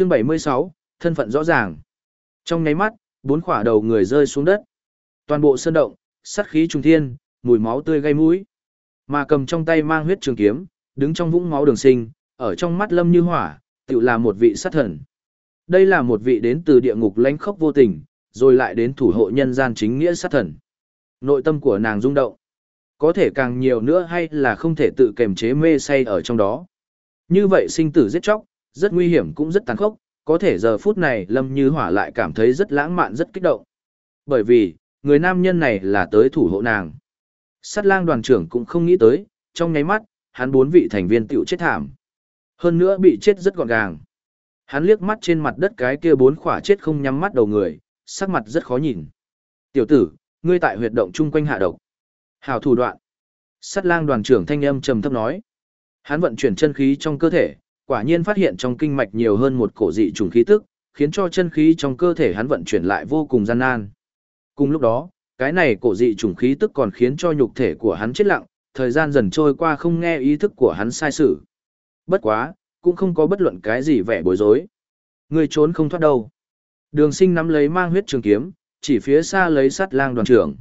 Chương 76, thân phận rõ ràng. Trong nháy mắt, bốn khỏa đầu người rơi xuống đất. Toàn bộ sơn động, sát khí trùng thiên, mùi máu tươi gây mũi. Mà cầm trong tay mang huyết trường kiếm, đứng trong vũng máu đường sinh, ở trong mắt lâm như hỏa, tự là một vị sát thần. Đây là một vị đến từ địa ngục lãnh khốc vô tình, rồi lại đến thủ hộ nhân gian chính nghĩa sát thần. Nội tâm của nàng rung động. Có thể càng nhiều nữa hay là không thể tự kềm chế mê say ở trong đó. Như vậy sinh tử giết chóc, rất nguy hiểm cũng rất tàn khốc, có thể giờ phút này Lâm Như Hỏa lại cảm thấy rất lãng mạn rất kích động. Bởi vì, người nam nhân này là tới thủ hộ nàng. Sát lang đoàn trưởng cũng không nghĩ tới, trong nháy mắt, hắn bốn vị thành viên tiểu chết thảm. Hơn nữa bị chết rất gọn gàng. Hắn liếc mắt trên mặt đất cái kia bốn khỏa chết không nhắm mắt đầu người, sắc mặt rất khó nhìn. Tiểu tử, ngươi tại huyệt động chung quanh hạ độc. Hào thủ đoạn. Sát lang đoàn trưởng thanh âm trầm thấp nói. Hắn vận chuyển chân khí trong cơ thể, quả nhiên phát hiện trong kinh mạch nhiều hơn một cổ dị trùng khí tức, khiến cho chân khí trong cơ thể hắn vận chuyển lại vô cùng gian nan. Cùng lúc đó, cái này cổ dị trùng khí tức còn khiến cho nhục thể của hắn chết lặng, thời gian dần trôi qua không nghe ý thức của hắn sai sự. Bất quá, cũng không có bất luận cái gì vẻ bối rối. Người trốn không thoát đâu. Đường sinh nắm lấy mang huyết trường kiếm, chỉ phía xa lấy sắt lang đoàn trưởng.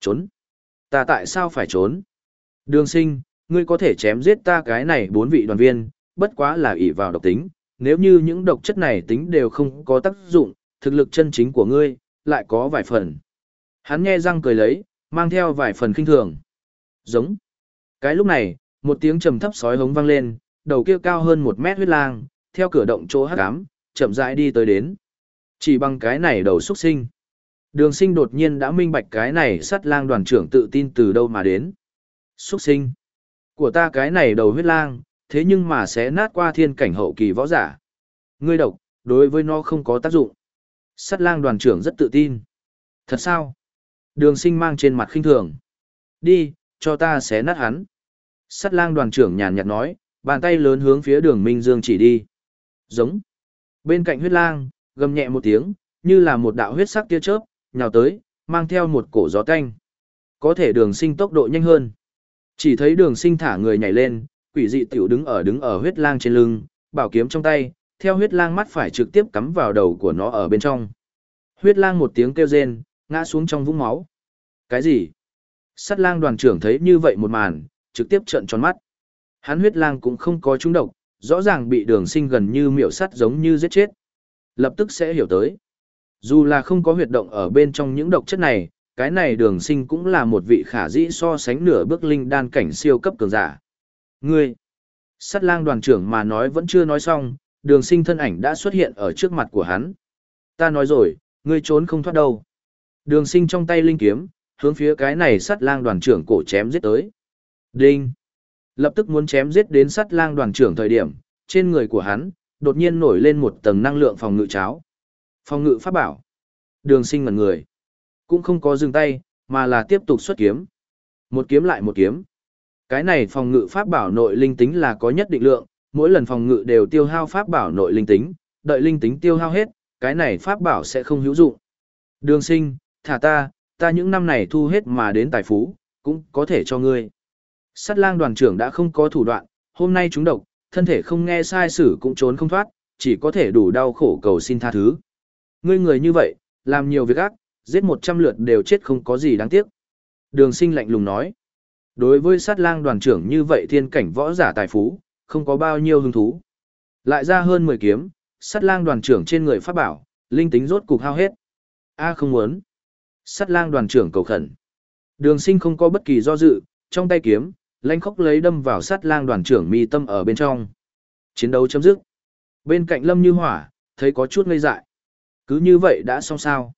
Trốn. Ta tại sao phải trốn? Đường sinh, ngươi có thể chém giết ta cái này bốn vị đoàn viên, bất quá là ỷ vào độc tính, nếu như những độc chất này tính đều không có tác dụng, thực lực chân chính của ngươi, lại có vài phần. Hắn nghe răng cười lấy, mang theo vài phần kinh thường. Giống. Cái lúc này, một tiếng trầm thấp sói hống vang lên, đầu kia cao hơn một mét huyết lang, theo cửa động chỗ hắc ám, chậm rãi đi tới đến. Chỉ bằng cái này đầu xuất sinh. Đường sinh đột nhiên đã minh bạch cái này sắt lang đoàn trưởng tự tin từ đâu mà đến. Xuất sinh. Của ta cái này đầu huyết lang, thế nhưng mà sẽ nát qua thiên cảnh hậu kỳ võ giả. Ngươi độc, đối với nó không có tác dụng. Sắt lang đoàn trưởng rất tự tin. Thật sao? Đường sinh mang trên mặt khinh thường. Đi, cho ta xé nát hắn. Sắt lang đoàn trưởng nhàn nhạt nói, bàn tay lớn hướng phía đường Minh Dương chỉ đi. Giống. Bên cạnh huyết lang, gầm nhẹ một tiếng, như là một đạo huyết sắc tia chớp, nhào tới, mang theo một cổ gió tanh. Có thể đường sinh tốc độ nhanh hơn. Chỉ thấy đường sinh thả người nhảy lên, quỷ dị tiểu đứng ở đứng ở huyết lang trên lưng, bảo kiếm trong tay, theo huyết lang mắt phải trực tiếp cắm vào đầu của nó ở bên trong. Huyết lang một tiếng kêu rên, ngã xuống trong vũng máu. Cái gì? Sắt lang đoàn trưởng thấy như vậy một màn, trực tiếp trợn tròn mắt. Hắn huyết lang cũng không có trúng độc, rõ ràng bị đường sinh gần như miểu sắt giống như giết chết. Lập tức sẽ hiểu tới. Dù là không có huyệt động ở bên trong những độc chất này, cái này đường sinh cũng là một vị khả dĩ so sánh nửa bước linh đan cảnh siêu cấp cường giả. Ngươi! Sắt lang đoàn trưởng mà nói vẫn chưa nói xong, đường sinh thân ảnh đã xuất hiện ở trước mặt của hắn. Ta nói rồi, ngươi trốn không thoát đâu. Đường sinh trong tay linh kiếm, hướng phía cái này sắt lang đoàn trưởng cổ chém giết tới. Đinh! Lập tức muốn chém giết đến sắt lang đoàn trưởng thời điểm, trên người của hắn, đột nhiên nổi lên một tầng năng lượng phòng ngự cháo. Phòng ngự pháp bảo. Đường sinh ngẩn người. Cũng không có dừng tay, mà là tiếp tục xuất kiếm. Một kiếm lại một kiếm. Cái này phòng ngự pháp bảo nội linh tính là có nhất định lượng, mỗi lần phòng ngự đều tiêu hao pháp bảo nội linh tính, đợi linh tính tiêu hao hết, cái này pháp bảo sẽ không hữu dụng. Đường sinh, thả ta, ta những năm này thu hết mà đến tài phú, cũng có thể cho ngươi. Sát lang đoàn trưởng đã không có thủ đoạn, hôm nay chúng độc, thân thể không nghe sai sử cũng trốn không thoát, chỉ có thể đủ đau khổ cầu xin tha thứ. Ngươi người như vậy, làm nhiều việc ác, giết một trăm lượt đều chết không có gì đáng tiếc. Đường sinh lạnh lùng nói. Đối với sát lang đoàn trưởng như vậy thiên cảnh võ giả tài phú, không có bao nhiêu hứng thú. Lại ra hơn 10 kiếm, sát lang đoàn trưởng trên người pháp bảo, linh tính rốt cục hao hết. A à, không muốn. Sát lang đoàn trưởng cầu khẩn. Đường sinh không có bất kỳ do dự, trong tay kiếm, lanh khóc lấy đâm vào sát lang đoàn trưởng mi tâm ở bên trong. Chiến đấu chấm dứt. Bên cạnh lâm như hỏa, thấy có chút ngây dại. Cứ như vậy đã xong sao.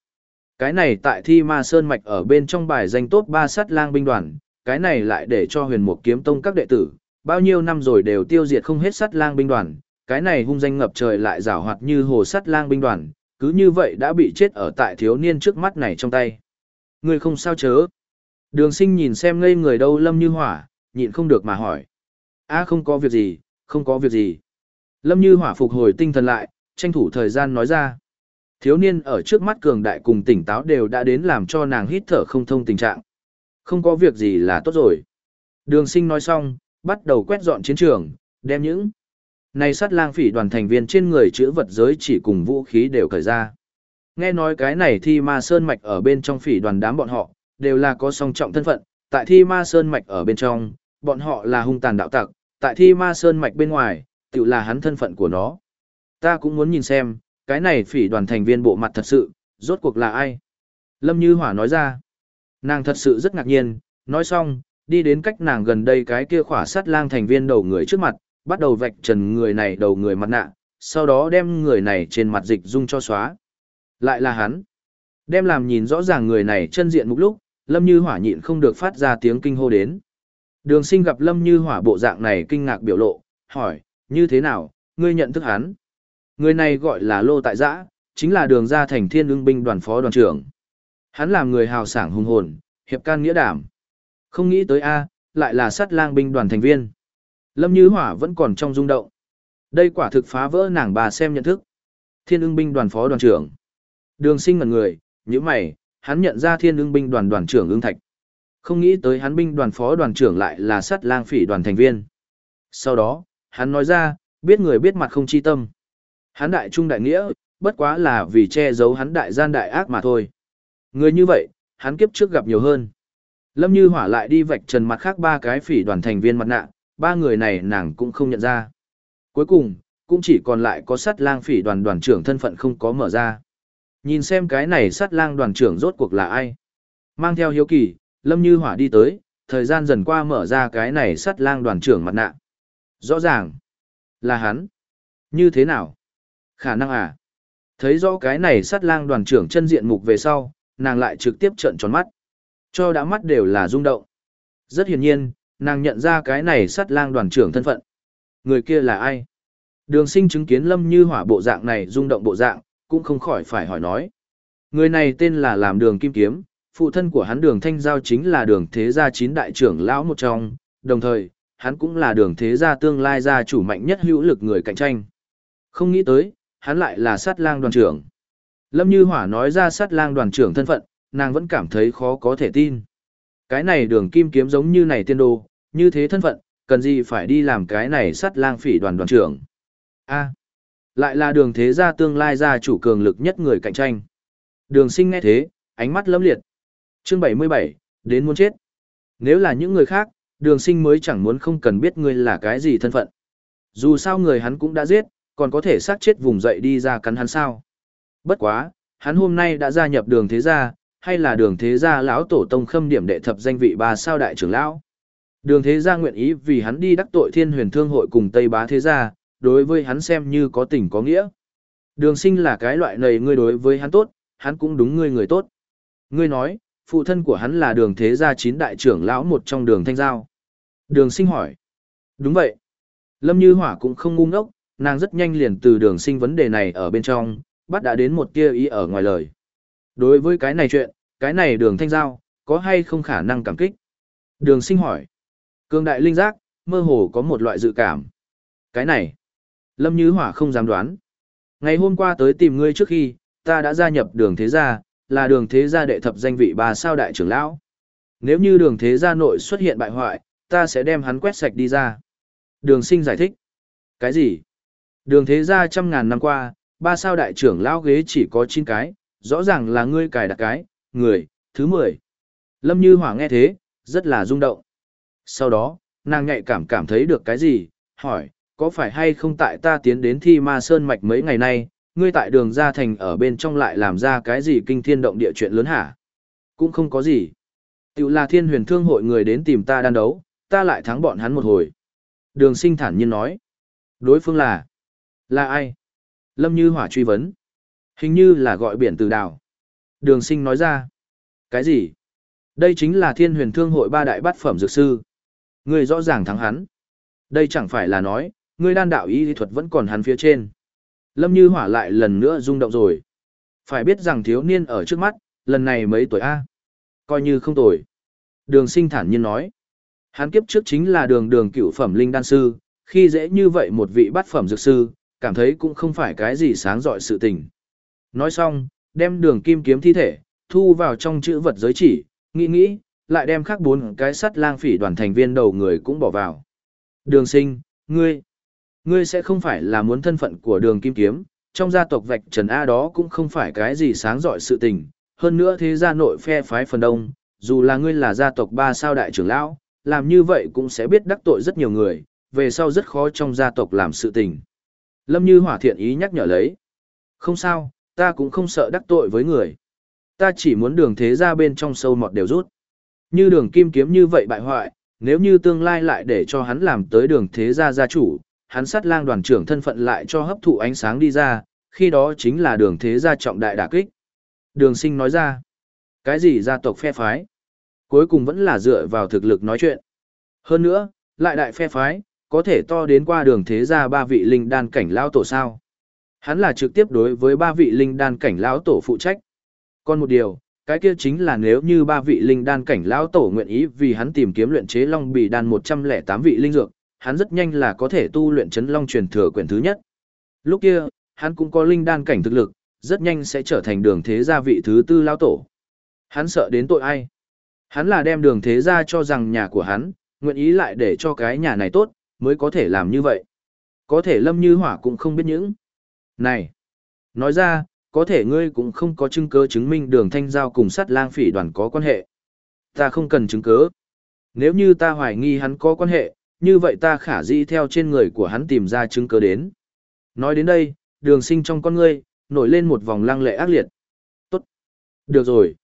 Cái này tại thi ma sơn mạch ở bên trong bài danh tốt ba sát lang binh đoàn, cái này lại để cho huyền mục kiếm tông các đệ tử, bao nhiêu năm rồi đều tiêu diệt không hết sát lang binh đoàn, cái này hung danh ngập trời lại rào hoạt như hồ sát lang binh đoàn, cứ như vậy đã bị chết ở tại thiếu niên trước mắt này trong tay. Người không sao chớ. Đường sinh nhìn xem ngây người đâu lâm như hỏa, nhịn không được mà hỏi. a không có việc gì, không có việc gì. Lâm như hỏa phục hồi tinh thần lại, tranh thủ thời gian nói ra. Thiếu niên ở trước mắt cường đại cùng tỉnh táo đều đã đến làm cho nàng hít thở không thông tình trạng. Không có việc gì là tốt rồi. Đường sinh nói xong, bắt đầu quét dọn chiến trường, đem những Này sát lang phỉ đoàn thành viên trên người chữ vật giới chỉ cùng vũ khí đều cởi ra. Nghe nói cái này thi ma sơn mạch ở bên trong phỉ đoàn đám bọn họ, đều là có song trọng thân phận, tại thi ma sơn mạch ở bên trong, bọn họ là hung tàn đạo tặc, tại thi ma sơn mạch bên ngoài, tự là hắn thân phận của nó. Ta cũng muốn nhìn xem, cái này phỉ đoàn thành viên bộ mặt thật sự, rốt cuộc là ai? Lâm Như Hỏa nói ra, nàng thật sự rất ngạc nhiên, nói xong, đi đến cách nàng gần đây cái kia khỏa sát lang thành viên đầu người trước mặt, bắt đầu vạch trần người này đầu người mặt nạ, sau đó đem người này trên mặt dịch dung cho xóa. Lại là hắn. Đem làm nhìn rõ ràng người này chân diện mục lúc, Lâm Như Hỏa nhịn không được phát ra tiếng kinh hô đến. Đường sinh gặp Lâm Như Hỏa bộ dạng này kinh ngạc biểu lộ, hỏi, như thế nào, ngươi nhận thức hắn? Người này gọi là Lô Tại Giã, chính là đường ra thành thiên ưng binh đoàn phó đoàn trưởng. Hắn làm người hào sảng hùng hồn, hiệp can nghĩa đảm. Không nghĩ tới A, lại là sát lang binh đoàn thành viên. Lâm Như Hỏa vẫn còn trong rung động. Đây quả thực phá vỡ nàng bà xem nhận thức. Thiên ưng binh đoàn phó đoàn trưởng. Đường sinh ngần người, như mày, hắn nhận ra thiên ưng binh đoàn đoàn trưởng ưng thạch. Không nghĩ tới hắn binh đoàn phó đoàn trưởng lại là sát lang phỉ đoàn thành viên. Sau đó, hắn nói ra, biết người biết mặt không chi tâm. Hắn đại trung đại nghĩa, bất quá là vì che giấu hắn đại gian đại ác mà thôi. Người như vậy, hắn kiếp trước gặp nhiều hơn. Lâm Như Hỏa lại đi vạch trần mặt khác ba cái phỉ đoàn thành viên mặt nạ, ba người này nàng cũng không nhận ra. Cuối cùng, cũng chỉ còn lại có sát lang phỉ đoàn đoàn trưởng thân phận không có mở ra. Nhìn xem cái này sát lang đoàn trưởng rốt cuộc là ai. Mang theo hiếu kỳ, Lâm Như Hỏa đi tới, thời gian dần qua mở ra cái này sát lang đoàn trưởng mặt nạ. Rõ ràng, là hắn. Như thế nào? Khả năng à? Thấy rõ cái này sát lang đoàn trưởng chân diện mục về sau, nàng lại trực tiếp trợn tròn mắt. Cho đã mắt đều là rung động. Rất hiển nhiên, nàng nhận ra cái này sát lang đoàn trưởng thân phận. Người kia là ai? Đường sinh chứng kiến lâm như hỏa bộ dạng này rung động bộ dạng, cũng không khỏi phải hỏi nói. Người này tên là làm đường kim kiếm, phụ thân của hắn đường thanh giao chính là đường thế gia chín đại trưởng lão một trong, đồng thời, hắn cũng là đường thế gia tương lai gia chủ mạnh nhất hữu lực người cạnh tranh. Không nghĩ tới, hắn lại là sát lang đoàn trưởng. Lâm Như Hỏa nói ra sát lang đoàn trưởng thân phận, nàng vẫn cảm thấy khó có thể tin. Cái này đường kim kiếm giống như này tiên đồ, như thế thân phận, cần gì phải đi làm cái này sát lang phỉ đoàn đoàn trưởng. a lại là đường thế gia tương lai gia chủ cường lực nhất người cạnh tranh. Đường sinh nghe thế, ánh mắt lâm liệt. chương 77, đến muốn chết. Nếu là những người khác, đường sinh mới chẳng muốn không cần biết ngươi là cái gì thân phận. Dù sao người hắn cũng đã giết, còn có thể sát chết vùng dậy đi ra cắn hắn sao. Bất quá, hắn hôm nay đã gia nhập đường thế gia, hay là đường thế gia lão tổ tông khâm điểm đệ thập danh vị ba sao đại trưởng lão. Đường thế gia nguyện ý vì hắn đi đắc tội thiên huyền thương hội cùng Tây bá thế gia, đối với hắn xem như có tình có nghĩa. Đường sinh là cái loại này ngươi đối với hắn tốt, hắn cũng đúng ngươi người tốt. Ngươi nói, phụ thân của hắn là đường thế gia chín đại trưởng lão một trong đường thanh giao. Đường sinh hỏi. Đúng vậy. Lâm Như Hỏa cũng không ngu ngốc, nàng rất nhanh liền từ đường sinh vấn đề này ở bên trong, bắt đã đến một tia ý ở ngoài lời. Đối với cái này chuyện, cái này đường thanh giao, có hay không khả năng cảm kích? Đường sinh hỏi. Cường đại linh giác, mơ hồ có một loại dự cảm. Cái này, Lâm Như Hỏa không dám đoán. Ngày hôm qua tới tìm ngươi trước khi, ta đã gia nhập đường thế gia, là đường thế gia đệ thập danh vị bà sao đại trưởng lão. Nếu như đường thế gia nội xuất hiện bại hoại, ta sẽ đem hắn quét sạch đi ra. Đường sinh giải thích. Cái gì? Đường thế gia trăm ngàn năm qua, ba sao đại trưởng lão ghế chỉ có 9 cái, rõ ràng là ngươi cài đặt cái, người, thứ 10. Lâm Như Hỏa nghe thế, rất là rung động. Sau đó, nàng nhạy cảm cảm thấy được cái gì, hỏi, có phải hay không tại ta tiến đến thi ma sơn mạch mấy ngày nay, ngươi tại đường ra thành ở bên trong lại làm ra cái gì kinh thiên động địa chuyện lớn hả? Cũng không có gì. Tiểu là thiên huyền thương hội người đến tìm ta đan đấu, ta lại thắng bọn hắn một hồi. Đường sinh thản nhiên nói. Đối phương là... Là ai? Lâm Như Hỏa truy vấn. Hình như là gọi biển từ đảo. Đường sinh nói ra. Cái gì? Đây chính là thiên huyền thương hội ba đại bát phẩm dược sư. Ngươi rõ ràng thắng hắn. Đây chẳng phải là nói, ngươi đan đạo y thuật vẫn còn hắn phía trên. Lâm Như Hỏa lại lần nữa rung động rồi. Phải biết rằng thiếu niên ở trước mắt, lần này mấy tuổi A. Coi như không tuổi. Đường sinh thản nhiên nói. Hắn kiếp trước chính là đường đường cựu phẩm linh đan sư, khi dễ như vậy một vị bát phẩm dược sư, cảm thấy cũng không phải cái gì sáng dọi sự tình. Nói xong, đem đường kim kiếm thi thể, thu vào trong chữ vật giới chỉ, nghĩ nghĩ, lại đem khác bốn cái sắt lang phỉ đoàn thành viên đầu người cũng bỏ vào. Đường sinh, ngươi, Ngươi sẽ không phải là muốn thân phận của đường kim kiếm, trong gia tộc vạch trần A đó cũng không phải cái gì sáng dọi sự tình, hơn nữa thế gia nội phe phái phần đông, dù là ngươi là gia tộc ba sao đại trưởng lão, làm như vậy cũng sẽ biết đắc tội rất nhiều người, về sau rất khó trong gia tộc làm sự tình. Lâm Như Hỏa thiện ý nhắc nhở lấy. Không sao, ta cũng không sợ đắc tội với người. Ta chỉ muốn đường thế gia bên trong sâu mọt đều rút. Như đường kim kiếm như vậy bại hoại, nếu như tương lai lại để cho hắn làm tới đường thế gia gia chủ, hắn sát lang đoàn trưởng thân phận lại cho hấp thụ ánh sáng đi ra, khi đó chính là đường thế gia trọng đại đả kích. Đường sinh nói ra, cái gì gia tộc phe phái? Cuối cùng vẫn là dựa vào thực lực nói chuyện. Hơn nữa, lại đại phe phái, có thể to đến qua đường thế gia ba vị linh đan cảnh lão tổ sao. Hắn là trực tiếp đối với ba vị linh đan cảnh lão tổ phụ trách. Còn một điều, cái kia chính là nếu như ba vị linh đan cảnh lão tổ nguyện ý vì hắn tìm kiếm luyện chế long bì đan 108 vị linh dược, hắn rất nhanh là có thể tu luyện chấn long truyền thừa quyển thứ nhất. Lúc kia, hắn cũng có linh đan cảnh thực lực, rất nhanh sẽ trở thành đường thế gia vị thứ tư lão tổ. Hắn sợ đến tội ai? Hắn là đem đường thế gia cho rằng nhà của hắn, nguyện ý lại để cho cái nhà này tốt, mới có thể làm như vậy. Có thể lâm như hỏa cũng không biết những. Này! Nói ra, có thể ngươi cũng không có chứng cứ chứng minh đường thanh giao cùng sát lang phỉ đoàn có quan hệ. Ta không cần chứng cứ. Nếu như ta hoài nghi hắn có quan hệ, như vậy ta khả dĩ theo trên người của hắn tìm ra chứng cứ đến. Nói đến đây, đường sinh trong con ngươi, nổi lên một vòng lăng lệ ác liệt. Tốt. Được rồi.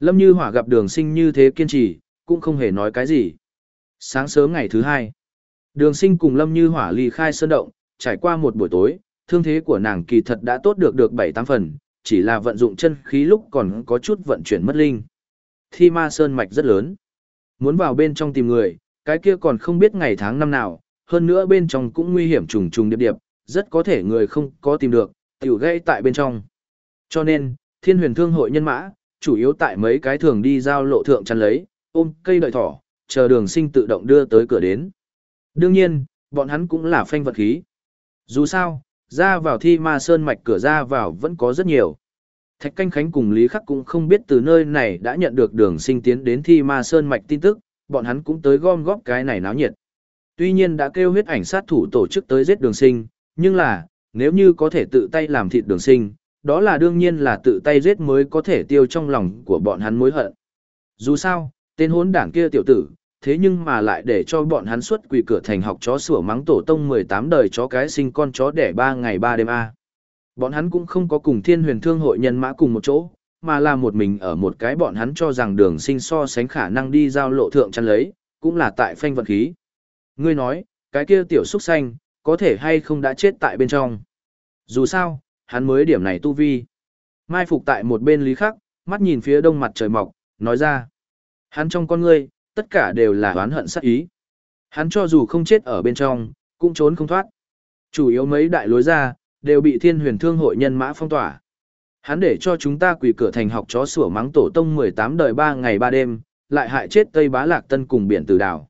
Lâm Như Hỏa gặp đường sinh như thế kiên trì, cũng không hề nói cái gì. Sáng sớm ngày thứ hai, đường sinh cùng Lâm Như Hỏa ly khai sơn động, trải qua một buổi tối, thương thế của nàng kỳ thật đã tốt được được 7-8 phần, chỉ là vận dụng chân khí lúc còn có chút vận chuyển mất linh. Thi ma sơn mạch rất lớn. Muốn vào bên trong tìm người, cái kia còn không biết ngày tháng năm nào, hơn nữa bên trong cũng nguy hiểm trùng trùng điệp điệp, rất có thể người không có tìm được, tiểu gây tại bên trong. Cho nên, thiên huyền thương hội nhân mã, chủ yếu tại mấy cái thường đi giao lộ thượng chăn lấy, ôm cây đợi thỏ, chờ đường sinh tự động đưa tới cửa đến. Đương nhiên, bọn hắn cũng là phanh vật khí. Dù sao, ra vào thi ma sơn mạch cửa ra vào vẫn có rất nhiều. Thạch Canh Khánh cùng Lý Khắc cũng không biết từ nơi này đã nhận được đường sinh tiến đến thi ma sơn mạch tin tức, bọn hắn cũng tới gom góp cái này náo nhiệt. Tuy nhiên đã kêu huyết ảnh sát thủ tổ chức tới giết đường sinh, nhưng là, nếu như có thể tự tay làm thịt đường sinh, đó là đương nhiên là tự tay giết mới có thể tiêu trong lòng của bọn hắn mối hận. Dù sao, tên hốn đảng kia tiểu tử, thế nhưng mà lại để cho bọn hắn xuất quỷ cửa thành học chó sủa mắng tổ tông 18 đời chó cái sinh con chó đẻ 3 ngày 3 đêm A. Bọn hắn cũng không có cùng thiên huyền thương hội nhân mã cùng một chỗ, mà là một mình ở một cái bọn hắn cho rằng đường sinh so sánh khả năng đi giao lộ thượng chăn lấy, cũng là tại phanh vận khí. Ngươi nói, cái kia tiểu xúc xanh, có thể hay không đã chết tại bên trong. Dù sao, hắn mới điểm này tu vi. Mai phục tại một bên lý khắc, mắt nhìn phía đông mặt trời mọc, nói ra. Hắn trong con ngươi, tất cả đều là oán hận sát ý. Hắn cho dù không chết ở bên trong, cũng trốn không thoát. Chủ yếu mấy đại lối ra, đều bị thiên huyền thương hội nhân mã phong tỏa. Hắn để cho chúng ta quỳ cửa thành học chó sủa mắng tổ tông 18 đời 3 ngày 3 đêm, lại hại chết Tây Bá Lạc Tân cùng biển từ đảo.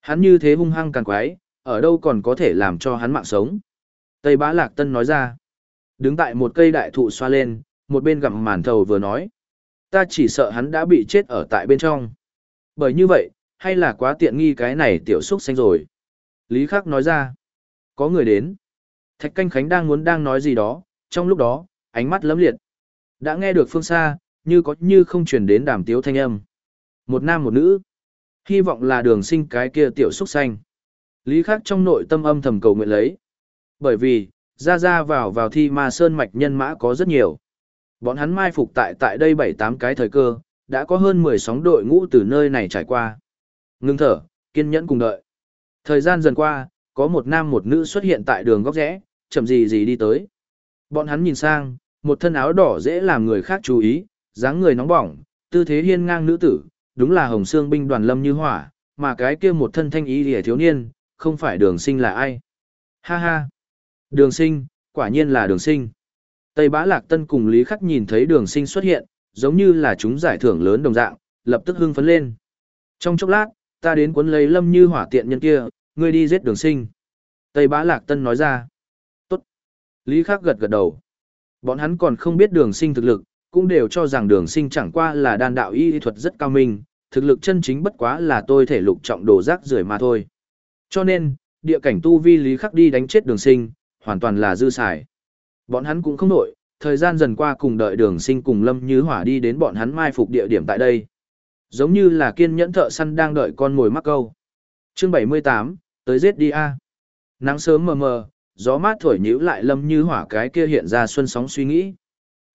Hắn như thế hung hăng càng quái, ở đâu còn có thể làm cho hắn mạng sống. Tây Bá Lạc Tân nói ra. Đứng tại một cây đại thụ xoa lên, một bên gặm màn thầu vừa nói. Ta chỉ sợ hắn đã bị chết ở tại bên trong. Bởi như vậy, hay là quá tiện nghi cái này tiểu xúc xanh rồi. Lý Khắc nói ra. Có người đến. Thạch Canh Khánh đang muốn đang nói gì đó, trong lúc đó, ánh mắt lấm liệt. Đã nghe được phương xa, như có như không truyền đến đàm tiếu thanh âm. Một nam một nữ. Hy vọng là đường sinh cái kia tiểu xúc xanh. Lý Khắc trong nội tâm âm thầm cầu nguyện lấy. Bởi vì, ra ra vào vào thi ma sơn mạch nhân mã có rất nhiều. Bọn hắn mai phục tại tại đây 7-8 cái thời cơ, đã có hơn 10 sóng đội ngũ từ nơi này trải qua. Ngưng thở, kiên nhẫn cùng đợi. Thời gian dần qua, có một nam một nữ xuất hiện tại đường góc rẽ, chậm gì gì đi tới. Bọn hắn nhìn sang, một thân áo đỏ dễ làm người khác chú ý, dáng người nóng bỏng, tư thế hiên ngang nữ tử, đúng là Hồng Xương binh đoàn Lâm Như Hỏa, mà cái kia một thân thanh ý lìa thiếu niên, không phải đường sinh là ai. Ha ha! Đường sinh, quả nhiên là đường sinh. Tây Bá Lạc Tân cùng Lý Khắc nhìn thấy đường sinh xuất hiện, giống như là chúng giải thưởng lớn đồng dạng, lập tức hưng phấn lên. Trong chốc lát, ta đến cuốn lấy lâm như hỏa tiện nhân kia, ngươi đi giết đường sinh. Tây Bá Lạc Tân nói ra. Tốt. Lý Khắc gật gật đầu. Bọn hắn còn không biết đường sinh thực lực, cũng đều cho rằng đường sinh chẳng qua là đan đạo y thuật rất cao minh, thực lực chân chính bất quá là tôi thể lục trọng đồ rác rưởi mà thôi. Cho nên, địa cảnh tu vi lý khắc đi đánh chết đường sinh, hoàn toàn là dư xài. Bọn hắn cũng không nổi, thời gian dần qua cùng đợi đường sinh cùng Lâm Như Hỏa đi đến bọn hắn mai phục địa điểm tại đây. Giống như là kiên nhẫn thợ săn đang đợi con mồi mắc câu. chương 78, tới giết đi a Nắng sớm mờ mờ, gió mát thổi nhữ lại Lâm Như Hỏa cái kia hiện ra xuân sóng suy nghĩ.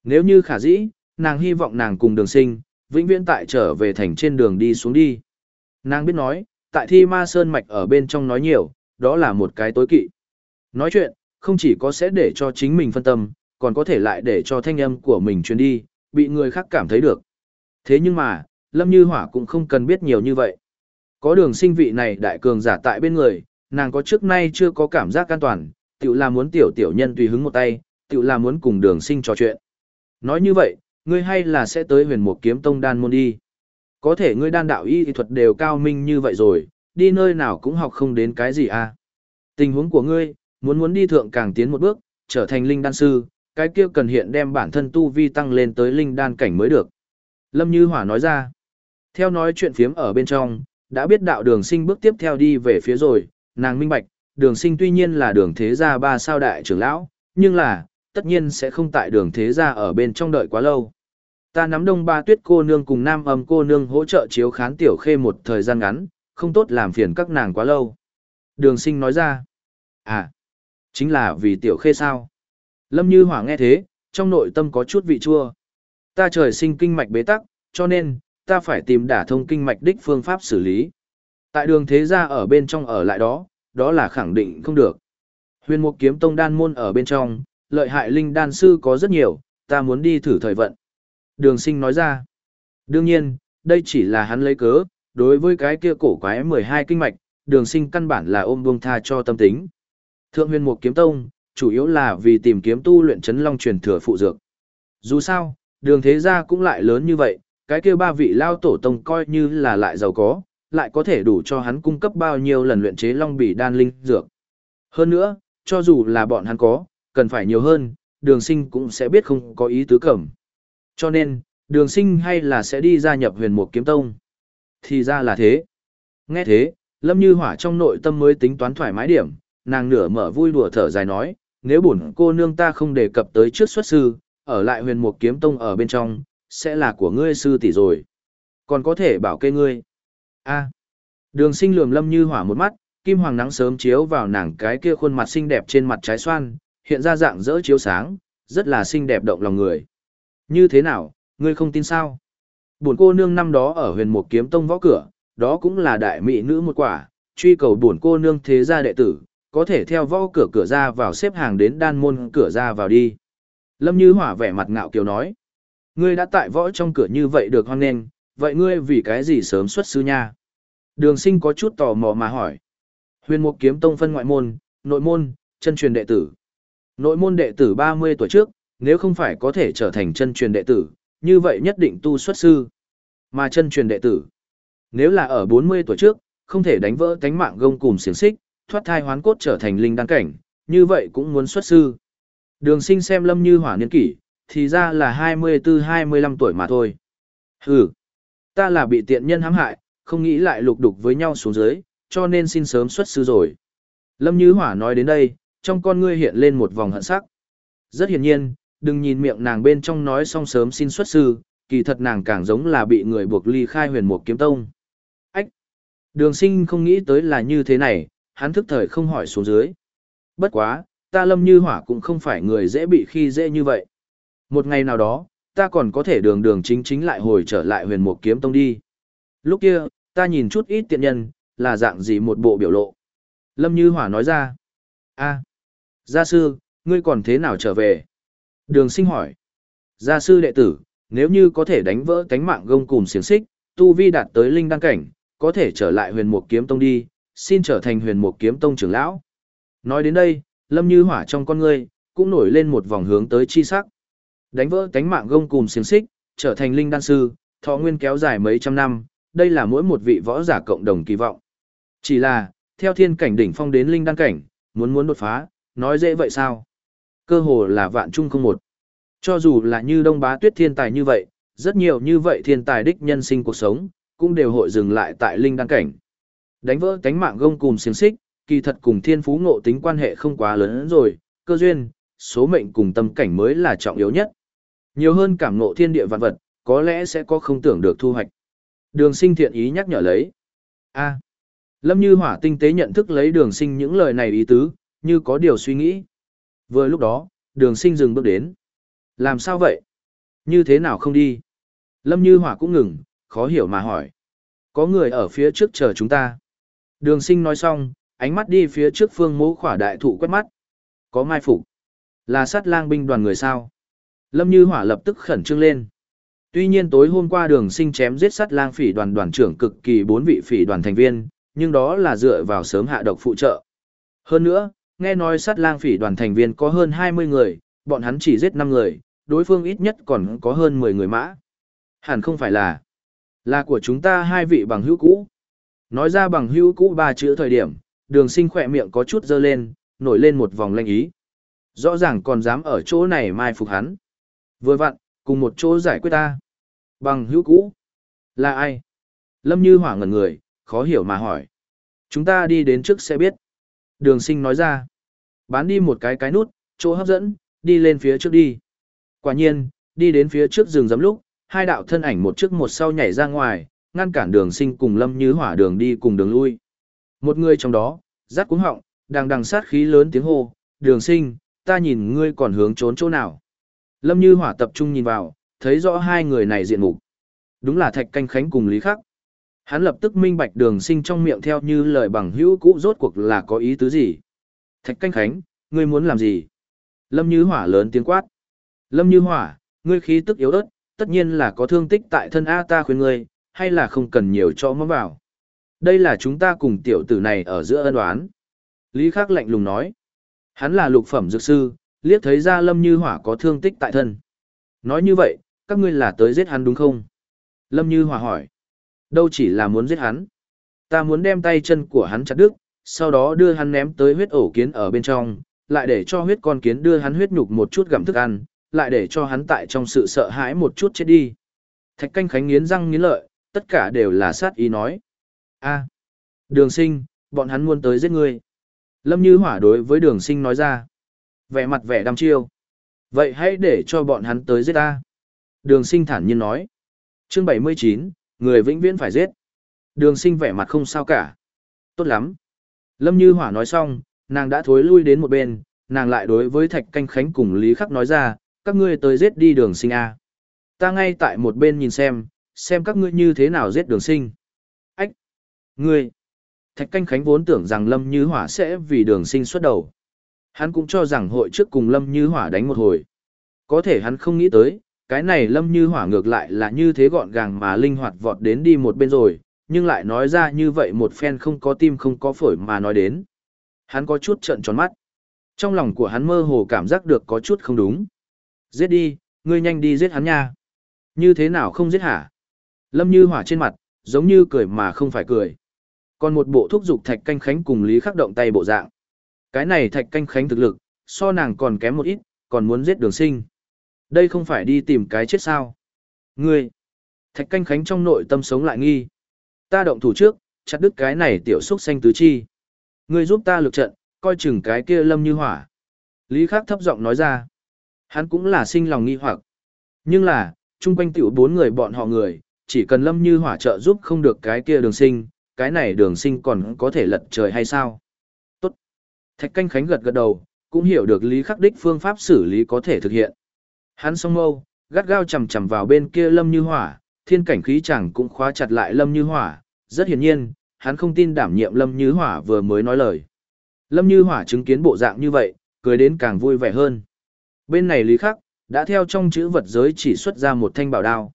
Nếu như khả dĩ, nàng hy vọng nàng cùng đường sinh, vĩnh viễn tại trở về thành trên đường đi xuống đi. Nàng biết nói, tại thi ma sơn mạch ở bên trong nói nhiều, đó là một cái tối kỵ. Nói chuyện, không chỉ có sẽ để cho chính mình phân tâm, còn có thể lại để cho thanh âm của mình truyền đi, bị người khác cảm thấy được. Thế nhưng mà, Lâm Như Hỏa cũng không cần biết nhiều như vậy. Có đường sinh vị này đại cường giả tại bên người, nàng có trước nay chưa có cảm giác an toàn, tự là muốn tiểu tiểu nhân tùy hứng một tay, tự là muốn cùng đường sinh trò chuyện. Nói như vậy, ngươi hay là sẽ tới huyền một kiếm tông đan môn đi. Có thể ngươi đan đạo y thuật đều cao minh như vậy rồi, đi nơi nào cũng học không đến cái gì à. Tình huống của ngươi, muốn muốn đi thượng càng tiến một bước, trở thành linh đan sư, cái kia cần hiện đem bản thân tu vi tăng lên tới linh đan cảnh mới được. Lâm Như Hỏa nói ra, theo nói chuyện phiếm ở bên trong, đã biết đạo đường sinh bước tiếp theo đi về phía rồi, nàng minh bạch, đường sinh tuy nhiên là đường thế gia ba sao đại trưởng lão, nhưng là, tất nhiên sẽ không tại đường thế gia ở bên trong đợi quá lâu. Ta nắm đông ba tuyết cô nương cùng nam âm cô nương hỗ trợ chiếu khán tiểu khê một thời gian ngắn, không tốt làm phiền các nàng quá lâu. Đường sinh nói ra, à, chính là vì tiểu khê sao. Lâm Như Hỏa nghe thế, trong nội tâm có chút vị chua. Ta trời sinh kinh mạch bế tắc, cho nên, ta phải tìm đả thông kinh mạch đích phương pháp xử lý. Tại đường thế gia ở bên trong ở lại đó, đó là khẳng định không được. Huyền Mục Kiếm Tông đan môn ở bên trong, lợi hại linh đan sư có rất nhiều, ta muốn đi thử thời vận. Đường sinh nói ra. Đương nhiên, đây chỉ là hắn lấy cớ, đối với cái kia cổ quái 12 kinh mạch, đường sinh căn bản là ôm buông tha cho tâm tính. Thượng huyền mục kiếm tông, chủ yếu là vì tìm kiếm tu luyện chấn long truyền thừa phụ dược. Dù sao, đường thế gia cũng lại lớn như vậy, cái kia ba vị lao tổ tông coi như là lại giàu có, lại có thể đủ cho hắn cung cấp bao nhiêu lần luyện chế long bỉ đan linh dược. Hơn nữa, cho dù là bọn hắn có, cần phải nhiều hơn, đường sinh cũng sẽ biết không có ý tứ cẩm. Cho nên, đường sinh hay là sẽ đi gia nhập huyền mục kiếm tông. Thì ra là thế. Nghe thế, Lâm Như Hỏa trong nội tâm mới tính toán thoải mái điểm, nàng nửa mở vui đùa thở dài nói, nếu bổn cô nương ta không đề cập tới trước xuất sư, ở lại huyền mục kiếm tông ở bên trong, sẽ là của ngươi sư tỷ rồi. Còn có thể bảo kê ngươi. a đường sinh lườm Lâm Như Hỏa một mắt, kim hoàng nắng sớm chiếu vào nàng cái kia khuôn mặt xinh đẹp trên mặt trái xoan, hiện ra dạng dỡ chiếu sáng, rất là xinh đẹp động lòng người. Như thế nào, ngươi không tin sao? bổn cô nương năm đó ở huyền mục kiếm tông võ cửa, đó cũng là đại mỹ nữ một quả, truy cầu bổn cô nương thế gia đệ tử, có thể theo võ cửa cửa ra vào xếp hàng đến đan môn cửa ra vào đi. Lâm Như Hỏa vẻ mặt ngạo kiều nói, ngươi đã tại võ trong cửa như vậy được hoan nghênh, vậy ngươi vì cái gì sớm xuất sư nha? Đường sinh có chút tò mò mà hỏi. Huyền mục kiếm tông phân ngoại môn, nội môn, chân truyền đệ tử. Nội môn đệ tử 30 tuổi trước, nếu không phải có thể trở thành chân truyền đệ tử, như vậy nhất định tu xuất sư. Mà chân truyền đệ tử, nếu là ở 40 tuổi trước, không thể đánh vỡ cánh mạng gông cùm xiềng xích, thoát thai hoán cốt trở thành linh đăng cảnh, như vậy cũng muốn xuất sư. Đường sinh xem lâm như hỏa niên kỷ, thì ra là 24-25 tuổi mà thôi. Hừ, ta là bị tiện nhân hãm hại, không nghĩ lại lục đục với nhau xuống dưới, cho nên xin sớm xuất sư rồi. Lâm Như Hỏa nói đến đây, trong con ngươi hiện lên một vòng hận sắc. Rất hiển nhiên, đừng nhìn miệng nàng bên trong nói xong sớm xin xuất sư, kỳ thật nàng càng giống là bị người buộc ly khai huyền mục kiếm tông. Ách! Đường sinh không nghĩ tới là như thế này, hắn thức thời không hỏi xuống dưới. Bất quá, ta lâm như hỏa cũng không phải người dễ bị khi dễ như vậy. Một ngày nào đó, ta còn có thể đường đường chính chính lại hồi trở lại huyền mục kiếm tông đi. Lúc kia, ta nhìn chút ít tiện nhân, là dạng gì một bộ biểu lộ. Lâm Như Hỏa nói ra. a gia sư, ngươi còn thế nào trở về? Đường sinh hỏi. Gia sư đệ tử, nếu như có thể đánh vỡ cánh mạng gông cùng xiềng xích, tu vi đạt tới linh đăng cảnh, có thể trở lại huyền mục kiếm tông đi, xin trở thành huyền mục kiếm tông trưởng lão. Nói đến đây, lâm như hỏa trong con ngươi, cũng nổi lên một vòng hướng tới chi sắc. Đánh vỡ cánh mạng gông cùm xiềng xích, trở thành linh đan sư, thọ nguyên kéo dài mấy trăm năm, đây là mỗi một vị võ giả cộng đồng kỳ vọng. Chỉ là, theo thiên cảnh đỉnh phong đến linh đan cảnh, muốn muốn đột phá, nói dễ vậy sao? Cơ hồ là vạn chung không một. Cho dù là như đông bá tuyết thiên tài như vậy, rất nhiều như vậy thiên tài đích nhân sinh cuộc sống, cũng đều hội dừng lại tại linh đan cảnh. Đánh vỡ cánh mạng gông cùng xiềng xích, kỳ thật cùng thiên phú ngộ tính quan hệ không quá lớn rồi, cơ duyên, số mệnh cùng tâm cảnh mới là trọng yếu nhất. Nhiều hơn cảm ngộ thiên địa vạn vật, có lẽ sẽ có không tưởng được thu hoạch. Đường sinh thiện ý nhắc nhở lấy. a Lâm Như Hỏa tinh tế nhận thức lấy đường sinh những lời này ý tứ, như có điều suy nghĩ. Vừa lúc đó, đường sinh dừng bước đến. Làm sao vậy? Như thế nào không đi? Lâm Như Hỏa cũng ngừng, khó hiểu mà hỏi. Có người ở phía trước chờ chúng ta. Đường sinh nói xong, ánh mắt đi phía trước phương mố khỏa đại thụ quét mắt. Có mai phục Là sát lang binh đoàn người sao? Lâm Như Hỏa lập tức khẩn trương lên. Tuy nhiên tối hôm qua đường sinh chém giết sát lang phỉ đoàn đoàn trưởng cực kỳ bốn vị phỉ đoàn thành viên, nhưng đó là dựa vào sớm hạ độc phụ trợ. Hơn nữa, nghe nói sát lang phỉ đoàn thành viên có hơn 20 người, bọn hắn chỉ giết 5 người, đối phương ít nhất còn có hơn 10 người mã. Hẳn không phải là, là của chúng ta hai vị bằng hữu cũ. Nói ra bằng hữu cũ ba chữ thời điểm, đường sinh khỏe miệng có chút dơ lên, nổi lên một vòng lanh ý. Rõ ràng còn dám ở chỗ này mai phục hắn. Vừa vặn, cùng một chỗ giải quyết ta. Bằng hữu cũ. Là ai? Lâm Như Hỏa ngẩn người, khó hiểu mà hỏi. Chúng ta đi đến trước sẽ biết. Đường sinh nói ra. Bán đi một cái cái nút, chỗ hấp dẫn, đi lên phía trước đi. Quả nhiên, đi đến phía trước rừng giấm lúc, hai đạo thân ảnh một trước một sau nhảy ra ngoài, ngăn cản đường sinh cùng lâm như hỏa đường đi cùng đường lui. Một người trong đó, rát cuống họng, đang đằng sát khí lớn tiếng hô, đường sinh, ta nhìn ngươi còn hướng trốn chỗ nào. Lâm như hỏa tập trung nhìn vào, thấy rõ hai người này diện mục Đúng là Thạch Canh Khánh cùng Lý Khắc. Hắn lập tức minh bạch đường sinh trong miệng theo như lời bằng hữu cũ rốt cuộc là có ý tứ gì. Thạch Canh Khánh, ngươi muốn làm gì? Lâm Như Hỏa lớn tiếng quát. Lâm Như Hỏa, ngươi khí tức yếu ớt, tất nhiên là có thương tích tại thân A ta khuyên ngươi, hay là không cần nhiều cho mắm vào. Đây là chúng ta cùng tiểu tử này ở giữa ân oán. Lý Khắc lạnh lùng nói. Hắn là lục phẩm dược sư, liếc thấy ra Lâm Như Hỏa có thương tích tại thân. Nói như vậy, các ngươi là tới giết hắn đúng không? Lâm Như Hỏa hỏi. Đâu chỉ là muốn giết hắn. Ta muốn đem tay chân của hắn chặt đứt, sau đó đưa hắn ném tới huyết ổ kiến ở bên trong, lại để cho huyết con kiến đưa hắn huyết nhục một chút gặm thức ăn, lại để cho hắn tại trong sự sợ hãi một chút chết đi. Thạch canh khánh nghiến răng nghiến lợi, tất cả đều là sát ý nói. a đường sinh, bọn hắn muốn tới giết ngươi. Lâm Như Hỏa đối với đường sinh nói ra. Vẻ mặt vẻ đăm chiêu. Vậy hãy để cho bọn hắn tới giết ta. Đường sinh thản nhiên nói. chương 79, người vĩnh viễn phải giết. Đường sinh vẻ mặt không sao cả. Tốt lắm. Lâm Như Hỏa nói xong, nàng đã thối lui đến một bên, nàng lại đối với Thạch Canh Khánh cùng Lý Khắc nói ra, các ngươi tới giết đi đường sinh A. Ta ngay tại một bên nhìn xem, xem các ngươi như thế nào giết đường sinh. Ách! Ngươi! Thạch Canh Khánh vốn tưởng rằng Lâm Như Hỏa sẽ vì đường sinh xuất đầu. Hắn cũng cho rằng hội trước cùng Lâm Như Hỏa đánh một hồi. Có thể hắn không nghĩ tới, cái này Lâm Như Hỏa ngược lại là như thế gọn gàng mà linh hoạt vọt đến đi một bên rồi, nhưng lại nói ra như vậy một phen không có tim không có phổi mà nói đến. Hắn có chút trợn tròn mắt. Trong lòng của hắn mơ hồ cảm giác được có chút không đúng. Giết đi, ngươi nhanh đi giết hắn nha. Như thế nào không giết hả? Lâm Như Hỏa trên mặt, giống như cười mà không phải cười. Còn một bộ thúc dục Thạch Canh Khánh cùng Lý Khắc động tay bộ dạng. Cái này Thạch Canh Khánh thực lực, so nàng còn kém một ít, còn muốn giết đường sinh. Đây không phải đi tìm cái chết sao. Ngươi! Thạch Canh Khánh trong nội tâm sống lại nghi. Ta động thủ trước, chặt đứt cái này tiểu xúc xanh tứ chi. Ngươi giúp ta lực trận, coi chừng cái kia lâm như hỏa. Lý Khắc thấp giọng nói ra. Hắn cũng là sinh lòng nghi hoặc. Nhưng là, chung quanh tiểu bốn người bọn họ người, chỉ cần lâm như hỏa trợ giúp không được cái kia đường sinh, cái này đường sinh còn có thể lật trời hay sao? Tốt. Thạch canh khánh gật gật đầu, cũng hiểu được lý khắc đích phương pháp xử lý có thể thực hiện. Hắn song mâu, gắt gao chầm chầm vào bên kia lâm như hỏa, thiên cảnh khí chẳng cũng khóa chặt lại lâm như hỏa, rất hiển nhiên, hắn không tin đảm nhiệm lâm như hỏa vừa mới nói lời. Lâm như hỏa chứng kiến bộ dạng như vậy, cười đến càng vui vẻ hơn. Bên này lý khắc, đã theo trong chữ vật giới chỉ xuất ra một thanh bảo đao.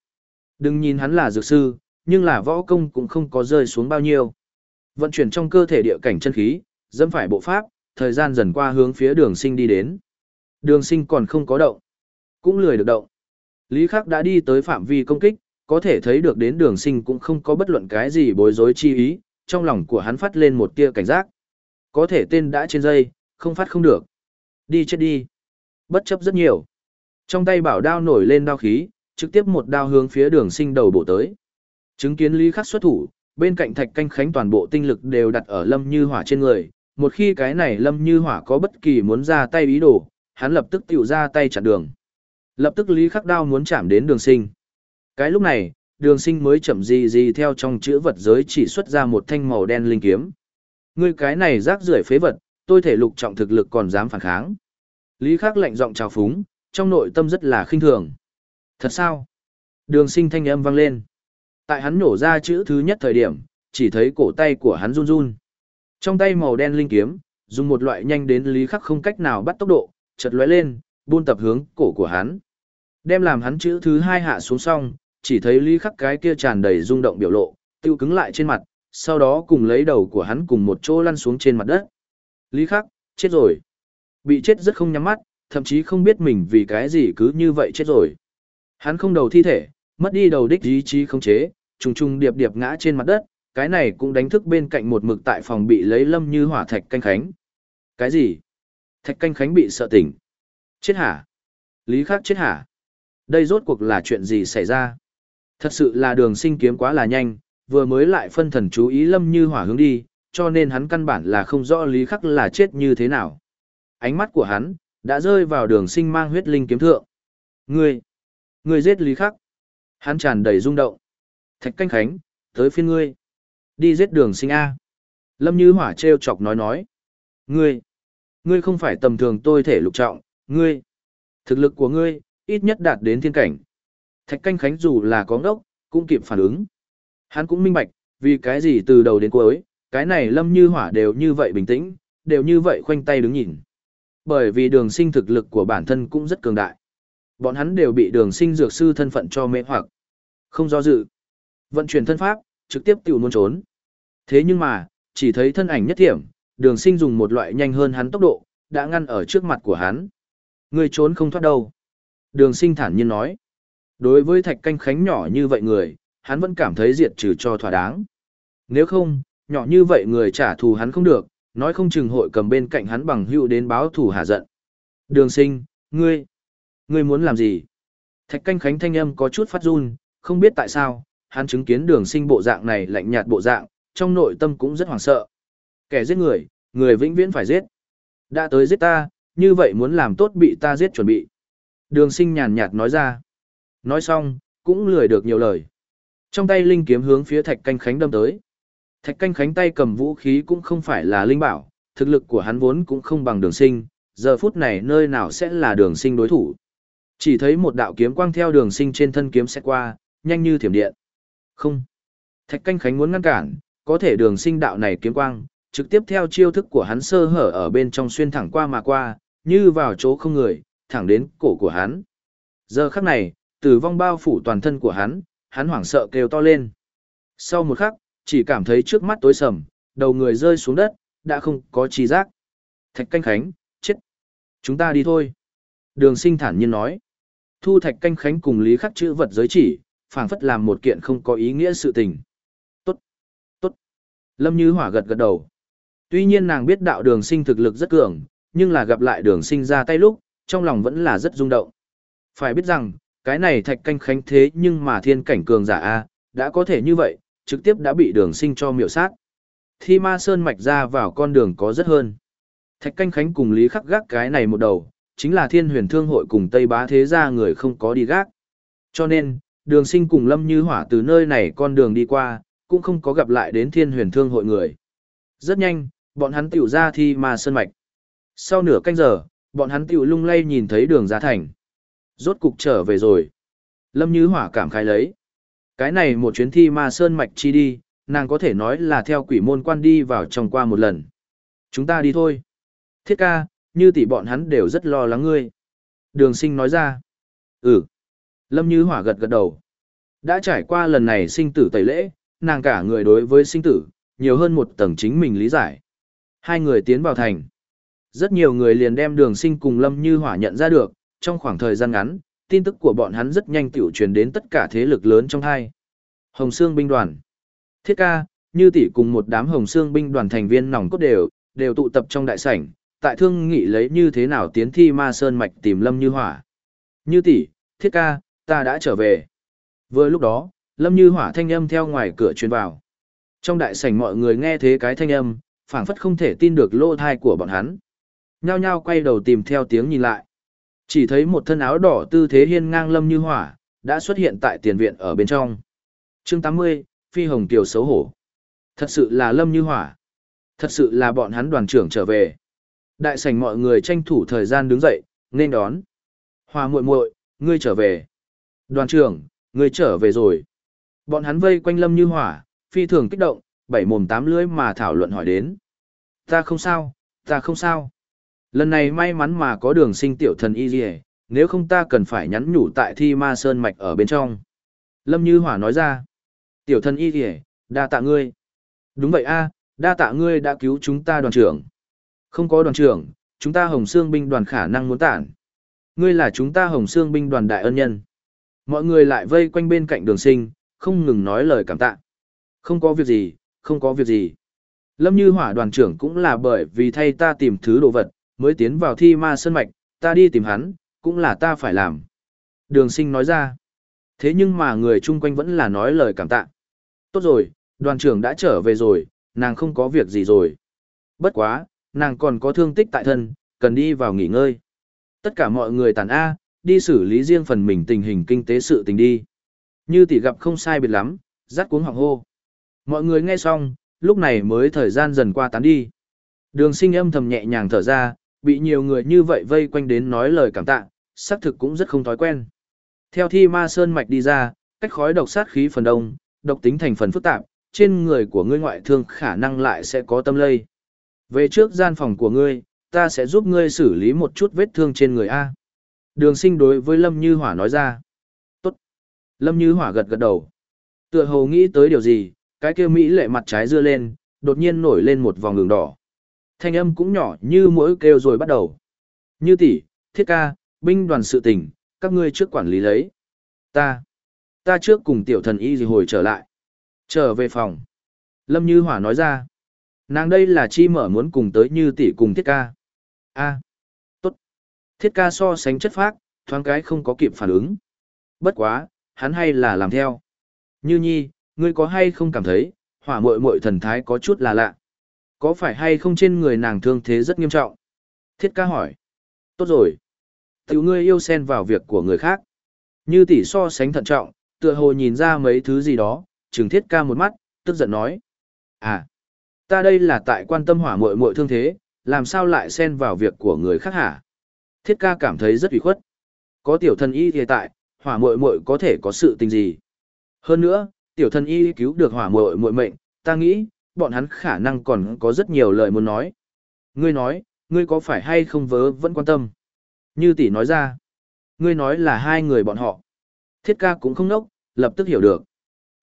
Đừng nhìn hắn là dược sư, nhưng là võ công cũng không có rơi xuống bao nhiêu. Vận chuyển trong cơ thể địa cảnh chân khí, dẫm phải bộ pháp, thời gian dần qua hướng phía đường sinh đi đến. Đường sinh còn không có động, cũng lười được động. Lý Khắc đã đi tới phạm vi công kích, có thể thấy được đến đường sinh cũng không có bất luận cái gì bối rối chi ý, trong lòng của hắn phát lên một tia cảnh giác. Có thể tên đã trên dây, không phát không được. Đi chết đi. Bất chấp rất nhiều. Trong tay bảo đao nổi lên đao khí, trực tiếp một đao hướng phía đường sinh đầu bổ tới. Chứng kiến Lý Khắc xuất thủ, bên cạnh Thạch Canh Khánh toàn bộ tinh lực đều đặt ở Lâm Như Hỏa trên người, một khi cái này Lâm Như Hỏa có bất kỳ muốn ra tay ý đồ, hắn lập tức tiểu ra tay chặn đường. Lập tức Lý Khắc Đao muốn chạm đến đường sinh. Cái lúc này, đường sinh mới chậm gì gì theo trong chữ vật giới chỉ xuất ra một thanh màu đen linh kiếm. Ngươi cái này rác rưởi phế vật, tôi thể lục trọng thực lực còn dám phản kháng. Lý Khắc lạnh giọng chào phúng, trong nội tâm rất là khinh thường. Thật sao? Đường sinh thanh âm vang lên. Tại hắn nổ ra chữ thứ nhất thời điểm, chỉ thấy cổ tay của hắn run run. Trong tay màu đen linh kiếm, dùng một loại nhanh đến Lý Khắc không cách nào bắt tốc độ, chợt lóe lên, buôn tập hướng cổ của hắn. Đem làm hắn chữ thứ hai hạ xuống xong, chỉ thấy Lý Khắc cái kia tràn đầy rung động biểu lộ, tiêu cứng lại trên mặt, sau đó cùng lấy đầu của hắn cùng một chỗ lăn xuống trên mặt đất. Lý Khắc, chết rồi. Bị chết rất không nhắm mắt, thậm chí không biết mình vì cái gì cứ như vậy chết rồi. Hắn không đầu thi thể, mất đi đầu đích ý chí không chế, trùng trùng điệp điệp ngã trên mặt đất, cái này cũng đánh thức bên cạnh một mực tại phòng bị lấy lâm như hỏa thạch canh khánh. Cái gì? Thạch canh khánh bị sợ tỉnh. Chết hả? Lý Khắc chết hả? Đây rốt cuộc là chuyện gì xảy ra? Thật sự là đường sinh kiếm quá là nhanh, vừa mới lại phân thần chú ý lâm như hỏa hướng đi, cho nên hắn căn bản là không rõ lý khắc là chết như thế nào. Ánh mắt của hắn, đã rơi vào đường sinh mang huyết linh kiếm thượng. Ngươi, ngươi giết lý khắc. Hắn tràn đầy rung động. Thạch canh khánh, tới phiên ngươi. Đi giết đường sinh A. Lâm như hỏa treo chọc nói nói. Ngươi, ngươi không phải tầm thường tôi thể lục trọng, ngươi. Thực lực của ngươi, ít nhất đạt đến thiên cảnh. Thạch canh khánh dù là có ngốc, cũng kịp phản ứng. Hắn cũng minh bạch, vì cái gì từ đầu đến cuối, cái này lâm như hỏa đều như vậy bình tĩnh, đều như vậy khoanh tay đứng nhìn. Bởi vì đường sinh thực lực của bản thân cũng rất cường đại. Bọn hắn đều bị đường sinh dược sư thân phận cho mê hoặc. Không do dự. Vận chuyển thân pháp, trực tiếp tiểu muốn trốn. Thế nhưng mà, chỉ thấy thân ảnh nhất thiểm, đường sinh dùng một loại nhanh hơn hắn tốc độ, đã ngăn ở trước mặt của hắn. Người trốn không thoát đâu. Đường sinh thản nhiên nói. Đối với thạch canh khánh nhỏ như vậy người, hắn vẫn cảm thấy diệt trừ cho thỏa đáng. Nếu không, nhỏ như vậy người trả thù hắn không được, nói không chừng hội cầm bên cạnh hắn bằng hữu đến báo thù hạ giận. Đường sinh, ngươi, ngươi muốn làm gì? Thạch canh khánh thanh âm có chút phát run, không biết tại sao, hắn chứng kiến đường sinh bộ dạng này lạnh nhạt bộ dạng, trong nội tâm cũng rất hoảng sợ. Kẻ giết người, người vĩnh viễn phải giết. Đã tới giết ta, như vậy muốn làm tốt bị ta giết chuẩn bị. Đường sinh nhàn nhạt nói ra. Nói xong, cũng lười được nhiều lời. Trong tay linh kiếm hướng phía Thạch Canh Khánh đâm tới. Thạch Canh Khánh tay cầm vũ khí cũng không phải là linh bảo, thực lực của hắn vốn cũng không bằng đường sinh, giờ phút này nơi nào sẽ là đường sinh đối thủ. Chỉ thấy một đạo kiếm quang theo đường sinh trên thân kiếm sẽ qua, nhanh như thiểm điện. Không. Thạch Canh Khánh muốn ngăn cản, có thể đường sinh đạo này kiếm quang, trực tiếp theo chiêu thức của hắn sơ hở ở bên trong xuyên thẳng qua mà qua, như vào chỗ không người, thẳng đến cổ của hắn. Giờ khắc này, tử vong bao phủ toàn thân của hắn, hắn hoảng sợ kêu to lên. Sau một khắc, chỉ cảm thấy trước mắt tối sầm, đầu người rơi xuống đất, đã không có trí giác. Thạch canh khánh, chết. Chúng ta đi thôi. Đường sinh thản nhiên nói. Thu thạch canh khánh cùng lý khắc chữ vật giới chỉ, phảng phất làm một kiện không có ý nghĩa sự tình. Tốt. Tốt. Lâm Như Hỏa gật gật đầu. Tuy nhiên nàng biết đạo đường sinh thực lực rất cường, nhưng là gặp lại đường sinh ra tay lúc, trong lòng vẫn là rất rung động. Phải biết rằng, cái này thạch canh khánh thế nhưng mà thiên cảnh cường giả A, đã có thể như vậy, trực tiếp đã bị đường sinh cho miểu sát. Thi ma sơn mạch ra vào con đường có rất hơn. Thạch canh khánh cùng lý khắc gác cái này một đầu, chính là thiên huyền thương hội cùng Tây Bá Thế gia người không có đi gác. Cho nên, đường sinh cùng lâm như hỏa từ nơi này con đường đi qua, cũng không có gặp lại đến thiên huyền thương hội người. Rất nhanh, bọn hắn tiểu ra thi ma sơn mạch. Sau nửa canh giờ, bọn hắn tiểu lung lay nhìn thấy đường ra thành. Rốt cục trở về rồi. Lâm Như Hỏa cảm khai lấy. Cái này một chuyến thi ma sơn mạch chi đi, nàng có thể nói là theo quỷ môn quan đi vào trong qua một lần. Chúng ta đi thôi. Thiết ca, như tỷ bọn hắn đều rất lo lắng ngươi. Đường sinh nói ra. Ừ. Lâm Như Hỏa gật gật đầu. Đã trải qua lần này sinh tử tẩy lễ, nàng cả người đối với sinh tử, nhiều hơn một tầng chính mình lý giải. Hai người tiến vào thành. Rất nhiều người liền đem đường sinh cùng Lâm Như Hỏa nhận ra được, trong khoảng thời gian ngắn, tin tức của bọn hắn rất nhanh tiểu truyền đến tất cả thế lực lớn trong hai. Hồng Sương binh đoàn. Thiết ca, như tỷ cùng một đám Hồng Sương binh đoàn thành viên nòng cốt đều, đều tụ tập trong đại sảnh, tại thương nghị lấy như thế nào tiến thi ma sơn mạch tìm Lâm Như Hỏa. Như tỷ, thiết ca, ta đã trở về. Vừa lúc đó, Lâm Như Hỏa thanh âm theo ngoài cửa truyền vào. Trong đại sảnh mọi người nghe thế cái thanh âm, phảng phất không thể tin được lô thai của bọn hắn. Nhao nhao quay đầu tìm theo tiếng nhìn lại. Chỉ thấy một thân áo đỏ tư thế hiên ngang lâm như hỏa, đã xuất hiện tại tiền viện ở bên trong. chương 80, Phi Hồng Kiều xấu hổ. Thật sự là lâm như hỏa. Thật sự là bọn hắn đoàn trưởng trở về. Đại sảnh mọi người tranh thủ thời gian đứng dậy, nên đón. Hòa muội muội, ngươi trở về. Đoàn trưởng, ngươi trở về rồi. Bọn hắn vây quanh lâm như hỏa, phi thường kích động, bảy mồm tám lưỡi mà thảo luận hỏi đến. Ta không sao, ta không sao. Lần này may mắn mà có đường sinh tiểu thần y dì nếu không ta cần phải nhắn nhủ tại thi ma sơn mạch ở bên trong. Lâm Như Hỏa nói ra. Tiểu thần y dì đa tạ ngươi. Đúng vậy a đa tạ ngươi đã cứu chúng ta đoàn trưởng. Không có đoàn trưởng, chúng ta Hồng Sương binh đoàn khả năng muốn tản. Ngươi là chúng ta Hồng Sương binh đoàn đại ân nhân. Mọi người lại vây quanh bên cạnh đường sinh, không ngừng nói lời cảm tạ. Không có việc gì, không có việc gì. Lâm Như Hỏa đoàn trưởng cũng là bởi vì thay ta tìm thứ đồ vật, mới tiến vào thi ma sơn mạch, ta đi tìm hắn, cũng là ta phải làm. Đường sinh nói ra. Thế nhưng mà người chung quanh vẫn là nói lời cảm tạ. Tốt rồi, đoàn trưởng đã trở về rồi, nàng không có việc gì rồi. Bất quá, nàng còn có thương tích tại thân, cần đi vào nghỉ ngơi. Tất cả mọi người tàn A, đi xử lý riêng phần mình tình hình kinh tế sự tình đi. Như tỷ gặp không sai biệt lắm, rắt cuống họng hô. Mọi người nghe xong, lúc này mới thời gian dần qua tán đi. Đường sinh âm thầm nhẹ nhàng thở ra, bị nhiều người như vậy vây quanh đến nói lời cảm tạ, xác thực cũng rất không thói quen. Theo thi ma sơn mạch đi ra, cách khói độc sát khí phần đông, độc tính thành phần phức tạp, trên người của ngươi ngoại thương khả năng lại sẽ có tâm lây. Về trước gian phòng của ngươi, ta sẽ giúp ngươi xử lý một chút vết thương trên người A. Đường sinh đối với Lâm Như Hỏa nói ra. Tốt. Lâm Như Hỏa gật gật đầu. Tựa hồ nghĩ tới điều gì, cái kia Mỹ lệ mặt trái dưa lên, đột nhiên nổi lên một vòng đường đỏ. Thanh âm cũng nhỏ như mỗi kêu rồi bắt đầu. Như tỷ, thiết ca, binh đoàn sự tình, các ngươi trước quản lý lấy. Ta, ta trước cùng tiểu thần y gì hồi trở lại. Trở về phòng. Lâm Như Hỏa nói ra. Nàng đây là chi mở muốn cùng tới như tỷ cùng thiết ca. a tốt. Thiết ca so sánh chất phác, thoáng cái không có kịp phản ứng. Bất quá, hắn hay là làm theo. Như nhi, ngươi có hay không cảm thấy, hỏa muội muội thần thái có chút là lạ. Có phải hay không trên người nàng thương thế rất nghiêm trọng? Thiết ca hỏi. Tốt rồi. Tiểu ngươi yêu xen vào việc của người khác. Như tỷ so sánh thận trọng, tựa hồ nhìn ra mấy thứ gì đó, trừng thiết ca một mắt, tức giận nói. À, ta đây là tại quan tâm hỏa muội muội thương thế, làm sao lại xen vào việc của người khác hả? Thiết ca cảm thấy rất ủy khuất. Có tiểu thần y hiện tại, hỏa muội muội có thể có sự tình gì? Hơn nữa, tiểu thần y cứu được hỏa muội muội mệnh, ta nghĩ, bọn hắn khả năng còn có rất nhiều lời muốn nói. Ngươi nói, ngươi có phải hay không vớ vẫn quan tâm? Như tỷ nói ra, ngươi nói là hai người bọn họ. Thiết ca cũng không nốc, lập tức hiểu được.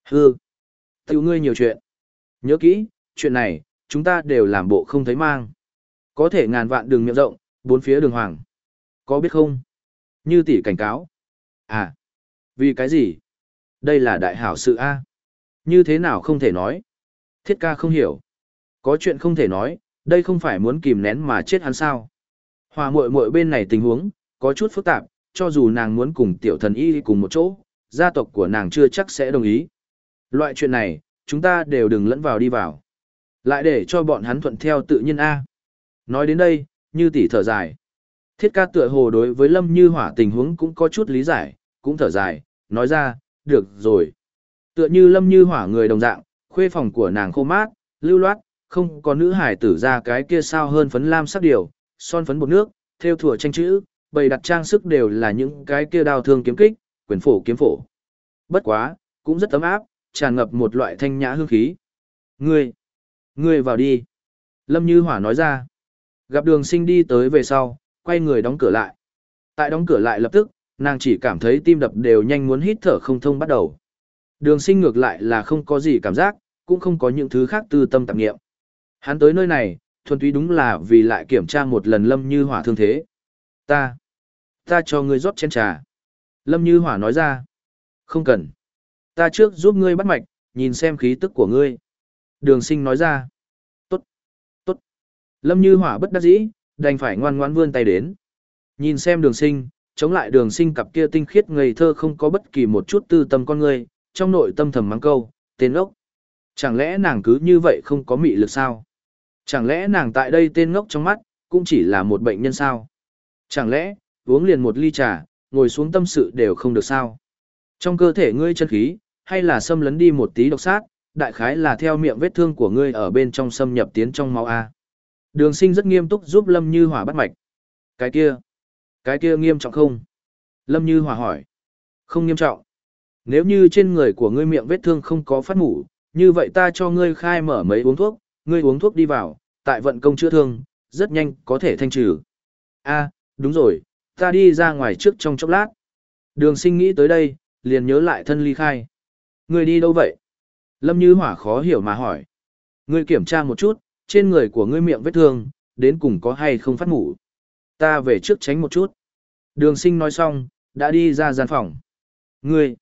Hư, tiểu ngươi nhiều chuyện. Nhớ kỹ, chuyện này, chúng ta đều làm bộ không thấy mang. Có thể ngàn vạn đường miệng rộng, bốn phía đường hoàng. Có biết không? Như tỷ cảnh cáo. À, vì cái gì? Đây là đại hảo sự A. Như thế nào không thể nói? Thiết ca không hiểu. Có chuyện không thể nói, đây không phải muốn kìm nén mà chết hắn sao. Hòa muội muội bên này tình huống, có chút phức tạp, cho dù nàng muốn cùng tiểu thần y cùng một chỗ, gia tộc của nàng chưa chắc sẽ đồng ý. Loại chuyện này, chúng ta đều đừng lẫn vào đi vào. Lại để cho bọn hắn thuận theo tự nhiên A. Nói đến đây, như tỷ thở dài. Thiết ca tựa hồ đối với lâm như hỏa tình huống cũng có chút lý giải, cũng thở dài, nói ra, được rồi. Tựa như lâm như hỏa người đồng dạng, khuê phòng của nàng khô mát, lưu loát, không có nữ hải tử ra cái kia sao hơn phấn lam sắc điều, son phấn bột nước, theo thủa tranh chữ, bày đặt trang sức đều là những cái kia đào thương kiếm kích, quyền phổ kiếm phổ. Bất quá, cũng rất ấm áp, tràn ngập một loại thanh nhã hương khí. Ngươi, ngươi vào đi. Lâm Như Hỏa nói ra. Gặp đường sinh đi tới về sau, quay người đóng cửa lại. Tại đóng cửa lại lập tức, nàng chỉ cảm thấy tim đập đều nhanh muốn hít thở không thông bắt đầu. Đường sinh ngược lại là không có gì cảm giác, cũng không có những thứ khác tư tâm tạp nghiệm. Hắn tới nơi này, thuần túy đúng là vì lại kiểm tra một lần Lâm Như Hỏa thương thế. Ta, ta cho ngươi rót chén trà. Lâm Như Hỏa nói ra. Không cần. Ta trước giúp ngươi bắt mạch, nhìn xem khí tức của ngươi. Đường sinh nói ra. Tốt, tốt. Lâm Như Hỏa bất đắc dĩ, đành phải ngoan ngoan vươn tay đến. Nhìn xem đường sinh, chống lại đường sinh cặp kia tinh khiết ngây thơ không có bất kỳ một chút tư tâm con người, trong nội tâm thầm mắng câu, tên ốc. Chẳng lẽ nàng cứ như vậy không có mị lực sao? Chẳng lẽ nàng tại đây tên ngốc trong mắt, cũng chỉ là một bệnh nhân sao? Chẳng lẽ, uống liền một ly trà, ngồi xuống tâm sự đều không được sao? Trong cơ thể ngươi chân khí, hay là xâm lấn đi một tí độc sát, đại khái là theo miệng vết thương của ngươi ở bên trong xâm nhập tiến trong máu A. Đường sinh rất nghiêm túc giúp Lâm Như Hỏa bắt mạch. Cái kia, cái kia nghiêm trọng không? Lâm Như Hỏa hỏi. Không nghiêm trọng. Nếu như trên người của ngươi miệng vết thương không có phát mủ, như vậy ta cho ngươi khai mở mấy uống thuốc, ngươi uống thuốc đi vào, tại vận công chữa thương, rất nhanh có thể thanh trừ. A, đúng rồi, ta đi ra ngoài trước trong chốc lát. Đường sinh nghĩ tới đây, liền nhớ lại thân ly khai. Ngươi đi đâu vậy? Lâm Như Hỏa khó hiểu mà hỏi. Ngươi kiểm tra một chút, trên người của ngươi miệng vết thương, đến cùng có hay không phát ngủ. Ta về trước tránh một chút. Đường sinh nói xong, đã đi ra gian phòng. Ngươi!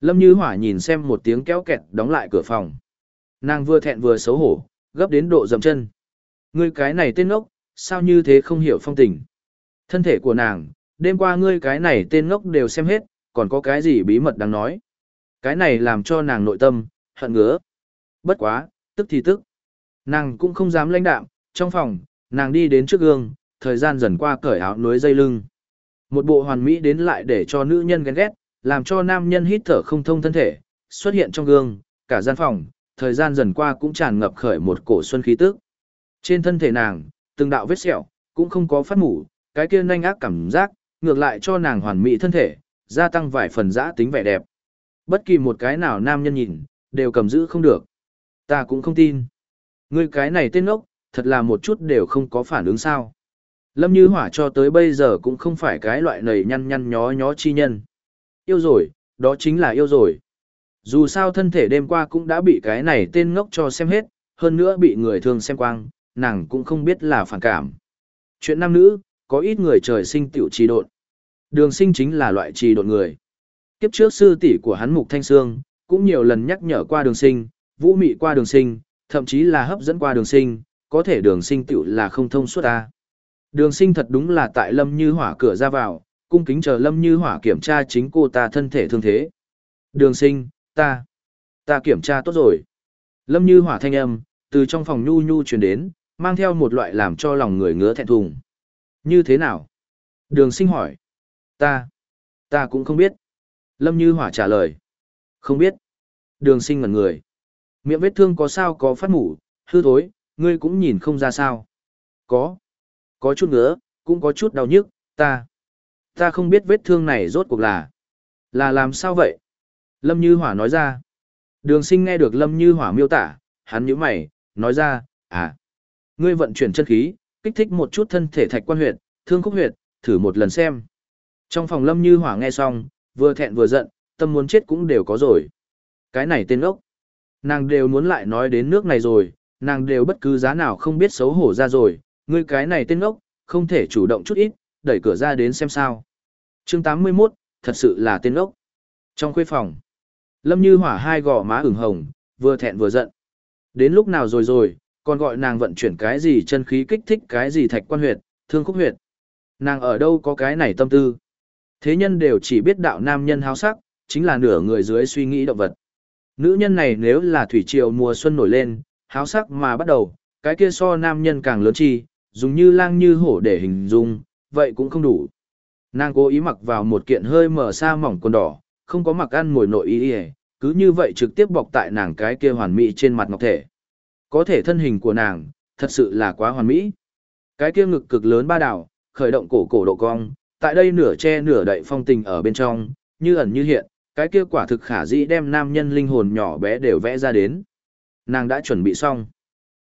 Lâm Như Hỏa nhìn xem một tiếng kéo kẹt đóng lại cửa phòng. Nàng vừa thẹn vừa xấu hổ, gấp đến độ dầm chân. Ngươi cái này tên ngốc, sao như thế không hiểu phong tình. Thân thể của nàng, đêm qua ngươi cái này tên ngốc đều xem hết, còn có cái gì bí mật đáng nói. Cái này làm cho nàng nội tâm, hận ngứa. Bất quá, tức thì tức. Nàng cũng không dám lãnh đạm, trong phòng, nàng đi đến trước gương, thời gian dần qua cởi áo núi dây lưng. Một bộ hoàn mỹ đến lại để cho nữ nhân ghen ghét, làm cho nam nhân hít thở không thông thân thể, xuất hiện trong gương, cả gian phòng, thời gian dần qua cũng tràn ngập khởi một cổ xuân khí tức. Trên thân thể nàng, từng đạo vết sẹo, cũng không có phát mủ, cái kia nhanh ác cảm giác, ngược lại cho nàng hoàn mỹ thân thể, gia tăng vài phần giã tính vẻ đẹp. Bất kỳ một cái nào nam nhân nhìn, đều cầm giữ không được. Ta cũng không tin. Ngươi cái này tên ốc, thật là một chút đều không có phản ứng sao. Lâm Như Hỏa cho tới bây giờ cũng không phải cái loại nầy nhăn nhăn nhó nhó chi nhân. Yêu rồi, đó chính là yêu rồi. Dù sao thân thể đêm qua cũng đã bị cái này tên ngốc cho xem hết, hơn nữa bị người thường xem quang, nàng cũng không biết là phản cảm. Chuyện nam nữ, có ít người trời sinh tiểu trì độn. Đường sinh chính là loại trì độn người. Kiếp trước sư tỷ của hắn Mục Thanh Sương, cũng nhiều lần nhắc nhở qua đường sinh, vũ mị qua đường sinh, thậm chí là hấp dẫn qua đường sinh, có thể đường sinh tựu là không thông suốt ta. Đường sinh thật đúng là tại Lâm Như Hỏa cửa ra vào, cung kính chờ Lâm Như Hỏa kiểm tra chính cô ta thân thể thương thế. Đường sinh, ta, ta kiểm tra tốt rồi. Lâm Như Hỏa thanh âm, từ trong phòng nhu nhu chuyển đến, mang theo một loại làm cho lòng người ngứa thẹn thùng. Như thế nào? Đường sinh hỏi. Ta, ta cũng không biết. Lâm Như Hỏa trả lời. Không biết. Đường sinh ngẩn người. Miệng vết thương có sao có phát mủ, hư thối, ngươi cũng nhìn không ra sao. Có. Có chút ngứa, cũng có chút đau nhức, ta. Ta không biết vết thương này rốt cuộc là. Là làm sao vậy? Lâm Như Hỏa nói ra. Đường sinh nghe được Lâm Như Hỏa miêu tả, hắn nhíu mày, nói ra, à. Ngươi vận chuyển chân khí, kích thích một chút thân thể thạch quan huyệt, thương khúc huyệt, thử một lần xem. Trong phòng Lâm Như Hỏa nghe xong, vừa thẹn vừa giận, tâm muốn chết cũng đều có rồi. Cái này tên ốc. Nàng đều muốn lại nói đến nước này rồi, nàng đều bất cứ giá nào không biết xấu hổ ra rồi, ngươi cái này tên ốc, không thể chủ động chút ít, đẩy cửa ra đến xem sao. chương 81, thật sự là tên ốc. Trong khuê phòng, Lâm Như Hỏa hai gò má ửng hồng, vừa thẹn vừa giận. Đến lúc nào rồi rồi, còn gọi nàng vận chuyển cái gì chân khí kích thích cái gì thạch quan huyệt, thương khúc huyệt. Nàng ở đâu có cái này tâm tư. Thế nhân đều chỉ biết đạo nam nhân háo sắc, chính là nửa người dưới suy nghĩ động vật. Nữ nhân này nếu là thủy triều mùa xuân nổi lên, háo sắc mà bắt đầu, cái kia so nam nhân càng lớn chi, dùng như lang như hổ để hình dung, vậy cũng không đủ. Nàng cố ý mặc vào một kiện hơi mở xa mỏng quần đỏ, không có mặc ăn mồi nội y ý, cứ như vậy trực tiếp bọc tại nàng cái kia hoàn mỹ trên mặt ngọc thể. Có thể thân hình của nàng, thật sự là quá hoàn mỹ. Cái kia ngực cực lớn ba đảo, khởi động cổ cổ độ cong, tại đây nửa che nửa đậy phong tình ở bên trong, như ẩn như hiện, cái kia quả thực khả dĩ đem nam nhân linh hồn nhỏ bé đều vẽ ra đến. Nàng đã chuẩn bị xong.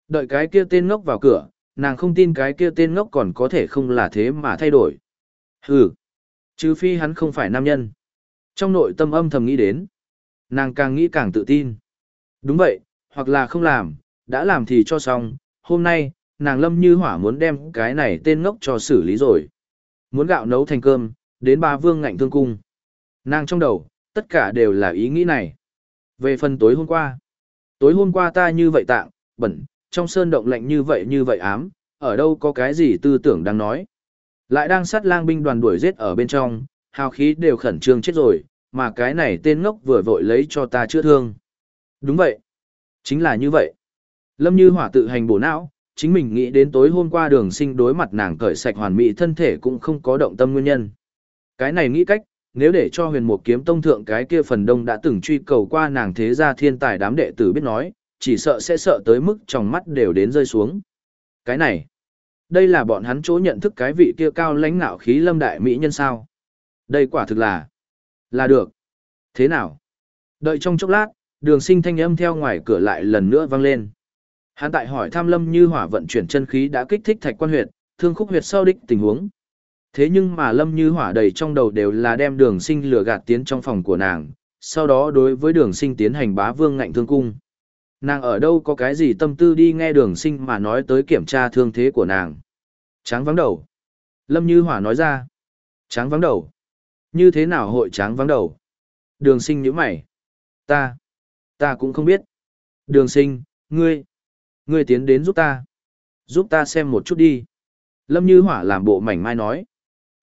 Đợi cái kia tên ngốc vào cửa, nàng không tin cái kia tên ngốc còn có thể không là thế mà thay đổi. Hừ, trừ phi hắn không phải nam nhân. Trong nội tâm âm thầm nghĩ đến, nàng càng nghĩ càng tự tin. Đúng vậy, hoặc là không làm, đã làm thì cho xong, hôm nay, nàng lâm như hỏa muốn đem cái này tên ngốc cho xử lý rồi. Muốn gạo nấu thành cơm, đến ba vương ngạnh thương cung. Nàng trong đầu, tất cả đều là ý nghĩ này. Về phần tối hôm qua, tối hôm qua ta như vậy tạng, bẩn, trong sơn động lạnh như vậy như vậy ám, ở đâu có cái gì tư tưởng đang nói. Lại đang sát lang binh đoàn đuổi giết ở bên trong, hào khí đều khẩn trương chết rồi, mà cái này tên ngốc vừa vội lấy cho ta chữa thương. Đúng vậy. Chính là như vậy. Lâm Như Hỏa tự hành bổ não, chính mình nghĩ đến tối hôm qua đường sinh đối mặt nàng cởi sạch hoàn mỹ thân thể cũng không có động tâm nguyên nhân. Cái này nghĩ cách, nếu để cho huyền mục kiếm tông thượng cái kia phần đông đã từng truy cầu qua nàng thế gia thiên tài đám đệ tử biết nói, chỉ sợ sẽ sợ tới mức trong mắt đều đến rơi xuống. Cái này, đây là bọn hắn chỗ nhận thức cái vị kia cao lãnh nạo khí lâm đại mỹ nhân sao. Đây quả thực là, là được. Thế nào? Đợi trong chốc lát, đường sinh thanh âm theo ngoài cửa lại lần nữa vang lên. Hắn tại hỏi tham lâm như hỏa vận chuyển chân khí đã kích thích thạch quan huyệt, thương khúc huyệt sau đích tình huống. Thế nhưng mà lâm như hỏa đầy trong đầu đều là đem đường sinh lừa gạt tiến trong phòng của nàng, sau đó đối với đường sinh tiến hành bá vương ngạnh thương cung. Nàng ở đâu có cái gì tâm tư đi nghe đường sinh mà nói tới kiểm tra thương thế của nàng. Tráng vắng đầu. Lâm Như Hỏa nói ra. Tráng vắng đầu. Như thế nào hội tráng vắng đầu? Đường sinh nhíu mày. Ta. Ta cũng không biết. Đường sinh, ngươi. Ngươi tiến đến giúp ta. Giúp ta xem một chút đi. Lâm Như Hỏa làm bộ mảnh mai nói.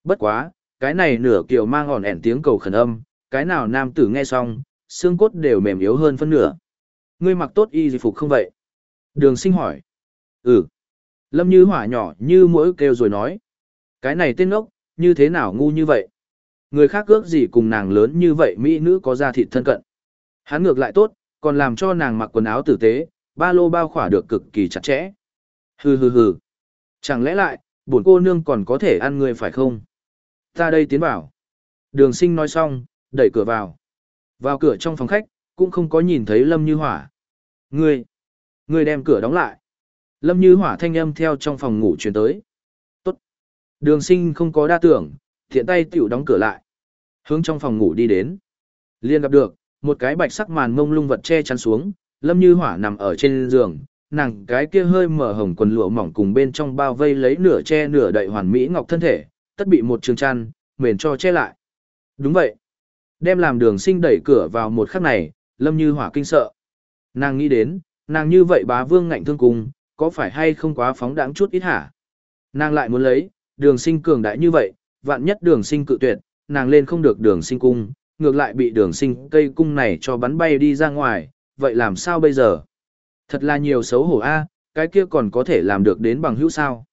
Bất quá, cái này nửa kiểu mang ỏn ẻn tiếng cầu khẩn âm, cái nào nam tử nghe xong, xương cốt đều mềm yếu hơn phân nửa. Ngươi mặc tốt y gì phục không vậy? Đường sinh hỏi. Ừ. Lâm Như Hỏa nhỏ như mỗi kêu rồi nói. Cái này tên ốc, như thế nào ngu như vậy? Người khác ước gì cùng nàng lớn như vậy mỹ nữ có da thịt thân cận. Hắn ngược lại tốt, còn làm cho nàng mặc quần áo tử tế, ba lô bao khỏa được cực kỳ chặt chẽ. Hừ hừ hừ. Chẳng lẽ lại, bổn cô nương còn có thể ăn người phải không? Ta đây tiến vào. Đường sinh nói xong, đẩy cửa vào. Vào cửa trong phòng khách, cũng không có nhìn thấy Lâm Như Hỏa. Ngươi, ngươi đem cửa đóng lại. Lâm Như Hỏa thanh âm theo trong phòng ngủ truyền tới. Tốt. Đường sinh không có đa tưởng, thiện tay tiểu đóng cửa lại. Hướng trong phòng ngủ đi đến. Liên gặp được, một cái bạch sắc màn mông lung vật che chắn xuống, Lâm Như Hỏa nằm ở trên giường, nàng cái kia hơi mở hồng quần lụa mỏng cùng bên trong bao vây lấy nửa che nửa đậy hoàn mỹ ngọc thân thể, tất bị một trường chăn, mền cho che lại. Đúng vậy. Đem làm đường sinh đẩy cửa vào một khắc này, Lâm Như Hỏa kinh sợ. Nàng nghĩ đến, nàng như vậy bá vương ngạnh thương cùng, có phải hay không quá phóng đáng chút ít hả? Nàng lại muốn lấy, đường sinh cường đại như vậy, vạn nhất đường sinh cự tuyệt, nàng lên không được đường sinh cung, ngược lại bị đường sinh cây cung này cho bắn bay đi ra ngoài, vậy làm sao bây giờ? Thật là nhiều xấu hổ a cái kia còn có thể làm được đến bằng hữu sao.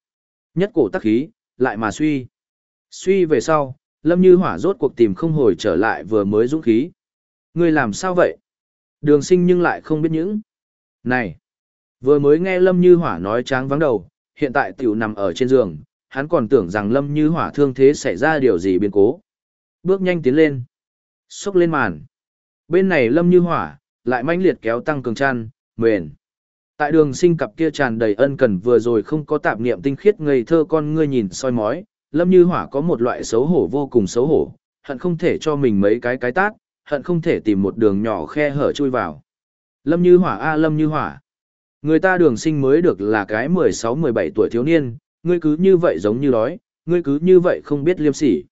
Nhất cổ tắc khí, lại mà suy. Suy về sau, Lâm Như Hỏa rốt cuộc tìm không hồi trở lại vừa mới dũng khí. Ngươi làm sao vậy? Đường sinh nhưng lại không biết những. Này! Vừa mới nghe Lâm Như Hỏa nói tráng vắng đầu, hiện tại tiểu nằm ở trên giường, hắn còn tưởng rằng Lâm Như Hỏa thương thế xảy ra điều gì biến cố. Bước nhanh tiến lên. Xúc lên màn. Bên này Lâm Như Hỏa, lại mãnh liệt kéo tăng cường chăn, mền. Tại đường sinh cặp kia tràn đầy ân cần vừa rồi không có tạp niệm tinh khiết ngây thơ con ngươi nhìn soi mói, Lâm Như Hỏa có một loại xấu hổ vô cùng xấu hổ, hận không thể cho mình mấy cái cái tát, hận không thể tìm một đường nhỏ khe hở chui vào. Lâm Như Hỏa a Lâm Như Hỏa. Người ta đường sinh mới được là cái 16-17 tuổi thiếu niên, ngươi cứ như vậy giống như đói, ngươi cứ như vậy không biết liêm sỉ.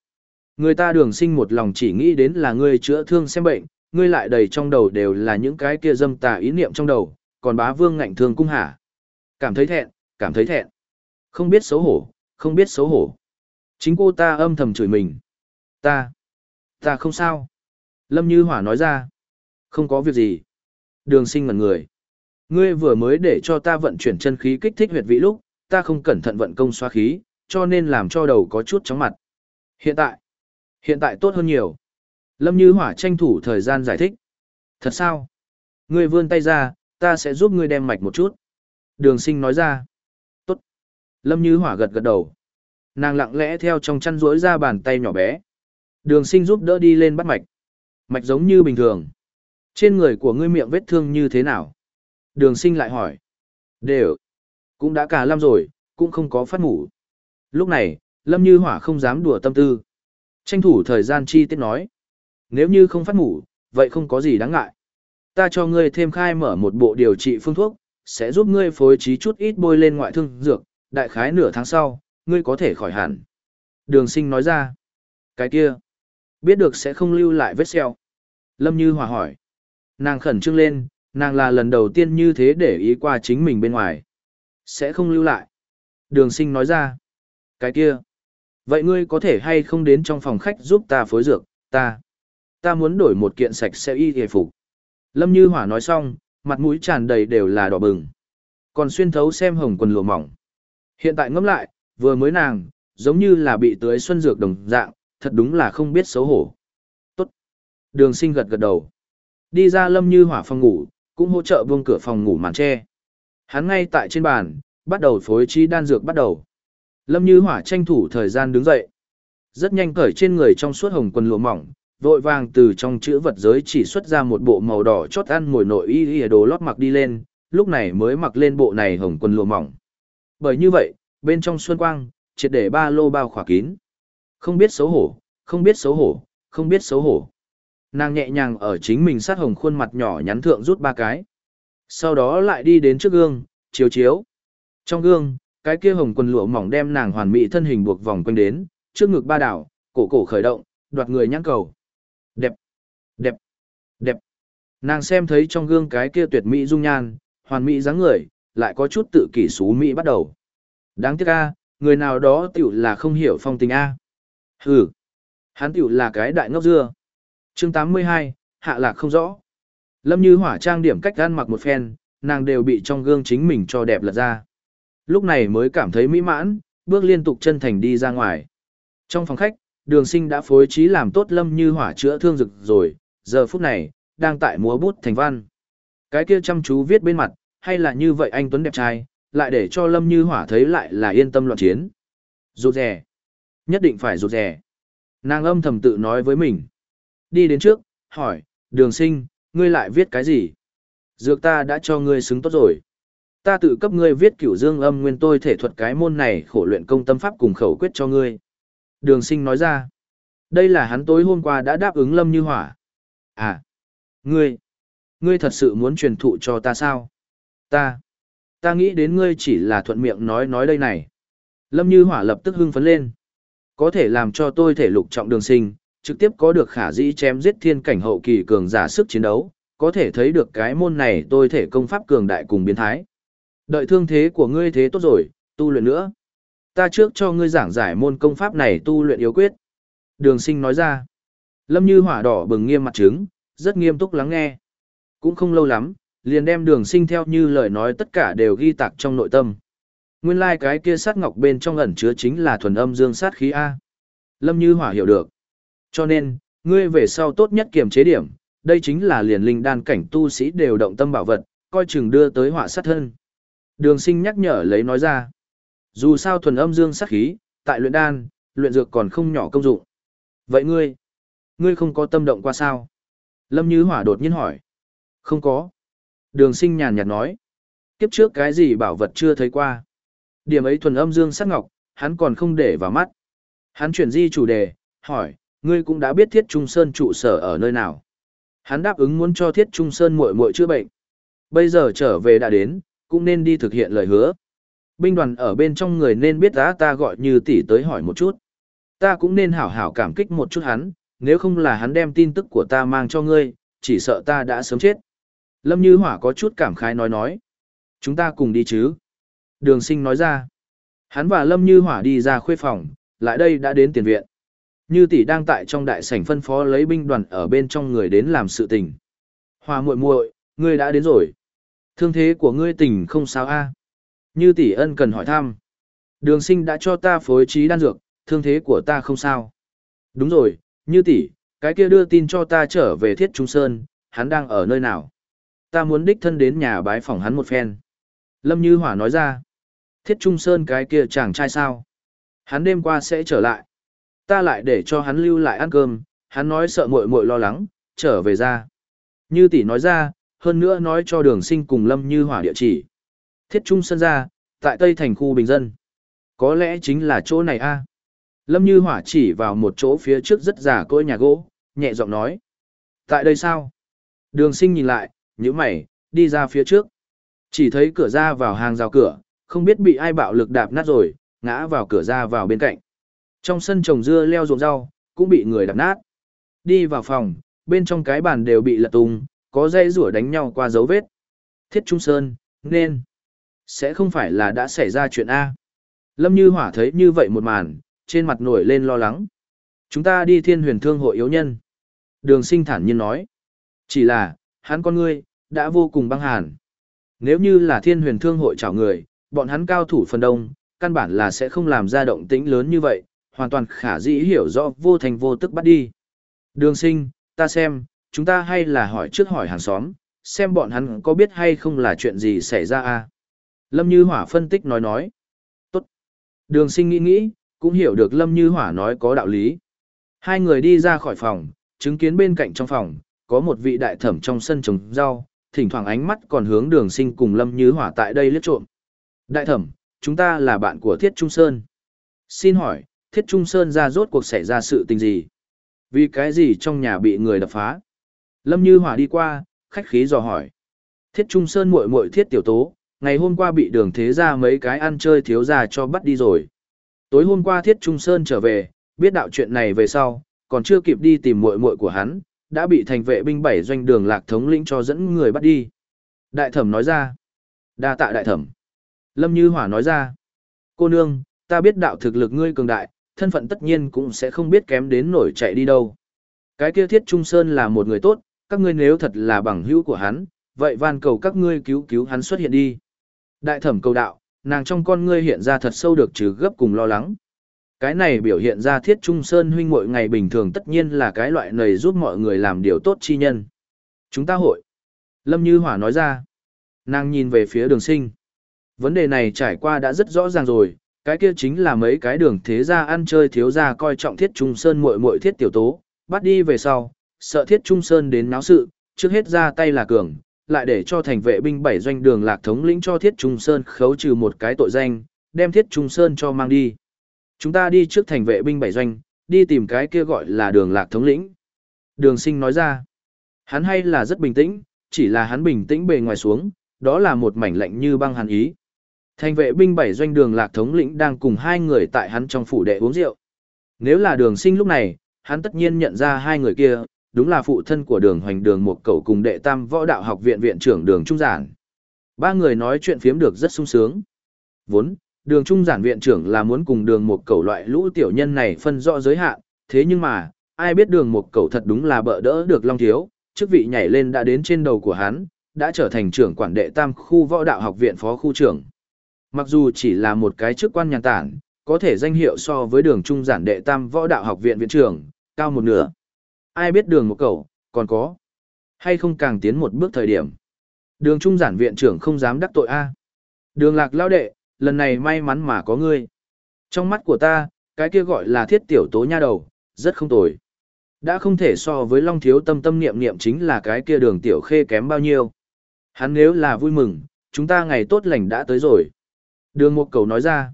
Người ta đường sinh một lòng chỉ nghĩ đến là ngươi chữa thương xem bệnh, ngươi lại đầy trong đầu đều là những cái kia dâm tà ý niệm trong đầu, còn bá vương ngạnh thương cung hả. Cảm thấy thẹn, cảm thấy thẹn. Không biết xấu hổ, không biết xấu hổ. Chính cô ta âm thầm chửi mình. Ta, ta không sao. Lâm Như Hỏa nói ra. Không có việc gì. Đường sinh ngẩn người. Ngươi vừa mới để cho ta vận chuyển chân khí kích thích huyệt vị lúc, ta không cẩn thận vận công xoa khí, cho nên làm cho đầu có chút chóng mặt. Hiện tại, hiện tại tốt hơn nhiều. Lâm Như Hỏa tranh thủ thời gian giải thích. Thật sao? Ngươi vươn tay ra, ta sẽ giúp ngươi đem mạch một chút. Đường sinh nói ra. Tốt. Lâm Như Hỏa gật gật đầu. Nàng lặng lẽ theo trong chăn rỗi ra bàn tay nhỏ bé. Đường sinh giúp đỡ đi lên bắt mạch. Mạch giống như bình thường. Trên người của ngươi miệng vết thương như thế nào? Đường sinh lại hỏi. Đều. Cũng đã cả năm rồi, cũng không có phát ngủ. Lúc này, Lâm Như Hỏa không dám đùa tâm tư. Tranh thủ thời gian chi tiết nói. Nếu như không phát ngủ, vậy không có gì đáng ngại. Ta cho ngươi thêm khai mở một bộ điều trị phương thuốc, sẽ giúp ngươi phối trí chút ít bôi lên ngoại thương dược, đại khái nửa tháng sau, ngươi có thể khỏi hẳn. Đường sinh nói ra. Cái kia, biết được sẽ không lưu lại vết xeo. Lâm Như Hòa hỏi. Nàng khẩn trương lên, nàng là lần đầu tiên như thế để ý qua chính mình bên ngoài. Sẽ không lưu lại. Đường sinh nói ra. Cái kia. Vậy ngươi có thể hay không đến trong phòng khách giúp ta phối dược, ta. Ta muốn đổi một kiện sạch sẽ y hề phục. Lâm Như Hỏa nói xong, mặt mũi tràn đầy đều là đỏ bừng. còn xuyên thấu xem hồng quần lụa mỏng. Hiện tại ngẫm lại, vừa mới nàng, giống như là bị tưới xuân dược đồng dạng, thật đúng là không biết xấu hổ. Tốt. Đường sinh gật gật đầu. Đi ra lâm như hỏa phòng ngủ, cũng hỗ trợ buông cửa phòng ngủ màn tre. Hắn ngay tại trên bàn, bắt đầu phối trí đan dược bắt đầu. Lâm như hỏa tranh thủ thời gian đứng dậy. Rất nhanh cởi trên người trong suốt hồng quần lụa mỏng, vội vàng từ trong chữ vật giới chỉ xuất ra một bộ màu đỏ chót ăn ngồi nội y y đồ lót mặc đi lên, lúc này mới mặc lên bộ này hồng quần lụa mỏng. Bởi như vậy, bên trong xuân quang, triệt để ba lô bao khỏa kín. Không biết xấu hổ, không biết xấu hổ, không biết xấu hổ. Nàng nhẹ nhàng ở chính mình sát hồng khuôn mặt nhỏ nhắn thượng rút ba cái. Sau đó lại đi đến trước gương, chiếu chiếu. Trong gương, cái kia hồng quần lụa mỏng đem nàng hoàn mỹ thân hình buộc vòng quanh đến, trước ngực ba đảo, cổ cổ khởi động, đoạt người nhãn cầu. Đẹp, đẹp, đẹp. Nàng xem thấy trong gương cái kia tuyệt mỹ dung nhan, hoàn mỹ dáng người, lại có chút tự kỷ xú mỹ bắt đầu. Đáng tiếc a, người nào đó tiểu là không hiểu phong tình a. Hừ, hắn tiểu là cái đại ngốc dưa. Chương 82, hạ lạc không rõ. Lâm Như Hỏa trang điểm cách ăn mặc một phen, nàng đều bị trong gương chính mình cho đẹp lật ra. Lúc này mới cảm thấy mỹ mãn, bước liên tục chân thành đi ra ngoài. Trong phòng khách, đường sinh đã phối trí làm tốt Lâm Như Hỏa chữa thương rực rồi, giờ phút này, đang tại múa bút thành văn. Cái kia chăm chú viết bên mặt, hay là như vậy anh Tuấn đẹp trai, lại để cho Lâm Như Hỏa thấy lại là yên tâm loạn chiến. Rụt rè. Nhất định phải rụt rè. Nàng âm thầm tự nói với mình. Đi đến trước, hỏi, đường sinh, ngươi lại viết cái gì? Dược ta đã cho ngươi xứng tốt rồi. Ta tự cấp ngươi viết cửu dương âm nguyên tôi thể thuật cái môn này khổ luyện công tâm pháp cùng khẩu quyết cho ngươi. Đường sinh nói ra. Đây là hắn tối hôm qua đã đáp ứng lâm như hỏa. À, ngươi, ngươi thật sự muốn truyền thụ cho ta sao? Ta, ta nghĩ đến ngươi chỉ là thuận miệng nói nói đây này. Lâm như hỏa lập tức hưng phấn lên. Có thể làm cho tôi thể lục trọng đường sinh, trực tiếp có được khả dĩ chém giết thiên cảnh hậu kỳ cường giả sức chiến đấu, có thể thấy được cái môn này tôi thể công pháp cường đại cùng biến thái. Đợi thương thế của ngươi thế tốt rồi, tu luyện nữa. Ta trước cho ngươi giảng giải môn công pháp này tu luyện yếu quyết. Đường sinh nói ra. Lâm như hỏa đỏ bừng nghiêm mặt trứng, rất nghiêm túc lắng nghe. Cũng không lâu lắm, liền đem đường sinh theo như lời nói tất cả đều ghi tạc trong nội tâm. Nguyên lai like cái kia sát ngọc bên trong ẩn chứa chính là thuần âm dương sát khí A. Lâm như hỏa hiểu được. Cho nên, ngươi về sau tốt nhất kiềm chế điểm, đây chính là liền linh đan cảnh tu sĩ đều động tâm bảo vật, coi chừng đưa tới họa sát thân. Đường sinh nhắc nhở lấy nói ra. Dù sao thuần âm dương sát khí, tại luyện đan, luyện dược còn không nhỏ công dụng. Vậy ngươi, ngươi không có tâm động qua sao? Lâm Như Hỏa đột nhiên hỏi. Không có. Đường sinh nhàn nhạt nói. Kiếp trước cái gì bảo vật chưa thấy qua. Điểm ấy thuần âm dương sắc ngọc, hắn còn không để vào mắt. Hắn chuyển di chủ đề, hỏi, ngươi cũng đã biết Thiết Trung Sơn trụ sở ở nơi nào. Hắn đáp ứng muốn cho Thiết Trung Sơn muội muội chữa bệnh. Bây giờ trở về đã đến, cũng nên đi thực hiện lời hứa. Binh đoàn ở bên trong người nên biết giá ta gọi như tỷ tới hỏi một chút. Ta cũng nên hảo hảo cảm kích một chút hắn, nếu không là hắn đem tin tức của ta mang cho ngươi, chỉ sợ ta đã sớm chết. Lâm Như Hỏa có chút cảm khái nói nói. Chúng ta cùng đi chứ. Đường sinh nói ra. Hắn và Lâm Như Hỏa đi ra khuê phòng, lại đây đã đến tiền viện. Như tỷ đang tại trong đại sảnh phân phó lấy binh đoàn ở bên trong người đến làm sự tình. Hòa muội muội, ngươi đã đến rồi. Thương thế của ngươi tỉnh không sao a? Như tỷ ân cần hỏi thăm. Đường sinh đã cho ta phối trí đan dược, thương thế của ta không sao. Đúng rồi, như tỷ, cái kia đưa tin cho ta trở về thiết trung sơn, hắn đang ở nơi nào. Ta muốn đích thân đến nhà bái phòng hắn một phen. Lâm Như Hỏa nói ra. Thiết trung sơn cái kia chàng trai sao. Hắn đêm qua sẽ trở lại ta lại để cho hắn lưu lại ăn cơm, hắn nói sợ muội muội lo lắng, trở về ra. Như tỷ nói ra, hơn nữa nói cho đường sinh cùng Lâm Như Hỏa địa chỉ. Thiết Trung Sơn ra, tại Tây Thành khu Bình Dân. Có lẽ chính là chỗ này a Lâm Như Hỏa chỉ vào một chỗ phía trước rất giả côi nhà gỗ, nhẹ giọng nói. Tại đây sao? Đường sinh nhìn lại, như mày, đi ra phía trước. Chỉ thấy cửa ra vào hàng rào cửa, không biết bị ai bạo lực đạp nát rồi, ngã vào cửa ra vào bên cạnh. Trong sân trồng dưa leo ruộng rau, cũng bị người đập nát. Đi vào phòng, bên trong cái bàn đều bị lật tung, có dây rủa đánh nhau qua dấu vết. Thiết Trung Sơn, nên, sẽ không phải là đã xảy ra chuyện A. Lâm Như Hỏa thấy như vậy một màn, trên mặt nổi lên lo lắng. Chúng ta đi thiên huyền thương hội yếu nhân. Đường sinh thản nhiên nói. Chỉ là, hắn con ngươi, đã vô cùng băng hàn. Nếu như là thiên huyền thương hội chào người, bọn hắn cao thủ phần đông, căn bản là sẽ không làm ra động tĩnh lớn như vậy, hoàn toàn khả dĩ hiểu rõ vô thành vô tức bắt đi. Đường sinh, ta xem, chúng ta hay là hỏi trước hỏi hàng xóm, xem bọn hắn có biết hay không là chuyện gì xảy ra à? Lâm Như Hỏa phân tích nói nói. Tốt. Đường sinh nghĩ nghĩ, cũng hiểu được Lâm Như Hỏa nói có đạo lý. Hai người đi ra khỏi phòng, chứng kiến bên cạnh trong phòng, có một vị đại thẩm trong sân trồng rau, thỉnh thoảng ánh mắt còn hướng đường sinh cùng Lâm Như Hỏa tại đây liếc trộm. Đại thẩm, chúng ta là bạn của Thiết Trung Sơn. Xin hỏi, Thiết Trung Sơn ra rốt cuộc xảy ra sự tình gì? Vì cái gì trong nhà bị người đập phá? Lâm Như Hỏa đi qua, khách khí dò hỏi. Thiết Trung Sơn muội muội Thiết Tiểu Tố, ngày hôm qua bị đường thế ra mấy cái ăn chơi thiếu già cho bắt đi rồi. Tối hôm qua Thiết Trung Sơn trở về, biết đạo chuyện này về sau, còn chưa kịp đi tìm muội muội của hắn, đã bị thành vệ binh bảy doanh đường lạc thống lĩnh cho dẫn người bắt đi. Đại thẩm nói ra. đa tạ đại thẩm. Lâm Như Hỏa nói ra. Cô nương, ta biết đạo thực lực ngươi cường đại, thân phận tất nhiên cũng sẽ không biết kém đến nổi chạy đi đâu. Cái kia thiết trung sơn là một người tốt, các ngươi nếu thật là bằng hữu của hắn, vậy van cầu các ngươi cứu cứu hắn xuất hiện đi. Đại thẩm cầu đạo, nàng trong con ngươi hiện ra thật sâu được trừ gấp cùng lo lắng. Cái này biểu hiện ra thiết trung sơn huynh muội ngày bình thường tất nhiên là cái loại này giúp mọi người làm điều tốt chi nhân. Chúng ta hội. Lâm Như Hỏa nói ra. Nàng nhìn về phía đường sinh. Vấn đề này trải qua đã rất rõ ràng rồi, cái kia chính là mấy cái đường thế gia ăn chơi thiếu gia coi trọng thiết trung sơn muội muội thiết tiểu tố, bắt đi về sau, sợ thiết trung sơn đến náo sự, trước hết ra tay là cường, lại để cho thành vệ binh bảy doanh đường lạc thống lĩnh cho thiết trung sơn khấu trừ một cái tội danh, đem thiết trung sơn cho mang đi. Chúng ta đi trước thành vệ binh bảy doanh, đi tìm cái kia gọi là đường lạc thống lĩnh. Đường sinh nói ra, hắn hay là rất bình tĩnh, chỉ là hắn bình tĩnh bề ngoài xuống, đó là một mảnh lạnh như băng hàn ý. Thành vệ binh bảy doanh đường lạc thống lĩnh đang cùng hai người tại hắn trong phủ đệ uống rượu. Nếu là đường sinh lúc này, hắn tất nhiên nhận ra hai người kia, đúng là phụ thân của đường hoành đường một cầu cùng đệ tam võ đạo học viện viện trưởng đường trung giản. Ba người nói chuyện phiếm được rất sung sướng. Vốn, đường trung giản viện trưởng là muốn cùng đường một cầu loại lũ tiểu nhân này phân rõ giới hạn, thế nhưng mà, ai biết đường một cầu thật đúng là bỡ đỡ được long thiếu, chức vị nhảy lên đã đến trên đầu của hắn, đã trở thành trưởng quản đệ tam khu võ đạo học viện phó khu trưởng. Mặc dù chỉ là một cái chức quan nhàn tản, có thể danh hiệu so với đường trung giản đệ tam võ đạo học viện viện trưởng, cao một nửa. Ai biết đường một cầu, còn có. Hay không càng tiến một bước thời điểm. Đường trung giản viện trưởng không dám đắc tội A. Đường lạc lao đệ, lần này may mắn mà có ngươi. Trong mắt của ta, cái kia gọi là thiết tiểu tố nha đầu, rất không tồi. Đã không thể so với long thiếu tâm tâm niệm niệm chính là cái kia đường tiểu khê kém bao nhiêu. Hắn nếu là vui mừng, chúng ta ngày tốt lành đã tới rồi. Đường một cầu nói ra.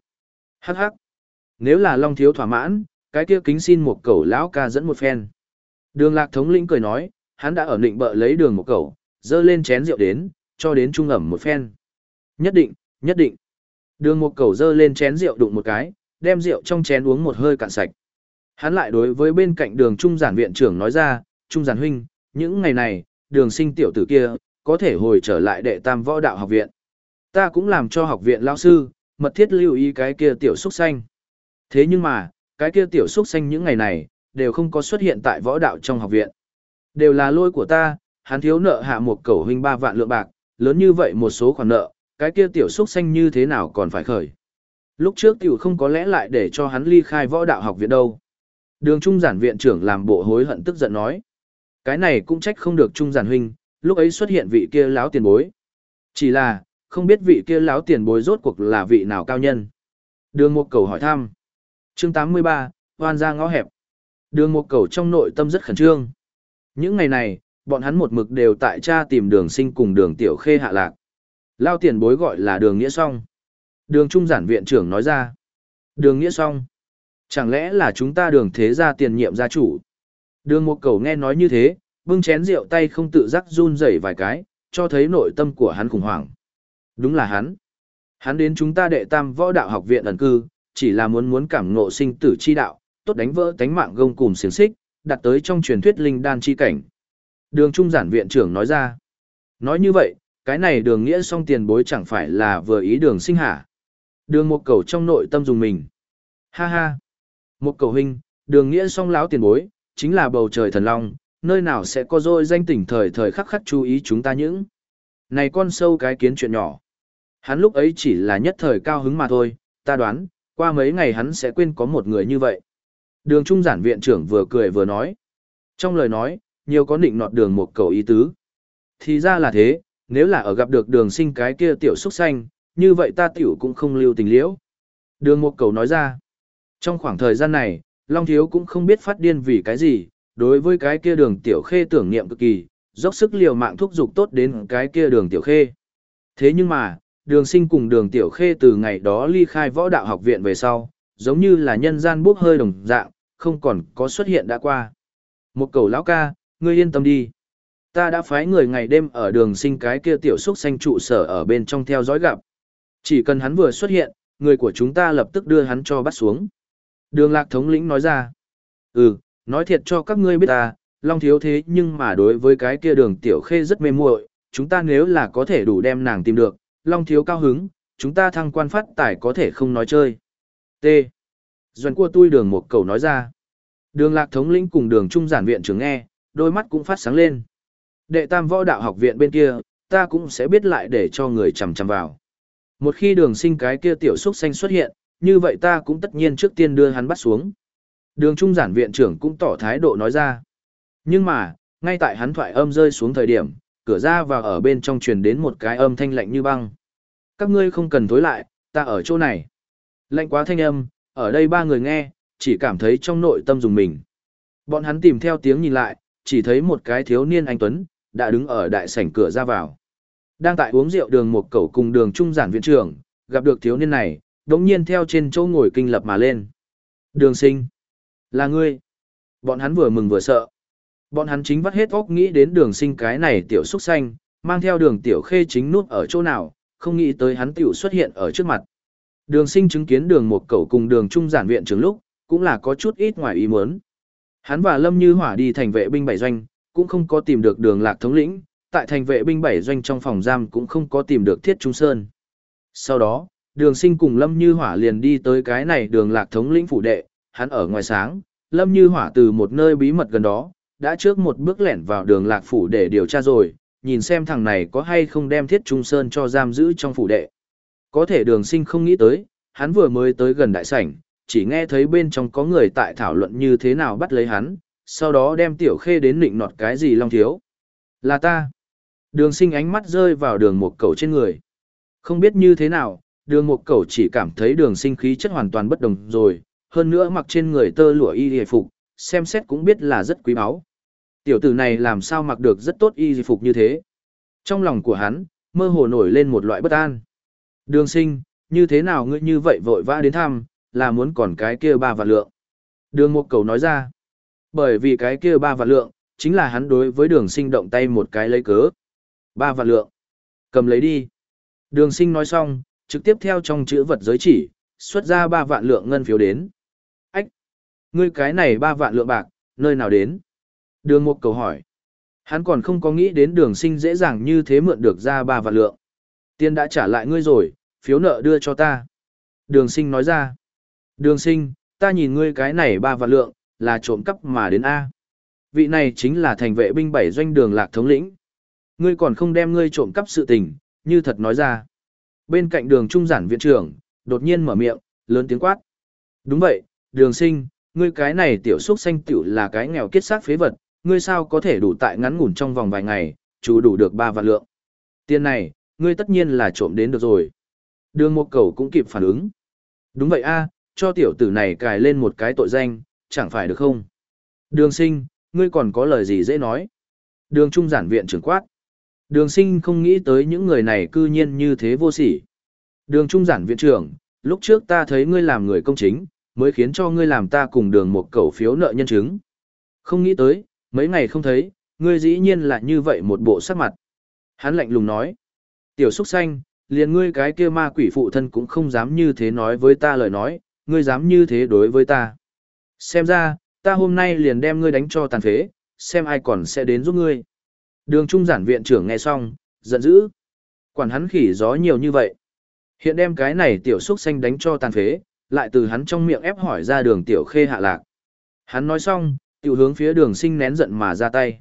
Hắc hắc. Nếu là long thiếu thỏa mãn, cái kia kính xin một cầu lão ca dẫn một phen. Đường lạc thống lĩnh cười nói, hắn đã ở định bợ lấy đường một cầu, dơ lên chén rượu đến, cho đến trung ẩm một phen. Nhất định, nhất định. Đường một cầu dơ lên chén rượu đụng một cái, đem rượu trong chén uống một hơi cạn sạch. Hắn lại đối với bên cạnh đường trung giản viện trưởng nói ra, trung giản huynh, những ngày này, đường sinh tiểu tử kia, có thể hồi trở lại đệ tam võ đạo học viện. Ta cũng làm cho học viện lao sư, mật thiết lưu ý cái kia tiểu xúc xanh. Thế nhưng mà, cái kia tiểu xúc xanh những ngày này, đều không có xuất hiện tại võ đạo trong học viện. Đều là lỗi của ta, hắn thiếu nợ hạ một cầu huynh ba vạn lượng bạc, lớn như vậy một số khoản nợ, cái kia tiểu xúc xanh như thế nào còn phải khởi. Lúc trước tiểu không có lẽ lại để cho hắn ly khai võ đạo học viện đâu. Đường trung giản viện trưởng làm bộ hối hận tức giận nói. Cái này cũng trách không được trung giản huynh, lúc ấy xuất hiện vị kia láo tiền bối. Chỉ là, không biết vị kia láo tiền bối rốt cuộc là vị nào cao nhân. Đường một cầu hỏi thăm. Chương 83, hoan ra ngõ hẹp. Đường một cầu trong nội tâm rất khẩn trương. Những ngày này, bọn hắn một mực đều tại cha tìm đường sinh cùng đường tiểu khê hạ lạc. Lao tiền bối gọi là đường nghĩa song. Đường trung giản viện trưởng nói ra. Đường nghĩa song. Chẳng lẽ là chúng ta đường thế gia tiền nhiệm gia chủ? Đường một cầu nghe nói như thế, bưng chén rượu tay không tự giác run rẩy vài cái, cho thấy nội tâm của hắn khủng hoảng. Đúng là hắn. Hắn đến chúng ta đệ tam võ đạo học viện ẩn cư, chỉ là muốn muốn cảm ngộ sinh tử chi đạo, tốt đánh vỡ tánh mạng gông cùng xiềng xích, đặt tới trong truyền thuyết linh đan chi cảnh. Đường trung giản viện trưởng nói ra. Nói như vậy, cái này đường nghĩa song tiền bối chẳng phải là vừa ý đường sinh hả. Đường một cầu trong nội tâm dùng mình. Ha ha. Một cầu huynh, đường nghĩa song láo tiền bối, chính là bầu trời thần long, nơi nào sẽ có dôi danh tỉnh thời thời khắc khắc chú ý chúng ta những. Này con sâu cái kiến chuyện nhỏ. Hắn lúc ấy chỉ là nhất thời cao hứng mà thôi, ta đoán, qua mấy ngày hắn sẽ quên có một người như vậy. Đường trung giản viện trưởng vừa cười vừa nói. Trong lời nói, nhiều có định nọt đường một cầu ý tứ. Thì ra là thế, nếu là ở gặp được đường sinh cái kia tiểu xuất xanh, như vậy ta tiểu cũng không lưu tình liễu. Đường một cầu nói ra. Trong khoảng thời gian này, Long Thiếu cũng không biết phát điên vì cái gì, đối với cái kia đường tiểu khê tưởng niệm cực kỳ, dốc sức liều mạng thúc dục tốt đến cái kia đường tiểu khê. Thế nhưng mà, đường sinh cùng đường tiểu khê từ ngày đó ly khai võ đạo học viện về sau, giống như là nhân gian bốc hơi đồng dạng, không còn có xuất hiện đã qua. Một cầu lão ca, ngươi yên tâm đi. Ta đã phái người ngày đêm ở đường sinh cái kia tiểu xúc xanh trụ sở ở bên trong theo dõi gặp. Chỉ cần hắn vừa xuất hiện, người của chúng ta lập tức đưa hắn cho bắt xuống. Đường lạc thống lĩnh nói ra. Ừ, nói thiệt cho các ngươi biết ta, Long thiếu thế nhưng mà đối với cái kia đường tiểu khê rất mê muội, chúng ta nếu là có thể đủ đem nàng tìm được, Long thiếu cao hứng, chúng ta thăng quan phát tài có thể không nói chơi. T. Doan cua tui đường một cầu nói ra. Đường lạc thống lĩnh cùng đường trung giản viện trưởng nghe, đôi mắt cũng phát sáng lên. Đệ tam võ đạo học viện bên kia, ta cũng sẽ biết lại để cho người chầm chầm vào. Một khi đường sinh cái kia tiểu xúc xanh xuất hiện, như vậy ta cũng tất nhiên trước tiên đưa hắn bắt xuống. Đường trung giản viện trưởng cũng tỏ thái độ nói ra. Nhưng mà, ngay tại hắn thoại âm rơi xuống thời điểm, cửa ra vào ở bên trong truyền đến một cái âm thanh lạnh như băng. Các ngươi không cần tối lại, ta ở chỗ này. Lạnh quá thanh âm, ở đây ba người nghe, chỉ cảm thấy trong nội tâm dùng mình. Bọn hắn tìm theo tiếng nhìn lại, chỉ thấy một cái thiếu niên anh Tuấn, đã đứng ở đại sảnh cửa ra vào. Đang tại uống rượu đường một cẩu cùng đường trung giản viện trưởng, gặp được thiếu niên này, đống nhiên theo trên chỗ ngồi kinh lập mà lên. Đường sinh. Là ngươi. Bọn hắn vừa mừng vừa sợ. Bọn hắn chính vắt hết óc nghĩ đến đường sinh cái này tiểu xúc xanh, mang theo đường tiểu khê chính nút ở chỗ nào, không nghĩ tới hắn tiểu xuất hiện ở trước mặt. Đường sinh chứng kiến đường một cẩu cùng đường trung giản viện trường lúc, cũng là có chút ít ngoài ý muốn. Hắn và Lâm Như Hỏa đi thành vệ binh bảy doanh, cũng không có tìm được đường lạc thống lĩnh, tại thành vệ binh bảy doanh trong phòng giam cũng không có tìm được thiết trung sơn. Sau đó, đường sinh cùng Lâm Như Hỏa liền đi tới cái này đường lạc thống lĩnh phủ đệ, hắn ở ngoài sáng, Lâm Như Hỏa từ một nơi bí mật gần đó, đã trước một bước lẻn vào đường lạc phủ để điều tra rồi, nhìn xem thằng này có hay không đem thiết trung sơn cho giam giữ trong phủ đệ. Có thể đường sinh không nghĩ tới, hắn vừa mới tới gần đại sảnh, chỉ nghe thấy bên trong có người tại thảo luận như thế nào bắt lấy hắn, sau đó đem tiểu khê đến nịnh nọt cái gì long thiếu. Là ta. Đường sinh ánh mắt rơi vào đường một cầu trên người. Không biết như thế nào, đường một cầu chỉ cảm thấy đường sinh khí chất hoàn toàn bất đồng rồi, hơn nữa mặc trên người tơ lụa y hề phục, xem xét cũng biết là rất quý báu. Tiểu tử này làm sao mặc được rất tốt y phục như thế. Trong lòng của hắn, mơ hồ nổi lên một loại bất an. Đường sinh, như thế nào ngươi như vậy vội vã đến thăm, là muốn còn cái kia ba vạn lượng. Đường một cầu nói ra. Bởi vì cái kia ba vạn lượng, chính là hắn đối với đường sinh động tay một cái lấy cớ. Ba vạn lượng. Cầm lấy đi. Đường sinh nói xong, trực tiếp theo trong chữ vật giới chỉ, xuất ra ba vạn lượng ngân phiếu đến. Ách! Ngươi cái này ba vạn lượng bạc, nơi nào đến? Đường một cầu hỏi. Hắn còn không có nghĩ đến đường sinh dễ dàng như thế mượn được ra ba vạn lượng. Tiền đã trả lại ngươi rồi, phiếu nợ đưa cho ta. Đường sinh nói ra. Đường sinh, ta nhìn ngươi cái này ba vạn lượng, là trộm cắp mà đến A. Vị này chính là thành vệ binh bảy doanh đường lạc thống lĩnh. Ngươi còn không đem ngươi trộm cắp sự tình, như thật nói ra. Bên cạnh đường trung giản viện trưởng, đột nhiên mở miệng, lớn tiếng quát. Đúng vậy, đường sinh, ngươi cái này tiểu xúc xanh tiểu là cái nghèo kết xác phế vật, ngươi sao có thể đủ tại ngắn ngủn trong vòng vài ngày, chú đủ được ba vạn lượng. Tiền này, ngươi tất nhiên là trộm đến được rồi. Đường một cầu cũng kịp phản ứng. Đúng vậy a cho tiểu tử này cài lên một cái tội danh, chẳng phải được không? Đường sinh, ngươi còn có lời gì dễ nói? Đường trung giản viện trưởng quát. Đường sinh không nghĩ tới những người này cư nhiên như thế vô sỉ. Đường trung giản viện trưởng, lúc trước ta thấy ngươi làm người công chính, mới khiến cho ngươi làm ta cùng đường một cầu phiếu nợ nhân chứng. Không nghĩ tới, mấy ngày không thấy, ngươi dĩ nhiên là như vậy một bộ sắc mặt. Hắn lạnh lùng nói. Tiểu Súc Xanh, liền ngươi cái kia ma quỷ phụ thân cũng không dám như thế nói với ta lời nói, ngươi dám như thế đối với ta. Xem ra, ta hôm nay liền đem ngươi đánh cho tàn phế, xem ai còn sẽ đến giúp ngươi. Đường trung giản viện trưởng nghe xong, giận dữ. Quản hắn khỉ gió nhiều như vậy. Hiện đem cái này tiểu xúc xanh đánh cho tàn phế, lại từ hắn trong miệng ép hỏi ra đường tiểu khê hạ lạc. Hắn nói xong, tiểu hướng phía đường sinh nén giận mà ra tay.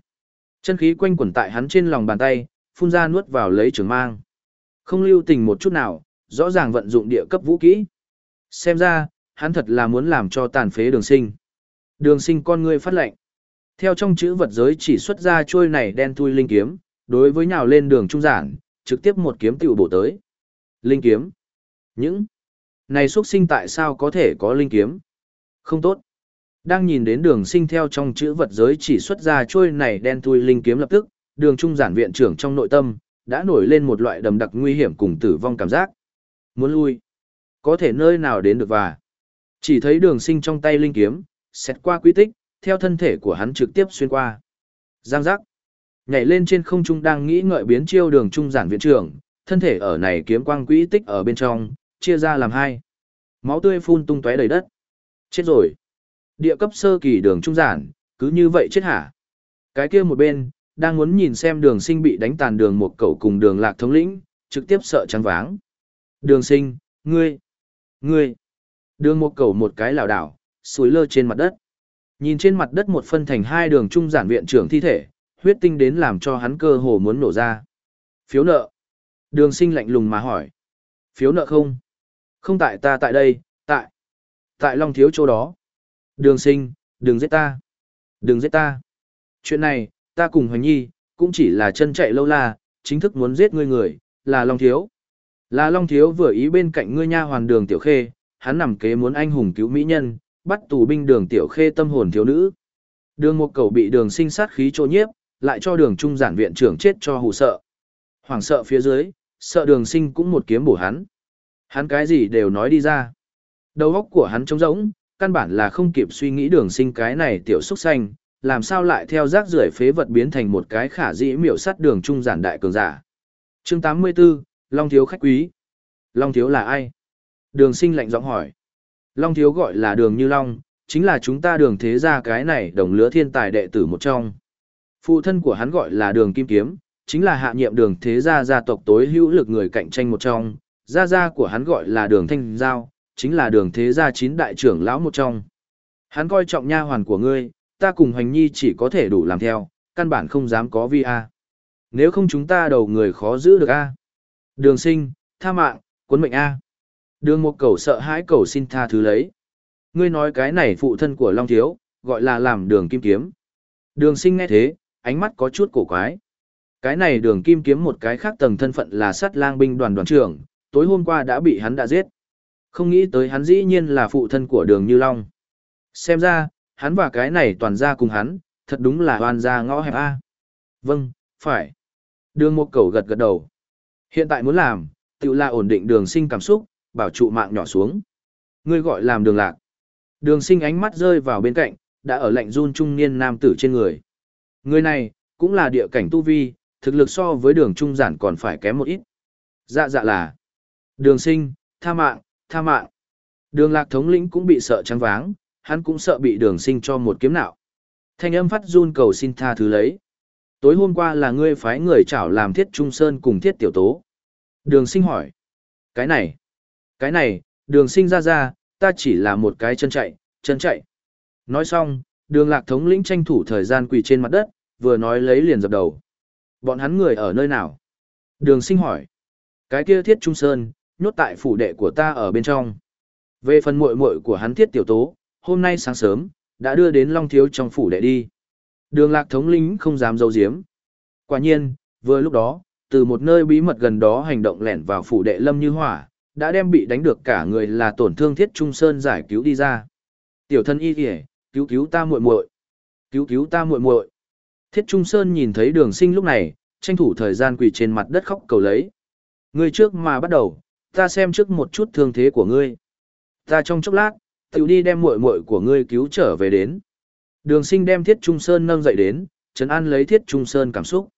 Chân khí quanh quẩn tại hắn trên lòng bàn tay, phun ra nuốt vào lấy trường mang. Không lưu tình một chút nào, rõ ràng vận dụng địa cấp vũ kỹ. Xem ra, hắn thật là muốn làm cho tàn phế đường sinh. Đường sinh con ngươi phát lệnh. Theo trong chữ vật giới chỉ xuất ra trôi này đen thui linh kiếm, đối với nhào lên đường trung giản, trực tiếp một kiếm tiểu bổ tới. Linh kiếm. Những này xuất sinh tại sao có thể có linh kiếm? Không tốt. Đang nhìn đến đường sinh theo trong chữ vật giới chỉ xuất ra trôi này đen thui linh kiếm lập tức, đường trung giản viện trưởng trong nội tâm, đã nổi lên một loại đầm đặc nguy hiểm cùng tử vong cảm giác. Muốn lui, có thể nơi nào đến được và. Chỉ thấy đường sinh trong tay linh kiếm, xét qua quy tích, theo thân thể của hắn trực tiếp xuyên qua. Giang giác, nhảy lên trên không trung đang nghĩ ngợi biến chiêu đường trung giản viện trưởng, thân thể ở này kiếm quang quỹ tích ở bên trong, chia ra làm hai. Máu tươi phun tung tóe đầy đất. Chết rồi. Địa cấp sơ kỳ đường trung giản, cứ như vậy chết hả? Cái kia một bên, đang muốn nhìn xem đường sinh bị đánh tàn đường một cậu cùng đường lạc thống lĩnh, trực tiếp sợ trắng váng. Đường sinh, ngươi, ngươi, đường một cầu một cái lảo đảo, suối lơ trên mặt đất. Nhìn trên mặt đất một phân thành hai đường trung giản viện trưởng thi thể, huyết tinh đến làm cho hắn cơ hồ muốn nổ ra. Phiếu nợ. Đường sinh lạnh lùng mà hỏi. Phiếu nợ không? Không tại ta tại đây, tại. Tại Long Thiếu chỗ đó. Đường sinh, đừng giết ta. Đừng giết ta. Chuyện này, ta cùng Hoành Nhi, cũng chỉ là chân chạy lâu la, chính thức muốn giết ngươi người, là Long Thiếu. Là Long Thiếu vừa ý bên cạnh ngươi nha hoàn đường tiểu khê, hắn nằm kế muốn anh hùng cứu mỹ nhân, bắt tù binh đường tiểu khê tâm hồn thiếu nữ. Đường một cầu bị đường sinh sát khí trô nhiếp, lại cho đường trung giản viện trưởng chết cho hù sợ. Hoàng sợ phía dưới, sợ đường sinh cũng một kiếm bổ hắn. Hắn cái gì đều nói đi ra. Đầu óc của hắn trống rỗng, căn bản là không kịp suy nghĩ đường sinh cái này tiểu xúc xanh, làm sao lại theo rác rưởi phế vật biến thành một cái khả dĩ miểu sắt đường trung giản đại cường giả. chương 84, Long Thiếu khách quý. Long Thiếu là ai? Đường sinh lạnh giọng hỏi. Long Thiếu gọi là đường như Long, chính là chúng ta đường thế gia cái này đồng lứa thiên tài đệ tử một trong. Phụ thân của hắn gọi là đường Kim Kiếm, chính là hạ nhiệm đường thế gia gia tộc tối hữu lực người cạnh tranh một trong. Gia gia của hắn gọi là đường Thanh Giao, chính là đường thế gia chín đại trưởng lão một trong. Hắn coi trọng nha hoàn của ngươi, ta cùng Hoành Nhi chỉ có thể đủ làm theo, căn bản không dám có vi a. Nếu không chúng ta đầu người khó giữ được a. Đường sinh, tha mạng, cuốn mệnh a. Đường một cầu sợ hãi cầu xin tha thứ lấy. Ngươi nói cái này phụ thân của Long Thiếu, gọi là làm đường kim kiếm. Đường sinh nghe thế, ánh mắt có chút cổ quái. Cái này đường kim kiếm một cái khác tầng thân phận là sát lang binh đoàn đoàn trưởng, tối hôm qua đã bị hắn đã giết. Không nghĩ tới hắn dĩ nhiên là phụ thân của đường Như Long. Xem ra, hắn và cái này toàn ra cùng hắn, thật đúng là hoàn ra ngõ hẹp A. Vâng, phải. Đường một cầu gật gật đầu. Hiện tại muốn làm, tự là ổn định đường sinh cảm xúc, bảo trụ mạng nhỏ xuống. Ngươi gọi làm đường lạc. Đường sinh ánh mắt rơi vào bên cạnh, đã ở lạnh run trung niên nam tử trên người. Người này, cũng là địa cảnh tu vi, thực lực so với đường trung giản còn phải kém một ít. Dạ dạ là. Đường sinh, tha mạng, tha mạng. Đường lạc thống lĩnh cũng bị sợ trắng váng, hắn cũng sợ bị đường sinh cho một kiếm nạo. Thanh âm phát run cầu xin tha thứ lấy. Tối hôm qua là ngươi phái người chảo làm thiết trung sơn cùng thiết tiểu tố. Đường sinh hỏi. Cái này, cái này, đường sinh ra ra, ta chỉ là một cái chân chạy, chân chạy. Nói xong, đường lạc thống lĩnh tranh thủ thời gian quỳ trên mặt đất, vừa nói lấy liền dập đầu. Bọn hắn người ở nơi nào? Đường sinh hỏi. Cái kia thiết trung sơn, nhốt tại phủ đệ của ta ở bên trong. Về phần muội muội của hắn thiết tiểu tố, hôm nay sáng sớm, đã đưa đến Long Thiếu trong phủ đệ đi. Đường lạc thống lĩnh không dám giấu giếm. Quả nhiên, vừa lúc đó, từ một nơi bí mật gần đó hành động lẻn vào phủ đệ Lâm Như Hỏa, đã đem bị đánh được cả người là tổn thương thiết trung sơn giải cứu đi ra. Tiểu thân y kỉa cứu cứu ta muội muội Cứu cứu ta muội muội Thiết trung sơn nhìn thấy đường sinh lúc này, tranh thủ thời gian quỳ trên mặt đất khóc cầu lấy. Ngươi trước mà bắt đầu, ta xem trước một chút thương thế của ngươi. Ta trong chốc lát, tiểu đi đem muội muội của ngươi cứu trở về đến. Đường sinh đem Thiết Trung Sơn nâng dậy đến, Trấn An lấy Thiết Trung Sơn cảm xúc.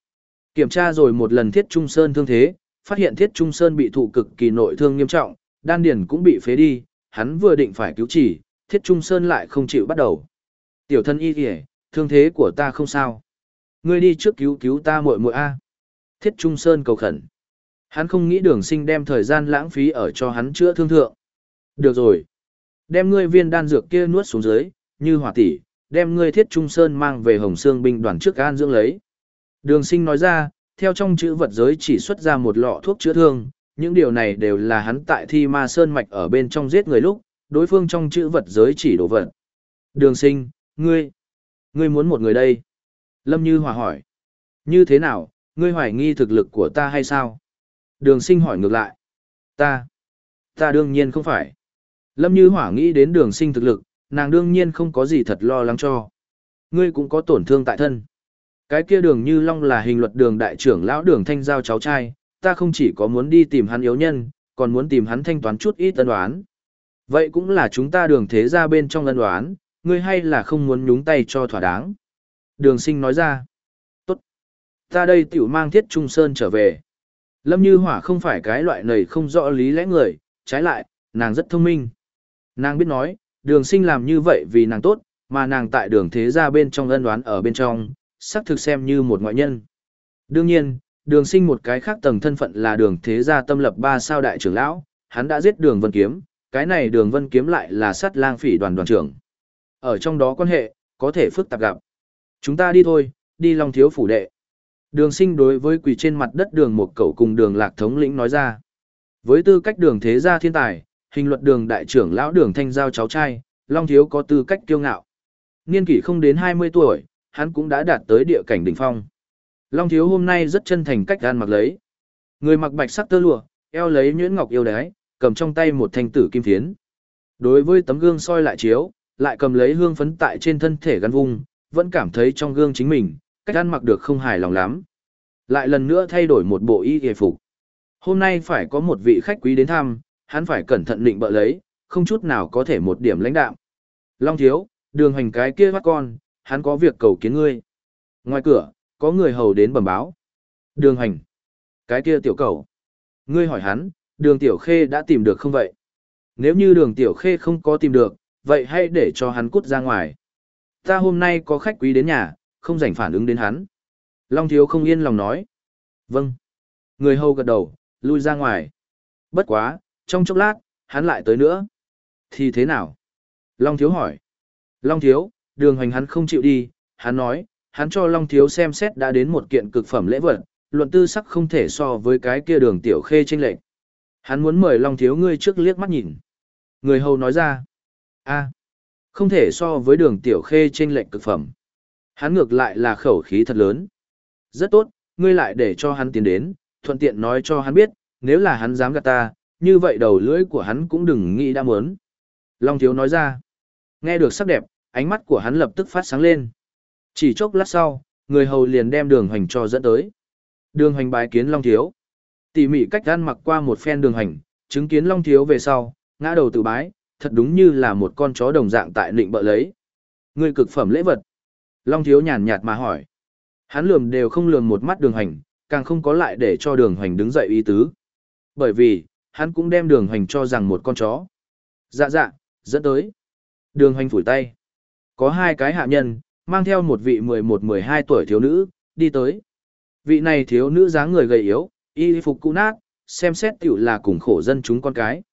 Kiểm tra rồi một lần Thiết Trung Sơn thương thế, phát hiện Thiết Trung Sơn bị thụ cực kỳ nội thương nghiêm trọng, đan điền cũng bị phế đi, hắn vừa định phải cứu chỉ, Thiết Trung Sơn lại không chịu bắt đầu. Tiểu thân y kìa, thương thế của ta không sao. Ngươi đi trước cứu cứu ta muội muội a. Thiết Trung Sơn cầu khẩn. Hắn không nghĩ đường sinh đem thời gian lãng phí ở cho hắn chữa thương thượng. Được rồi. Đem ngươi viên đan dược kia nuốt xuống dưới, như hỏa tỷ, đem ngươi thiết trung sơn mang về hồng xương binh đoàn trước an dưỡng lấy. Đường sinh nói ra, theo trong chữ vật giới chỉ xuất ra một lọ thuốc chữa thương, những điều này đều là hắn tại thi ma sơn mạch ở bên trong giết người lúc, đối phương trong chữ vật giới chỉ đổ vật. Đường sinh, ngươi, ngươi muốn một người đây. Lâm Như Hòa hỏi, như thế nào, ngươi hoài nghi thực lực của ta hay sao? Đường sinh hỏi ngược lại, ta, ta đương nhiên không phải. Lâm Như Hỏa nghĩ đến đường sinh thực lực, nàng đương nhiên không có gì thật lo lắng cho. Ngươi cũng có tổn thương tại thân. Cái kia đường như long là hình luật đường đại trưởng lão đường thanh giao cháu trai, ta không chỉ có muốn đi tìm hắn yếu nhân, còn muốn tìm hắn thanh toán chút ít tân đoán. Vậy cũng là chúng ta đường thế ra bên trong ân đoán, ngươi hay là không muốn nhúng tay cho thỏa đáng. Đường sinh nói ra. Tốt. Ta đây tiểu mang thiết trung sơn trở về. Lâm Như Hỏa không phải cái loại này không rõ lý lẽ người, trái lại, nàng rất thông minh. Nàng biết nói, đường sinh làm như vậy vì nàng tốt, mà nàng tại đường thế ra bên trong ân đoán ở bên trong, xác thực xem như một ngoại nhân. Đương nhiên, đường sinh một cái khác tầng thân phận là đường thế gia tâm lập ba sao đại trưởng lão, hắn đã giết đường vân kiếm, cái này đường vân kiếm lại là sát lang phỉ đoàn đoàn trưởng. Ở trong đó quan hệ, có thể phức tạp gặp. Chúng ta đi thôi, đi Long Thiếu phủ đệ. Đường sinh đối với quỷ trên mặt đất đường một cậu cùng đường lạc thống lĩnh nói ra. Với tư cách đường thế gia thiên tài, hình luật đường đại trưởng lão đường thanh giao cháu trai, Long Thiếu có tư cách kiêu ngạo. Niên kỷ không đến 20 tuổi, hắn cũng đã đạt tới địa cảnh đỉnh phong. Long Thiếu hôm nay rất chân thành cách gan mặc lấy. Người mặc bạch sắc tơ lụa, eo lấy nhuyễn ngọc yêu đái, cầm trong tay một thanh tử kim phiến. Đối với tấm gương soi lại chiếu, lại cầm lấy hương phấn tại trên thân thể gắn vung, vẫn cảm thấy trong gương chính mình, cách ăn mặc được không hài lòng lắm. Lại lần nữa thay đổi một bộ y hề phục. Hôm nay phải có một vị khách quý đến thăm, hắn phải cẩn thận định bợ lấy, không chút nào có thể một điểm lãnh đạm Long thiếu, đường hành cái kia bắt con, hắn có việc cầu kiến ngươi. Ngoài cửa, có người hầu đến bẩm báo. Đường hành. Cái kia tiểu cầu. Ngươi hỏi hắn, đường tiểu khê đã tìm được không vậy? Nếu như đường tiểu khê không có tìm được, vậy hãy để cho hắn cút ra ngoài. Ta hôm nay có khách quý đến nhà, không rảnh phản ứng đến hắn. Long thiếu không yên lòng nói. Vâng. Người hầu gật đầu, lui ra ngoài. Bất quá, trong chốc lát, hắn lại tới nữa. Thì thế nào? Long thiếu hỏi. Long thiếu, đường hoành hắn không chịu đi, hắn nói, hắn cho Long thiếu xem xét đã đến một kiện cực phẩm lễ vật, luận tư sắc không thể so với cái kia đường tiểu khê trên lệnh. Hắn muốn mời Long thiếu ngươi trước liếc mắt nhìn. Người hầu nói ra, a không thể so với đường tiểu khê trên lệnh cực phẩm. Hắn ngược lại là khẩu khí thật lớn. Rất tốt, ngươi lại để cho hắn tiến đến, thuận tiện nói cho hắn biết, nếu là hắn dám gạt ta, như vậy đầu lưỡi của hắn cũng đừng nghĩ đã muốn. Long thiếu nói ra, nghe được sắc đẹp, ánh mắt của hắn lập tức phát sáng lên. Chỉ chốc lát sau, người hầu liền đem đường hoành cho dẫn tới. Đường hoành bái kiến Long thiếu. Tỉ mỉ cách ăn mặc qua một phen đường hoành, chứng kiến Long thiếu về sau, ngã đầu tự bái, thật đúng như là một con chó đồng dạng tại nịnh bợ lấy. Người cực phẩm lễ vật. Long thiếu nhàn nhạt mà hỏi. Hắn lườm đều không lườm một mắt đường hoành, càng không có lại để cho đường hoành đứng dậy ý tứ. Bởi vì, hắn cũng đem đường hoành cho rằng một con chó. Dạ dạ, dẫn tới. Đường hoành phủi tay. Có hai cái hạ nhân, mang theo một vị 11-12 tuổi thiếu nữ, đi tới. Vị này thiếu nữ dáng người gầy yếu, y phục cũ nát, xem xét tiểu là cùng khổ dân chúng con cái.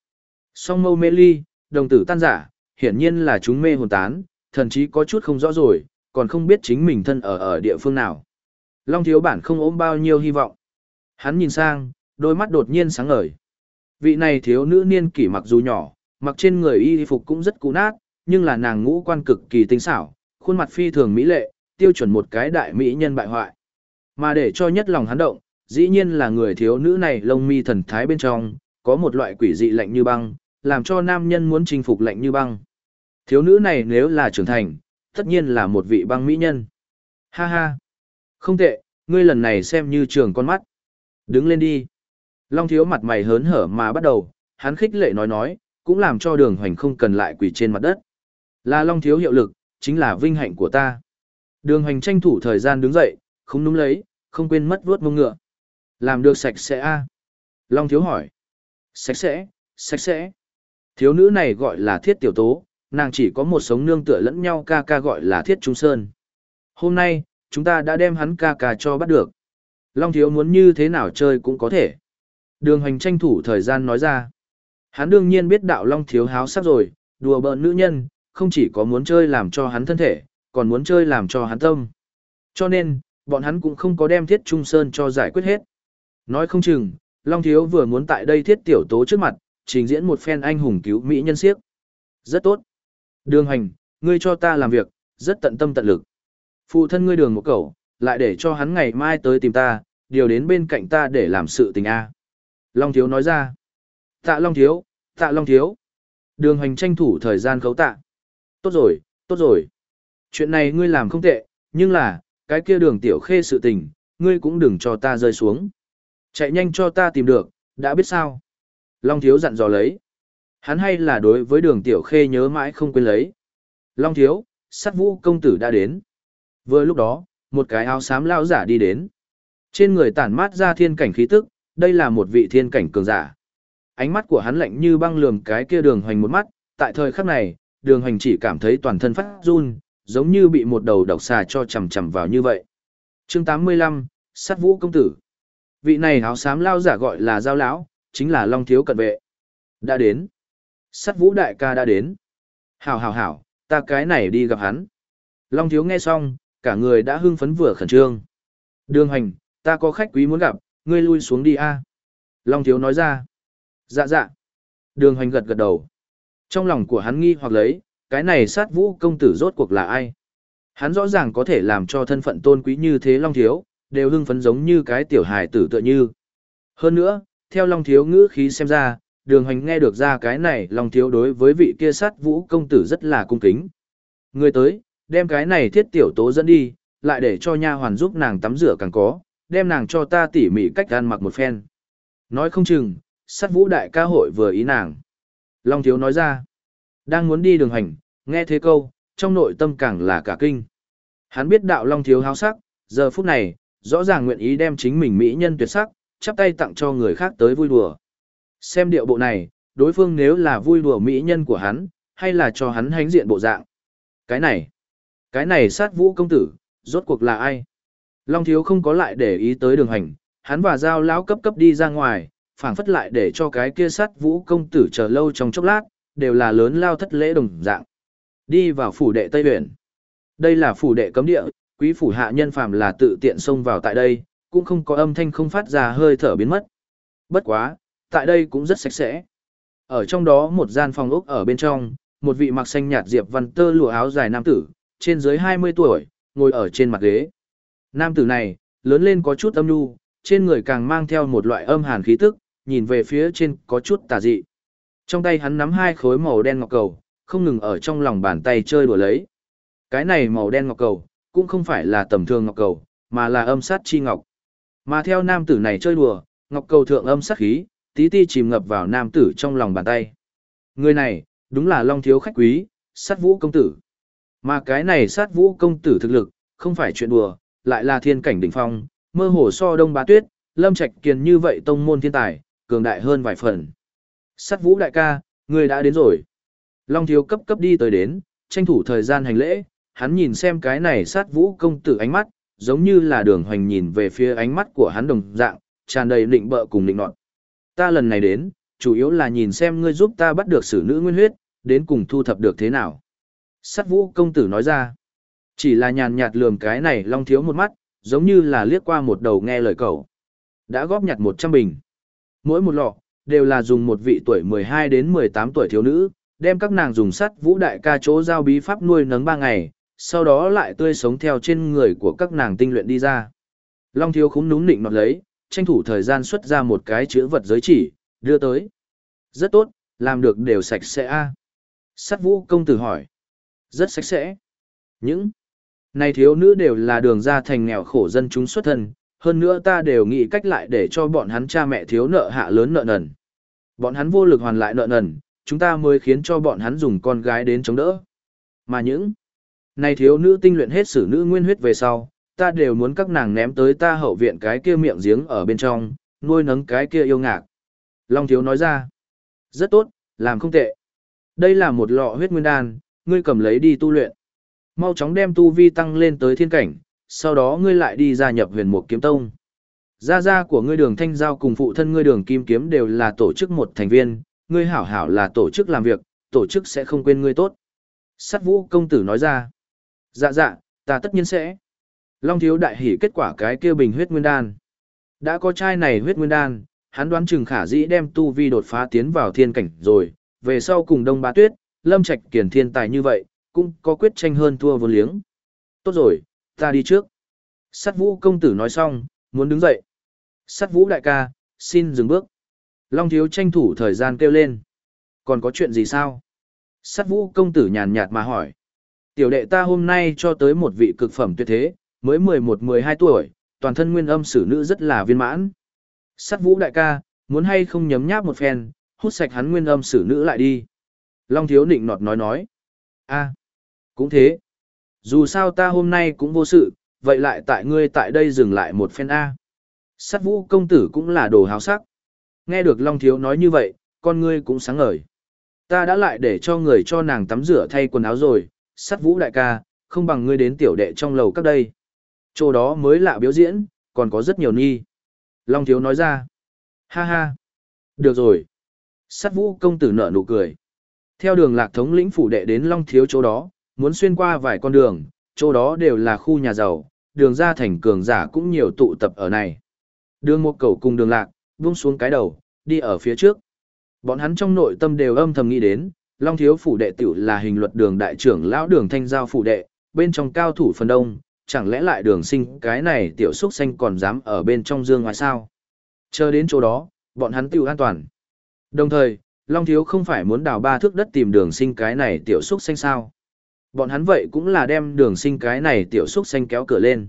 Song mâu mê ly, đồng tử tan giả, hiển nhiên là chúng mê hồn tán, thần chí có chút không rõ rồi, còn không biết chính mình thân ở ở địa phương nào. Long thiếu bản không ôm bao nhiêu hy vọng. Hắn nhìn sang, đôi mắt đột nhiên sáng ngời. Vị này thiếu nữ niên kỷ mặc dù nhỏ, mặc trên người y phục cũng rất cũ nát, nhưng là nàng ngũ quan cực kỳ tinh xảo, khuôn mặt phi thường mỹ lệ, tiêu chuẩn một cái đại mỹ nhân bại hoại. Mà để cho nhất lòng hắn động, dĩ nhiên là người thiếu nữ này lông mi thần thái bên trong, có một loại quỷ dị lạnh như băng, làm cho nam nhân muốn chinh phục lạnh như băng. Thiếu nữ này nếu là trưởng thành, tất nhiên là một vị băng mỹ nhân. Ha ha! Không tệ, ngươi lần này xem như trường con mắt. Đứng lên đi. Long thiếu mặt mày hớn hở mà bắt đầu, hắn khích lệ nói nói, cũng làm cho đường hoành không cần lại quỷ trên mặt đất. Là Long thiếu hiệu lực, chính là vinh hạnh của ta. Đường hoành tranh thủ thời gian đứng dậy, không núm lấy, không quên mất vuốt mông ngựa. Làm được sạch sẽ a Long thiếu hỏi. Sạch sẽ, sạch sẽ. Thiếu nữ này gọi là thiết tiểu tố, nàng chỉ có một sống nương tựa lẫn nhau ca ca gọi là thiết trung sơn. Hôm nay, chúng ta đã đem hắn ca ca cho bắt được. Long thiếu muốn như thế nào chơi cũng có thể. Đường hoành tranh thủ thời gian nói ra. Hắn đương nhiên biết đạo Long thiếu háo sắc rồi, đùa bợn nữ nhân, không chỉ có muốn chơi làm cho hắn thân thể, còn muốn chơi làm cho hắn tâm. Cho nên, bọn hắn cũng không có đem thiết trung sơn cho giải quyết hết. Nói không chừng, Long Thiếu vừa muốn tại đây thiết tiểu tố trước mặt, trình diễn một phen anh hùng cứu Mỹ nhân siếc. Rất tốt. Đường hành, ngươi cho ta làm việc, rất tận tâm tận lực. Phụ thân ngươi đường một cậu, lại để cho hắn ngày mai tới tìm ta, điều đến bên cạnh ta để làm sự tình A. Long Thiếu nói ra. Tạ Long Thiếu, tạ Long Thiếu. Đường hành tranh thủ thời gian khấu tạ. Tốt rồi, tốt rồi. Chuyện này ngươi làm không tệ, nhưng là, cái kia đường tiểu khê sự tình, ngươi cũng đừng cho ta rơi xuống. Chạy nhanh cho ta tìm được, đã biết sao. Long Thiếu dặn dò lấy. Hắn hay là đối với đường tiểu khê nhớ mãi không quên lấy. Long Thiếu, sát vũ công tử đã đến. Vừa lúc đó, một cái áo xám lao giả đi đến. Trên người tản mát ra thiên cảnh khí tức, đây là một vị thiên cảnh cường giả. Ánh mắt của hắn lạnh như băng lườm cái kia đường hoành một mắt, tại thời khắc này, đường hoành chỉ cảm thấy toàn thân phát run, giống như bị một đầu độc xà cho chầm chầm vào như vậy. chương 85, sát vũ công tử. Vị này áo xám lao giả gọi là giao lão, chính là Long Thiếu cận vệ. Đã đến. Sát vũ đại ca đã đến. Hảo hảo hảo, ta cái này đi gặp hắn. Long Thiếu nghe xong, cả người đã hưng phấn vừa khẩn trương. Đường hành, ta có khách quý muốn gặp, ngươi lui xuống đi a. Long Thiếu nói ra. Dạ dạ. Đường hành gật gật đầu. Trong lòng của hắn nghi hoặc lấy, cái này sát vũ công tử rốt cuộc là ai? Hắn rõ ràng có thể làm cho thân phận tôn quý như thế Long Thiếu, đều hưng phấn giống như cái tiểu hài tử tựa như. Hơn nữa, theo Long Thiếu ngữ khí xem ra, đường hoành nghe được ra cái này Long Thiếu đối với vị kia sát vũ công tử rất là cung kính. Người tới, đem cái này thiết tiểu tố dẫn đi, lại để cho nha hoàn giúp nàng tắm rửa càng có, đem nàng cho ta tỉ mỉ cách ăn mặc một phen. Nói không chừng, sát vũ đại ca hội vừa ý nàng. Long Thiếu nói ra, đang muốn đi đường hành, nghe thế câu, trong nội tâm càng là cả kinh. Hắn biết đạo Long Thiếu háo sắc, giờ phút này, rõ ràng nguyện ý đem chính mình mỹ nhân tuyệt sắc, chắp tay tặng cho người khác tới vui đùa. Xem điệu bộ này, đối phương nếu là vui đùa mỹ nhân của hắn, hay là cho hắn hánh diện bộ dạng. Cái này, cái này sát vũ công tử, rốt cuộc là ai? Long thiếu không có lại để ý tới đường hành, hắn và giao lão cấp cấp đi ra ngoài, phảng phất lại để cho cái kia sát vũ công tử chờ lâu trong chốc lát, đều là lớn lao thất lễ đồng dạng. Đi vào phủ đệ Tây Huyền. Đây là phủ đệ cấm địa, quý phủ hạ nhân phàm là tự tiện xông vào tại đây, cũng không có âm thanh không phát ra hơi thở biến mất. Bất quá, tại đây cũng rất sạch sẽ. Ở trong đó một gian phòng ốc ở bên trong, một vị mặc xanh nhạt diệp văn tơ lụa áo dài nam tử, trên dưới 20 tuổi, ngồi ở trên mặt ghế. Nam tử này, lớn lên có chút âm nhu, trên người càng mang theo một loại âm hàn khí tức, nhìn về phía trên có chút tà dị. Trong tay hắn nắm hai khối màu đen ngọc cầu, không ngừng ở trong lòng bàn tay chơi đùa lấy. Cái này màu đen ngọc cầu, cũng không phải là tầm thường ngọc cầu, mà là âm sát chi ngọc. Mà theo nam tử này chơi đùa, ngọc cầu thượng âm sát khí, tí ti chìm ngập vào nam tử trong lòng bàn tay. Người này, đúng là long thiếu khách quý, sát vũ công tử. Mà cái này sát vũ công tử thực lực, không phải chuyện đùa, lại là thiên cảnh đỉnh phong, mơ hồ so đông bá tuyết, lâm trạch kiền như vậy tông môn thiên tài, cường đại hơn vài phần. Sát vũ đại ca, người đã đến rồi. Long thiếu cấp cấp đi tới đến, tranh thủ thời gian hành lễ, hắn nhìn xem cái này sát vũ công tử ánh mắt, giống như là đường hoành nhìn về phía ánh mắt của hắn đồng dạng, tràn đầy định bợ cùng định nọt. Ta lần này đến, chủ yếu là nhìn xem ngươi giúp ta bắt được sử nữ nguyên huyết, đến cùng thu thập được thế nào. Sát vũ công tử nói ra, chỉ là nhàn nhạt lườm cái này long thiếu một mắt, giống như là liếc qua một đầu nghe lời cậu. Đã góp nhặt 100 bình. Mỗi một lọ, đều là dùng một vị tuổi 12 đến 18 tuổi thiếu nữ, đem các nàng dùng sắt vũ đại ca chỗ giao bí pháp nuôi nấng 3 ngày, sau đó lại tươi sống theo trên người của các nàng tinh luyện đi ra. Long thiếu khúng núm nịnh nọt lấy, tranh thủ thời gian xuất ra một cái chữ vật giới chỉ, đưa tới. Rất tốt, làm được đều sạch sẽ a. Sắt vũ công tử hỏi. Rất sạch sẽ. Những này thiếu nữ đều là đường ra thành nghèo khổ dân chúng xuất thân, hơn nữa ta đều nghĩ cách lại để cho bọn hắn cha mẹ thiếu nợ hạ lớn nợ nần. Bọn hắn vô lực hoàn lại nợ nần, chúng ta mới khiến cho bọn hắn dùng con gái đến chống đỡ. Mà những này thiếu nữ tinh luyện hết sử nữ nguyên huyết về sau, ta đều muốn các nàng ném tới ta hậu viện cái kia miệng giếng ở bên trong, nuôi nấng cái kia yêu ngạc. Long thiếu nói ra, rất tốt, làm không tệ. Đây là một lọ huyết nguyên đan, ngươi cầm lấy đi tu luyện. Mau chóng đem tu vi tăng lên tới thiên cảnh, sau đó ngươi lại đi gia nhập huyền mục kiếm tông. Gia gia của ngươi đường thanh giao cùng phụ thân ngươi đường kim kiếm đều là tổ chức một thành viên, ngươi hảo hảo là tổ chức làm việc, tổ chức sẽ không quên ngươi tốt. Sát vũ công tử nói ra. Dạ dạ, ta tất nhiên sẽ. Long thiếu đại hỉ kết quả cái kia bình huyết nguyên đan. Đã có trai này huyết nguyên đan, hắn đoán chừng khả dĩ đem tu vi đột phá tiến vào thiên cảnh rồi, về sau cùng đông bá tuyết, lâm trạch kiển thiên tài như vậy, cũng có quyết tranh hơn thua vô liếng. Tốt rồi, ta đi trước. Sát vũ công tử nói xong, muốn đứng dậy. Sát vũ đại ca, xin dừng bước. Long thiếu tranh thủ thời gian kêu lên. Còn có chuyện gì sao? Sát vũ công tử nhàn nhạt mà hỏi. Tiểu đệ ta hôm nay cho tới một vị cực phẩm tuyệt thế, mới 11-12 tuổi, toàn thân nguyên âm sử nữ rất là viên mãn. Sát vũ đại ca, muốn hay không nhấm nháp một phen, hút sạch hắn nguyên âm sử nữ lại đi. Long thiếu nịnh nọt nói nói. a cũng thế. Dù sao ta hôm nay cũng vô sự, vậy lại tại ngươi tại đây dừng lại một phen A. Sát vũ công tử cũng là đồ háo sắc. Nghe được Long thiếu nói như vậy, con ngươi cũng sáng ngời. Ta đã lại để cho người cho nàng tắm rửa thay quần áo rồi, sát vũ đại ca, không bằng ngươi đến tiểu đệ trong lầu các đây. Chỗ đó mới lạ biểu diễn, còn có rất nhiều nghi. Long thiếu nói ra. Ha ha. Được rồi. Sát vũ công tử nở nụ cười. Theo đường lạc thống lĩnh phủ đệ đến Long thiếu chỗ đó, muốn xuyên qua vài con đường, chỗ đó đều là khu nhà giàu, đường ra thành cường giả cũng nhiều tụ tập ở này. Đường một cầu cùng đường lạc, vung xuống cái đầu, đi ở phía trước. Bọn hắn trong nội tâm đều âm thầm nghĩ đến, Long Thiếu phủ đệ tiểu là hình luật đường đại trưởng lão đường thanh giao phủ đệ, bên trong cao thủ phần đông, chẳng lẽ lại đường sinh cái này tiểu xuất xanh còn dám ở bên trong dương ngoài sao? Chờ đến chỗ đó, bọn hắn tiểu an toàn. Đồng thời, Long Thiếu không phải muốn đào ba thước đất tìm đường sinh cái này tiểu xuất xanh sao? Bọn hắn vậy cũng là đem đường sinh cái này tiểu xúc xanh kéo cửa lên.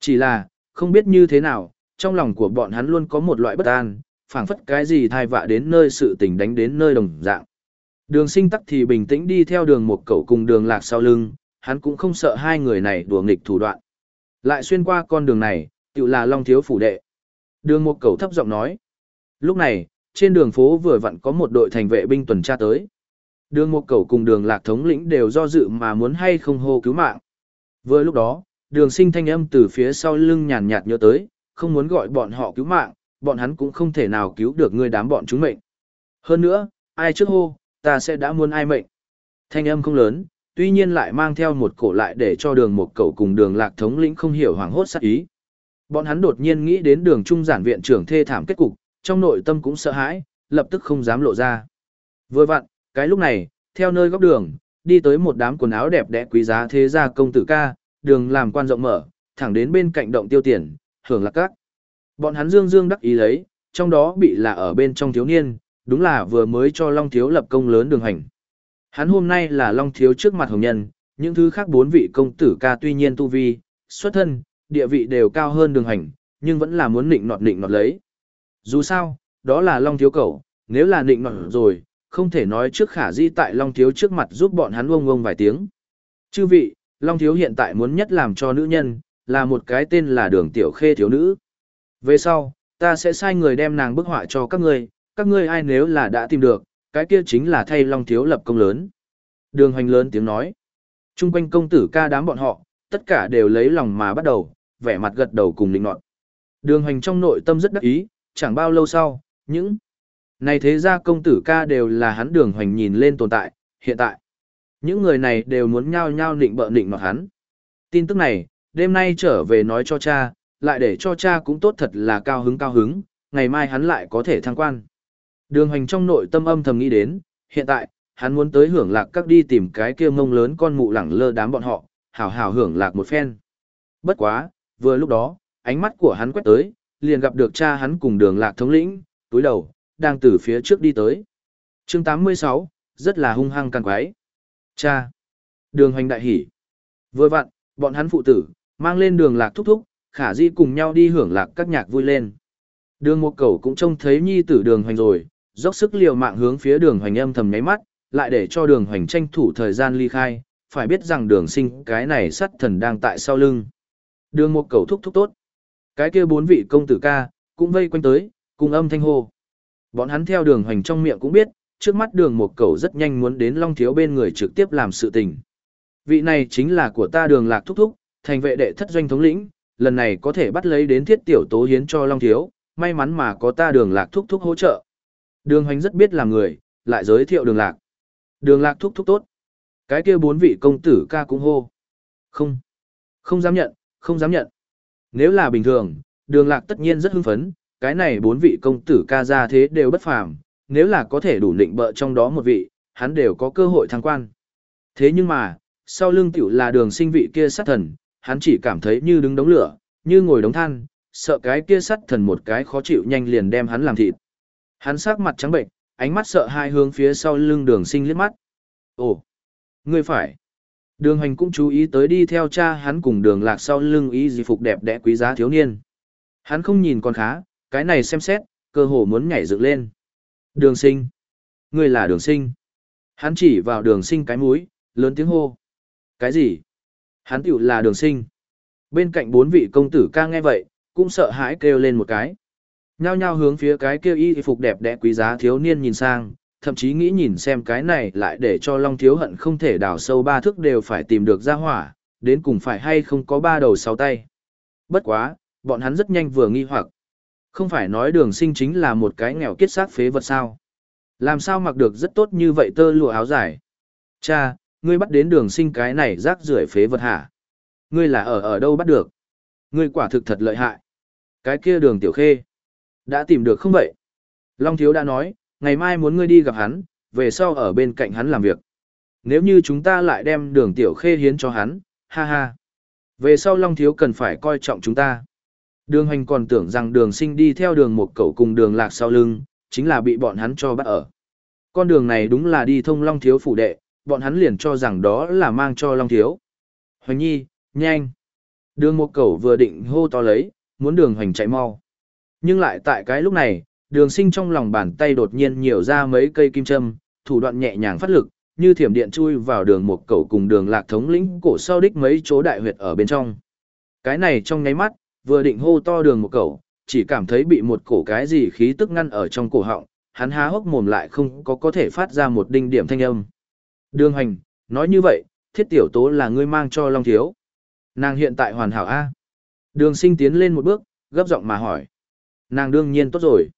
Chỉ là, không biết như thế nào, trong lòng của bọn hắn luôn có một loại bất an, phảng phất cái gì thai vạ đến nơi sự tình đánh đến nơi đồng dạng. Đường sinh tắc thì bình tĩnh đi theo đường một cậu cùng đường lạc sau lưng, hắn cũng không sợ hai người này đùa nghịch thủ đoạn. Lại xuyên qua con đường này, tự là Long Thiếu phủ đệ. Đường một cậu thấp giọng nói. Lúc này, trên đường phố vừa vặn có một đội thành vệ binh tuần tra tới. Đường một cẩu cùng đường lạc thống lĩnh đều do dự mà muốn hay không hô cứu mạng. Vừa lúc đó, đường sinh thanh âm từ phía sau lưng nhàn nhạt nhớ tới, không muốn gọi bọn họ cứu mạng, bọn hắn cũng không thể nào cứu được người đám bọn chúng mệnh. Hơn nữa, ai trước hô, ta sẽ đã muốn ai mệnh. Thanh âm không lớn, tuy nhiên lại mang theo một cổ lại để cho đường một cậu cùng đường lạc thống lĩnh không hiểu hoàng hốt sát ý. Bọn hắn đột nhiên nghĩ đến đường trung giản viện trưởng thê thảm kết cục, trong nội tâm cũng sợ hãi, lập tức không dám lộ ra. Vừa vặn, cái lúc này, theo nơi góc đường, đi tới một đám quần áo đẹp đẽ quý giá thế gia công tử ca, đường làm quan rộng mở, thẳng đến bên cạnh động tiêu tiền, hưởng lạc các. Bọn hắn dương dương đắc ý lấy, trong đó bị là ở bên trong thiếu niên, đúng là vừa mới cho Long Thiếu lập công lớn đường hành. Hắn hôm nay là Long Thiếu trước mặt hồng nhân, những thứ khác bốn vị công tử ca tuy nhiên tu vi, xuất thân, địa vị đều cao hơn đường hành, nhưng vẫn là muốn nịnh nọt nịnh nọt lấy. Dù sao, đó là Long Thiếu cầu, nếu là nịnh nọt rồi, không thể nói trước khả di tại Long Thiếu trước mặt giúp bọn hắn ông ông vài tiếng. Chư vị, Long Thiếu hiện tại muốn nhất làm cho nữ nhân, là một cái tên là đường tiểu khê thiếu nữ. Về sau, ta sẽ sai người đem nàng bức họa cho các ngươi, các ngươi ai nếu là đã tìm được, cái kia chính là thay Long Thiếu lập công lớn. Đường hoành lớn tiếng nói. Trung quanh công tử ca đám bọn họ, tất cả đều lấy lòng mà bắt đầu, vẻ mặt gật đầu cùng lĩnh nọt. Đường hoành trong nội tâm rất đắc ý, chẳng bao lâu sau, những này thế ra công tử ca đều là hắn đường hoành nhìn lên tồn tại, hiện tại. Những người này đều muốn nhao nhao nịnh bợ nịnh mặc hắn. Tin tức này, đêm nay trở về nói cho cha, lại để cho cha cũng tốt thật là cao hứng cao hứng, ngày mai hắn lại có thể thăng quan. Đường hoành trong nội tâm âm thầm nghĩ đến, hiện tại, hắn muốn tới hưởng lạc các đi tìm cái kia mông lớn con mụ lẳng lơ đám bọn họ, hào hào hưởng lạc một phen. Bất quá, vừa lúc đó, ánh mắt của hắn quét tới, liền gặp được cha hắn cùng đường lạc thống lĩnh, túi đầu, đang từ phía trước đi tới. chương 86, rất là hung hăng càng quái. Cha! Đường hoành đại hỉ. Vừa vặn, bọn hắn phụ tử, mang lên đường lạc thúc thúc, khả di cùng nhau đi hưởng lạc các nhạc vui lên. Đường một cầu cũng trông thấy nhi tử đường hoành rồi, dốc sức liều mạng hướng phía đường hoành âm thầm nháy mắt, lại để cho đường hoành tranh thủ thời gian ly khai, phải biết rằng đường sinh cái này sắt thần đang tại sau lưng. Đường một cầu thúc thúc tốt. Cái kia bốn vị công tử ca, cũng vây quanh tới, cùng âm thanh hô. Bọn hắn theo đường hoành trong miệng cũng biết, trước mắt đường một cầu rất nhanh muốn đến Long Thiếu bên người trực tiếp làm sự tình. Vị này chính là của ta đường lạc thúc thúc, thành vệ đệ thất doanh thống lĩnh, lần này có thể bắt lấy đến thiết tiểu tố hiến cho Long Thiếu, may mắn mà có ta đường lạc thúc thúc hỗ trợ. Đường hoành rất biết làm người, lại giới thiệu đường lạc. Đường lạc thúc thúc tốt. Cái kia bốn vị công tử ca cũng hô. Không. Không dám nhận, không dám nhận. Nếu là bình thường, đường lạc tất nhiên rất hưng phấn, cái này bốn vị công tử ca ra thế đều bất phàm, nếu là có thể đủ định bợ trong đó một vị, hắn đều có cơ hội thăng quan. Thế nhưng mà, sau lưng tiểu là đường sinh vị kia sát thần, hắn chỉ cảm thấy như đứng đống lửa, như ngồi đống than, sợ cái kia sát thần một cái khó chịu nhanh liền đem hắn làm thịt. Hắn sắc mặt trắng bệnh, ánh mắt sợ hai hướng phía sau lưng đường sinh liếc mắt. Ồ, ngươi phải. Đường hành cũng chú ý tới đi theo cha hắn cùng đường lạc sau lưng ý gì phục đẹp đẽ quý giá thiếu niên. Hắn không nhìn con khá, cái này xem xét, cơ hồ muốn nhảy dựng lên. Đường sinh. Ngươi là đường sinh. Hắn chỉ vào đường sinh cái mũi, lớn tiếng hô. Cái gì? Hắn tiểu là đường sinh. Bên cạnh bốn vị công tử ca nghe vậy, cũng sợ hãi kêu lên một cái. Nhao nhao hướng phía cái kêu y phục đẹp đẽ quý giá thiếu niên nhìn sang, thậm chí nghĩ nhìn xem cái này lại để cho Long Thiếu Hận không thể đào sâu ba thước đều phải tìm được ra hỏa, đến cùng phải hay không có ba đầu sáu tay. Bất quá, bọn hắn rất nhanh vừa nghi hoặc. Không phải nói đường sinh chính là một cái nghèo kiết xác phế vật sao. Làm sao mặc được rất tốt như vậy tơ lụa áo dài. Cha, ngươi bắt đến đường sinh cái này rác rưởi phế vật hả? Ngươi là ở ở đâu bắt được? Ngươi quả thực thật lợi hại. Cái kia đường tiểu khê. Đã tìm được không vậy? Long Thiếu đã nói, ngày mai muốn ngươi đi gặp hắn, về sau ở bên cạnh hắn làm việc. Nếu như chúng ta lại đem đường tiểu khê hiến cho hắn, ha ha. Về sau Long Thiếu cần phải coi trọng chúng ta. Đường hành còn tưởng rằng đường sinh đi theo đường một cậu cùng đường lạc sau lưng, chính là bị bọn hắn cho bắt ở. Con đường này đúng là đi thông Long Thiếu phủ đệ, bọn hắn liền cho rằng đó là mang cho Long Thiếu. Hoành nhi, nhanh. Đường một cậu vừa định hô to lấy, muốn đường hoành chạy mau. Nhưng lại tại cái lúc này, đường sinh trong lòng bàn tay đột nhiên nhiều ra mấy cây kim châm, thủ đoạn nhẹ nhàng phát lực, như thiểm điện chui vào đường một cậu cùng đường lạc thống lĩnh cổ sau đích mấy chỗ đại huyệt ở bên trong. Cái này trong nháy mắt, vừa định hô to đường một cậu, chỉ cảm thấy bị một cổ cái gì khí tức ngăn ở trong cổ họng, hắn há hốc mồm lại không có có thể phát ra một đinh điểm thanh âm. Đường hành, nói như vậy, thiết tiểu tố là ngươi mang cho Long Thiếu. Nàng hiện tại hoàn hảo A. Đường sinh tiến lên một bước, gấp giọng mà hỏi. Nàng đương nhiên tốt rồi.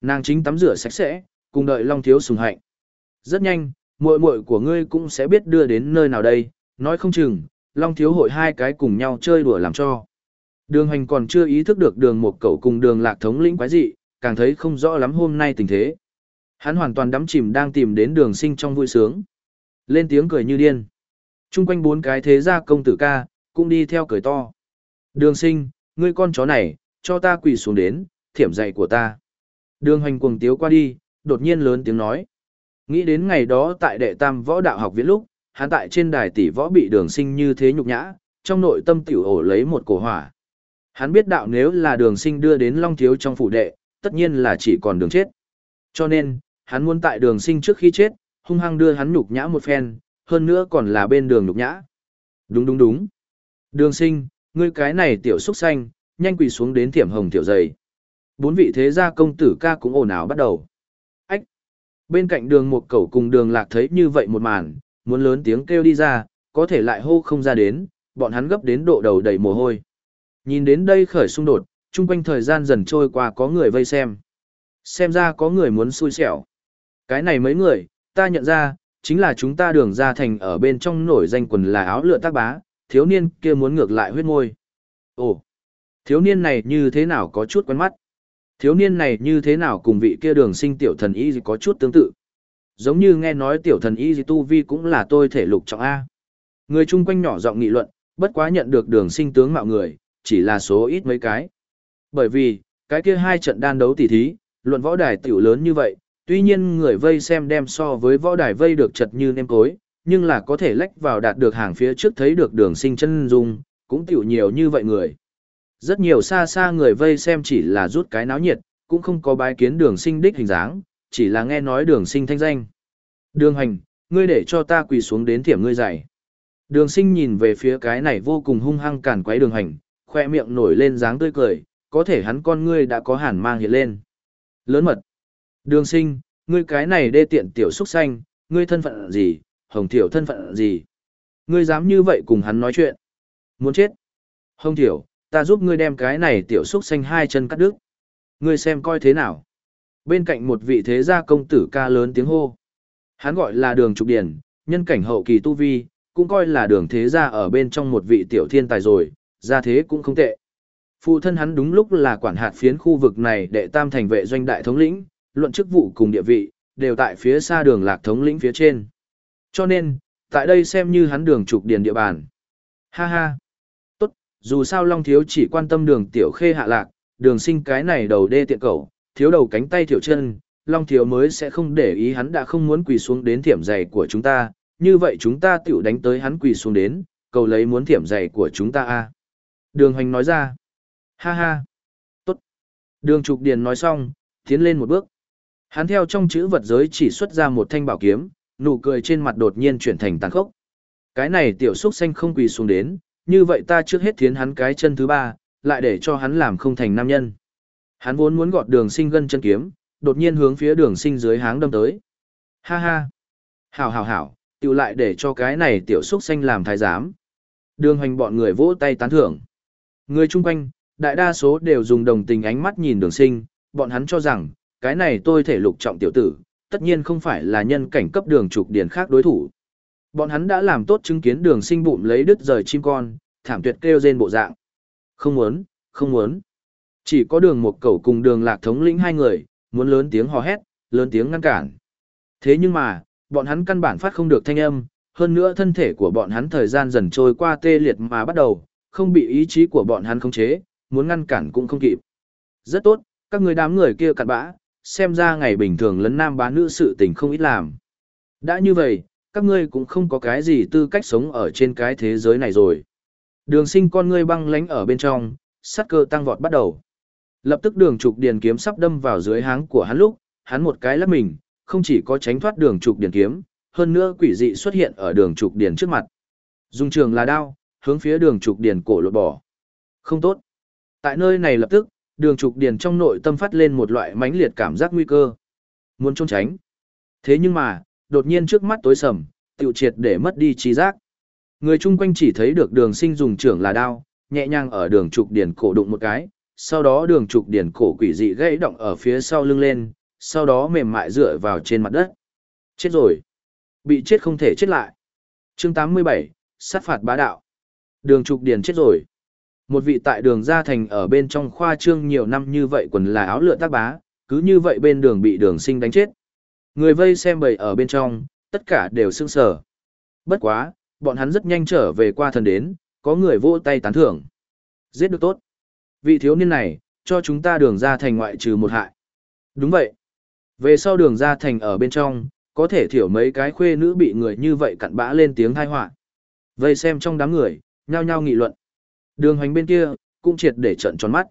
Nàng chính tắm rửa sạch sẽ, cùng đợi Long Thiếu sùng hạnh. Rất nhanh, muội muội của ngươi cũng sẽ biết đưa đến nơi nào đây, nói không chừng, Long Thiếu hội hai cái cùng nhau chơi đùa làm cho. Đường hành còn chưa ý thức được đường một cậu cùng đường lạc thống lĩnh quái dị, càng thấy không rõ lắm hôm nay tình thế. Hắn hoàn toàn đắm chìm đang tìm đến đường sinh trong vui sướng. Lên tiếng cười như điên. Trung quanh bốn cái thế gia công tử ca, cũng đi theo cười to. Đường sinh, ngươi con chó này, cho ta quỳ xuống đến, thiểm dạy của ta. Đường hành cuồng tiếu qua đi, đột nhiên lớn tiếng nói. Nghĩ đến ngày đó tại đệ tam võ đạo học viện lúc, hắn tại trên đài tỷ võ bị đường sinh như thế nhục nhã, trong nội tâm tiểu ổ lấy một cổ hỏa. Hắn biết đạo nếu là đường sinh đưa đến Long Thiếu trong phủ đệ, tất nhiên là chỉ còn đường chết. Cho nên, hắn muốn tại đường sinh trước khi chết, hung hăng đưa hắn nhục nhã một phen, hơn nữa còn là bên đường nhục nhã. Đúng đúng đúng. Đường sinh, ngươi cái này tiểu xúc xanh, nhanh quỳ xuống đến thiểm hồng tiểu dày. Bốn vị thế gia công tử ca cũng ồn ào bắt đầu. Ách! Bên cạnh đường một cẩu cùng đường lạc thấy như vậy một màn, muốn lớn tiếng kêu đi ra, có thể lại hô không ra đến, bọn hắn gấp đến độ đầu đầy mồ hôi. Nhìn đến đây khởi xung đột, chung quanh thời gian dần trôi qua có người vây xem. Xem ra có người muốn xui xẻo. Cái này mấy người, ta nhận ra, chính là chúng ta đường ra thành ở bên trong nổi danh quần là áo lựa tác bá, thiếu niên kia muốn ngược lại huyết môi. Ồ, thiếu niên này như thế nào có chút quen mắt. Thiếu niên này như thế nào cùng vị kia đường sinh tiểu thần y có chút tương tự. Giống như nghe nói tiểu thần y tu vi cũng là tôi thể lục trọng A. Người chung quanh nhỏ giọng nghị luận, bất quá nhận được đường sinh tướng mạo người, chỉ là số ít mấy cái. Bởi vì, cái kia hai trận đan đấu tỉ thí, luận võ đài tiểu lớn như vậy, tuy nhiên người vây xem đem so với võ đài vây được chật như nêm cối, nhưng là có thể lách vào đạt được hàng phía trước thấy được đường sinh chân dung, cũng tiểu nhiều như vậy người. Rất nhiều xa xa người vây xem chỉ là rút cái náo nhiệt, cũng không có bái kiến đường sinh đích hình dáng, chỉ là nghe nói đường sinh thanh danh. Đường hành, ngươi để cho ta quỳ xuống đến thiểm ngươi dạy. Đường sinh nhìn về phía cái này vô cùng hung hăng cản quấy đường hành, khoe miệng nổi lên dáng tươi cười, có thể hắn con ngươi đã có hẳn mang hiện lên. Lớn mật. Đường sinh, ngươi cái này đê tiện tiểu xúc xanh, ngươi thân phận gì, hồng thiểu thân phận gì. Ngươi dám như vậy cùng hắn nói chuyện. Muốn chết. Hồng thiểu, ta giúp ngươi đem cái này tiểu xúc xanh hai chân cắt đứt. Ngươi xem coi thế nào. Bên cạnh một vị thế gia công tử ca lớn tiếng hô. Hắn gọi là đường trục điển, nhân cảnh hậu kỳ tu vi, cũng coi là đường thế gia ở bên trong một vị tiểu thiên tài rồi, ra thế cũng không tệ. Phụ thân hắn đúng lúc là quản hạt phiến khu vực này đệ tam thành vệ doanh đại thống lĩnh, luận chức vụ cùng địa vị, đều tại phía xa đường lạc thống lĩnh phía trên. Cho nên, tại đây xem như hắn đường trục điền địa bàn. Ha ha. Tốt, dù sao Long Thiếu chỉ quan tâm đường tiểu khê hạ lạc, đường sinh cái này đầu đê tiện cầu, thiếu đầu cánh tay thiểu chân, Long Thiếu mới sẽ không để ý hắn đã không muốn quỳ xuống đến thiểm giày của chúng ta, như vậy chúng ta tiểu đánh tới hắn quỳ xuống đến, cầu lấy muốn thiểm giày của chúng ta a Đường hoành nói ra. Ha ha. Tốt. Đường trục điền nói xong, tiến lên một bước. Hắn theo trong chữ vật giới chỉ xuất ra một thanh bảo kiếm, nụ cười trên mặt đột nhiên chuyển thành tàn khốc. Cái này tiểu xúc xanh không quỳ xuống đến, như vậy ta trước hết thiến hắn cái chân thứ ba, lại để cho hắn làm không thành nam nhân. Hắn vốn muốn gọt đường sinh gân chân kiếm, đột nhiên hướng phía đường sinh dưới háng đâm tới. Ha ha! Hảo hảo hảo, tiểu lại để cho cái này tiểu xúc xanh làm thái giám. Đường hoành bọn người vỗ tay tán thưởng. Người chung quanh, đại đa số đều dùng đồng tình ánh mắt nhìn đường sinh, bọn hắn cho rằng, cái này tôi thể lục trọng tiểu tử, tất nhiên không phải là nhân cảnh cấp đường trục điển khác đối thủ. Bọn hắn đã làm tốt chứng kiến đường sinh bụng lấy đứt rời chim con, thảm tuyệt kêu rên bộ dạng. Không muốn, không muốn. Chỉ có đường một cẩu cùng đường lạc thống lĩnh hai người, muốn lớn tiếng hò hét, lớn tiếng ngăn cản. Thế nhưng mà, bọn hắn căn bản phát không được thanh âm, hơn nữa thân thể của bọn hắn thời gian dần trôi qua tê liệt mà bắt đầu, không bị ý chí của bọn hắn khống chế, muốn ngăn cản cũng không kịp. Rất tốt, các người đám người kia cặn bã, xem ra ngày bình thường lấn nam bá nữ sự tình không ít làm. Đã như vậy, các ngươi cũng không có cái gì tư cách sống ở trên cái thế giới này rồi. Đường sinh con ngươi băng lánh ở bên trong, sát cơ tăng vọt bắt đầu. Lập tức đường trục điền kiếm sắp đâm vào dưới háng của hắn lúc, hắn một cái lắp mình, không chỉ có tránh thoát đường trục điền kiếm, hơn nữa quỷ dị xuất hiện ở đường trục điền trước mặt. Dùng trường là đao, hướng phía đường trục điền cổ lột bỏ. Không tốt. Tại nơi này lập tức, đường trục điền trong nội tâm phát lên một loại mãnh liệt cảm giác nguy cơ. Muốn trốn tránh. Thế nhưng mà, đột nhiên trước mắt tối sầm, tiểu triệt để mất đi trí giác. Người chung quanh chỉ thấy được đường sinh dùng trưởng là đao, nhẹ nhàng ở đường trục điền cổ đụng một cái, sau đó đường trục điển cổ quỷ dị gãy động ở phía sau lưng lên, sau đó mềm mại dựa vào trên mặt đất. Chết rồi. Bị chết không thể chết lại. chương 87, sát phạt bá đạo. Đường trục điền chết rồi. Một vị tại đường gia thành ở bên trong khoa trương nhiều năm như vậy quần là áo lựa tác bá, cứ như vậy bên đường bị đường sinh đánh chết. Người vây xem bầy ở bên trong, tất cả đều sưng sở. Bất quá, bọn hắn rất nhanh trở về qua thần đến, có người vỗ tay tán thưởng. Giết được tốt. Vị thiếu niên này, cho chúng ta đường ra thành ngoại trừ một hại. Đúng vậy. Về sau đường ra thành ở bên trong, có thể thiểu mấy cái khuê nữ bị người như vậy cặn bã lên tiếng thai họa Vây xem trong đám người, nhao nhao nghị luận. Đường hoành bên kia, cũng triệt để trận tròn mắt.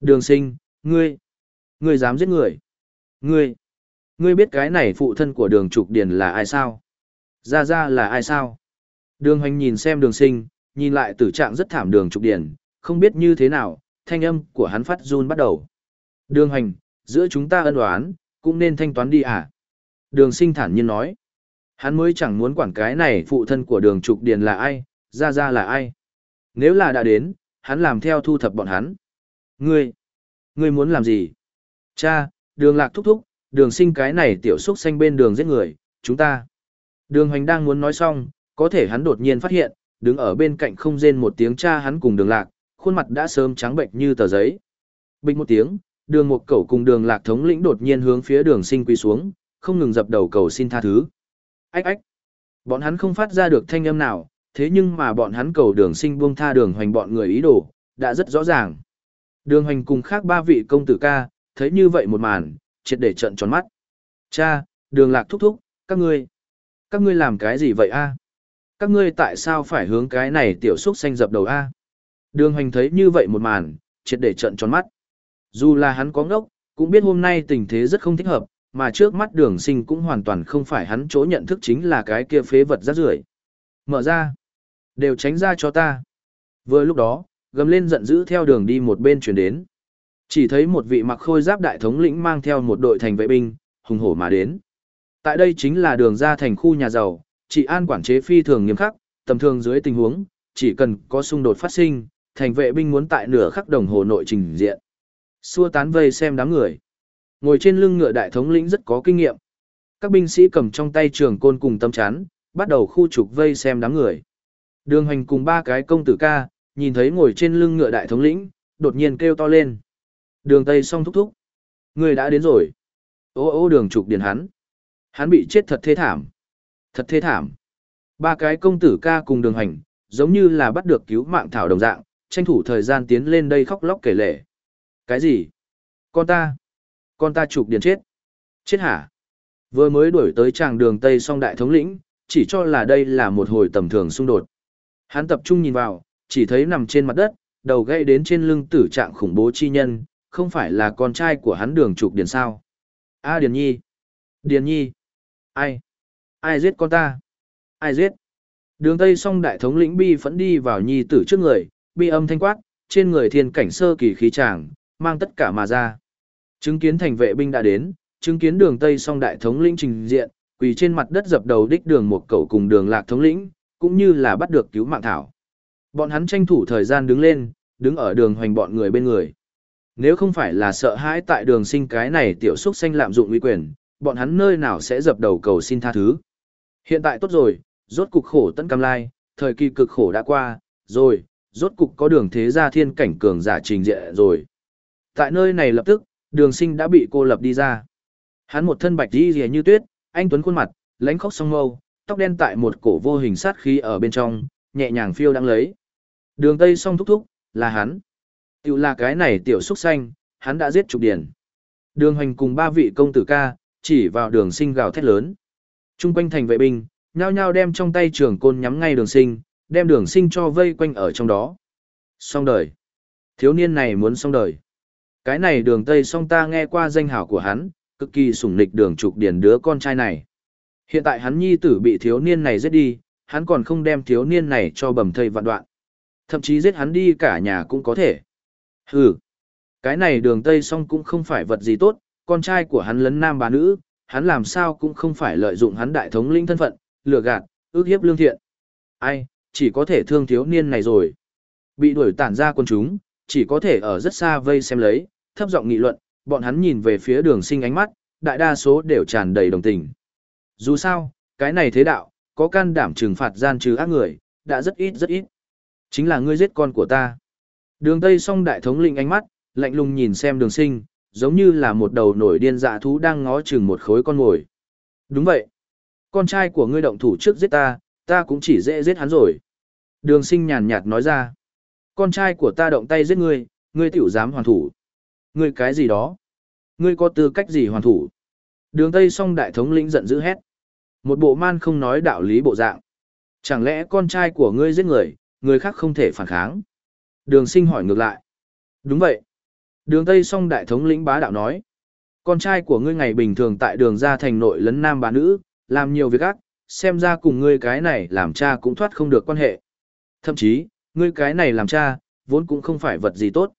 Đường sinh, ngươi, ngươi dám giết người. Ngươi, ngươi biết cái này phụ thân của đường trục điền là ai sao? Ra ra là ai sao? Đường hoành nhìn xem đường sinh, nhìn lại tử trạng rất thảm đường trục điền, không biết như thế nào, thanh âm của hắn phát run bắt đầu. Đường hoành, giữa chúng ta ân oán, cũng nên thanh toán đi à? Đường sinh thản nhiên nói. Hắn mới chẳng muốn quản cái này phụ thân của đường trục điền là ai, ra ra là ai. Nếu là đã đến, hắn làm theo thu thập bọn hắn. Ngươi, ngươi muốn làm gì? Cha, đường lạc thúc thúc, đường sinh cái này tiểu xúc xanh bên đường giết người, chúng ta. Đường hoành đang muốn nói xong, có thể hắn đột nhiên phát hiện, đứng ở bên cạnh không rên một tiếng cha hắn cùng đường lạc, khuôn mặt đã sớm trắng bệnh như tờ giấy. Bình một tiếng, đường một cẩu cùng đường lạc thống lĩnh đột nhiên hướng phía đường sinh quỳ xuống, không ngừng dập đầu cầu xin tha thứ. Ách ách. Bọn hắn không phát ra được thanh âm nào, thế nhưng mà bọn hắn cầu đường sinh buông tha đường hoành bọn người ý đồ, đã rất rõ ràng. Đường hoành cùng khác ba vị công tử ca, thấy như vậy một màn, triệt để trận tròn mắt. Cha, đường lạc thúc thúc, các ngươi, các ngươi làm cái gì vậy a Các ngươi tại sao phải hướng cái này tiểu xúc xanh dập đầu a Đường hoành thấy như vậy một màn, triệt để trận tròn mắt. Dù là hắn có ngốc, cũng biết hôm nay tình thế rất không thích hợp, mà trước mắt đường sinh cũng hoàn toàn không phải hắn chỗ nhận thức chính là cái kia phế vật rác rưởi Mở ra. Đều tránh ra cho ta. Vừa lúc đó, gầm lên giận dữ theo đường đi một bên chuyển đến. Chỉ thấy một vị mặc khôi giáp đại thống lĩnh mang theo một đội thành vệ binh, hùng hổ mà đến. Tại đây chính là đường ra thành khu nhà giàu, chỉ an quản chế phi thường nghiêm khắc, tầm thường dưới tình huống, chỉ cần có xung đột phát sinh, thành vệ binh muốn tại nửa khắc đồng hồ nội trình diện. Xua tán vây xem đám người. Ngồi trên lưng ngựa đại thống lĩnh rất có kinh nghiệm. Các binh sĩ cầm trong tay trường côn cùng tâm chán, bắt đầu khu trục vây xem đám người. Đường hành cùng ba cái công tử ca, nhìn thấy ngồi trên lưng ngựa đại thống lĩnh, đột nhiên kêu to lên. Đường Tây song thúc thúc. Người đã đến rồi. Ô ô đường trục điền hắn. Hắn bị chết thật thê thảm. Thật thê thảm. Ba cái công tử ca cùng đường hành, giống như là bắt được cứu mạng thảo đồng dạng, tranh thủ thời gian tiến lên đây khóc lóc kể lể. Cái gì? Con ta? Con ta trục điền chết? Chết hả? Vừa mới đuổi tới tràng đường Tây song đại thống lĩnh, chỉ cho là đây là một hồi tầm thường xung đột. Hắn tập trung nhìn vào, chỉ thấy nằm trên mặt đất, đầu gãy đến trên lưng tử trạng khủng bố chi nhân, không phải là con trai của hắn đường trục điền sao. A Điền Nhi. Điền Nhi. Ai? Ai giết con ta? Ai giết? Đường Tây song đại thống lĩnh bi phẫn đi vào Nhi tử trước người, bi âm thanh quát, trên người thiên cảnh sơ kỳ khí tràng, mang tất cả mà ra. Chứng kiến thành vệ binh đã đến, chứng kiến đường Tây song đại thống lĩnh trình diện, quỳ trên mặt đất dập đầu đích đường một cậu cùng đường lạc thống lĩnh, cũng như là bắt được cứu mạng thảo. Bọn hắn tranh thủ thời gian đứng lên, đứng ở đường hoành bọn người bên người. Nếu không phải là sợ hãi tại đường sinh cái này tiểu xúc xanh lạm dụng uy quyền, bọn hắn nơi nào sẽ dập đầu cầu xin tha thứ. Hiện tại tốt rồi, rốt cục khổ tận cam lai, thời kỳ cực khổ đã qua, rồi, rốt cục có đường thế gia thiên cảnh cường giả trình diện rồi. Tại nơi này lập tức, đường sinh đã bị cô lập đi ra. Hắn một thân bạch đi rìa như tuyết, anh tuấn khuôn mặt, lánh khóc song mâu, tóc đen tại một cổ vô hình sát khí ở bên trong, nhẹ nhàng phiêu đang lấy. Đường Tây song thúc thúc, là hắn. Tiểu là cái này tiểu xúc xanh, hắn đã giết trục điển. Đường hoành cùng ba vị công tử ca, chỉ vào đường sinh gào thét lớn. Trung quanh thành vệ binh, nhao nhao đem trong tay trường côn nhắm ngay đường sinh, đem đường sinh cho vây quanh ở trong đó. Xong đời. Thiếu niên này muốn xong đời. Cái này đường Tây song ta nghe qua danh hảo của hắn, cực kỳ sủng nịch đường trục điển đứa con trai này. Hiện tại hắn nhi tử bị thiếu niên này giết đi, hắn còn không đem thiếu niên này cho bầm thây vạn đoạn. Thậm chí giết hắn đi cả nhà cũng có thể. Hừ, cái này đường Tây song cũng không phải vật gì tốt, con trai của hắn lấn nam bà nữ, hắn làm sao cũng không phải lợi dụng hắn đại thống linh thân phận, lừa gạt, ước hiếp lương thiện. Ai, chỉ có thể thương thiếu niên này rồi. Bị đuổi tản ra quân chúng, chỉ có thể ở rất xa vây xem lấy, thấp giọng nghị luận, bọn hắn nhìn về phía đường sinh ánh mắt, đại đa số đều tràn đầy đồng tình. Dù sao, cái này thế đạo, có can đảm trừng phạt gian trừ ác người, đã rất ít rất ít. Chính là ngươi giết con của ta. Đường Tây song đại thống lĩnh ánh mắt, lạnh lùng nhìn xem đường sinh, giống như là một đầu nổi điên dạ thú đang ngó chừng một khối con mồi. Đúng vậy. Con trai của ngươi động thủ trước giết ta, ta cũng chỉ dễ giết hắn rồi. Đường sinh nhàn nhạt nói ra. Con trai của ta động tay giết ngươi, ngươi tiểu dám hoàn thủ. Ngươi cái gì đó? Ngươi có tư cách gì hoàn thủ? Đường Tây song đại thống lĩnh giận dữ hét. Một bộ man không nói đạo lý bộ dạng. Chẳng lẽ con trai của ngươi giết người, người khác không thể phản kháng? Đường sinh hỏi ngược lại. Đúng vậy. Đường Tây song đại thống lĩnh bá đạo nói. Con trai của ngươi ngày bình thường tại đường ra thành nội lấn nam bà nữ, làm nhiều việc ác, xem ra cùng ngươi cái này làm cha cũng thoát không được quan hệ. Thậm chí, ngươi cái này làm cha, vốn cũng không phải vật gì tốt.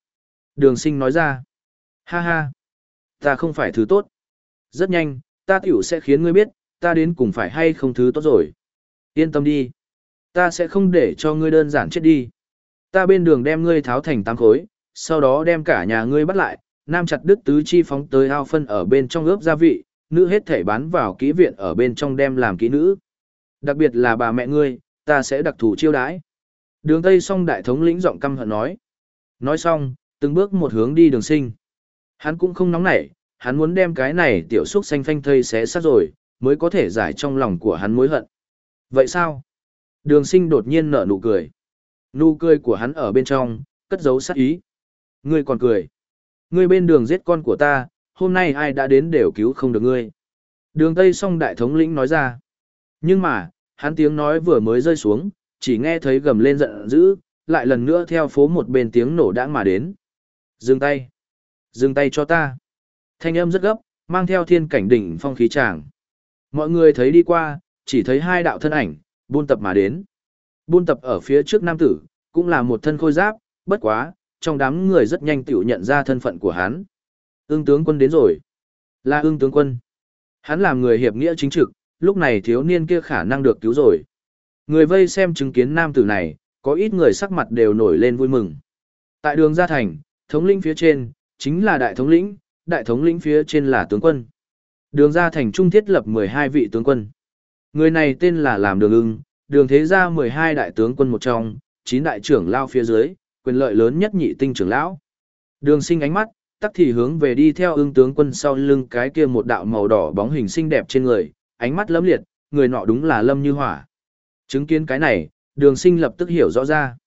Đường sinh nói ra. Ha ha. Ta không phải thứ tốt. Rất nhanh, ta tiểu sẽ khiến ngươi biết, ta đến cùng phải hay không thứ tốt rồi. Yên tâm đi. Ta sẽ không để cho ngươi đơn giản chết đi. Ta bên đường đem ngươi tháo thành tám khối, sau đó đem cả nhà ngươi bắt lại, nam chặt đứt tứ chi phóng tới ao phân ở bên trong ướp gia vị, nữ hết thể bán vào kỹ viện ở bên trong đem làm kỹ nữ. Đặc biệt là bà mẹ ngươi, ta sẽ đặc thù chiêu đãi. Đường Tây song đại thống lĩnh giọng căm hận nói. Nói xong, từng bước một hướng đi đường sinh. Hắn cũng không nóng nảy, hắn muốn đem cái này tiểu xúc xanh phanh thây xé sát rồi, mới có thể giải trong lòng của hắn mối hận. Vậy sao? Đường sinh đột nhiên nở nụ cười. Nụ cười của hắn ở bên trong, cất giấu sát ý. Ngươi còn cười. Ngươi bên đường giết con của ta, hôm nay ai đã đến đều cứu không được ngươi. Đường Tây song đại thống lĩnh nói ra. Nhưng mà, hắn tiếng nói vừa mới rơi xuống, chỉ nghe thấy gầm lên giận dữ, lại lần nữa theo phố một bên tiếng nổ đã mà đến. Dừng tay. Dừng tay cho ta. Thanh âm rất gấp, mang theo thiên cảnh đỉnh phong khí tràng. Mọi người thấy đi qua, chỉ thấy hai đạo thân ảnh, buôn tập mà đến. Buôn tập ở phía trước nam tử, cũng là một thân khôi giáp, bất quá, trong đám người rất nhanh tiểu nhận ra thân phận của hắn. Ưng tướng quân đến rồi. Là ưng tướng quân. Hắn làm người hiệp nghĩa chính trực, lúc này thiếu niên kia khả năng được cứu rồi. Người vây xem chứng kiến nam tử này, có ít người sắc mặt đều nổi lên vui mừng. Tại đường gia thành, thống lĩnh phía trên, chính là đại thống lĩnh, đại thống lĩnh phía trên là tướng quân. Đường gia thành trung thiết lập 12 vị tướng quân. Người này tên là làm đường ưng, đường thế gia 12 đại tướng quân một trong, chín đại trưởng lao phía dưới, quyền lợi lớn nhất nhị tinh trưởng lão. Đường sinh ánh mắt, tắc thì hướng về đi theo ưng tướng quân sau lưng cái kia một đạo màu đỏ bóng hình xinh đẹp trên người, ánh mắt lấm liệt, người nọ đúng là Lâm Như Hỏa. Chứng kiến cái này, đường sinh lập tức hiểu rõ ra.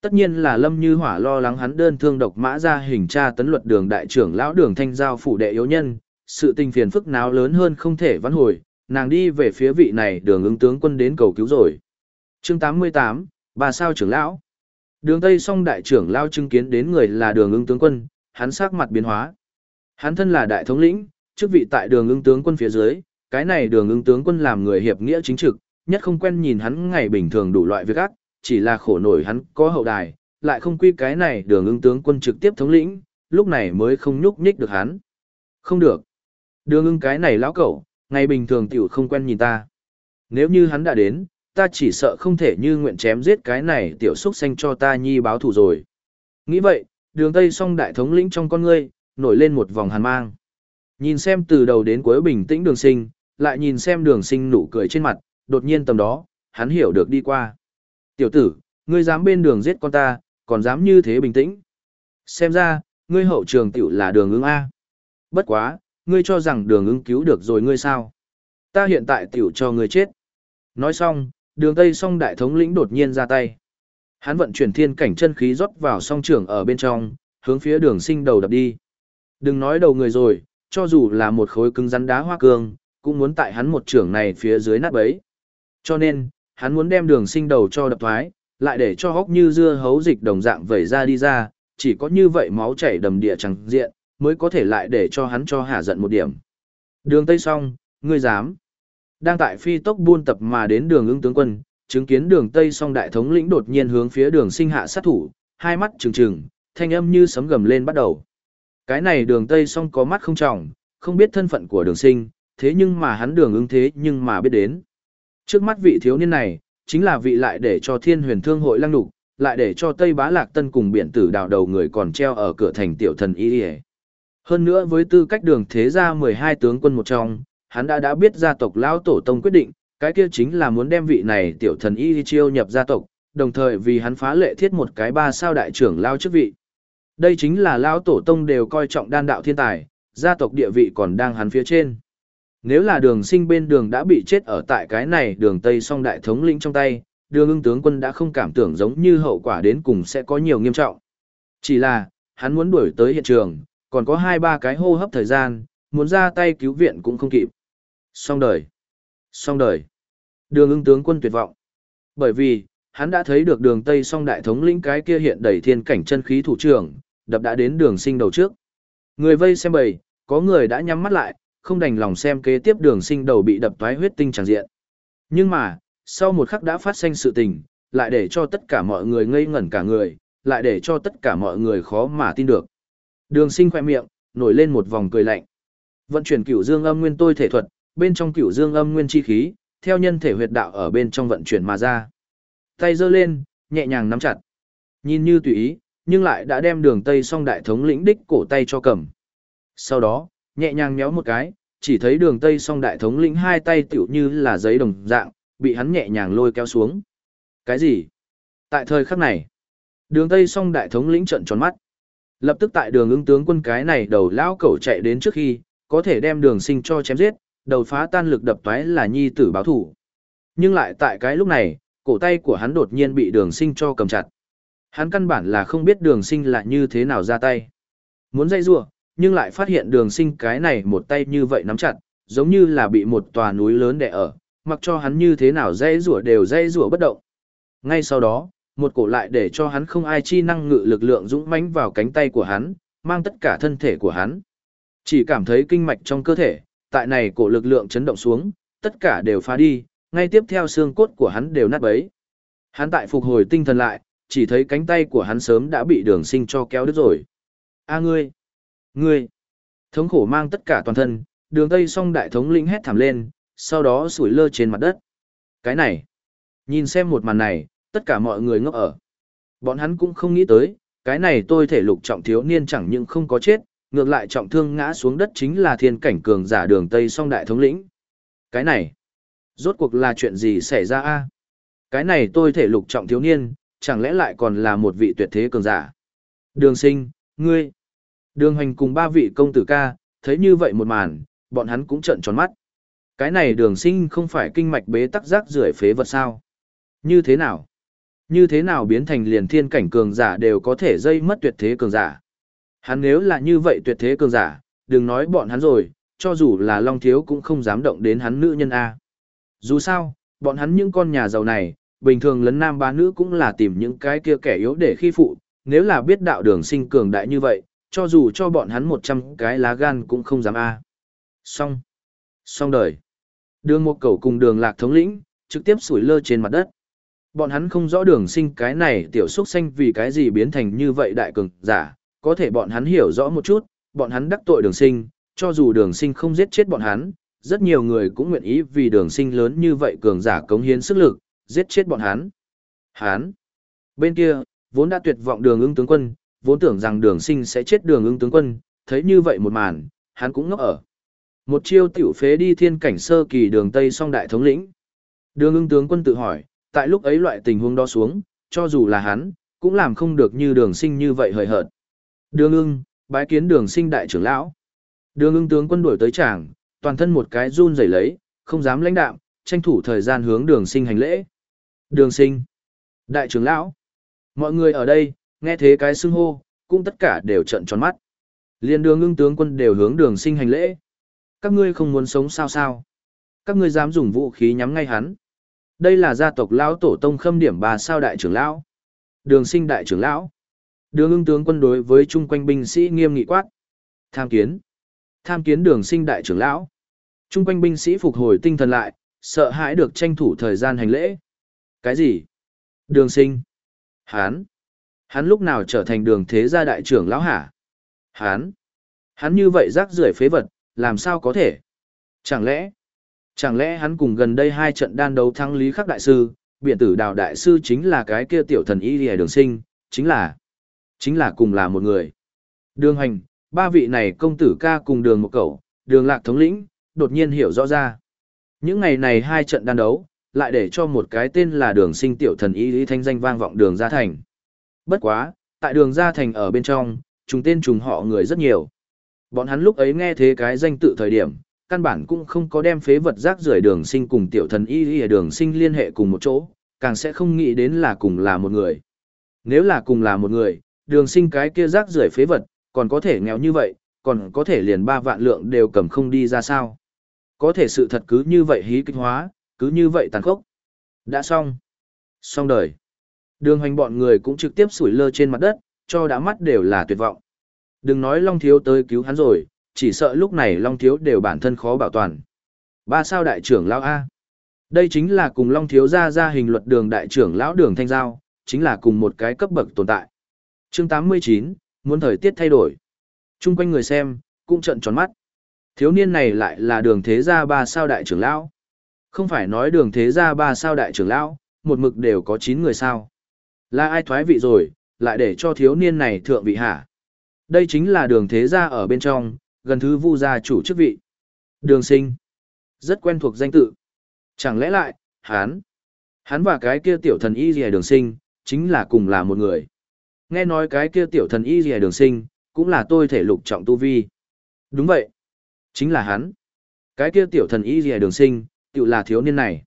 Tất nhiên là Lâm Như Hỏa lo lắng hắn đơn thương độc mã ra hình tra tấn luật đường đại trưởng lão đường thanh giao phủ đệ yếu nhân, sự tình phiền phức náo lớn hơn không thể vãn hồi, nàng đi về phía vị này đường ứng tướng quân đến cầu cứu rồi. chương 88, bà sao trưởng lão. Đường Tây song đại trưởng lão chứng kiến đến người là đường ứng tướng quân, hắn sắc mặt biến hóa. Hắn thân là đại thống lĩnh, chức vị tại đường ứng tướng quân phía dưới, cái này đường ứng tướng quân làm người hiệp nghĩa chính trực, nhất không quen nhìn hắn ngày bình thường đủ loại việc ác, chỉ là khổ nổi hắn có hậu đài, lại không quy cái này đường ứng tướng quân trực tiếp thống lĩnh, lúc này mới không nhúc nhích được hắn. Không được. Đường ưng cái này lão cẩu, ngày bình thường tiểu không quen nhìn ta. Nếu như hắn đã đến, ta chỉ sợ không thể như nguyện chém giết cái này tiểu xúc xanh cho ta nhi báo thù rồi. Nghĩ vậy, đường tây song đại thống lĩnh trong con ngươi, nổi lên một vòng hàn mang. Nhìn xem từ đầu đến cuối bình tĩnh đường sinh, lại nhìn xem đường sinh nụ cười trên mặt, đột nhiên tầm đó, hắn hiểu được đi qua. Tiểu tử, ngươi dám bên đường giết con ta, còn dám như thế bình tĩnh. Xem ra, ngươi hậu trường tiểu là đường ứng A. Bất quá, ngươi cho rằng đường ứng cứu được rồi ngươi sao? Ta hiện tại tiểu cho ngươi chết. Nói xong, đường Tây song đại thống lĩnh đột nhiên ra tay. Hắn vận chuyển thiên cảnh chân khí rót vào song trường ở bên trong, hướng phía đường sinh đầu đập đi. Đừng nói đầu người rồi, cho dù là một khối cứng rắn đá hoa cương, cũng muốn tại hắn một trường này phía dưới nát bấy. Cho nên, hắn muốn đem đường sinh đầu cho đập thoái, lại để cho hốc như dưa hấu dịch đồng dạng vẩy ra đi ra, chỉ có như vậy máu chảy đầm địa chẳng diện, mới có thể lại để cho hắn cho hạ giận một điểm. Đường Tây song, ngươi dám. Đang tại phi tốc buôn tập mà đến đường ứng tướng quân, chứng kiến đường Tây song đại thống lĩnh đột nhiên hướng phía đường sinh hạ sát thủ, hai mắt trừng trừng, thanh âm như sấm gầm lên bắt đầu. Cái này đường Tây song có mắt không trọng, không biết thân phận của đường sinh, thế nhưng mà hắn đường ứng thế nhưng mà biết đến. Trước mắt vị thiếu niên này, chính là vị lại để cho thiên huyền thương hội lăng đục, lại để cho Tây Bá Lạc Tân cùng biển tử đào đầu người còn treo ở cửa thành tiểu thần y hơn nữa với tư cách đường thế gia 12 tướng quân một trong, hắn đã đã biết gia tộc lão tổ tông quyết định, cái kia chính là muốn đem vị này tiểu thần y chiêu nhập gia tộc, đồng thời vì hắn phá lệ thiết một cái ba sao đại trưởng lao chức vị. Đây chính là lão tổ tông đều coi trọng đan đạo thiên tài, gia tộc địa vị còn đang hắn phía trên. Nếu là đường sinh bên đường đã bị chết ở tại cái này đường Tây song đại thống lĩnh trong tay, đường ưng tướng quân đã không cảm tưởng giống như hậu quả đến cùng sẽ có nhiều nghiêm trọng. Chỉ là, hắn muốn đuổi tới hiện trường, còn có hai ba cái hô hấp thời gian, muốn ra tay cứu viện cũng không kịp. Xong đời. Xong đời. Đường ưng tướng quân tuyệt vọng. Bởi vì, hắn đã thấy được đường Tây song đại thống lĩnh cái kia hiện đầy thiên cảnh chân khí thủ trưởng, đập đã đến đường sinh đầu trước. Người vây xem bầy, có người đã nhắm mắt lại, không đành lòng xem kế tiếp đường sinh đầu bị đập toái huyết tinh tràn diện. Nhưng mà, sau một khắc đã phát sinh sự tình, lại để cho tất cả mọi người ngây ngẩn cả người, lại để cho tất cả mọi người khó mà tin được. Đường sinh khỏe miệng, nổi lên một vòng cười lạnh. Vận chuyển cửu dương âm nguyên tôi thể thuật, bên trong cửu dương âm nguyên chi khí, theo nhân thể huyệt đạo ở bên trong vận chuyển mà ra. Tay giơ lên, nhẹ nhàng nắm chặt. Nhìn như tùy ý, nhưng lại đã đem đường tây song đại thống lĩnh đích cổ tay cho cầm. Sau đó, nhẹ nhàng nhéo một cái, chỉ thấy đường tây song đại thống lĩnh hai tay tiểu như là giấy đồng dạng, bị hắn nhẹ nhàng lôi kéo xuống. Cái gì? Tại thời khắc này, đường tây song đại thống lĩnh trận tròn mắt. Lập tức tại đường ứng tướng quân cái này đầu lão cẩu chạy đến trước khi, có thể đem đường sinh cho chém giết, đầu phá tan lực đập toái là nhi tử báo thủ. Nhưng lại tại cái lúc này, cổ tay của hắn đột nhiên bị đường sinh cho cầm chặt. Hắn căn bản là không biết đường sinh là như thế nào ra tay. Muốn dây rua, nhưng lại phát hiện đường sinh cái này một tay như vậy nắm chặt, giống như là bị một tòa núi lớn đè ở, mặc cho hắn như thế nào dây rủa đều dây rủa bất động. Ngay sau đó, một cổ lại để cho hắn không ai chi năng ngự lực lượng dũng mãnh vào cánh tay của hắn, mang tất cả thân thể của hắn. Chỉ cảm thấy kinh mạch trong cơ thể, tại này cổ lực lượng chấn động xuống, tất cả đều phá đi, ngay tiếp theo xương cốt của hắn đều nát bấy. Hắn tại phục hồi tinh thần lại, chỉ thấy cánh tay của hắn sớm đã bị đường sinh cho kéo đứt rồi. A ngươi! Ngươi! Thống khổ mang tất cả toàn thân, đường tây song đại thống lĩnh hét thảm lên, sau đó sủi lơ trên mặt đất. Cái này! Nhìn xem một màn này, tất cả mọi người ngốc ở. Bọn hắn cũng không nghĩ tới, cái này tôi thể lục trọng thiếu niên chẳng những không có chết, ngược lại trọng thương ngã xuống đất chính là thiên cảnh cường giả đường Tây song đại thống lĩnh. Cái này, rốt cuộc là chuyện gì xảy ra a? Cái này tôi thể lục trọng thiếu niên, chẳng lẽ lại còn là một vị tuyệt thế cường giả. Đường sinh, ngươi. Đường hoành cùng ba vị công tử ca, thấy như vậy một màn, bọn hắn cũng trợn tròn mắt. Cái này đường sinh không phải kinh mạch bế tắc rác rưởi phế vật sao? Như thế nào? Như thế nào biến thành liền thiên cảnh cường giả đều có thể dây mất tuyệt thế cường giả? Hắn nếu là như vậy tuyệt thế cường giả, đừng nói bọn hắn rồi, cho dù là Long Thiếu cũng không dám động đến hắn nữ nhân A. Dù sao, bọn hắn những con nhà giàu này, bình thường lấn nam bá nữ cũng là tìm những cái kia kẻ yếu để khi phụ, nếu là biết đạo đường sinh cường đại như vậy, cho dù cho bọn hắn 100 cái lá gan cũng không dám A. Xong. Xong đời. Đường một cầu cùng đường lạc thống lĩnh, trực tiếp sủi lơ trên mặt đất. Bọn hắn không rõ đường sinh cái này tiểu xuất xanh vì cái gì biến thành như vậy đại cường giả, có thể bọn hắn hiểu rõ một chút, bọn hắn đắc tội đường sinh, cho dù đường sinh không giết chết bọn hắn, rất nhiều người cũng nguyện ý vì đường sinh lớn như vậy cường giả cống hiến sức lực, giết chết bọn hắn. Hắn. Bên kia, vốn đã tuyệt vọng đường ưng tướng quân, vốn tưởng rằng đường sinh sẽ chết đường ưng tướng quân, thấy như vậy một màn, hắn cũng ngốc ở. Một chiêu tiểu phế đi thiên cảnh sơ kỳ đường Tây song đại thống lĩnh. Đường ưng tướng quân tự hỏi, tại lúc ấy loại tình huống đó xuống, cho dù là hắn, cũng làm không được như đường sinh như vậy hời hợt. Đường ưng, bái kiến đường sinh đại trưởng lão. Đường ưng tướng quân đuổi tới chàng, toàn thân một cái run rẩy lấy, không dám lãnh đạm, tranh thủ thời gian hướng đường sinh hành lễ. Đường sinh, đại trưởng lão, mọi người ở đây, nghe thế cái xưng hô, cũng tất cả đều trận tròn mắt. Liên đường ưng tướng quân đều hướng đường sinh hành lễ. Các ngươi không muốn sống sao sao? Các ngươi dám dùng vũ khí nhắm ngay hắn. Đây là gia tộc lão tổ tông khâm điểm bà sao đại trưởng lão. Đường sinh đại trưởng lão. Đường ưng tướng quân đối với chung quanh binh sĩ nghiêm nghị quát. Tham kiến. Tham kiến đường sinh đại trưởng lão. Chung quanh binh sĩ phục hồi tinh thần lại, sợ hãi được tranh thủ thời gian hành lễ. Cái gì? Đường sinh. Hán. Hắn lúc nào trở thành đường thế gia đại trưởng lão hả? Hắn, Hắn như vậy rác rưởi phế vật, làm sao có thể? Chẳng lẽ, chẳng lẽ hắn cùng gần đây hai trận đan đấu thắng Lý Khắc Đại Sư, biện tử đào Đại Sư chính là cái kia tiểu thần y lìa đường sinh, chính là, chính là cùng là một người. Đường hành, ba vị này công tử ca cùng đường một cậu, đường lạc thống lĩnh, đột nhiên hiểu rõ ra. Những ngày này hai trận đan đấu, lại để cho một cái tên là đường sinh tiểu thần y lý thanh danh vang vọng đường gia thành. Bất quá, tại đường gia thành ở bên trong, trùng tên trùng họ người rất nhiều. Bọn hắn lúc ấy nghe thế cái danh tự thời điểm, căn bản cũng không có đem phế vật rác rưởi đường sinh cùng tiểu thần y y đường sinh liên hệ cùng một chỗ, càng sẽ không nghĩ đến là cùng là một người. Nếu là cùng là một người, đường sinh cái kia rác rưởi phế vật, còn có thể nghèo như vậy, còn có thể liền ba vạn lượng đều cầm không đi ra sao. Có thể sự thật cứ như vậy hí kích hóa, cứ như vậy tàn khốc. Đã xong. Xong đời. Đường hoành bọn người cũng trực tiếp sủi lơ trên mặt đất, cho đã mắt đều là tuyệt vọng. Đừng nói Long Thiếu tới cứu hắn rồi, chỉ sợ lúc này Long Thiếu đều bản thân khó bảo toàn. Ba sao đại trưởng lão A. Đây chính là cùng Long Thiếu ra ra hình luật đường đại trưởng lão đường thanh giao, chính là cùng một cái cấp bậc tồn tại. chương 89, muốn thời tiết thay đổi. Trung quanh người xem, cũng trận tròn mắt. Thiếu niên này lại là đường thế gia ba sao đại trưởng lão. Không phải nói đường thế gia ba sao đại trưởng lão, một mực đều có 9 người sao. Là ai thoái vị rồi, lại để cho thiếu niên này thượng vị hả? Đây chính là đường thế gia ở bên trong, gần thứ vu gia chủ chức vị. Đường sinh. Rất quen thuộc danh tự. Chẳng lẽ lại, hán. Hắn và cái kia tiểu thần y dì đường sinh, chính là cùng là một người. Nghe nói cái kia tiểu thần y dì đường sinh, cũng là tôi thể lục trọng tu vi. Đúng vậy. Chính là hắn. Cái kia tiểu thần y dì đường sinh, tự là thiếu niên này.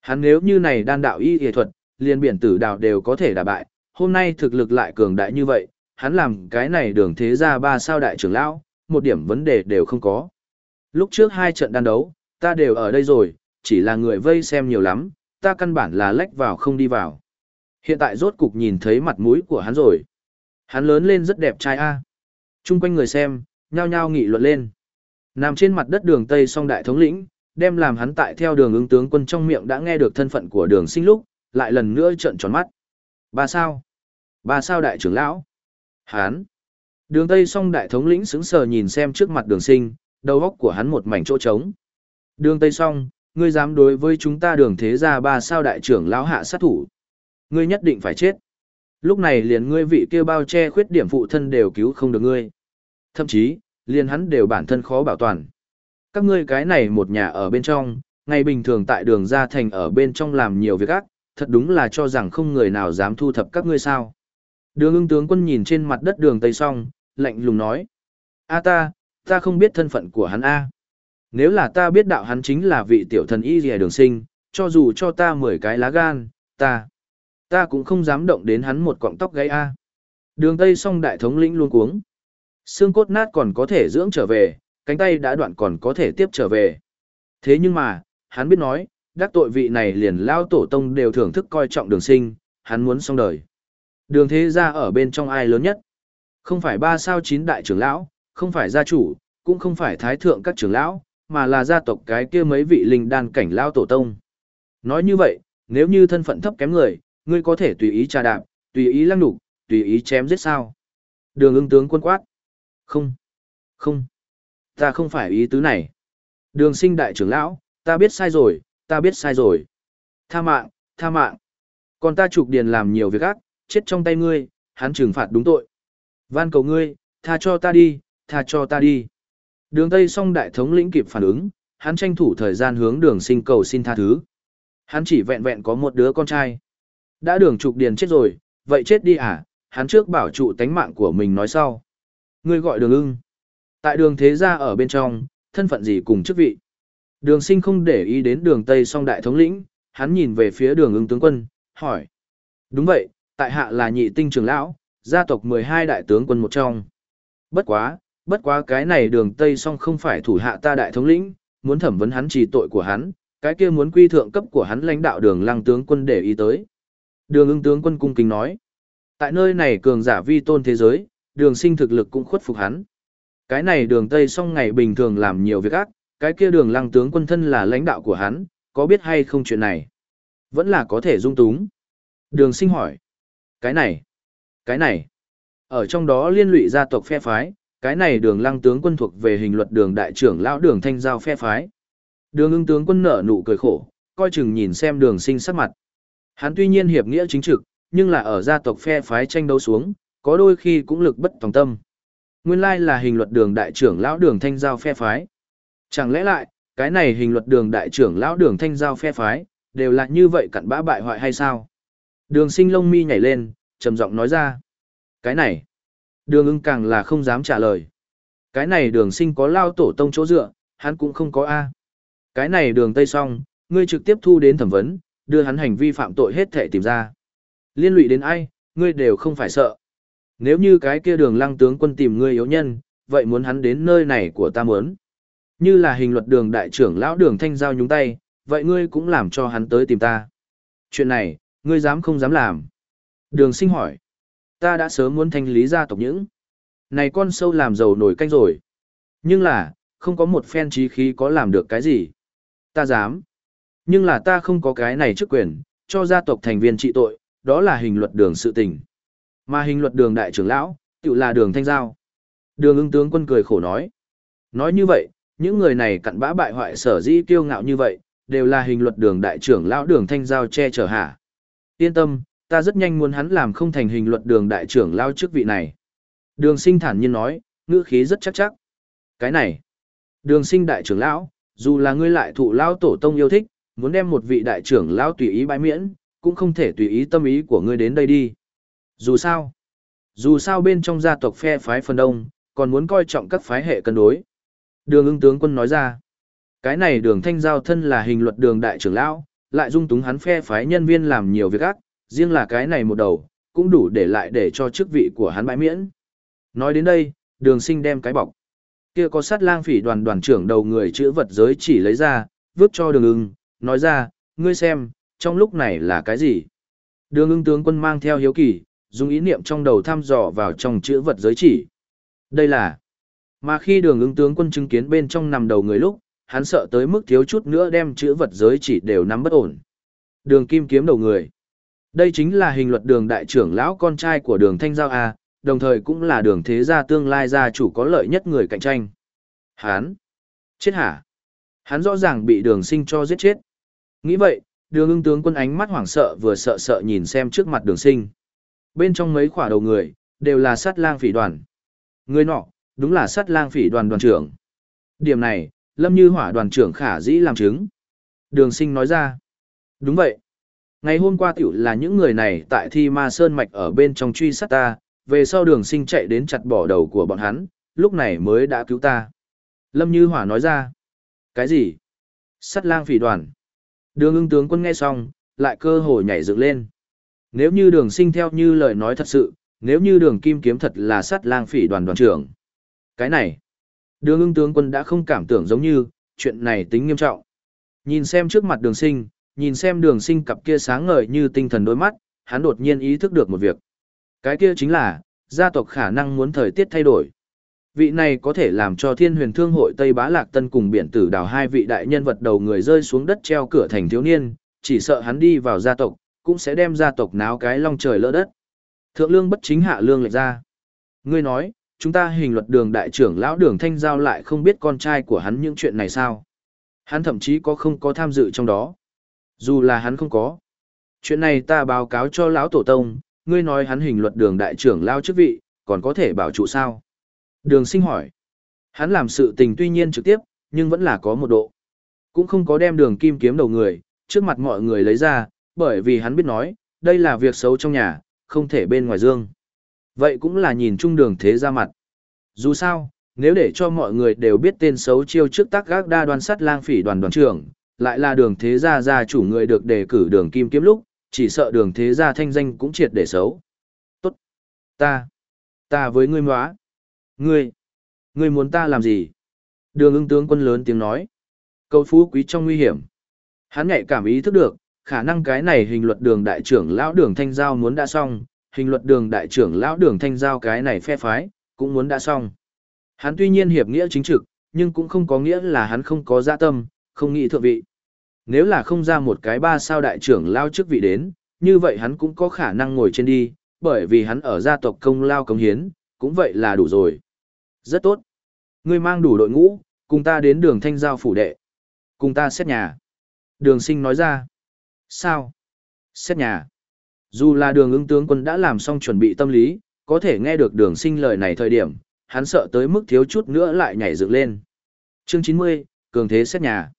Hắn nếu như này đan đạo y y thuật, liền biển tử đạo đều có thể đả bại, hôm nay thực lực lại cường đại như vậy, hắn làm cái này đường thế ra ba sao đại trưởng lão, một điểm vấn đề đều không có. Lúc trước hai trận đan đấu, ta đều ở đây rồi, chỉ là người vây xem nhiều lắm, ta căn bản là lách vào không đi vào. Hiện tại rốt cục nhìn thấy mặt mũi của hắn rồi. Hắn lớn lên rất đẹp trai a. Trung quanh người xem, nhao nhao nghị luận lên. Nằm trên mặt đất đường Tây song đại thống lĩnh, đem làm hắn tại theo đường ứng tướng quân trong miệng đã nghe được thân phận của đường sinh lúc, lại lần nữa trợn tròn mắt. Ba sao? Ba sao đại trưởng lão? Hán. Đường Tây song đại thống lĩnh sững sờ nhìn xem trước mặt đường sinh, đầu góc của hắn một mảnh chỗ trống. Đường Tây song, ngươi dám đối với chúng ta đường thế gia ba sao đại trưởng lão hạ sát thủ. Ngươi nhất định phải chết. Lúc này liền ngươi vị kia bao che khuyết điểm phụ thân đều cứu không được ngươi. Thậm chí, liền hắn đều bản thân khó bảo toàn. Các ngươi cái này một nhà ở bên trong, ngày bình thường tại đường gia thành ở bên trong làm nhiều việc ác, thật đúng là cho rằng không người nào dám thu thập các ngươi sao. Đường ưng tướng quân nhìn trên mặt đất đường Tây Song, lạnh lùng nói. A ta, ta không biết thân phận của hắn A. Nếu là ta biết đạo hắn chính là vị tiểu thần y dìa đường sinh, cho dù cho ta 10 cái lá gan, ta, ta cũng không dám động đến hắn một cọng tóc gáy A. Đường Tây Song đại thống lĩnh luôn cuống. Xương cốt nát còn có thể dưỡng trở về, cánh tay đã đoạn còn có thể tiếp trở về. Thế nhưng mà, hắn biết nói, đắc tội vị này liền lao tổ tông đều thưởng thức coi trọng đường sinh, hắn muốn xong đời. Đường thế gia ở bên trong ai lớn nhất? Không phải ba sao chín đại trưởng lão, không phải gia chủ, cũng không phải thái thượng các trưởng lão, mà là gia tộc cái kia mấy vị linh đan cảnh lao tổ tông. Nói như vậy, nếu như thân phận thấp kém người, ngươi có thể tùy ý trà đạp, tùy ý lăng đục, tùy ý chém giết sao. Đường ưng tướng quân quát. Không, không, ta không phải ý tứ này. Đường sinh đại trưởng lão, ta biết sai rồi, ta biết sai rồi. Tha mạng, tha mạng. Còn ta trục điền làm nhiều việc ác, chết trong tay ngươi, hắn trừng phạt đúng tội. Van cầu ngươi, tha cho ta đi, tha cho ta đi. Đường Tây song đại thống lĩnh kịp phản ứng, hắn tranh thủ thời gian hướng đường sinh cầu xin tha thứ. Hắn chỉ vẹn vẹn có một đứa con trai. Đã đường trục điền chết rồi, vậy chết đi à, hắn trước bảo trụ tánh mạng của mình nói sau. Ngươi gọi đường ưng. Tại đường thế gia ở bên trong, thân phận gì cùng chức vị. Đường sinh không để ý đến đường Tây song đại thống lĩnh, hắn nhìn về phía đường ứng tướng quân, hỏi. Đúng vậy, tại hạ là nhị tinh trưởng lão, gia tộc 12 đại tướng quân một trong. Bất quá, bất quá cái này đường Tây song không phải thủ hạ ta đại thống lĩnh, muốn thẩm vấn hắn trì tội của hắn, cái kia muốn quy thượng cấp của hắn lãnh đạo đường lăng tướng quân để ý tới. Đường ứng tướng quân cung kính nói. Tại nơi này cường giả vi tôn thế giới, đường sinh thực lực cũng khuất phục hắn. Cái này đường Tây song ngày bình thường làm nhiều việc ác, cái kia đường lăng tướng quân thân là lãnh đạo của hắn, có biết hay không chuyện này? Vẫn là có thể dung túng. Đường sinh hỏi. Cái này, cái này. Ở trong đó liên lụy gia tộc phe phái, cái này đường lăng tướng quân thuộc về hình luật đường đại trưởng lão đường thanh giao phe phái. Đường ưng tướng quân nở nụ cười khổ, coi chừng nhìn xem đường sinh sắc mặt. Hắn tuy nhiên hiệp nghĩa chính trực, nhưng là ở gia tộc phe phái tranh đấu xuống, có đôi khi cũng lực bất tòng tâm. Nguyên lai là hình luật đường đại trưởng lão đường thanh giao phe phái. Chẳng lẽ lại, cái này hình luật đường đại trưởng lão đường thanh giao phe phái, đều là như vậy cặn bã bại hoại hay sao? Đường sinh lông mi nhảy lên, trầm giọng nói ra. Cái này, đường ưng càng là không dám trả lời. Cái này đường sinh có lao tổ tông chỗ dựa, hắn cũng không có A. Cái này đường tây song, ngươi trực tiếp thu đến thẩm vấn, đưa hắn hành vi phạm tội hết thể tìm ra. Liên lụy đến ai, ngươi đều không phải sợ. Nếu như cái kia đường lăng tướng quân tìm ngươi yếu nhân, vậy muốn hắn đến nơi này của ta muốn. Như là hình luật đường đại trưởng lão đường thanh giao nhúng tay, vậy ngươi cũng làm cho hắn tới tìm ta. Chuyện này, ngươi dám không dám làm. Đường sinh hỏi. Ta đã sớm muốn thanh lý gia tộc những. Này con sâu làm giàu nổi canh rồi. Nhưng là, không có một phen trí khí có làm được cái gì. Ta dám. Nhưng là ta không có cái này chức quyền, cho gia tộc thành viên trị tội, đó là hình luật đường sự tình. Mà hình luật đường đại trưởng lão, tự là đường thanh giao. Đường ưng tướng quân cười khổ nói. Nói như vậy, những người này cặn bã bại hoại sở dĩ kiêu ngạo như vậy, đều là hình luật đường đại trưởng lão đường thanh giao che chở hả. Yên tâm, ta rất nhanh muốn hắn làm không thành hình luật đường đại trưởng lão chức vị này. Đường sinh thản nhiên nói, ngữ khí rất chắc chắc. Cái này, đường sinh đại trưởng lão, dù là ngươi lại thụ lão tổ tông yêu thích, muốn đem một vị đại trưởng lão tùy ý bãi miễn, cũng không thể tùy ý tâm ý của ngươi đến đây đi. Dù sao, dù sao bên trong gia tộc phe phái phần đông, còn muốn coi trọng các phái hệ cân đối. Đường ưng tướng quân nói ra, cái này đường thanh giao thân là hình luật đường đại trưởng lão, lại dung túng hắn phe phái nhân viên làm nhiều việc ác, riêng là cái này một đầu, cũng đủ để lại để cho chức vị của hắn bãi miễn. Nói đến đây, đường sinh đem cái bọc. Kia có sát lang phỉ đoàn đoàn trưởng đầu người chữ vật giới chỉ lấy ra, vứt cho đường ưng, nói ra, ngươi xem, trong lúc này là cái gì? Đường ưng tướng quân mang theo hiếu kỳ, dùng ý niệm trong đầu thăm dò vào trong chữ vật giới chỉ. Đây là... Mà khi đường ứng tướng quân chứng kiến bên trong nằm đầu người lúc, hắn sợ tới mức thiếu chút nữa đem chữ vật giới chỉ đều nắm bất ổn. Đường kim kiếm đầu người. Đây chính là hình luật đường đại trưởng lão con trai của đường Thanh Giao A, đồng thời cũng là đường thế gia tương lai gia chủ có lợi nhất người cạnh tranh. Hắn. Chết hả? Hắn rõ ràng bị đường sinh cho giết chết. Nghĩ vậy, đường ưng tướng quân ánh mắt hoảng sợ vừa sợ sợ nhìn xem trước mặt đường sinh. Bên trong mấy khỏa đầu người, đều là sát lang phỉ đoàn. Người nọ, đúng là sát lang phỉ đoàn đoàn trưởng. Điểm này, Lâm Như Hỏa đoàn trưởng khả dĩ làm chứng. Đường sinh nói ra. Đúng vậy. Ngày hôm qua tiểu là những người này tại thi ma sơn mạch ở bên trong truy sát ta, về sau đường sinh chạy đến chặt bỏ đầu của bọn hắn, lúc này mới đã cứu ta. Lâm Như Hỏa nói ra. Cái gì? Sắt lang phỉ đoàn. Đường ưng tướng quân nghe xong, lại cơ hội nhảy dựng lên. Nếu như đường sinh theo như lời nói thật sự, nếu như đường kim kiếm thật là sắt lang phỉ đoàn đoàn trưởng. Cái này, đường ưng tướng quân đã không cảm tưởng giống như, chuyện này tính nghiêm trọng. Nhìn xem trước mặt đường sinh, nhìn xem đường sinh cặp kia sáng ngời như tinh thần đôi mắt, hắn đột nhiên ý thức được một việc. Cái kia chính là, gia tộc khả năng muốn thời tiết thay đổi. Vị này có thể làm cho thiên huyền thương hội Tây Bá Lạc Tân cùng biển tử đào hai vị đại nhân vật đầu người rơi xuống đất treo cửa thành thiếu niên, chỉ sợ hắn đi vào gia tộc, cũng sẽ đem gia tộc náo cái long trời lỡ đất. Thượng lương bất chính hạ lương lệch ra. Ngươi nói, chúng ta hình luật đường đại trưởng lão đường thanh giao lại không biết con trai của hắn những chuyện này sao. Hắn thậm chí có không có tham dự trong đó. Dù là hắn không có. Chuyện này ta báo cáo cho lão tổ tông, ngươi nói hắn hình luật đường đại trưởng lao chức vị, còn có thể bảo trụ sao? Đường sinh hỏi. Hắn làm sự tình tuy nhiên trực tiếp, nhưng vẫn là có một độ. Cũng không có đem đường kim kiếm đầu người, trước mặt mọi người lấy ra, bởi vì hắn biết nói, đây là việc xấu trong nhà, không thể bên ngoài dương. Vậy cũng là nhìn chung đường thế ra mặt. Dù sao, nếu để cho mọi người đều biết tên xấu chiêu trước tác gác đa đoan sắt lang phỉ đoàn đoàn trưởng, lại là đường thế gia gia chủ người được đề cử đường kim kiếm lúc, chỉ sợ đường thế gia thanh danh cũng triệt để xấu. Tốt. Ta. Ta với ngươi móa. Ngươi. Ngươi muốn ta làm gì? Đường ưng tướng quân lớn tiếng nói. Cầu phú quý trong nguy hiểm. Hắn nhạy cảm ý thức được, khả năng cái này hình luật đường đại trưởng lão đường thanh giao muốn đã xong, hình luật đường đại trưởng lão đường thanh giao cái này phe phái, cũng muốn đã xong. Hắn tuy nhiên hiệp nghĩa chính trực, nhưng cũng không có nghĩa là hắn không có dạ tâm, không nghĩ thượng vị. Nếu là không ra một cái ba sao đại trưởng lao chức vị đến, như vậy hắn cũng có khả năng ngồi trên đi, bởi vì hắn ở gia tộc công lao công hiến, cũng vậy là đủ rồi. Rất tốt. Ngươi mang đủ đội ngũ, cùng ta đến đường thanh giao phủ đệ. Cùng ta xét nhà. Đường sinh nói ra. Sao? Xét nhà. Dù là đường ứng tướng quân đã làm xong chuẩn bị tâm lý, có thể nghe được đường sinh lời này thời điểm, hắn sợ tới mức thiếu chút nữa lại nhảy dựng lên. Chương 90, Cường Thế xét nhà.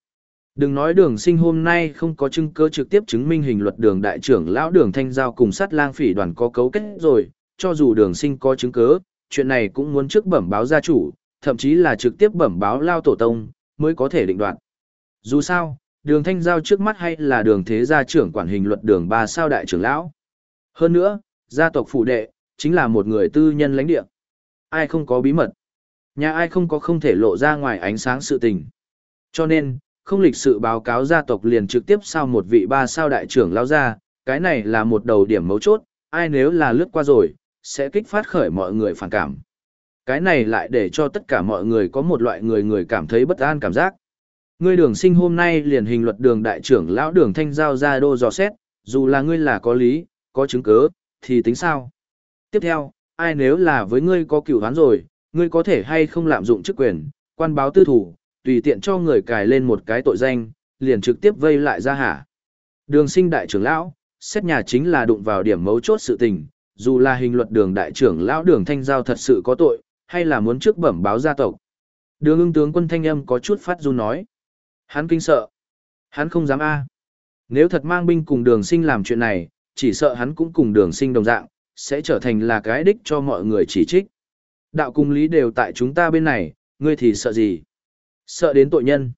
Đừng nói đường sinh hôm nay không có chứng cơ trực tiếp chứng minh hình luật đường đại trưởng lão đường thanh giao cùng sát lang phỉ đoàn có cấu kết rồi, cho dù đường sinh có chứng cứ, chuyện này cũng muốn trước bẩm báo gia chủ, thậm chí là trực tiếp bẩm báo lao tổ tông, mới có thể định đoạt. Dù sao, đường thanh giao trước mắt hay là đường thế gia trưởng quản hình luật đường ba sao đại trưởng lão. Hơn nữa, gia tộc phụ đệ, chính là một người tư nhân lãnh địa. Ai không có bí mật, nhà ai không có không thể lộ ra ngoài ánh sáng sự tình. Cho nên, không lịch sự báo cáo gia tộc liền trực tiếp sao một vị ba sao đại trưởng lao ra, cái này là một đầu điểm mấu chốt, ai nếu là lướt qua rồi, sẽ kích phát khởi mọi người phản cảm. Cái này lại để cho tất cả mọi người có một loại người người cảm thấy bất an cảm giác. Ngươi đường sinh hôm nay liền hình luật đường đại trưởng lão đường thanh giao ra đô dò xét, dù là ngươi là có lý, có chứng cứ, thì tính sao? Tiếp theo, ai nếu là với ngươi có cửu hán rồi, ngươi có thể hay không lạm dụng chức quyền, quan báo tư thủ, tùy tiện cho người cài lên một cái tội danh, liền trực tiếp vây lại ra hả. Đường sinh đại trưởng lão, xét nhà chính là đụng vào điểm mấu chốt sự tình, dù là hình luật đường đại trưởng lão đường thanh giao thật sự có tội, hay là muốn trước bẩm báo gia tộc. Đường ưng tướng quân thanh âm có chút phát run nói. Hắn kinh sợ. Hắn không dám a Nếu thật mang binh cùng đường sinh làm chuyện này, chỉ sợ hắn cũng cùng đường sinh đồng dạng, sẽ trở thành là cái đích cho mọi người chỉ trích. Đạo cung lý đều tại chúng ta bên này, ngươi thì sợ gì? Sợ đến tội nhân.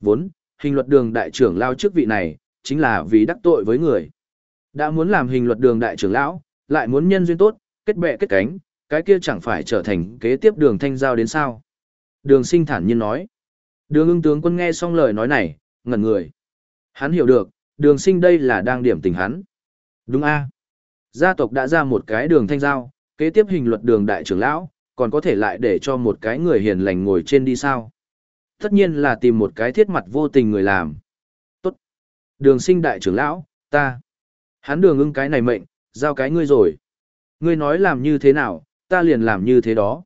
Vốn, hình luật đường đại trưởng lao chức vị này, chính là vì đắc tội với người. Đã muốn làm hình luật đường đại trưởng lão, lại muốn nhân duyên tốt, kết bè kết cánh, cái kia chẳng phải trở thành kế tiếp đường thanh giao đến sao. Đường sinh thản nhiên nói. Đường ưng tướng quân nghe xong lời nói này, ngẩn người. Hắn hiểu được, đường sinh đây là đang điểm tình hắn. Đúng a Gia tộc đã ra một cái đường thanh giao, kế tiếp hình luật đường đại trưởng lão, còn có thể lại để cho một cái người hiền lành ngồi trên đi sao. Tất nhiên là tìm một cái thiết mặt vô tình người làm. Tốt. Đường sinh đại trưởng lão, ta. Hắn đường ưng cái này mệnh, giao cái ngươi rồi. Ngươi nói làm như thế nào, ta liền làm như thế đó.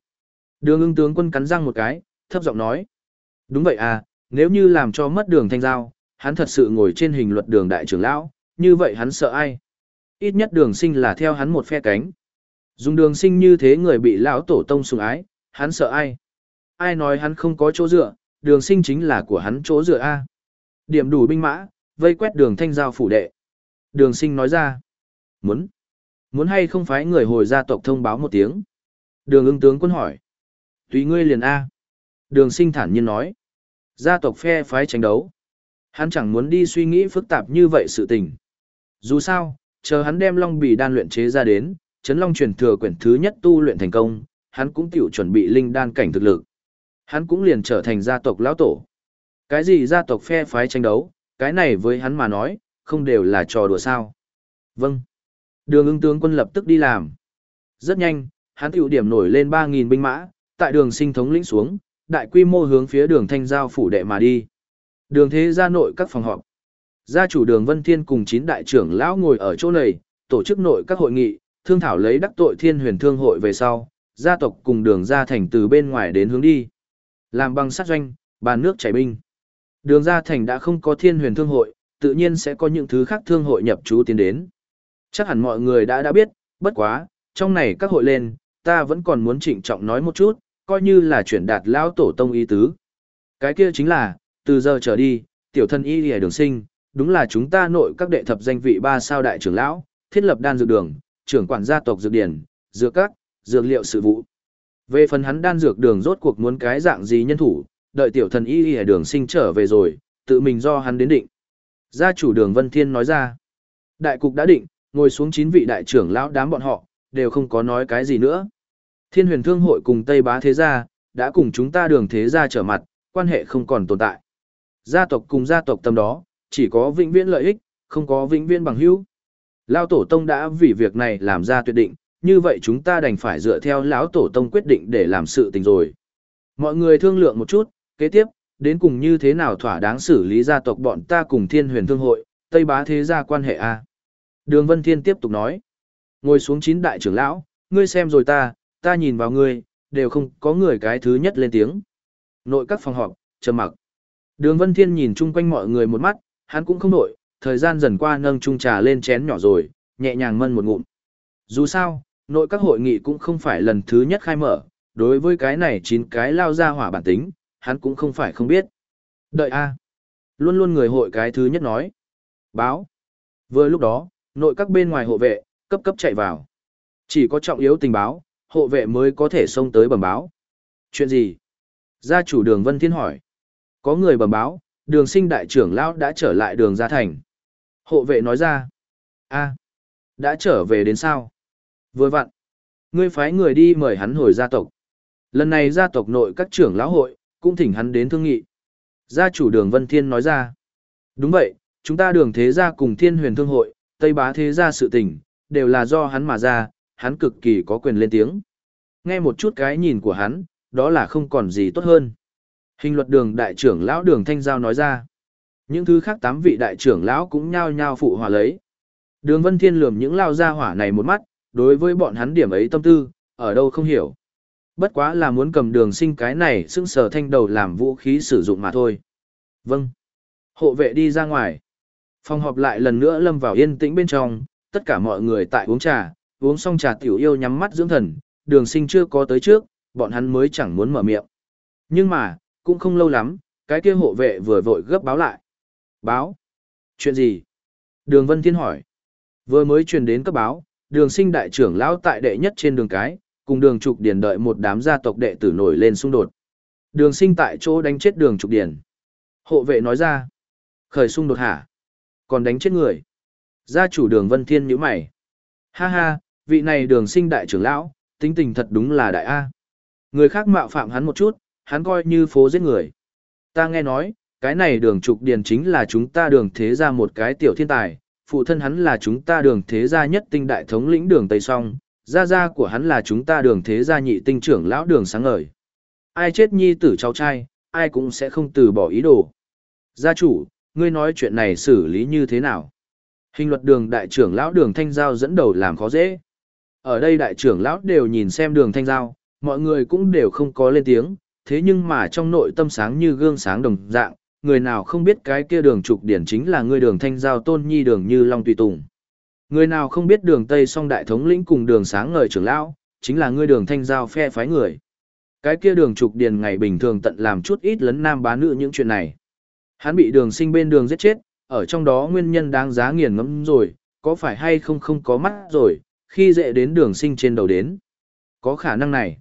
Đường ưng tướng quân cắn răng một cái, thấp giọng nói. Đúng vậy à, nếu như làm cho mất đường thanh giao, hắn thật sự ngồi trên hình luật đường đại trưởng lão, như vậy hắn sợ ai? Ít nhất đường sinh là theo hắn một phe cánh. Dùng đường sinh như thế người bị lão tổ tông sùng ái, hắn sợ ai? Ai nói hắn không có chỗ dựa, đường sinh chính là của hắn chỗ dựa A. Điểm đủ binh mã, vây quét đường thanh giao phủ đệ. Đường sinh nói ra. Muốn. Muốn hay không phải người hồi gia tộc thông báo một tiếng. Đường ưng tướng quân hỏi. Tùy ngươi liền A. Đường sinh thản nhiên nói. Gia tộc phe phái tranh đấu. Hắn chẳng muốn đi suy nghĩ phức tạp như vậy sự tình. Dù sao, chờ hắn đem long bì đan luyện chế ra đến, chấn long truyền thừa quyển thứ nhất tu luyện thành công, hắn cũng tiểu chuẩn bị linh đan cảnh thực lực. Hắn cũng liền trở thành gia tộc lão tổ. Cái gì gia tộc phe phái tranh đấu, cái này với hắn mà nói, không đều là trò đùa sao. Vâng. Đường ưng tướng quân lập tức đi làm. Rất nhanh, hắn tiểu điểm nổi lên 3.000 binh mã, tại đường sinh thống lĩnh xuống, đại quy mô hướng phía đường thanh giao phủ đệ mà đi. Đường thế gia nội các phòng họp. Gia chủ đường Vân Thiên cùng chín đại trưởng lão ngồi ở chỗ này, tổ chức nội các hội nghị, thương thảo lấy đắc tội thiên huyền thương hội về sau, gia tộc cùng đường gia thành từ bên ngoài đến hướng đi. Làm bằng sát doanh, bàn nước chảy binh. Đường gia thành đã không có thiên huyền thương hội, tự nhiên sẽ có những thứ khác thương hội nhập trú tiến đến. Chắc hẳn mọi người đã đã biết, bất quá, trong này các hội lên, ta vẫn còn muốn trịnh trọng nói một chút, coi như là chuyển đạt lão tổ tông ý tứ. Cái kia chính là, từ giờ trở đi, tiểu thân y lìa đường sinh, đúng là chúng ta nội các đệ thập danh vị ba sao đại trưởng lão, thiết lập đan dược đường, trưởng quản gia tộc dược điển, dược các, dược liệu sự vụ. Về phần hắn đan dược đường rốt cuộc muốn cái dạng gì nhân thủ, đợi tiểu thần y lìa đường sinh trở về rồi, tự mình do hắn đến định. Gia chủ đường Vân Thiên nói ra, đại cục đã định, ngồi xuống chín vị đại trưởng lão đám bọn họ, đều không có nói cái gì nữa. Thiên huyền thương hội cùng Tây Bá Thế Gia, đã cùng chúng ta đường Thế Gia trở mặt, quan hệ không còn tồn tại. Gia tộc cùng gia tộc tâm đó, chỉ có vĩnh viễn lợi ích, không có vĩnh viễn bằng hữu. Lão tổ tông đã vì việc này làm ra tuyệt định, như vậy chúng ta đành phải dựa theo lão tổ tông quyết định để làm sự tình rồi. Mọi người thương lượng một chút, kế tiếp, đến cùng như thế nào thỏa đáng xử lý gia tộc bọn ta cùng thiên huyền thương hội, Tây Bá Thế Gia quan hệ a Đường Vân Thiên tiếp tục nói. Ngồi xuống chín đại trưởng lão, ngươi xem rồi ta, ta nhìn vào ngươi, đều không có người cái thứ nhất lên tiếng. Nội các phòng họp, trầm mặc. Đường Vân Thiên nhìn chung quanh mọi người một mắt, hắn cũng không nội, thời gian dần qua nâng chung trà lên chén nhỏ rồi, nhẹ nhàng mân một ngụm. Dù sao, nội các hội nghị cũng không phải lần thứ nhất khai mở, đối với cái này chín cái lao ra hỏa bản tính, hắn cũng không phải không biết. Đợi a Luôn luôn người hội cái thứ nhất nói. Báo. Vừa lúc đó, nội các bên ngoài hộ vệ, cấp cấp chạy vào. Chỉ có trọng yếu tình báo, hộ vệ mới có thể xông tới bẩm báo. Chuyện gì? Gia chủ đường Vân Thiên hỏi. Có người bẩm báo, đường sinh đại trưởng lão đã trở lại đường gia thành. Hộ vệ nói ra. a đã trở về đến sao? Vừa vặn. Ngươi phái người đi mời hắn hồi gia tộc. Lần này gia tộc nội các trưởng lão hội, cũng thỉnh hắn đến thương nghị. Gia chủ đường Vân Thiên nói ra. Đúng vậy, chúng ta đường thế gia cùng thiên huyền thương hội, Tây bá thế gia sự tình, đều là do hắn mà ra, hắn cực kỳ có quyền lên tiếng. Nghe một chút cái nhìn của hắn, đó là không còn gì tốt hơn. Hình luật đường đại trưởng lão đường thanh giao nói ra. Những thứ khác tám vị đại trưởng lão cũng nhao nhao phụ hòa lấy. Đường Vân Thiên lườm những lao gia hỏa này một mắt, đối với bọn hắn điểm ấy tâm tư, ở đâu không hiểu. Bất quá là muốn cầm đường sinh cái này xưng sở thanh đầu làm vũ khí sử dụng mà thôi. Vâng. Hộ vệ đi ra ngoài. Phòng họp lại lần nữa lâm vào yên tĩnh bên trong, tất cả mọi người tại uống trà, uống xong trà tiểu yêu nhắm mắt dưỡng thần, đường sinh chưa có tới trước, bọn hắn mới chẳng muốn mở miệng. Nhưng mà, cũng không lâu lắm, cái kia hộ vệ vừa vội gấp báo lại. Báo? Chuyện gì? Đường Vân Thiên hỏi. Vừa mới truyền đến cấp báo, đường sinh đại trưởng lão tại đệ nhất trên đường cái, cùng đường trục điển đợi một đám gia tộc đệ tử nổi lên xung đột. Đường sinh tại chỗ đánh chết đường trục điển. Hộ vệ nói ra. Khởi xung đột hả? Còn đánh chết người. Gia chủ đường Vân Thiên nhíu mày. Ha ha, vị này đường sinh đại trưởng lão, tính tình thật đúng là đại A. Người khác mạo phạm hắn một chút, hắn coi như phố giết người. Ta nghe nói, cái này đường trục điền chính là chúng ta đường thế ra một cái tiểu thiên tài, phụ thân hắn là chúng ta đường thế gia nhất tinh đại thống lĩnh đường Tây Song, gia gia của hắn là chúng ta đường thế gia nhị tinh trưởng lão đường sáng ngời. Ai chết nhi tử cháu trai, ai cũng sẽ không từ bỏ ý đồ. Gia chủ, ngươi nói chuyện này xử lý như thế nào? Hình luật đường đại trưởng lão đường thanh giao dẫn đầu làm khó dễ. Ở đây đại trưởng lão đều nhìn xem đường thanh giao, mọi người cũng đều không có lên tiếng, thế nhưng mà trong nội tâm sáng như gương sáng đồng dạng, người nào không biết cái kia đường trục điển chính là người đường thanh giao tôn nhi đường như long tùy tùng. Người nào không biết đường Tây song đại thống lĩnh cùng đường sáng ngời trưởng lão, chính là người đường thanh giao phe phái người. Cái kia đường trục điền ngày bình thường tận làm chút ít lấn nam bá nữ những chuyện này. Hắn bị đường sinh bên đường giết chết, ở trong đó nguyên nhân đáng giá nghiền ngẫm rồi, có phải hay không không có mắt rồi, khi dễ đến đường sinh trên đầu đến. Có khả năng này.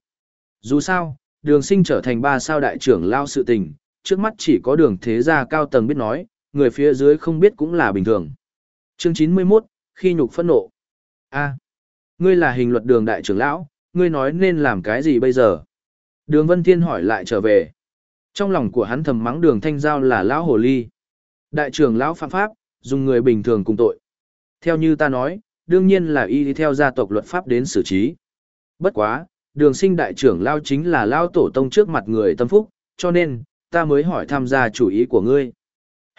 Dù sao, đường sinh trở thành ba sao đại trưởng lao sự tình, trước mắt chỉ có đường thế gia cao tầng biết nói, người phía dưới không biết cũng là bình thường. Chương 91, khi nhục phân nộ. a ngươi là hình luật đường đại trưởng lão, ngươi nói nên làm cái gì bây giờ? Đường Vân Thiên hỏi lại trở về. Trong lòng của hắn thầm mắng đường thanh giao là lão hồ ly. Đại trưởng lão phạm pháp, dùng người bình thường cùng tội. Theo như ta nói, đương nhiên là y theo gia tộc luật pháp đến xử trí. Bất quá, đường sinh đại trưởng lao chính là lao tổ tông trước mặt người tâm phúc, cho nên, ta mới hỏi tham gia chủ ý của ngươi.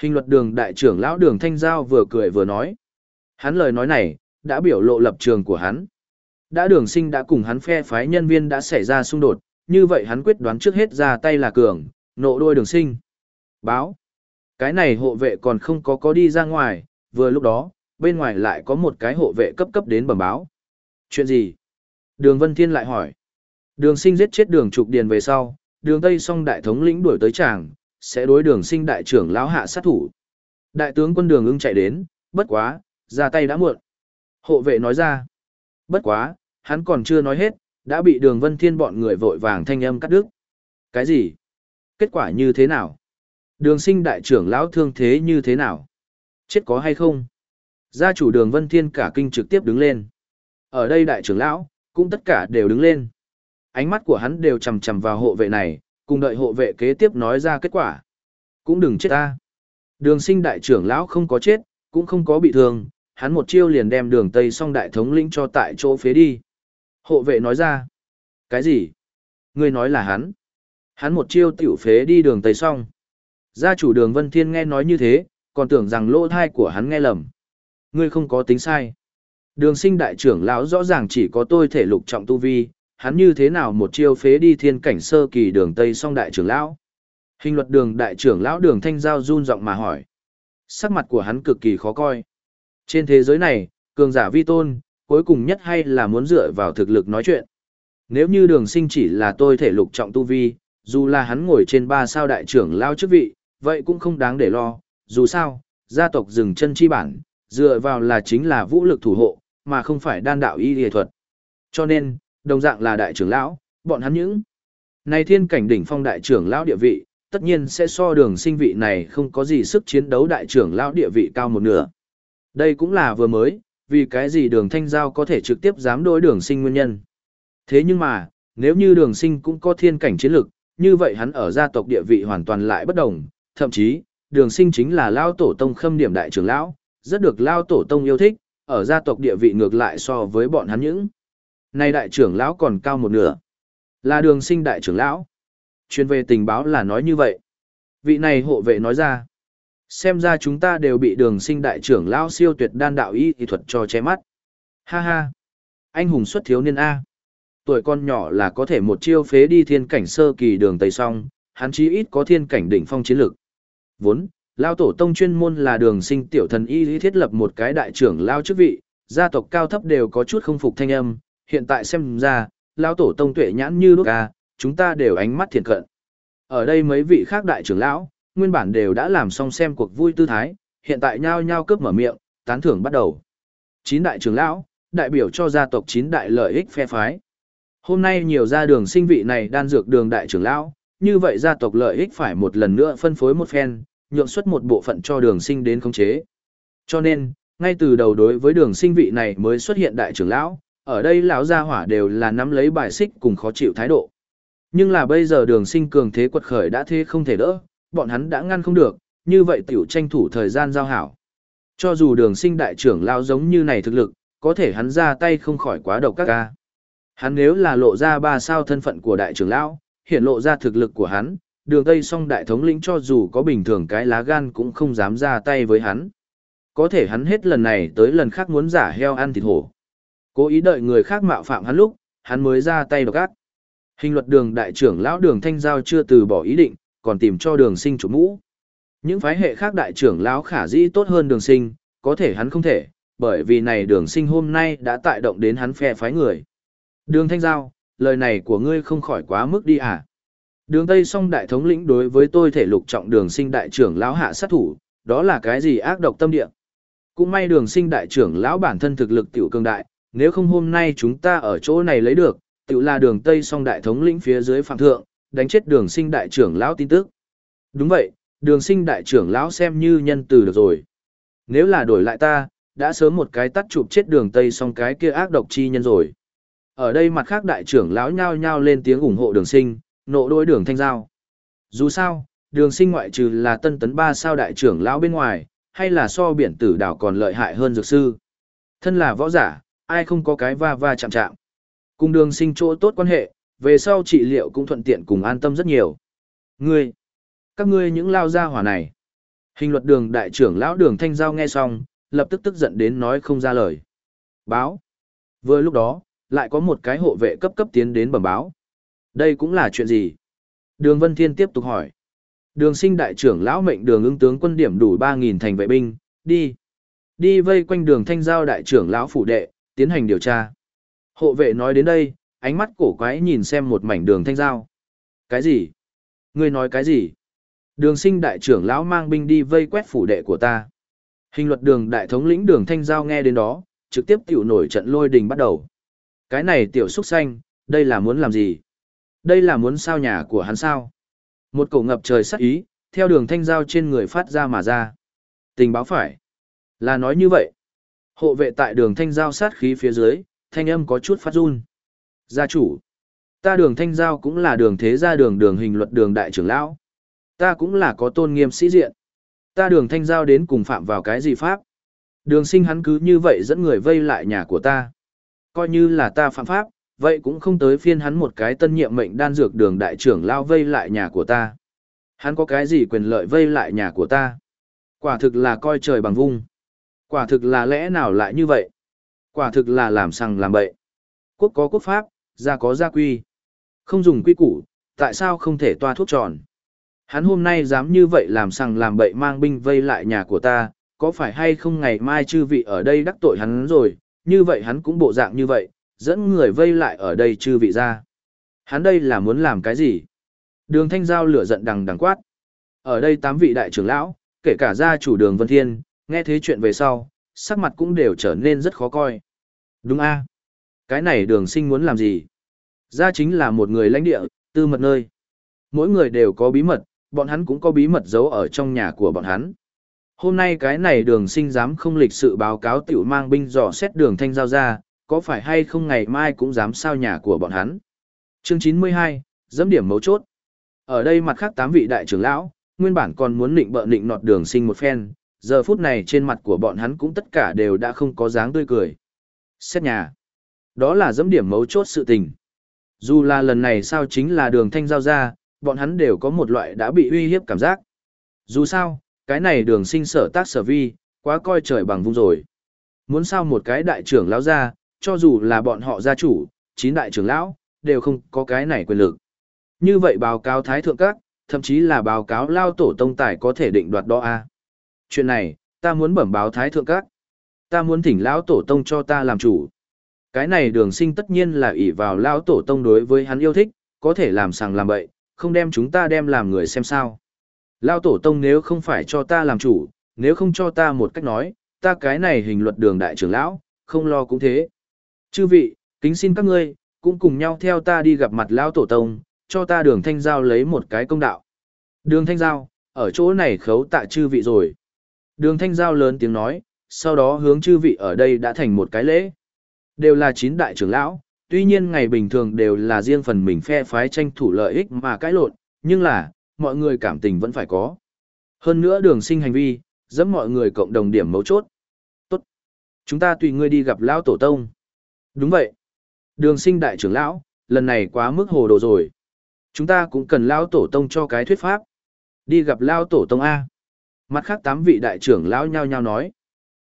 Hình luật đường đại trưởng lão đường thanh giao vừa cười vừa nói. Hắn lời nói này, đã biểu lộ lập trường của hắn. Đã đường sinh đã cùng hắn phe phái nhân viên đã xảy ra xung đột, như vậy hắn quyết đoán trước hết ra tay là cường, nộ đôi đường sinh. Báo. Cái này hộ vệ còn không có có đi ra ngoài, vừa lúc đó, bên ngoài lại có một cái hộ vệ cấp cấp đến bẩm báo. Chuyện gì? Đường Vân Thiên lại hỏi. Đường sinh giết chết đường trục điền về sau, đường Tây song đại thống lĩnh đuổi tới tràng, sẽ đối đường sinh đại trưởng lão hạ sát thủ. Đại tướng quân đường ưng chạy đến, bất quá, ra tay đã muộn. Hộ vệ nói ra. Bất quá, hắn còn chưa nói hết, đã bị đường Vân Thiên bọn người vội vàng thanh âm cắt đứt. Cái gì? Kết quả như thế nào? Đường sinh đại trưởng lão thương thế như thế nào? Chết có hay không? Gia chủ đường Vân Thiên cả kinh trực tiếp đứng lên. Ở đây đại trưởng lão, cũng tất cả đều đứng lên. Ánh mắt của hắn đều chằm chằm vào hộ vệ này, cùng đợi hộ vệ kế tiếp nói ra kết quả. Cũng đừng chết ta. Đường sinh đại trưởng lão không có chết, cũng không có bị thương, hắn một chiêu liền đem đường Tây song đại thống lĩnh cho tại chỗ phế đi. Hộ vệ nói ra. Cái gì? Ngươi nói là hắn. Hắn một chiêu tiểu phế đi đường Tây song. Gia chủ đường Vân Thiên nghe nói như thế, còn tưởng rằng lỗ thai của hắn nghe lầm. Ngươi không có tính sai. Đường sinh đại trưởng lão rõ ràng chỉ có tôi thể lục trọng tu vi, hắn như thế nào một chiêu phế đi thiên cảnh sơ kỳ đường Tây song đại trưởng lão. Hình luật đường đại trưởng lão đường thanh giao run giọng mà hỏi. Sắc mặt của hắn cực kỳ khó coi. Trên thế giới này, cường giả vi tôn, cuối cùng nhất hay là muốn dựa vào thực lực nói chuyện. Nếu như đường sinh chỉ là tôi thể lục trọng tu vi, dù là hắn ngồi trên ba sao đại trưởng lao chức vị, vậy cũng không đáng để lo, dù sao, gia tộc dừng chân chi bản, dựa vào là chính là vũ lực thủ hộ, mà không phải đan đạo y y thuật. Cho nên, đồng dạng là đại trưởng lão, bọn hắn những này thiên cảnh đỉnh phong đại trưởng lão địa vị, tất nhiên sẽ so đường sinh vị này không có gì sức chiến đấu đại trưởng lão địa vị cao một nửa. Đây cũng là vừa mới, vì cái gì đường thanh giao có thể trực tiếp dám đối đường sinh nguyên nhân. Thế nhưng mà, nếu như đường sinh cũng có thiên cảnh chiến lực, như vậy hắn ở gia tộc địa vị hoàn toàn lại bất đồng, thậm chí, đường sinh chính là lao tổ tông khâm điểm đại trưởng lão, rất được lao tổ tông yêu thích, ở gia tộc địa vị ngược lại so với bọn hắn những. Này đại trưởng lão còn cao một nửa. Là đường sinh đại trưởng lão. Chuyên về tình báo là nói như vậy. Vị này hộ vệ nói ra. Xem ra chúng ta đều bị đường sinh đại trưởng lão siêu tuyệt đan đạo y thì thuật cho che mắt. Ha ha. Anh hùng xuất thiếu niên A. Tuổi con nhỏ là có thể một chiêu phế đi thiên cảnh sơ kỳ đường tây song, hắn chí ít có thiên cảnh đỉnh phong chiến lực. Vốn, Lao tổ tông chuyên môn là đường sinh tiểu thần y lý thiết lập một cái đại trưởng lao chức vị, gia tộc cao thấp đều có chút không phục thanh âm, hiện tại xem ra, lão tổ tông tuệ nhãn như đúc ca, à, chúng ta đều ánh mắt thiện cận. Ở đây mấy vị khác đại trưởng lão, nguyên bản đều đã làm xong xem cuộc vui tư thái, hiện tại nhao nhao cướp mở miệng, tán thưởng bắt đầu. Chín đại trưởng lão, đại biểu cho gia tộc chín đại lợi ích phe phái. Hôm nay nhiều gia đường sinh vị này đan dược đường đại trưởng lão, như vậy gia tộc lợi ích phải một lần nữa phân phối một phen, nhượng xuất một bộ phận cho đường sinh đến khống chế. Cho nên, ngay từ đầu đối với đường sinh vị này mới xuất hiện đại trưởng lão, ở đây lão gia hỏa đều là nắm lấy bài xích cùng khó chịu thái độ. Nhưng là bây giờ đường sinh cường thế quật khởi đã thế không thể đỡ, bọn hắn đã ngăn không được, như vậy tiểu tranh thủ thời gian giao hảo. Cho dù đường sinh đại trưởng lão giống như này thực lực, có thể hắn ra tay không khỏi quá độc các ca. Hắn nếu là lộ ra ba sao thân phận của đại trưởng lão, hiện lộ ra thực lực của hắn, đường Tây song đại thống lĩnh cho dù có bình thường cái lá gan cũng không dám ra tay với hắn. Có thể hắn hết lần này tới lần khác muốn giả heo ăn thịt hổ. Cố ý đợi người khác mạo phạm hắn lúc, hắn mới ra tay độc ác. Hình luật đường đại trưởng lão đường thanh giao chưa từ bỏ ý định, còn tìm cho đường sinh chủ mũ. Những phái hệ khác đại trưởng lão khả dĩ tốt hơn đường sinh, có thể hắn không thể, bởi vì này đường sinh hôm nay đã tại động đến hắn phe phái người. Đường thanh giao, lời này của ngươi không khỏi quá mức đi à? Đường Tây song đại thống lĩnh đối với tôi thể lục trọng đường sinh đại trưởng lão hạ sát thủ, đó là cái gì ác độc tâm địa? Cũng may đường sinh đại trưởng lão bản thân thực lực tiểu cường đại, nếu không hôm nay chúng ta ở chỗ này lấy được, tự là đường Tây song đại thống lĩnh phía dưới phạm thượng, đánh chết đường sinh đại trưởng lão tin tức. Đúng vậy, đường sinh đại trưởng lão xem như nhân từ được rồi. Nếu là đổi lại ta, đã sớm một cái tắt chụp chết đường Tây song cái kia ác độc chi nhân rồi. Ở đây mặt khác đại trưởng lão nhao nhao lên tiếng ủng hộ đường sinh, nộ đối đường thanh giao. Dù sao, đường sinh ngoại trừ là tân tấn ba sao đại trưởng lão bên ngoài, hay là so biển tử đảo còn lợi hại hơn dược sư. Thân là võ giả, ai không có cái va va chạm chạm. Cùng đường sinh chỗ tốt quan hệ, về sau trị liệu cũng thuận tiện cùng an tâm rất nhiều. Ngươi, các ngươi những lao gia hỏa này. Hình luật đường đại trưởng lão đường thanh giao nghe xong, lập tức tức giận đến nói không ra lời. Báo. Vừa lúc đó, lại có một cái hộ vệ cấp cấp tiến đến bẩm báo. Đây cũng là chuyện gì? Đường Vân Thiên tiếp tục hỏi. Đường sinh đại trưởng lão mệnh đường ứng tướng quân điểm đủ 3.000 thành vệ binh, đi. Đi vây quanh đường thanh giao đại trưởng lão phủ đệ, tiến hành điều tra. Hộ vệ nói đến đây, ánh mắt cổ quái nhìn xem một mảnh đường thanh giao. Cái gì? Ngươi nói cái gì? Đường sinh đại trưởng lão mang binh đi vây quét phủ đệ của ta. Hình luật đường đại thống lĩnh đường thanh giao nghe đến đó, trực tiếp tiểu nổi trận lôi đình bắt đầu. Cái này tiểu xúc xanh, đây là muốn làm gì? Đây là muốn sao nhà của hắn sao? Một cổ ngập trời sắc ý, theo đường thanh giao trên người phát ra mà ra. Tình báo phải. Là nói như vậy. Hộ vệ tại đường thanh giao sát khí phía dưới, thanh âm có chút phát run. Gia chủ. Ta đường thanh giao cũng là đường thế gia đường đường hình luật đường đại trưởng lão. Ta cũng là có tôn nghiêm sĩ diện. Ta đường thanh giao đến cùng phạm vào cái gì pháp? Đường sinh hắn cứ như vậy dẫn người vây lại nhà của ta. Coi như là ta phạm pháp, vậy cũng không tới phiên hắn một cái tân nhiệm mệnh đan dược đường đại trưởng lao vây lại nhà của ta. Hắn có cái gì quyền lợi vây lại nhà của ta? Quả thực là coi trời bằng vung. Quả thực là lẽ nào lại như vậy? Quả thực là làm sằng làm bậy. Quốc có quốc pháp, gia có gia quy. Không dùng quy củ, tại sao không thể toa thuốc tròn? Hắn hôm nay dám như vậy làm sằng làm bậy mang binh vây lại nhà của ta, có phải hay không ngày mai chư vị ở đây đắc tội hắn rồi, như vậy hắn cũng bộ dạng như vậy, dẫn người vây lại ở đây chư vị ra. Hắn đây là muốn làm cái gì? Đường thanh giao lửa giận đằng đằng quát. Ở đây tám vị đại trưởng lão, kể cả gia chủ đường Vân Thiên, nghe thế chuyện về sau, sắc mặt cũng đều trở nên rất khó coi. Đúng a Cái này đường sinh muốn làm gì? Ra chính là một người lãnh địa, tư mật nơi. Mỗi người đều có bí mật, bọn hắn cũng có bí mật giấu ở trong nhà của bọn hắn. Hôm nay cái này đường sinh dám không lịch sự báo cáo tiểu mang binh dò xét đường thanh giao ra, có phải hay không ngày mai cũng dám sao nhà của bọn hắn. Chương 92, dẫm điểm mấu chốt. Ở đây mặt khác tám vị đại trưởng lão, nguyên bản còn muốn định bợ định nọt đường sinh một phen, giờ phút này trên mặt của bọn hắn cũng tất cả đều đã không có dáng tươi cười. Xét nhà. Đó là dẫm điểm mấu chốt sự tình. Dù là lần này sao chính là đường thanh giao ra, bọn hắn đều có một loại đã bị uy hiếp cảm giác. Dù sao, cái này đường sinh sở tác sở vi, quá coi trời bằng vung rồi. Muốn sao một cái đại trưởng lão ra, cho dù là bọn họ gia chủ, chín đại trưởng lão, đều không có cái này quyền lực. Như vậy báo cáo Thái Thượng Các, thậm chí là báo cáo Lao Tổ Tông Tài có thể định đoạt đó a Chuyện này, ta muốn bẩm báo Thái Thượng Các. Ta muốn thỉnh Lão Tổ Tông cho ta làm chủ. Cái này đường sinh tất nhiên là ỷ vào Lão Tổ Tông đối với hắn yêu thích, có thể làm sàng làm bậy, không đem chúng ta đem làm người xem sao. lão Tổ Tông nếu không phải cho ta làm chủ, nếu không cho ta một cách nói, ta cái này hình luật đường đại trưởng lão, không lo cũng thế. Chư vị, kính xin các ngươi, cũng cùng nhau theo ta đi gặp mặt Lão Tổ Tông, cho ta đường thanh giao lấy một cái công đạo. Đường thanh giao, ở chỗ này khấu tạ chư vị rồi. Đường thanh giao lớn tiếng nói, sau đó hướng chư vị ở đây đã thành một cái lễ. Đều là chín đại trưởng lão, tuy nhiên ngày bình thường đều là riêng phần mình phe phái tranh thủ lợi ích mà cãi lộn, nhưng là, mọi người cảm tình vẫn phải có. Hơn nữa đường sinh hành vi, dẫn mọi người cộng đồng điểm mấu chốt. Tốt. Chúng ta tùy ngươi đi gặp lão tổ tông. Đúng vậy. Đường sinh đại trưởng lão, lần này quá mức hồ đồ rồi. Chúng ta cũng cần lão tổ tông cho cái thuyết pháp. Đi gặp lão tổ tông A. Mặt khác tám vị đại trưởng lão nhau nhau nói.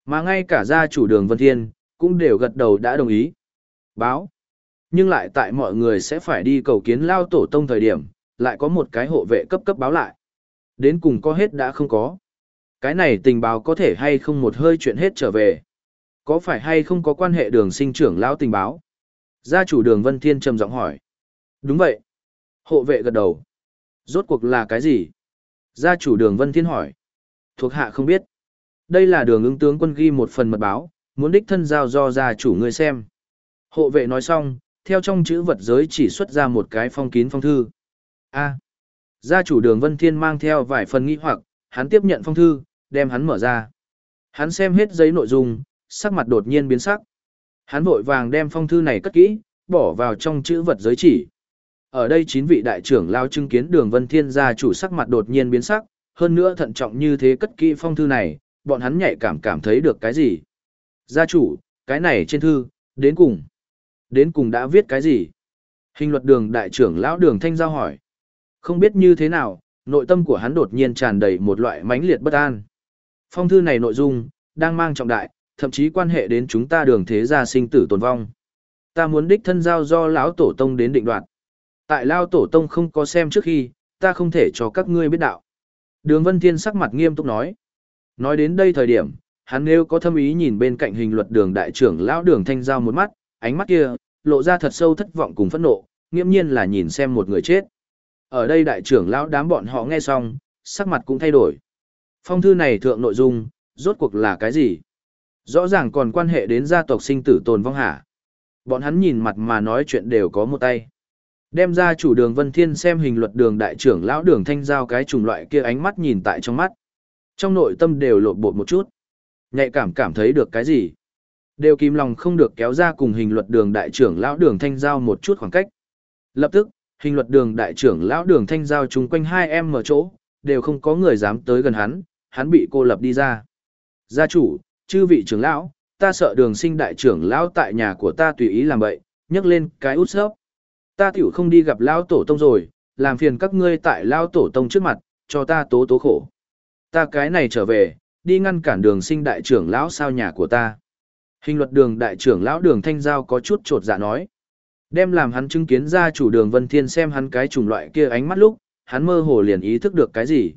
Mà ngay cả gia chủ đường Vân Thiên, cũng đều gật đầu đã đồng ý. Báo. Nhưng lại tại mọi người sẽ phải đi cầu kiến lao tổ tông thời điểm, lại có một cái hộ vệ cấp cấp báo lại. Đến cùng có hết đã không có. Cái này tình báo có thể hay không một hơi chuyện hết trở về. Có phải hay không có quan hệ đường sinh trưởng lão tình báo? Gia chủ đường Vân Thiên trầm giọng hỏi. Đúng vậy. Hộ vệ gật đầu. Rốt cuộc là cái gì? Gia chủ đường Vân Thiên hỏi. Thuộc hạ không biết. Đây là đường ứng tướng quân ghi một phần mật báo, muốn đích thân giao do gia chủ người xem. Hộ vệ nói xong, theo trong chữ vật giới chỉ xuất ra một cái phong kín phong thư. A. Gia chủ đường Vân Thiên mang theo vài phần nghi hoặc, hắn tiếp nhận phong thư, đem hắn mở ra. Hắn xem hết giấy nội dung, sắc mặt đột nhiên biến sắc. Hắn vội vàng đem phong thư này cất kỹ, bỏ vào trong chữ vật giới chỉ. Ở đây chín vị đại trưởng lao chứng kiến đường Vân Thiên gia chủ sắc mặt đột nhiên biến sắc, hơn nữa thận trọng như thế cất kỹ phong thư này, bọn hắn nhạy cảm cảm thấy được cái gì. Gia chủ, cái này trên thư, đến cùng. Đến cùng đã viết cái gì? Hình luật đường đại trưởng lão đường thanh giao hỏi. Không biết như thế nào, nội tâm của hắn đột nhiên tràn đầy một loại mãnh liệt bất an. Phong thư này nội dung, đang mang trọng đại, thậm chí quan hệ đến chúng ta đường thế gia sinh tử tồn vong. Ta muốn đích thân giao do lão tổ tông đến định đoạt. Tại lao tổ tông không có xem trước khi, ta không thể cho các ngươi biết đạo. Đường Vân Thiên sắc mặt nghiêm túc nói. Nói đến đây thời điểm, hắn nếu có thâm ý nhìn bên cạnh hình luật đường đại trưởng lão đường thanh giao một mắt, ánh mắt kia, lộ ra thật sâu thất vọng cùng phẫn nộ, nghiêm nhiên là nhìn xem một người chết. Ở đây đại trưởng lão đám bọn họ nghe xong, sắc mặt cũng thay đổi. Phong thư này thượng nội dung, rốt cuộc là cái gì? Rõ ràng còn quan hệ đến gia tộc sinh tử tồn vong hả. Bọn hắn nhìn mặt mà nói chuyện đều có một tay. Đem ra chủ đường Vân Thiên xem hình luật đường đại trưởng lão đường thanh giao cái chủng loại kia ánh mắt nhìn tại trong mắt. Trong nội tâm đều lộn bột một chút. Nhạy cảm cảm thấy được cái gì? Đều kìm lòng không được kéo ra cùng hình luật đường đại trưởng lão đường thanh giao một chút khoảng cách. Lập tức, hình luật đường đại trưởng lão đường thanh giao chung quanh hai em mở chỗ, đều không có người dám tới gần hắn, hắn bị cô lập đi ra. Gia chủ, chư vị trưởng lão, ta sợ đường sinh đại trưởng lão tại nhà của ta tùy ý làm bậy, nhấc lên cái út sớp. Ta tiểu không đi gặp lão tổ tông rồi, làm phiền các ngươi tại lão tổ tông trước mặt, cho ta tố tố khổ. Ta cái này trở về, đi ngăn cản đường sinh đại trưởng lão sao nhà của ta. Hình luật đường đại trưởng lão đường thanh giao có chút trột dạ nói. Đem làm hắn chứng kiến ra chủ đường Vân Thiên xem hắn cái chủng loại kia ánh mắt lúc, hắn mơ hồ liền ý thức được cái gì.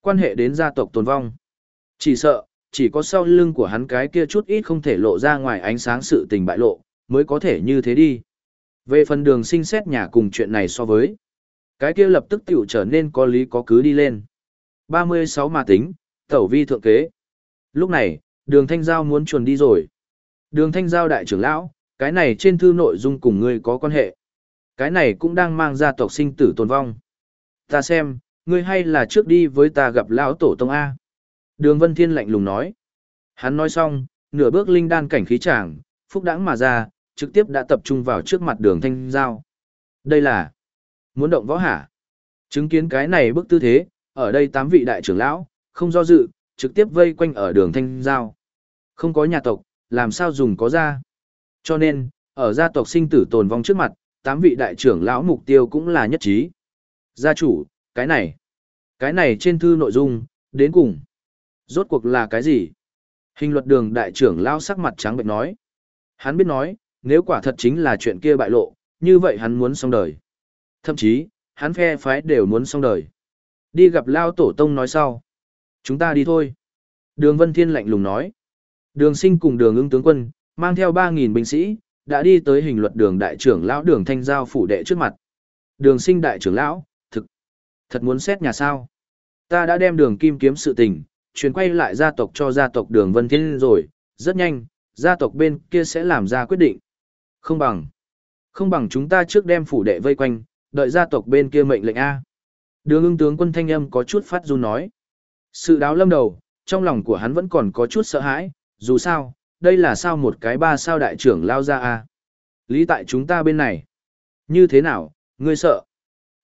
Quan hệ đến gia tộc tồn vong. Chỉ sợ, chỉ có sau lưng của hắn cái kia chút ít không thể lộ ra ngoài ánh sáng sự tình bại lộ, mới có thể như thế đi. Về phần đường sinh xét nhà cùng chuyện này so với, cái kia lập tức tiểu trở nên có lý có cứ đi lên. 36 mà tính, tẩu vi thượng kế. Lúc này, đường thanh giao muốn chuồn đi rồi. Đường thanh giao đại trưởng lão, cái này trên thư nội dung cùng ngươi có quan hệ. Cái này cũng đang mang ra tộc sinh tử tồn vong. Ta xem, ngươi hay là trước đi với ta gặp lão tổ tông A. Đường Vân Thiên lạnh lùng nói. Hắn nói xong, nửa bước linh đan cảnh khí tràng, phúc đãng mà ra, trực tiếp đã tập trung vào trước mặt đường thanh giao. Đây là muốn động võ hả? Chứng kiến cái này bức tư thế, ở đây tám vị đại trưởng lão, không do dự, trực tiếp vây quanh ở đường thanh giao. Không có nhà tộc, làm sao dùng có ra. Cho nên, ở gia tộc sinh tử tồn vong trước mặt, tám vị đại trưởng lão mục tiêu cũng là nhất trí. Gia chủ, cái này, cái này trên thư nội dung, đến cùng. Rốt cuộc là cái gì? Hình luật đường đại trưởng lão sắc mặt trắng bệnh nói. Hắn biết nói, nếu quả thật chính là chuyện kia bại lộ, như vậy hắn muốn xong đời. Thậm chí, hắn phe phái đều muốn xong đời. Đi gặp Lao Tổ Tông nói sau. Chúng ta đi thôi. Đường Vân Thiên lạnh lùng nói. Đường sinh cùng đường ưng tướng quân, mang theo 3.000 binh sĩ, đã đi tới hình luật đường đại trưởng lão đường thanh giao phủ đệ trước mặt. Đường sinh đại trưởng lão, thực, thật muốn xét nhà sao. Ta đã đem đường kim kiếm sự tình, chuyển quay lại gia tộc cho gia tộc đường Vân Thiên rồi, rất nhanh, gia tộc bên kia sẽ làm ra quyết định. Không bằng, không bằng chúng ta trước đem phủ đệ vây quanh, đợi gia tộc bên kia mệnh lệnh A. Đường ưng tướng quân thanh âm có chút phát run nói. Sự đáo lâm đầu, trong lòng của hắn vẫn còn có chút sợ hãi, dù sao, đây là sao một cái ba sao đại trưởng lao ra a Lý tại chúng ta bên này. Như thế nào, ngươi sợ?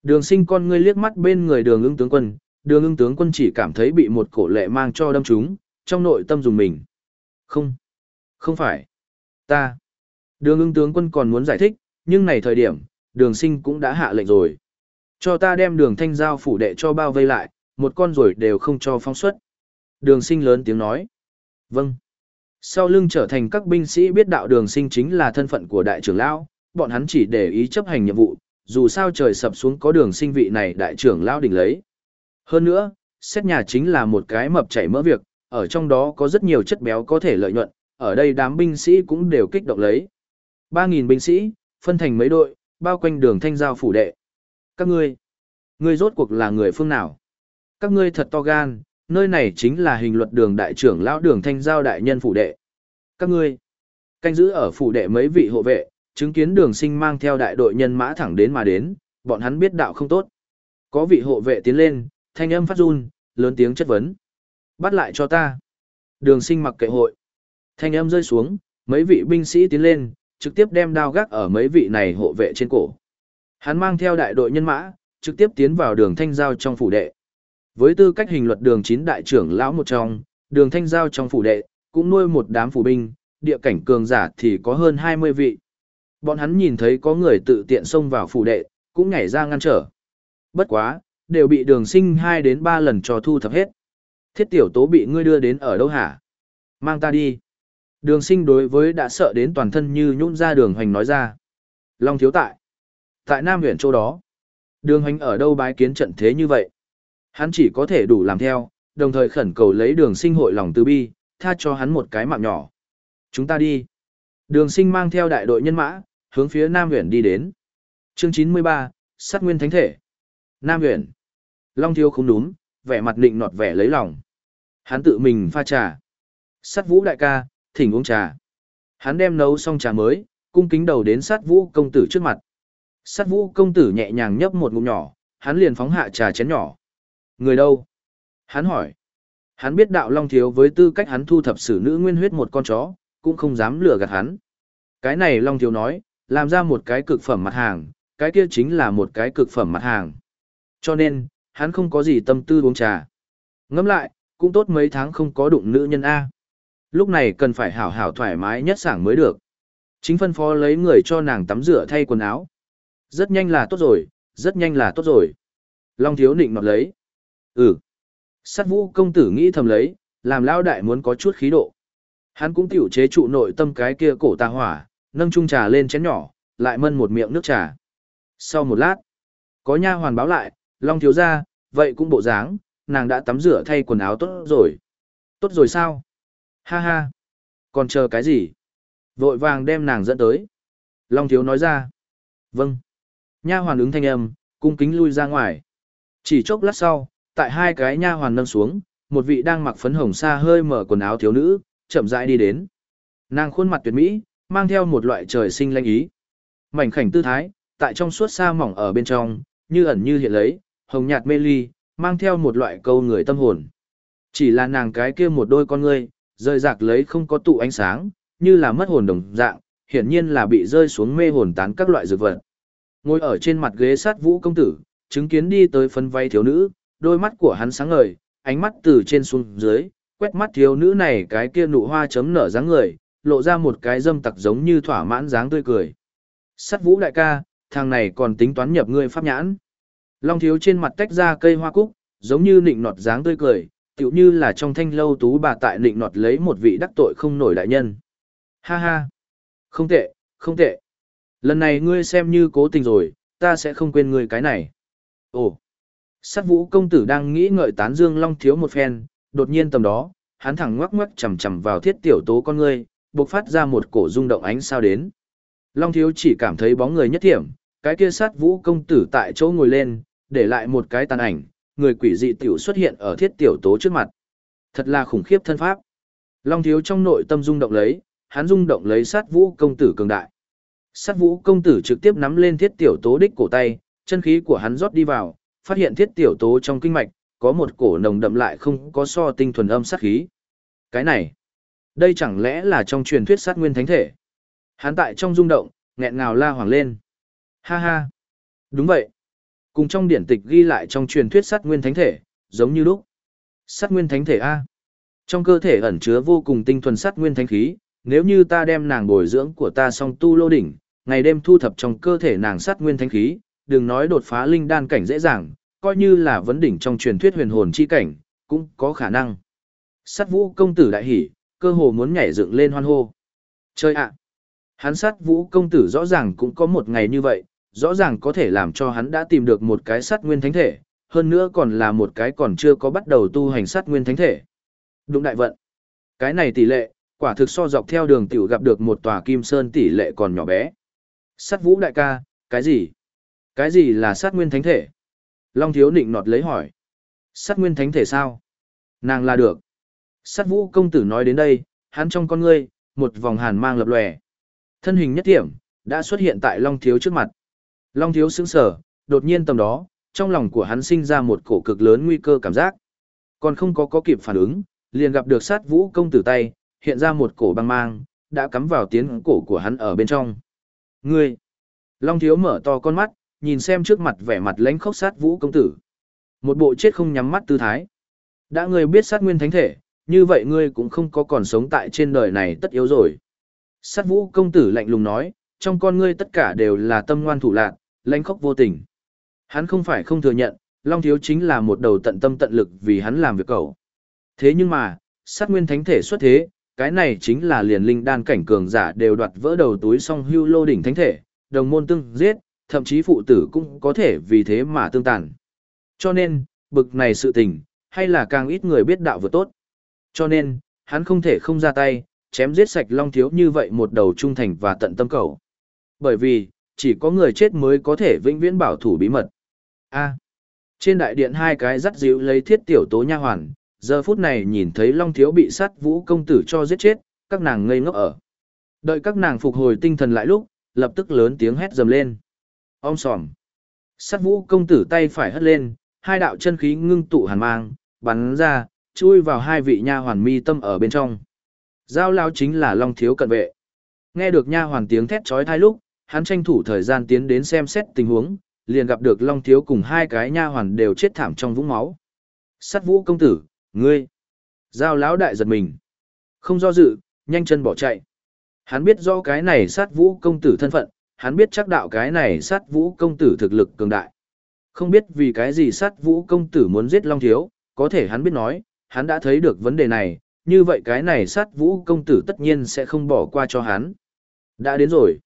Đường sinh con ngươi liếc mắt bên người đường ưng tướng quân, đường ưng tướng quân chỉ cảm thấy bị một cổ lệ mang cho đâm chúng, trong nội tâm dùng mình. Không, không phải. Ta. Đường ưng tướng quân còn muốn giải thích, nhưng này thời điểm, đường sinh cũng đã hạ lệnh rồi. Cho ta đem đường thanh giao phủ đệ cho bao vây lại, một con rồi đều không cho phong xuất. Đường sinh lớn tiếng nói. Vâng. Sau lưng trở thành các binh sĩ biết đạo đường sinh chính là thân phận của đại trưởng lão, bọn hắn chỉ để ý chấp hành nhiệm vụ, dù sao trời sập xuống có đường sinh vị này đại trưởng lão đỉnh lấy. Hơn nữa, xét nhà chính là một cái mập chảy mỡ việc, ở trong đó có rất nhiều chất béo có thể lợi nhuận, ở đây đám binh sĩ cũng đều kích động lấy. 3.000 binh sĩ, phân thành mấy đội, bao quanh đường thanh giao phủ đệ. Các ngươi, ngươi rốt cuộc là người phương nào? Các ngươi thật to gan, nơi này chính là hình luật đường đại trưởng lão đường thanh giao đại nhân phủ đệ. Các ngươi, canh giữ ở phủ đệ mấy vị hộ vệ, chứng kiến đường sinh mang theo đại đội nhân mã thẳng đến mà đến, bọn hắn biết đạo không tốt. Có vị hộ vệ tiến lên, thanh âm phát run, lớn tiếng chất vấn. Bắt lại cho ta. Đường sinh mặc kệ hội. Thanh âm rơi xuống, mấy vị binh sĩ tiến lên, trực tiếp đem đao gác ở mấy vị này hộ vệ trên cổ. Hắn mang theo đại đội nhân mã, trực tiếp tiến vào đường thanh giao trong phủ đệ. Với tư cách hình luật đường chín đại trưởng lão một trong, đường thanh giao trong phủ đệ, cũng nuôi một đám phủ binh, địa cảnh cường giả thì có hơn 20 vị. Bọn hắn nhìn thấy có người tự tiện xông vào phủ đệ, cũng nhảy ra ngăn trở. Bất quá, đều bị đường sinh 2 đến 3 lần cho thu thập hết. Thiết tiểu tố bị ngươi đưa đến ở đâu hả? Mang ta đi. Đường sinh đối với đã sợ đến toàn thân như nhũn ra đường hoành nói ra. Long thiếu tại. Tại Nam huyện chỗ đó. Đường hoành ở đâu bái kiến trận thế như vậy? Hắn chỉ có thể đủ làm theo, đồng thời khẩn cầu lấy đường sinh hội lòng từ bi, tha cho hắn một cái mạng nhỏ. Chúng ta đi. Đường sinh mang theo đại đội nhân mã, hướng phía Nam huyện đi đến. Chương 93, sát nguyên thánh thể. Nam huyện. Long thiếu không đúng, vẻ mặt định nọt vẻ lấy lòng. Hắn tự mình pha trà. Sát vũ đại ca, thỉnh uống trà. Hắn đem nấu xong trà mới, cung kính đầu đến sát vũ công tử trước mặt. Sát vũ công tử nhẹ nhàng nhấp một ngụm nhỏ, hắn liền phóng hạ trà chén nhỏ. Người đâu? Hắn hỏi. Hắn biết đạo long thiếu với tư cách hắn thu thập sử nữ nguyên huyết một con chó, cũng không dám lừa gạt hắn. Cái này long thiếu nói, làm ra một cái cực phẩm mặt hàng, cái kia chính là một cái cực phẩm mặt hàng. Cho nên, hắn không có gì tâm tư uống trà. Ngẫm lại, cũng tốt mấy tháng không có đụng nữ nhân A. Lúc này cần phải hảo hảo thoải mái nhất sảng mới được. Chính phân phó lấy người cho nàng tắm rửa thay quần áo. Rất nhanh là tốt rồi, rất nhanh là tốt rồi. Long thiếu nịnh nọt lấy. Ừ. Sát vũ công tử nghĩ thầm lấy, làm lao đại muốn có chút khí độ. Hắn cũng tiểu chế trụ nội tâm cái kia cổ tà hỏa, nâng chung trà lên chén nhỏ, lại mân một miệng nước trà. Sau một lát, có nha hoàn báo lại, Long thiếu ra, vậy cũng bộ dáng, nàng đã tắm rửa thay quần áo tốt rồi. Tốt rồi sao? Ha ha. Còn chờ cái gì? Vội vàng đem nàng dẫn tới. Long thiếu nói ra. Vâng. Nha hoàn ứng thanh âm, cung kính lui ra ngoài. Chỉ chốc lát sau, tại hai cái nha hoàn nâng xuống, một vị đang mặc phấn hồng xa hơi mở quần áo thiếu nữ, chậm rãi đi đến. Nàng khuôn mặt tuyệt mỹ, mang theo một loại trời sinh lanh ý. Mảnh khảnh tư thái, tại trong suốt xa mỏng ở bên trong, như ẩn như hiện lấy, hồng nhạt mê ly, mang theo một loại câu người tâm hồn. Chỉ là nàng cái kia một đôi con ngươi, rơi rạc lấy không có tụ ánh sáng, như là mất hồn đồng dạng, hiển nhiên là bị rơi xuống mê hồn tán các loại dược vật. Ngồi ở trên mặt ghế sát vũ công tử, chứng kiến đi tới phân vay thiếu nữ, đôi mắt của hắn sáng ngời, ánh mắt từ trên xuống dưới, quét mắt thiếu nữ này cái kia nụ hoa chấm nở dáng người, lộ ra một cái dâm tặc giống như thỏa mãn dáng tươi cười. Sát vũ đại ca, thằng này còn tính toán nhập ngươi pháp nhãn. Long thiếu trên mặt tách ra cây hoa cúc, giống như nịnh nọt dáng tươi cười, tựu như là trong thanh lâu tú bà tại nịnh nọt lấy một vị đắc tội không nổi đại nhân. Ha ha! Không tệ, không tệ. Lần này ngươi xem như cố tình rồi, ta sẽ không quên ngươi cái này. Ồ! Sát vũ công tử đang nghĩ ngợi tán dương long thiếu một phen, đột nhiên tầm đó, hắn thẳng ngoắc ngoắc chầm chầm vào thiết tiểu tố con ngươi, bộc phát ra một cổ rung động ánh sao đến. Long thiếu chỉ cảm thấy bóng người nhất thiểm, cái kia sát vũ công tử tại chỗ ngồi lên, để lại một cái tàn ảnh, người quỷ dị tiểu xuất hiện ở thiết tiểu tố trước mặt. Thật là khủng khiếp thân pháp. Long thiếu trong nội tâm rung động lấy, hắn rung động lấy sát vũ công tử cường đại. Sát vũ công tử trực tiếp nắm lên thiết tiểu tố đích cổ tay, chân khí của hắn rót đi vào, phát hiện thiết tiểu tố trong kinh mạch, có một cổ nồng đậm lại không có so tinh thuần âm sát khí. Cái này, đây chẳng lẽ là trong truyền thuyết sát nguyên thánh thể? Hắn tại trong rung động, nghẹn ngào la hoàng lên. Ha ha, đúng vậy. Cùng trong điển tịch ghi lại trong truyền thuyết sát nguyên thánh thể, giống như lúc. Sát nguyên thánh thể A. Trong cơ thể ẩn chứa vô cùng tinh thuần sát nguyên thánh khí, nếu như ta đem nàng bồi dưỡng của ta song tu lô đỉnh, ngày đêm thu thập trong cơ thể nàng sát nguyên thánh khí, đừng nói đột phá linh đan cảnh dễ dàng, coi như là vấn đỉnh trong truyền thuyết huyền hồn chi cảnh, cũng có khả năng. Sát vũ công tử đại hỉ, cơ hồ muốn nhảy dựng lên hoan hô. Chơi ạ! Hắn sát vũ công tử rõ ràng cũng có một ngày như vậy, rõ ràng có thể làm cho hắn đã tìm được một cái sát nguyên thánh thể, hơn nữa còn là một cái còn chưa có bắt đầu tu hành sát nguyên thánh thể. Đúng đại vận. Cái này tỷ lệ, quả thực so dọc theo đường tiểu gặp được một tòa kim sơn tỷ lệ còn nhỏ bé. Sát vũ đại ca, cái gì? Cái gì là sát nguyên thánh thể? Long thiếu nịnh nọt lấy hỏi. Sát nguyên thánh thể sao? Nàng là được. Sát vũ công tử nói đến đây, hắn trong con ngươi, một vòng hàn mang lập lòe. Thân hình nhất điểm, đã xuất hiện tại Long Thiếu trước mặt. Long Thiếu sững sờ, đột nhiên tầm đó, trong lòng của hắn sinh ra một cổ cực lớn nguy cơ cảm giác. Còn không có có kịp phản ứng, liền gặp được sát vũ công tử tay, hiện ra một cổ băng mang, đã cắm vào tiến cổ của hắn ở bên trong. Ngươi! Long Thiếu mở to con mắt, nhìn xem trước mặt vẻ mặt lãnh khốc sát vũ công tử. Một bộ chết không nhắm mắt tư thái. Đã ngươi biết sát nguyên thánh thể, như vậy ngươi cũng không có còn sống tại trên đời này tất yếu rồi. Sát vũ công tử lạnh lùng nói, trong con ngươi tất cả đều là tâm ngoan thủ lạc, lãnh khốc vô tình. Hắn không phải không thừa nhận, Long Thiếu chính là một đầu tận tâm tận lực vì hắn làm việc cầu. Thế nhưng mà, sát nguyên thánh thể xuất thế, cái này chính là liền linh đan cảnh cường giả đều đoạt vỡ đầu túi song hưu lô đỉnh thánh thể, đồng môn tương giết, thậm chí phụ tử cũng có thể vì thế mà tương tàn. Cho nên, bực này sự tình, hay là càng ít người biết đạo vừa tốt. Cho nên, hắn không thể không ra tay, chém giết sạch Long Thiếu như vậy một đầu trung thành và tận tâm cầu. Bởi vì, chỉ có người chết mới có thể vĩnh viễn bảo thủ bí mật. A. trên đại điện hai cái dắt dịu lấy thiết tiểu tố nha hoàn, giờ phút này nhìn thấy Long Thiếu bị sát vũ công tử cho giết chết, các nàng ngây ngốc ở. Đợi các nàng phục hồi tinh thần lại lúc, lập tức lớn tiếng hét dầm lên. Ông sòm. Sát vũ công tử tay phải hất lên, hai đạo chân khí ngưng tụ hàn mang, bắn ra, chui vào hai vị nha hoàn mi tâm ở bên trong. Giao lao chính là Long Thiếu cận vệ. Nghe được nha hoàn tiếng thét chói tai lúc, hắn tranh thủ thời gian tiến đến xem xét tình huống, liền gặp được Long Thiếu cùng hai cái nha hoàn đều chết thảm trong vũng máu. Sát vũ công tử, ngươi! Giao lão đại giật mình. Không do dự, nhanh chân bỏ chạy. Hắn biết do cái này sát vũ công tử thân phận, hắn biết chắc đạo cái này sát vũ công tử thực lực cường đại. Không biết vì cái gì sát vũ công tử muốn giết Long Thiếu, có thể hắn biết nói, hắn đã thấy được vấn đề này, như vậy cái này sát vũ công tử tất nhiên sẽ không bỏ qua cho hắn. Đã đến rồi.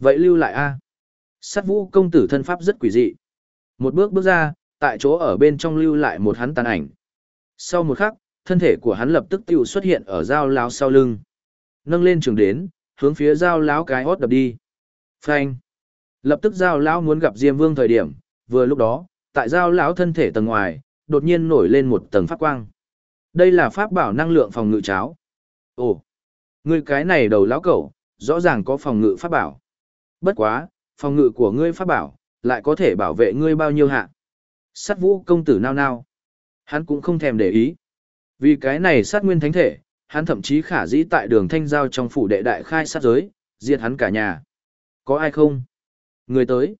Vậy lưu lại a Sát vũ công tử thân pháp rất quỷ dị. Một bước bước ra, tại chỗ ở bên trong lưu lại một hắn tàn ảnh. Sau một khắc, thân thể của hắn lập tức tiêu xuất hiện ở dao láo sau lưng. Nâng lên trường đến, hướng phía dao láo cái hót đập đi. Phanh. Lập tức dao lão muốn gặp Diêm Vương thời điểm, vừa lúc đó, tại dao lão thân thể tầng ngoài, đột nhiên nổi lên một tầng pháp quang. Đây là pháp bảo năng lượng phòng ngự cháo. Ồ, người cái này đầu lão cẩu, rõ ràng có phòng ngự pháp bảo. Bất quá, phòng ngự của ngươi pháp bảo, lại có thể bảo vệ ngươi bao nhiêu hạ. Sát vũ công tử nao nao. Hắn cũng không thèm để ý. Vì cái này sát nguyên thánh thể, hắn thậm chí khả dĩ tại đường thanh giao trong phủ đệ đại khai sát giới, diệt hắn cả nhà. Có ai không? Người tới.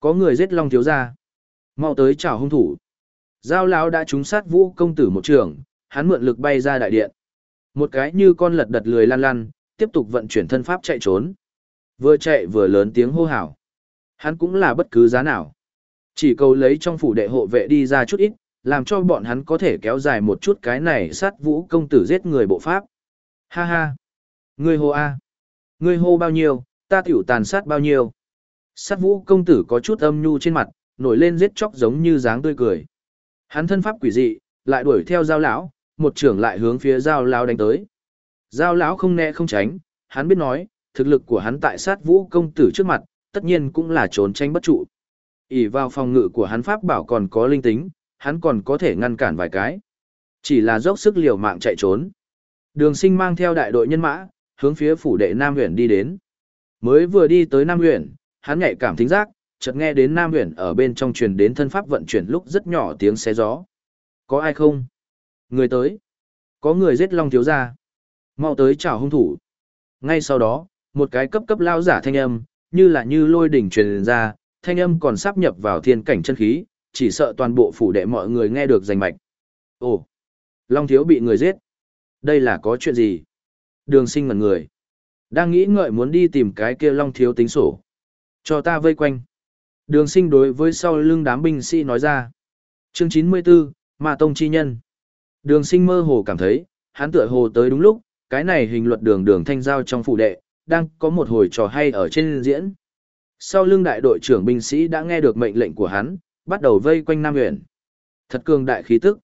Có người giết long thiếu gia. Mau tới chào hung thủ. Giao lão đã trúng sát vũ công tử một trường, hắn mượn lực bay ra đại điện. Một cái như con lật đật lười lan lan tiếp tục vận chuyển thân pháp chạy trốn. Vừa chạy vừa lớn tiếng hô hào. Hắn cũng là bất cứ giá nào. Chỉ cầu lấy trong phủ đệ hộ vệ đi ra chút ít, làm cho bọn hắn có thể kéo dài một chút cái này sát vũ công tử giết người bộ pháp. Ha ha! Ngươi hô a, Ngươi hô bao nhiêu, ta tiểu tàn sát bao nhiêu. Sát vũ công tử có chút âm nhu trên mặt, nổi lên giết chóc giống như dáng tươi cười. Hắn thân pháp quỷ dị, lại đuổi theo giao lão, một trưởng lại hướng phía giao lão đánh tới. Giao lão không né không tránh, hắn biết nói, thực lực của hắn tại sát vũ công tử trước mặt, tất nhiên cũng là trốn tránh bất trụ. ỉ vào phòng ngự của hắn pháp bảo còn có linh tính, hắn còn có thể ngăn cản vài cái. Chỉ là dốc sức liều mạng chạy trốn. Đường sinh mang theo đại đội nhân mã, hướng phía phủ đệ Nam huyện đi đến. Mới vừa đi tới Nam huyện, hắn nhạy cảm thính giác, chợt nghe đến Nam huyện ở bên trong truyền đến thân pháp vận chuyển lúc rất nhỏ tiếng xé gió. Có ai không? Người tới. Có người giết Long thiếu gia. Mau tới chào hung thủ. Ngay sau đó, một cái cấp cấp lao giả thanh âm, như là như lôi đỉnh truyền ra, thanh âm còn sắp nhập vào thiên cảnh chân khí, chỉ sợ toàn bộ phủ đệ mọi người nghe được rành mạch. Ồ, Long thiếu bị người giết. Đây là có chuyện gì? Đường sinh ngẩn người. Đang nghĩ ngợi muốn đi tìm cái kia Long thiếu tính sổ. Cho ta vây quanh. Đường sinh đối với sau lưng đám binh sĩ nói ra. Chương 94, Ma Tông Chi Nhân. Đường sinh mơ hồ cảm thấy, hắn tựa hồ tới đúng lúc, cái này hình luật đường đường thanh giao trong phủ đệ, đang có một hồi trò hay ở trên diễn. Sau lưng đại đội trưởng binh sĩ đã nghe được mệnh lệnh của hắn, bắt đầu vây quanh Nam Huyền. Thật cường đại khí tức.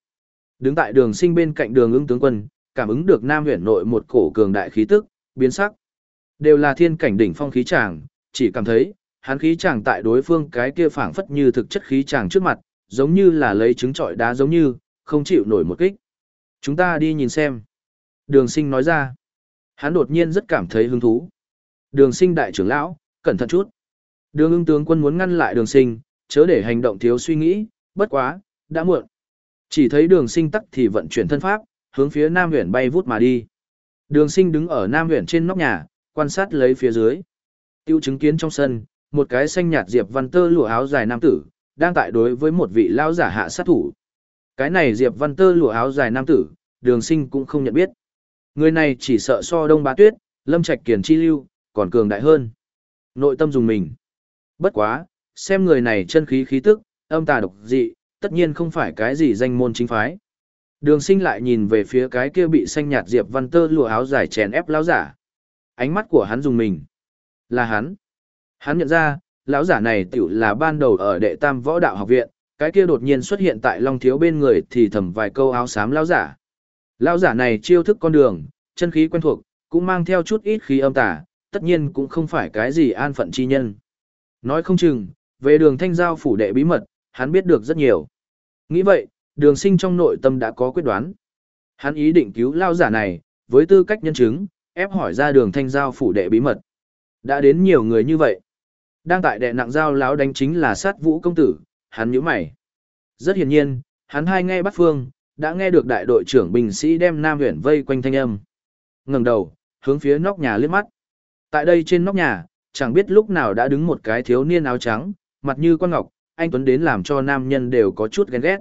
Đứng tại đường sinh bên cạnh đường ứng tướng quân, cảm ứng được Nam Huyền nội một cổ cường đại khí tức, biến sắc. Đều là thiên cảnh đỉnh phong khí tràng, chỉ cảm thấy, hắn khí chàng tại đối phương cái kia phảng phất như thực chất khí chàng trước mặt, giống như là lấy trứng trọi đá giống như, không chịu nổi một kích. Chúng ta đi nhìn xem. Đường sinh nói ra. Hắn đột nhiên rất cảm thấy hứng thú. Đường sinh đại trưởng lão, cẩn thận chút. Đường ưng tướng quân muốn ngăn lại đường sinh, chớ để hành động thiếu suy nghĩ, bất quá, đã muộn. Chỉ thấy đường sinh tắc thì vận chuyển thân pháp, hướng phía Nam huyện bay vút mà đi. Đường sinh đứng ở Nam huyện trên nóc nhà, quan sát lấy phía dưới. Tiêu chứng kiến trong sân, một cái xanh nhạt diệp văn tơ lụa áo dài nam tử, đang tại đối với một vị lao giả hạ sát thủ. Cái này diệp văn tơ lụa áo dài nam tử, đường sinh cũng không nhận biết. Người này chỉ sợ so đông bá tuyết, lâm trạch kiền chi lưu, còn cường đại hơn. Nội tâm dùng mình. Bất quá, xem người này chân khí khí tức, âm tà độc dị, tất nhiên không phải cái gì danh môn chính phái. Đường sinh lại nhìn về phía cái kia bị xanh nhạt diệp văn tơ lùa áo dài chèn ép lão giả. Ánh mắt của hắn dùng mình. Là hắn. Hắn nhận ra, lão giả này tiểu là ban đầu ở đệ tam võ đạo học viện, cái kia đột nhiên xuất hiện tại Long Thiếu bên người thì thầm vài câu áo xám lão giả. Lão giả này chiêu thức con đường, chân khí quen thuộc, cũng mang theo chút ít khí âm tà, tất nhiên cũng không phải cái gì an phận chi nhân. Nói không chừng, về đường thanh giao phủ đệ bí mật, hắn biết được rất nhiều. Nghĩ vậy, đường sinh trong nội tâm đã có quyết đoán. Hắn ý định cứu lao giả này, với tư cách nhân chứng, ép hỏi ra đường thanh giao phủ đệ bí mật. Đã đến nhiều người như vậy. Đang tại đệ nặng giao láo đánh chính là sát vũ công tử, hắn nhíu mày. Rất hiển nhiên, hắn hai nghe bắt phương, đã nghe được đại đội trưởng binh sĩ đem Nam huyện vây quanh thanh âm. ngẩng đầu, hướng phía nóc nhà liếc mắt. Tại đây trên nóc nhà, chẳng biết lúc nào đã đứng một cái thiếu niên áo trắng, mặt như quan ngọc, anh Tuấn đến làm cho nam nhân đều có chút ghen ghét.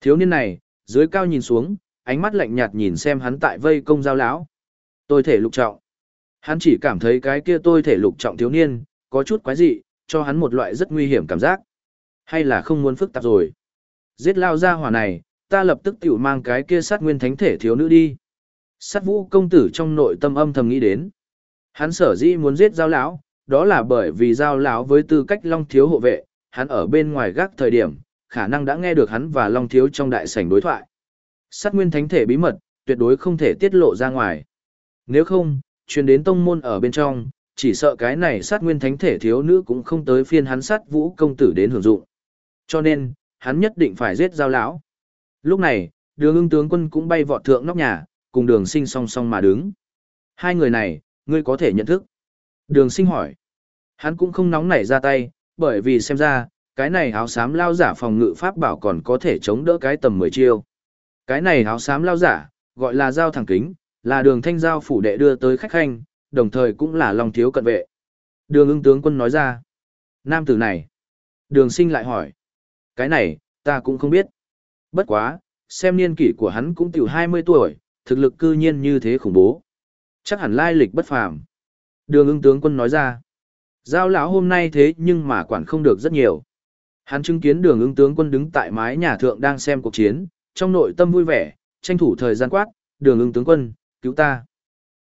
Thiếu niên này, dưới cao nhìn xuống, ánh mắt lạnh nhạt nhìn xem hắn tại vây công giao lão. Tôi thể lục trọng. Hắn chỉ cảm thấy cái kia tôi thể lục trọng thiếu niên, có chút quái dị, cho hắn một loại rất nguy hiểm cảm giác. Hay là không muốn phức tạp rồi. Giết lao ra hỏa này, ta lập tức tiểu mang cái kia sát nguyên thánh thể thiếu nữ đi. Sát vũ công tử trong nội tâm âm thầm nghĩ đến. Hắn sở dĩ muốn giết giao lão, đó là bởi vì giao lão với tư cách long thiếu hộ vệ, hắn ở bên ngoài gác thời điểm, khả năng đã nghe được hắn và long thiếu trong đại sảnh đối thoại. Sát nguyên thánh thể bí mật, tuyệt đối không thể tiết lộ ra ngoài. Nếu không, truyền đến tông môn ở bên trong, chỉ sợ cái này sát nguyên thánh thể thiếu nữ cũng không tới phiên hắn sát vũ công tử đến hưởng dụng. Cho nên, hắn nhất định phải giết giao lão. Lúc này, đường ưng tướng quân cũng bay vọt thượng nóc nhà, cùng đường sinh song song mà đứng. Hai người này, ngươi có thể nhận thức. Đường sinh hỏi. Hắn cũng không nóng nảy ra tay, bởi vì xem ra, cái này áo xám lao giả phòng ngự pháp bảo còn có thể chống đỡ cái tầm 10 chiêu. Cái này áo xám lao giả, gọi là giao thẳng kính, là đường thanh giao phủ đệ đưa tới khách khanh, đồng thời cũng là lòng thiếu cận vệ. Đường ưng tướng quân nói ra. Nam tử này. Đường sinh lại hỏi. Cái này, ta cũng không biết. Bất quá, xem niên kỷ của hắn cũng tiểu 20 tuổi, thực lực cư nhiên như thế khủng bố. Chắc hẳn lai lịch bất phàm. Đường ưng tướng quân nói ra. Giao lão hôm nay thế nhưng mà quản không được rất nhiều. Hắn chứng kiến đường ưng tướng quân đứng tại mái nhà thượng đang xem cuộc chiến, trong nội tâm vui vẻ, tranh thủ thời gian quát, đường ưng tướng quân, cứu ta.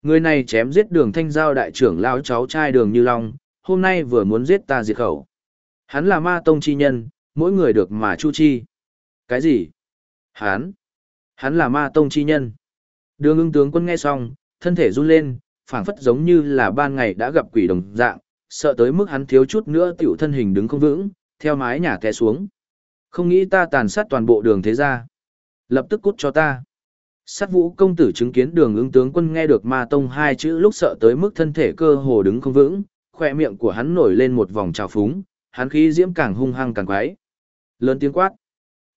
Người này chém giết đường thanh giao đại trưởng lão cháu trai đường như long, hôm nay vừa muốn giết ta diệt khẩu. Hắn là ma tông chi nhân, mỗi người được mà chu chi. Cái gì? Hắn? Hắn là ma tông chi nhân. Đường ưng tướng quân nghe xong, thân thể run lên, phảng phất giống như là ban ngày đã gặp quỷ đồng dạng, sợ tới mức hắn thiếu chút nữa tiểu thân hình đứng không vững, theo mái nhà té xuống. Không nghĩ ta tàn sát toàn bộ đường thế gia. Lập tức cút cho ta. Sát vũ công tử chứng kiến đường ứng tướng quân nghe được ma tông hai chữ lúc sợ tới mức thân thể cơ hồ đứng không vững, khỏe miệng của hắn nổi lên một vòng trào phúng, hắn khí diễm càng hung hăng càng quái. Lớn tiếng quát.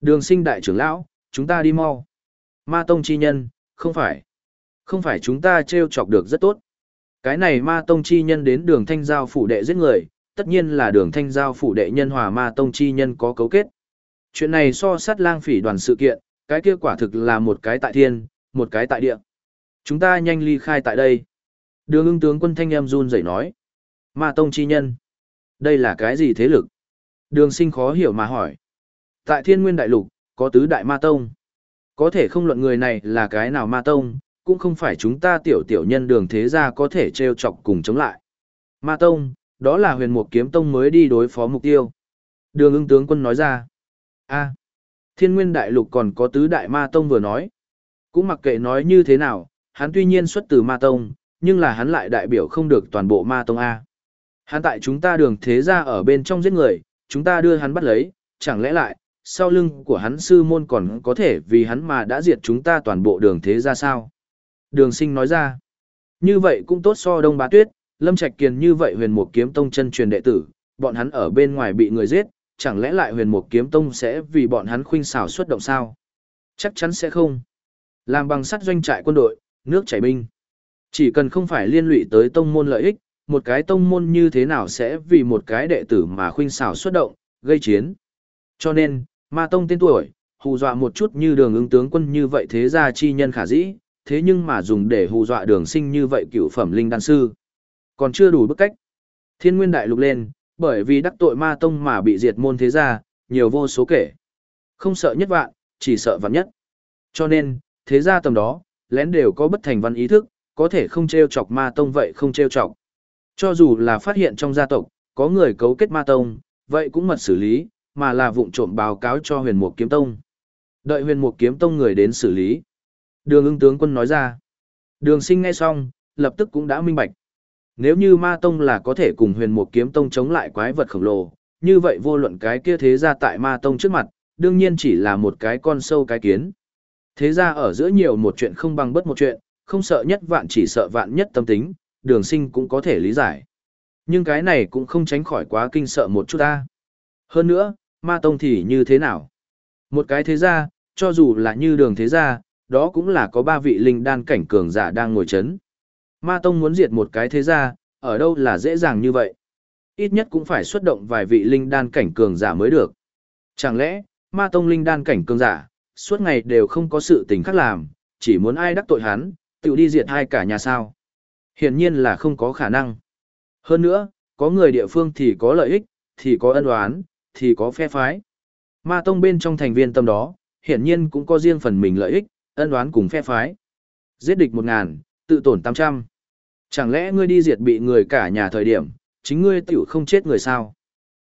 Đường sinh đại trưởng lão, chúng ta đi mau. Ma tông chi nhân, không phải. Không phải chúng ta trêu chọc được rất tốt. Cái này ma tông chi nhân đến đường thanh giao phủ đệ giết người, tất nhiên là đường thanh giao phủ đệ nhân hòa ma tông chi nhân có cấu kết. Chuyện này so sát lang phỉ đoàn sự kiện, cái kia quả thực là một cái tại thiên, một cái tại địa. Chúng ta nhanh ly khai tại đây. Đường ưng tướng quân thanh em run rẩy nói. Ma tông chi nhân. Đây là cái gì thế lực? Đường sinh khó hiểu mà hỏi. Tại thiên nguyên đại lục, có tứ đại ma tông. Có thể không luận người này là cái nào ma tông, cũng không phải chúng ta tiểu tiểu nhân đường thế gia có thể treo chọc cùng chống lại. Ma tông, đó là huyền mục kiếm tông mới đi đối phó mục tiêu. Đường ưng tướng quân nói ra. a thiên nguyên đại lục còn có tứ đại ma tông vừa nói. Cũng mặc kệ nói như thế nào, hắn tuy nhiên xuất từ ma tông, nhưng là hắn lại đại biểu không được toàn bộ ma tông A. Hắn tại chúng ta đường thế gia ở bên trong giết người, chúng ta đưa hắn bắt lấy, chẳng lẽ lại, sau lưng của hắn sư môn còn có thể vì hắn mà đã diệt chúng ta toàn bộ đường thế ra sao. Đường sinh nói ra, như vậy cũng tốt so đông bá tuyết, lâm trạch kiền như vậy huyền mục kiếm tông chân truyền đệ tử, bọn hắn ở bên ngoài bị người giết, chẳng lẽ lại huyền mục kiếm tông sẽ vì bọn hắn khuynh xảo xuất động sao? Chắc chắn sẽ không. Làm bằng sắt doanh trại quân đội, nước chảy binh. Chỉ cần không phải liên lụy tới tông môn lợi ích, một cái tông môn như thế nào sẽ vì một cái đệ tử mà khuynh xảo xuất động, gây chiến. Cho nên, ma tông tên tuổi, hù dọa một chút như đường ứng tướng quân như vậy thế ra chi nhân khả dĩ, thế nhưng mà dùng để hù dọa đường sinh như vậy cựu phẩm linh đan sư. Còn chưa đủ bức cách. Thiên nguyên đại lục lên, bởi vì đắc tội ma tông mà bị diệt môn thế gia, nhiều vô số kể. Không sợ nhất vạn, chỉ sợ vạn nhất. Cho nên, thế gia tầm đó, lén đều có bất thành văn ý thức, có thể không treo chọc ma tông vậy không treo chọc. Cho dù là phát hiện trong gia tộc, có người cấu kết ma tông, vậy cũng mật xử lý, mà là vụng trộm báo cáo cho huyền mục kiếm tông. Đợi huyền mục kiếm tông người đến xử lý. Đường ưng tướng quân nói ra. Đường sinh ngay xong, lập tức cũng đã minh bạch. Nếu như ma tông là có thể cùng huyền mục kiếm tông chống lại quái vật khổng lồ, như vậy vô luận cái kia thế ra tại ma tông trước mặt, đương nhiên chỉ là một cái con sâu cái kiến. Thế ra ở giữa nhiều một chuyện không bằng bất một chuyện, không sợ nhất vạn chỉ sợ vạn nhất tâm tính, đường sinh cũng có thể lý giải. Nhưng cái này cũng không tránh khỏi quá kinh sợ một chút ta. Hơn nữa, ma tông thì như thế nào? Một cái thế gia, cho dù là như đường thế gia, đó cũng là có ba vị linh đan cảnh cường giả đang ngồi chấn. Ma tông muốn diệt một cái thế gia, ở đâu là dễ dàng như vậy? Ít nhất cũng phải xuất động vài vị linh đan cảnh cường giả mới được. Chẳng lẽ, ma tông linh đan cảnh cường giả, suốt ngày đều không có sự tình khác làm, chỉ muốn ai đắc tội hắn, tự đi diệt hai cả nhà sao? Hiển nhiên là không có khả năng. Hơn nữa, có người địa phương thì có lợi ích, thì có ân oán, thì có phe phái. Ma tông bên trong thành viên tâm đó, hiển nhiên cũng có riêng phần mình lợi ích, ân oán cùng phe phái. Giết địch một ngàn, tự tổn tám trăm. Chẳng lẽ ngươi đi diệt bị người cả nhà thời điểm, chính ngươi tiểu không chết người sao?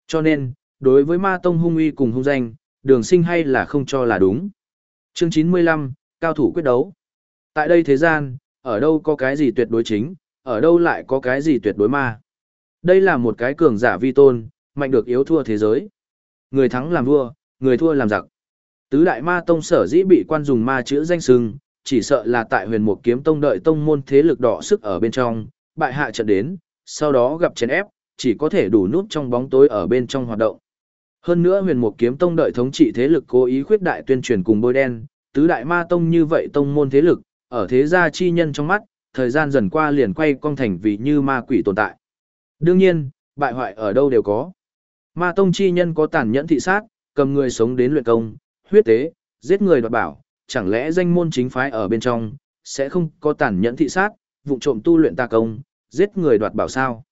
Cho nên, đối với ma tông hung uy cùng hung danh, đường sinh hay là không cho là đúng. Chương 95, Cao thủ quyết đấu. Tại đây thế gian, ở đâu có cái gì tuyệt đối chính, ở đâu lại có cái gì tuyệt đối ma. Đây là một cái cường giả vi tôn, mạnh được yếu thua thế giới. Người thắng làm vua, người thua làm giặc. Tứ đại ma tông sở dĩ bị quan dùng ma chữ danh sừng, chỉ sợ là tại huyền mục kiếm tông đợi tông môn thế lực đỏ sức ở bên trong, bại hạ trận đến, sau đó gặp chèn ép, chỉ có thể đủ nút trong bóng tối ở bên trong hoạt động. Hơn nữa huyền mục kiếm tông đợi thống trị thế lực cố ý khuyết đại tuyên truyền cùng bôi đen, tứ đại ma tông như vậy tông môn thế lực, ở thế gia chi nhân trong mắt, thời gian dần qua liền quay cong thành vì như ma quỷ tồn tại. Đương nhiên, bại hoại ở đâu đều có. Ma tông chi nhân có tàn nhẫn thị sát, cầm người sống đến luyện công, huyết tế, giết người đoạt bảo, chẳng lẽ danh môn chính phái ở bên trong, sẽ không có tàn nhẫn thị sát, vụ trộm tu luyện ta công, giết người đoạt bảo sao?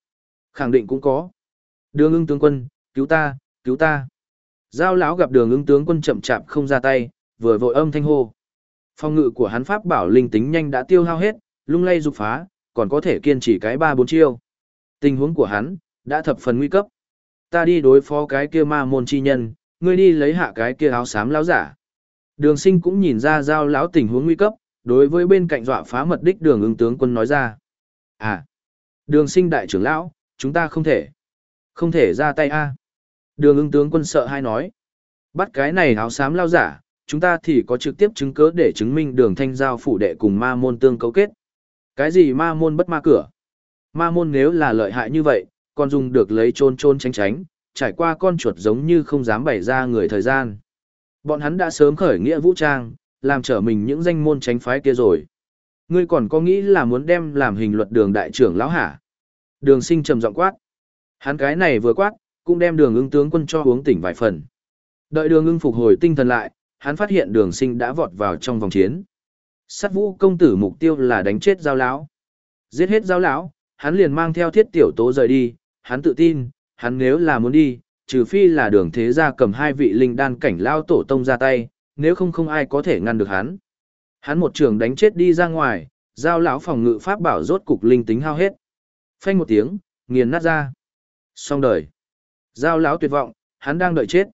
Khẳng định cũng có. Đường ưng tướng quân, cứu ta, cứu ta. Giao lão gặp đường ưng tướng quân chậm chạp không ra tay, vừa vội âm thanh hô. Phong ngự của hắn pháp bảo linh tính nhanh đã tiêu hao hết, lung lay dục phá, còn có thể kiên trì cái ba bốn chiêu. Tình huống của hắn, đã thập phần nguy cấp. Ta đi đối phó cái kia ma môn chi nhân, ngươi đi lấy hạ cái kia áo xám lão giả. Đường sinh cũng nhìn ra giao lão tình huống nguy cấp, đối với bên cạnh dọa phá mật đích đường ứng tướng quân nói ra. À, đường sinh đại trưởng lão, chúng ta không thể, không thể ra tay a Đường ứng tướng quân sợ hai nói. Bắt cái này áo xám lao giả, chúng ta thì có trực tiếp chứng cớ để chứng minh đường thanh giao phủ đệ cùng ma môn tương cấu kết. Cái gì ma môn bất ma cửa? Ma môn nếu là lợi hại như vậy, còn dùng được lấy trôn trôn tránh tránh, trải qua con chuột giống như không dám bày ra người thời gian. Bọn hắn đã sớm khởi nghĩa vũ trang, làm trở mình những danh môn tránh phái kia rồi. Ngươi còn có nghĩ là muốn đem làm hình luật đường đại trưởng lão hả? Đường sinh trầm giọng quát. Hắn cái này vừa quát, cũng đem đường ưng tướng quân cho uống tỉnh vài phần. Đợi đường ưng phục hồi tinh thần lại, hắn phát hiện đường sinh đã vọt vào trong vòng chiến. Sát vũ công tử mục tiêu là đánh chết giao lão Giết hết giao lão hắn liền mang theo thiết tiểu tố rời đi, hắn tự tin, hắn nếu là muốn đi, trừ phi là đường thế gia cầm hai vị linh đan cảnh lao tổ tông ra tay, nếu không không ai có thể ngăn được hắn. Hắn một trường đánh chết đi ra ngoài, giao lão phòng ngự pháp bảo rốt cục linh tính hao hết. Phanh một tiếng, nghiền nát ra. Xong đời. Giao lão tuyệt vọng, hắn đang đợi chết.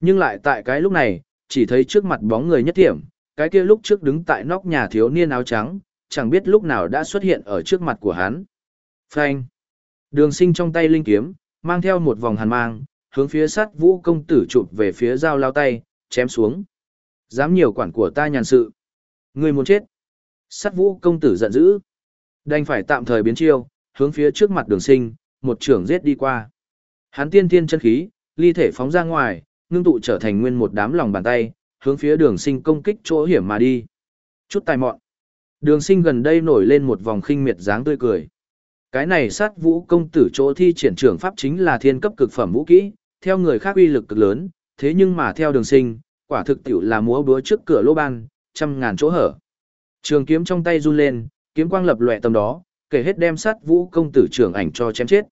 Nhưng lại tại cái lúc này, chỉ thấy trước mặt bóng người nhất tiệm, cái kia lúc trước đứng tại nóc nhà thiếu niên áo trắng, chẳng biết lúc nào đã xuất hiện ở trước mặt của hắn. Phanh. Đường sinh trong tay linh kiếm, mang theo một vòng hàn mang, hướng phía sát vũ công tử chụp về phía dao lao tay, chém xuống. Dám nhiều quản của ta nhàn sự. Người muốn chết. Sát vũ công tử giận dữ. Đành phải tạm thời biến chiêu, hướng phía trước mặt đường sinh, một trưởng giết đi qua. Hắn tiên tiên chân khí, ly thể phóng ra ngoài, ngưng tụ trở thành nguyên một đám lòng bàn tay, hướng phía đường sinh công kích chỗ hiểm mà đi. Chút tài mọn. Đường sinh gần đây nổi lên một vòng khinh miệt dáng tươi cười. Cái này sát vũ công tử chỗ thi triển trưởng pháp chính là thiên cấp cực phẩm vũ kỹ, theo người khác uy lực cực lớn, thế nhưng mà theo đường sinh, quả thực tiểu là múa búa trước cửa lô ban, trăm ngàn chỗ hở. Trường kiếm trong tay run lên, kiếm quang lập lòe tầm đó, kể hết đem sát vũ công tử trưởng ảnh cho chém chết.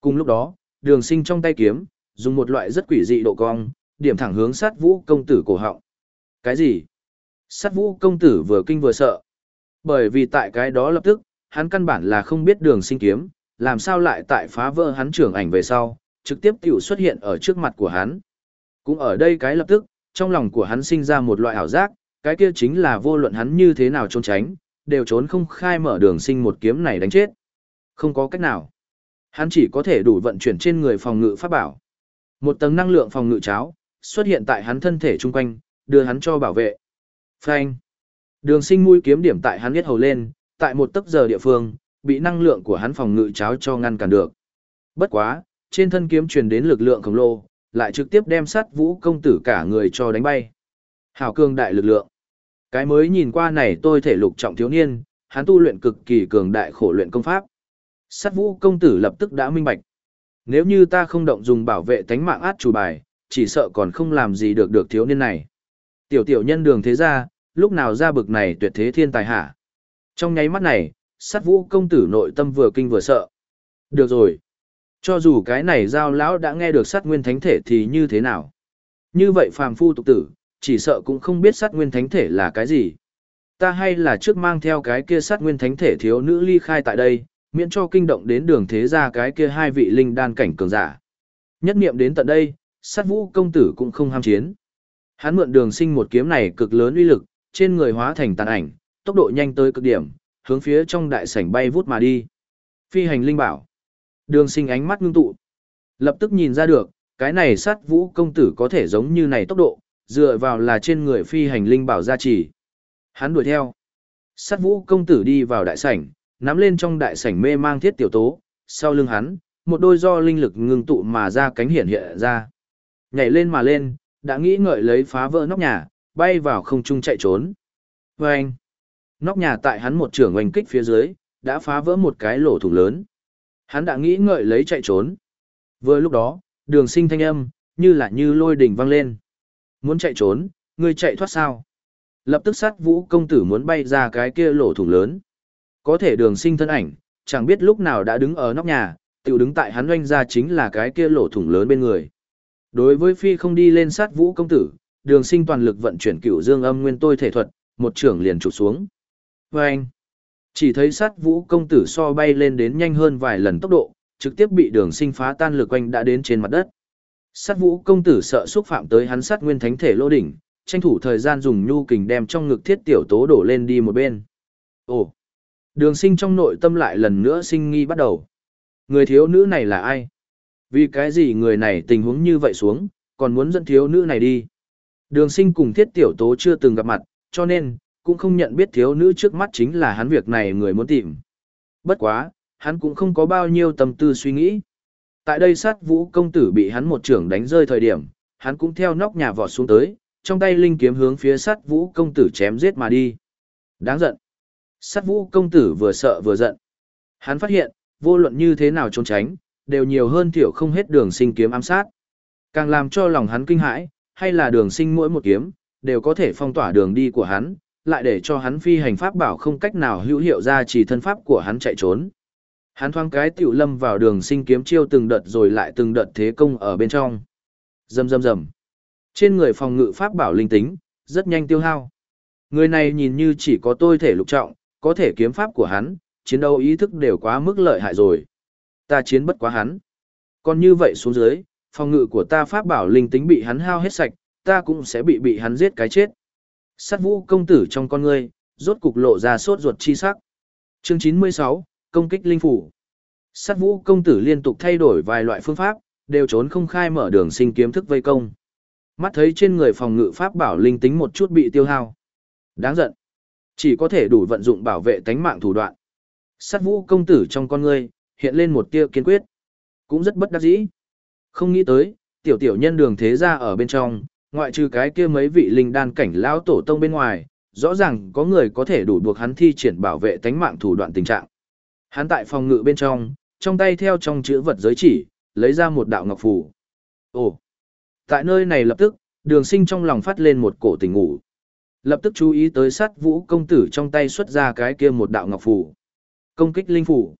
Cùng lúc đó, đường sinh trong tay kiếm, dùng một loại rất quỷ dị độ cong, điểm thẳng hướng sát vũ công tử cổ họng. Cái gì? Sát vũ công tử vừa kinh vừa sợ. Bởi vì tại cái đó lập tức, hắn căn bản là không biết đường sinh kiếm, làm sao lại tại phá vỡ hắn trưởng ảnh về sau, trực tiếp tiểu xuất hiện ở trước mặt của hắn. Cũng ở đây cái lập tức, trong lòng của hắn sinh ra một loại ảo giác, cái kia chính là vô luận hắn như thế nào trốn tránh, đều trốn không khai mở đường sinh một kiếm này đánh chết. Không có cách nào. Hắn chỉ có thể đủ vận chuyển trên người phòng ngự pháp bảo. Một tầng năng lượng phòng ngự cháo xuất hiện tại hắn thân thể chung quanh, đưa hắn cho bảo vệ. Phanh. Đường sinh mũi kiếm điểm tại hắn biết hầu lên, tại một tấc giờ địa phương, bị năng lượng của hắn phòng ngự cháo cho ngăn cản được. Bất quá, trên thân kiếm truyền đến lực lượng khổng lồ, lại trực tiếp đem sát vũ công tử cả người cho đánh bay. Hảo cường đại lực lượng. Cái mới nhìn qua này tôi thể lục trọng thiếu niên, hắn tu luyện cực kỳ cường đại khổ luyện công pháp. Sát vũ công tử lập tức đã minh bạch. Nếu như ta không động dùng bảo vệ tánh mạng át chủ bài, chỉ sợ còn không làm gì được được thiếu niên này. Tiểu tiểu nhân đường thế ra, lúc nào ra bực này tuyệt thế thiên tài hả? Trong nháy mắt này, sát vũ công tử nội tâm vừa kinh vừa sợ. Được rồi. Cho dù cái này giao lão đã nghe được sát nguyên thánh thể thì như thế nào? Như vậy phàm phu tục tử, chỉ sợ cũng không biết sát nguyên thánh thể là cái gì. Ta hay là trước mang theo cái kia sát nguyên thánh thể thiếu nữ ly khai tại đây, miễn cho kinh động đến đường thế ra cái kia hai vị linh đan cảnh cường giả. Nhất niệm đến tận đây, sát vũ công tử cũng không ham chiến. Hắn mượn đường sinh một kiếm này cực lớn uy lực, trên người hóa thành tàn ảnh, tốc độ nhanh tới cực điểm, hướng phía trong đại sảnh bay vút mà đi. Phi hành linh bảo. Đường sinh ánh mắt ngưng tụ. Lập tức nhìn ra được, cái này sát vũ công tử có thể giống như này tốc độ, dựa vào là trên người phi hành linh bảo gia trì. Hắn đuổi theo. Sát vũ công tử đi vào đại sảnh, nắm lên trong đại sảnh mê mang thiết tiểu tố, sau lưng hắn, một đôi do linh lực ngưng tụ mà ra cánh hiển hiện ra. Nhảy lên mà lên, đã nghĩ ngợi lấy phá vỡ nóc nhà, bay vào không trung chạy trốn. Và anh, nóc nhà tại hắn một trưởng oanh kích phía dưới, đã phá vỡ một cái lỗ thủng lớn. Hắn đã nghĩ ngợi lấy chạy trốn. Vừa lúc đó, đường sinh thanh âm, như là như lôi đỉnh vang lên. Muốn chạy trốn, ngươi chạy thoát sao? Lập tức sát vũ công tử muốn bay ra cái kia lỗ thủng lớn. Có thể đường sinh thân ảnh, chẳng biết lúc nào đã đứng ở nóc nhà, tự đứng tại hắn oanh ra chính là cái kia lỗ thủng lớn bên người. Đối với phi không đi lên sát vũ công tử, đường sinh toàn lực vận chuyển cửu dương âm nguyên tôi thể thuật, một trưởng liền trụ xuống. Và anh, chỉ thấy sát vũ công tử so bay lên đến nhanh hơn vài lần tốc độ, trực tiếp bị đường sinh phá tan lực quanh đã đến trên mặt đất. Sát vũ công tử sợ xúc phạm tới hắn sát nguyên thánh thể lô đỉnh, tranh thủ thời gian dùng nhu kình đem trong ngực thiết tiểu tố đổ lên đi một bên. Ồ! Đường sinh trong nội tâm lại lần nữa sinh nghi bắt đầu. Người thiếu nữ này là ai? Vì cái gì người này tình huống như vậy xuống, còn muốn dẫn thiếu nữ này đi? Đường sinh cùng thiết tiểu tố chưa từng gặp mặt, cho nên, cũng không nhận biết thiếu nữ trước mắt chính là hắn việc này người muốn tìm. Bất quá, hắn cũng không có bao nhiêu tâm tư suy nghĩ. Tại đây sát vũ công tử bị hắn một trưởng đánh rơi thời điểm, hắn cũng theo nóc nhà vọt xuống tới, trong tay linh kiếm hướng phía sát vũ công tử chém giết mà đi. Đáng giận. Sát vũ công tử vừa sợ vừa giận. Hắn phát hiện, vô luận như thế nào trốn tránh, đều nhiều hơn thiểu không hết đường sinh kiếm ám sát. Càng làm cho lòng hắn kinh hãi, hay là đường sinh mỗi một kiếm, đều có thể phong tỏa đường đi của hắn, lại để cho hắn phi hành pháp bảo không cách nào hữu hiệu ra chỉ thân pháp của hắn chạy trốn. Hắn thoáng cái tiểu lâm vào đường sinh kiếm chiêu từng đợt rồi lại từng đợt thế công ở bên trong. Rầm rầm rầm. Trên người phòng ngự pháp bảo linh tính, rất nhanh tiêu hao. Người này nhìn như chỉ có tôi thể lục trọng, có thể kiếm pháp của hắn, chiến đấu ý thức đều quá mức lợi hại rồi. Ta chiến bất quá hắn. Còn như vậy xuống dưới, phòng ngự của ta pháp bảo linh tính bị hắn hao hết sạch, ta cũng sẽ bị bị hắn giết cái chết. Sát vũ công tử trong con ngươi, rốt cục lộ ra sốt ruột chi sắc. Chương 96, công kích linh phủ. Sát vũ công tử liên tục thay đổi vài loại phương pháp, đều trốn không khai mở đường sinh kiếm thức vây công. Mắt thấy trên người phòng ngự pháp bảo linh tính một chút bị tiêu hao. Đáng giận. Chỉ có thể đủ vận dụng bảo vệ tánh mạng thủ đoạn. Sát vũ công tử trong con ngươi, hiện lên một tia kiên quyết. Cũng rất bất đắc dĩ. Không nghĩ tới, tiểu tiểu nhân đường thế gia ở bên trong, ngoại trừ cái kia mấy vị linh đan cảnh lão tổ tông bên ngoài, rõ ràng có người có thể đủ buộc hắn thi triển bảo vệ tánh mạng thủ đoạn tình trạng. Hắn tại phòng ngự bên trong, trong tay theo trong chữ vật giới chỉ, lấy ra một đạo ngọc phù. Ồ! Tại nơi này lập tức, đường sinh trong lòng phát lên một cổ tình ngủ. Lập tức chú ý tới sát vũ công tử trong tay xuất ra cái kia một đạo ngọc phù. Công kích linh phủ.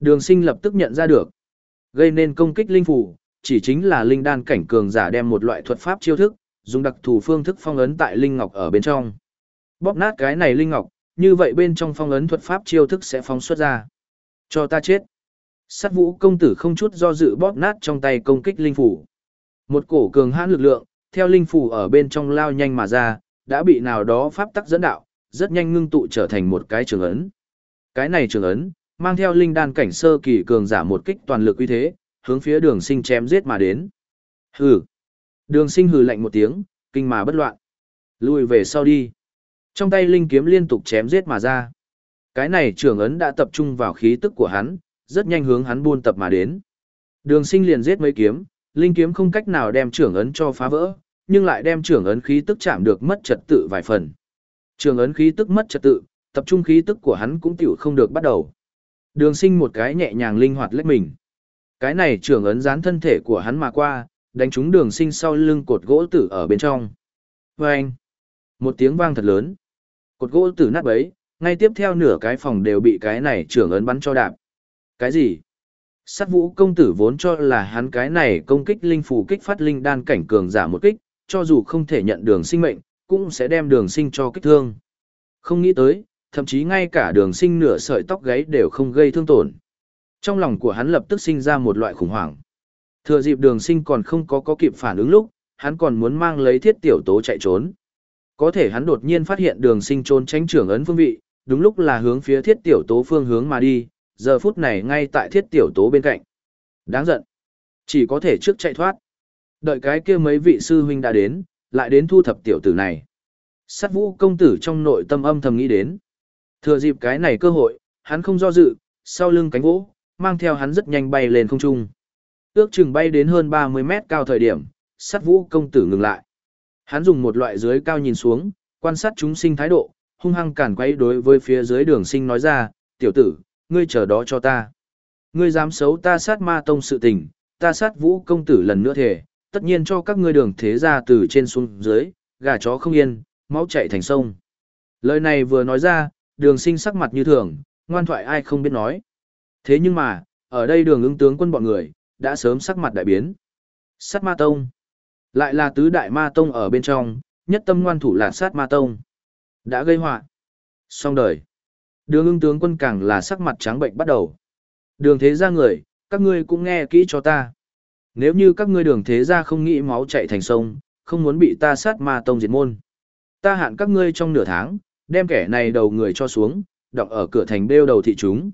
Đường sinh lập tức nhận ra được. Gây nên công kích linh phủ, chỉ chính là linh đan cảnh cường giả đem một loại thuật pháp chiêu thức, dùng đặc thù phương thức phong ấn tại linh ngọc ở bên trong. Bóp nát cái này linh ngọc, như vậy bên trong phong ấn thuật pháp chiêu thức sẽ phóng xuất ra. Cho ta chết. Sát vũ công tử không chút do dự bóp nát trong tay công kích linh phủ. Một cổ cường hãn lực lượng, theo linh phủ ở bên trong lao nhanh mà ra, đã bị nào đó pháp tắc dẫn đạo, rất nhanh ngưng tụ trở thành một cái trường ấn. Cái này trường ấn, mang theo linh đan cảnh sơ kỳ cường giả một kích toàn lực uy thế, hướng phía đường sinh chém giết mà đến. Hừ. Đường sinh hừ lạnh một tiếng, kinh mà bất loạn. Lùi về sau đi. Trong tay linh kiếm liên tục chém giết mà ra. Cái này trường ấn đã tập trung vào khí tức của hắn, rất nhanh hướng hắn buôn tập mà đến. Đường sinh liền giết mấy kiếm, linh kiếm không cách nào đem trưởng ấn cho phá vỡ, nhưng lại đem trưởng ấn khí tức chạm được mất trật tự vài phần. Trường ấn khí tức mất trật tự, tập trung khí tức của hắn cũng tiểu không được bắt đầu. Đường sinh một cái nhẹ nhàng linh hoạt lách mình. Cái này trưởng ấn dán thân thể của hắn mà qua, đánh trúng đường sinh sau lưng cột gỗ tử ở bên trong. Vâng! Một tiếng vang thật lớn. Cột gỗ tử nát bấy, ngay tiếp theo nửa cái phòng đều bị cái này trưởng ấn bắn cho đạp. Cái gì? Sát vũ công tử vốn cho là hắn cái này công kích linh phù kích phát linh đan cảnh cường giả một kích, cho dù không thể nhận đường sinh mệnh, cũng sẽ đem đường sinh cho kích thương. Không nghĩ tới, thậm chí ngay cả đường sinh nửa sợi tóc gáy đều không gây thương tổn. Trong lòng của hắn lập tức sinh ra một loại khủng hoảng. Thừa dịp đường sinh còn không có có kịp phản ứng lúc, hắn còn muốn mang lấy thiết tiểu tố chạy trốn. Có thể hắn đột nhiên phát hiện đường sinh trốn tránh trưởng ấn phương vị, đúng lúc là hướng phía thiết tiểu tố phương hướng mà đi, giờ phút này ngay tại thiết tiểu tố bên cạnh. Đáng giận. Chỉ có thể trước chạy thoát. Đợi cái kia mấy vị sư huynh đã đến, lại đến thu thập tiểu tử này. Sát vũ công tử trong nội tâm âm thầm nghĩ đến. Thừa dịp cái này cơ hội, hắn không do dự, sau lưng cánh vỗ, mang theo hắn rất nhanh bay lên không trung. Ước chừng bay đến hơn 30 mét cao thời điểm, sát vũ công tử ngừng lại. Hắn dùng một loại dưới cao nhìn xuống, quan sát chúng sinh thái độ, hung hăng cản quay đối với phía dưới đường sinh nói ra, tiểu tử, ngươi chờ đó cho ta. Ngươi dám xấu ta sát ma tông sự tình, ta sát vũ công tử lần nữa thể, tất nhiên cho các ngươi đường thế ra từ trên xuống dưới, gà chó không yên, máu chạy thành sông. Lời này vừa nói ra, đường sinh sắc mặt như thường, ngoan thoại ai không biết nói. Thế nhưng mà, ở đây đường ứng tướng quân bọn người, đã sớm sắc mặt đại biến. Sát ma tông. Lại là tứ đại ma tông ở bên trong, nhất tâm ngoan thủ là sát ma tông. Đã gây họa Xong đời. Đường ưng tướng quân càng là sắc mặt trắng bệnh bắt đầu. Đường thế ra người, các ngươi cũng nghe kỹ cho ta. Nếu như các ngươi đường thế ra không nghĩ máu chạy thành sông, không muốn bị ta sát ma tông diệt môn. Ta hạn các ngươi trong nửa tháng, đem kẻ này đầu người cho xuống, đọc ở cửa thành đeo đầu thị chúng.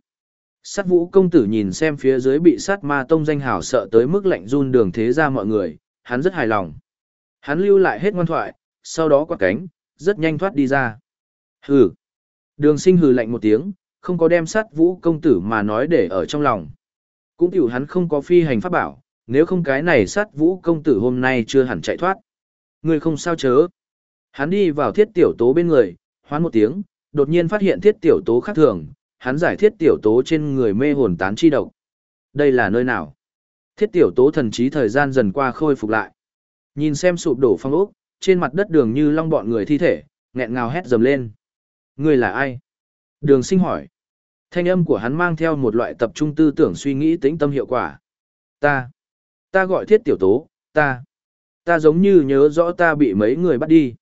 Sát vũ công tử nhìn xem phía dưới bị sát ma tông danh hào sợ tới mức lạnh run đường thế ra mọi người, hắn rất hài lòng. Hắn lưu lại hết ngoan thoại, sau đó quạt cánh, rất nhanh thoát đi ra. Hừ. Đường sinh hừ lạnh một tiếng, không có đem sát vũ công tử mà nói để ở trong lòng. Cũng tiểu hắn không có phi hành pháp bảo, nếu không cái này sát vũ công tử hôm nay chưa hẳn chạy thoát. Người không sao chớ. Hắn đi vào thiết tiểu tố bên người, hoán một tiếng, đột nhiên phát hiện thiết tiểu tố khác thường, hắn giải thiết tiểu tố trên người mê hồn tán chi độc. Đây là nơi nào? Thiết tiểu tố thần trí thời gian dần qua khôi phục lại. Nhìn xem sụp đổ phong ốc, trên mặt đất đường như long bọn người thi thể, nghẹn ngào hét dầm lên. Người là ai? Đường sinh hỏi. Thanh âm của hắn mang theo một loại tập trung tư tưởng suy nghĩ tĩnh tâm hiệu quả. Ta. Ta gọi thiết tiểu tố, ta. Ta giống như nhớ rõ ta bị mấy người bắt đi.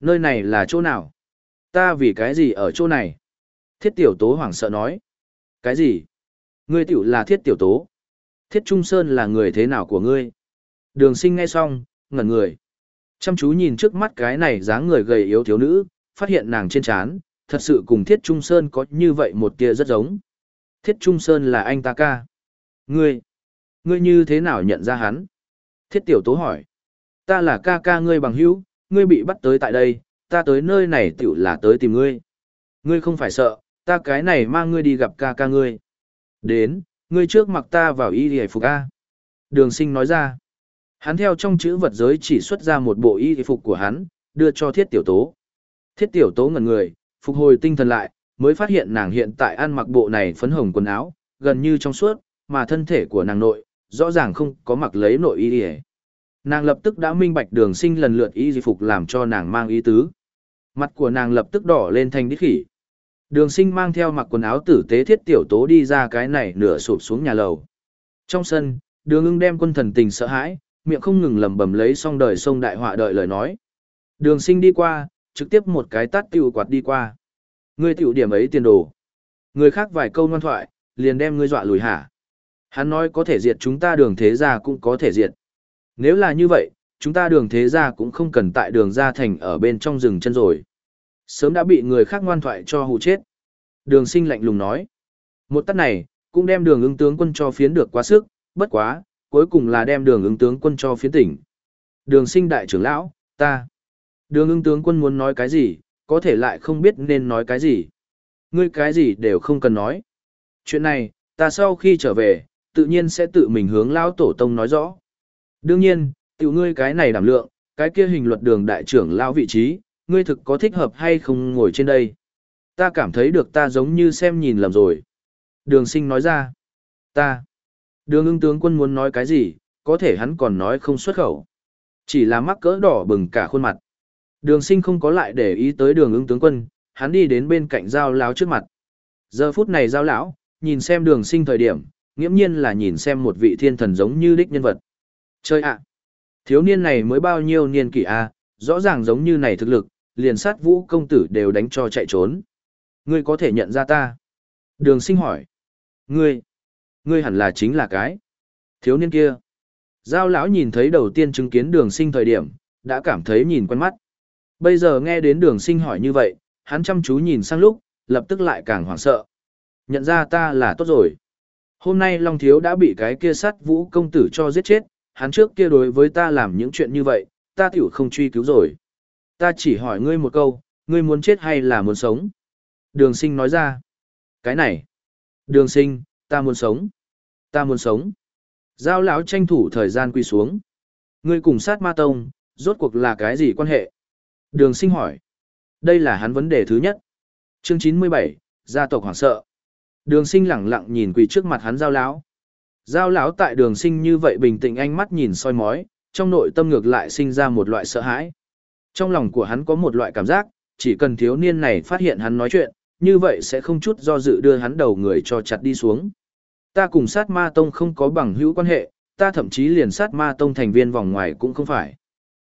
Nơi này là chỗ nào? Ta vì cái gì ở chỗ này? Thiết tiểu tố hoảng sợ nói. Cái gì? Ngươi tiểu là thiết tiểu tố. Thiết Trung Sơn là người thế nào của ngươi? Đường sinh nghe xong, ngẩn người. Chăm chú nhìn trước mắt cái này dáng người gầy yếu thiếu nữ, phát hiện nàng trên trán thật sự cùng Thiết Trung Sơn có như vậy một tia rất giống. Thiết Trung Sơn là anh ta ca. Ngươi, Ngươi như thế nào nhận ra hắn? Thiết tiểu tố hỏi. Ta là ca ca ngươi bằng hữu, ngươi bị bắt tới tại đây, ta tới nơi này tiểu là tới tìm ngươi. Ngươi không phải sợ, ta cái này mang ngươi đi gặp ca ca ngươi. Đến, ngươi trước mặc ta vào y hề phục A. Đường sinh nói ra. Hắn theo trong chữ vật giới chỉ xuất ra một bộ y phục của hắn, đưa cho thiết tiểu tố. Thiết tiểu tố ngẩn người, phục hồi tinh thần lại, mới phát hiện nàng hiện tại ăn mặc bộ này phấn hồng quần áo, gần như trong suốt, mà thân thể của nàng nội, rõ ràng không có mặc lấy nội y hề. Nàng lập tức đã minh bạch đường sinh lần lượt y phục làm cho nàng mang ý tứ. Mặt của nàng lập tức đỏ lên thành đích khỉ. Đường sinh mang theo mặc quần áo tử tế thiết tiểu tố đi ra cái này nửa sụp xuống nhà lầu. Trong sân, đường ưng đem quân thần tình sợ hãi, miệng không ngừng lầm bầm lấy xong đời sông đại họa đợi lời nói. Đường sinh đi qua, trực tiếp một cái tát tiêu quạt đi qua. Ngươi tiểu điểm ấy tiền đồ. Người khác vài câu ngoan thoại, liền đem ngươi dọa lùi hả. Hắn nói có thể diệt chúng ta đường thế gia cũng có thể diệt. Nếu là như vậy, chúng ta đường thế gia cũng không cần tại đường gia thành ở bên trong rừng chân rồi. Sớm đã bị người khác ngoan thoại cho hù chết. Đường sinh lạnh lùng nói. Một tắt này, cũng đem đường ứng tướng quân cho phiến được quá sức, bất quá, cuối cùng là đem đường ứng tướng quân cho phiến tỉnh. Đường sinh đại trưởng lão, ta. Đường ứng tướng quân muốn nói cái gì, có thể lại không biết nên nói cái gì. Ngươi cái gì đều không cần nói. Chuyện này, ta sau khi trở về, tự nhiên sẽ tự mình hướng lão tổ tông nói rõ. Đương nhiên, tiểu ngươi cái này đảm lượng, cái kia hình luật đường đại trưởng lão vị trí, ngươi thực có thích hợp hay không ngồi trên đây. Ta cảm thấy được ta giống như xem nhìn lầm rồi. Đường sinh nói ra. Ta. Đường ưng tướng quân muốn nói cái gì, có thể hắn còn nói không xuất khẩu. Chỉ là mắc cỡ đỏ bừng cả khuôn mặt. Đường sinh không có lại để ý tới đường ưng tướng quân, hắn đi đến bên cạnh giao lão trước mặt. Giờ phút này giao lão, nhìn xem đường sinh thời điểm, nghiễm nhiên là nhìn xem một vị thiên thần giống như đích nhân vật. Chơi ạ! thiếu niên này mới bao nhiêu niên kỷ a rõ ràng giống như này thực lực, liền sát vũ công tử đều đánh cho chạy trốn. Ngươi có thể nhận ra ta. Đường sinh hỏi. Ngươi, ngươi hẳn là chính là cái. Thiếu niên kia. Giao lão nhìn thấy đầu tiên chứng kiến đường sinh thời điểm, đã cảm thấy nhìn quen mắt. Bây giờ nghe đến đường sinh hỏi như vậy, hắn chăm chú nhìn sang lúc, lập tức lại càng hoảng sợ. Nhận ra ta là tốt rồi. Hôm nay Long Thiếu đã bị cái kia sát vũ công tử cho giết chết, hắn trước kia đối với ta làm những chuyện như vậy, ta tiểu không truy cứu rồi. Ta chỉ hỏi ngươi một câu, ngươi muốn chết hay là muốn sống? Đường sinh nói ra. Cái này. Đường sinh, ta muốn sống. Ta muốn sống. Giao lão tranh thủ thời gian quy xuống. Ngươi cùng sát ma tông, rốt cuộc là cái gì quan hệ? Đường sinh hỏi. Đây là hắn vấn đề thứ nhất. Chương 97, gia tộc hoảng sợ. Đường sinh lẳng lặng nhìn quỳ trước mặt hắn giao lão. Giao lão tại đường sinh như vậy bình tĩnh ánh mắt nhìn soi mói, trong nội tâm ngược lại sinh ra một loại sợ hãi. Trong lòng của hắn có một loại cảm giác, chỉ cần thiếu niên này phát hiện hắn nói chuyện, như vậy sẽ không chút do dự đưa hắn đầu người cho chặt đi xuống. Ta cùng sát ma tông không có bằng hữu quan hệ, ta thậm chí liền sát ma tông thành viên vòng ngoài cũng không phải.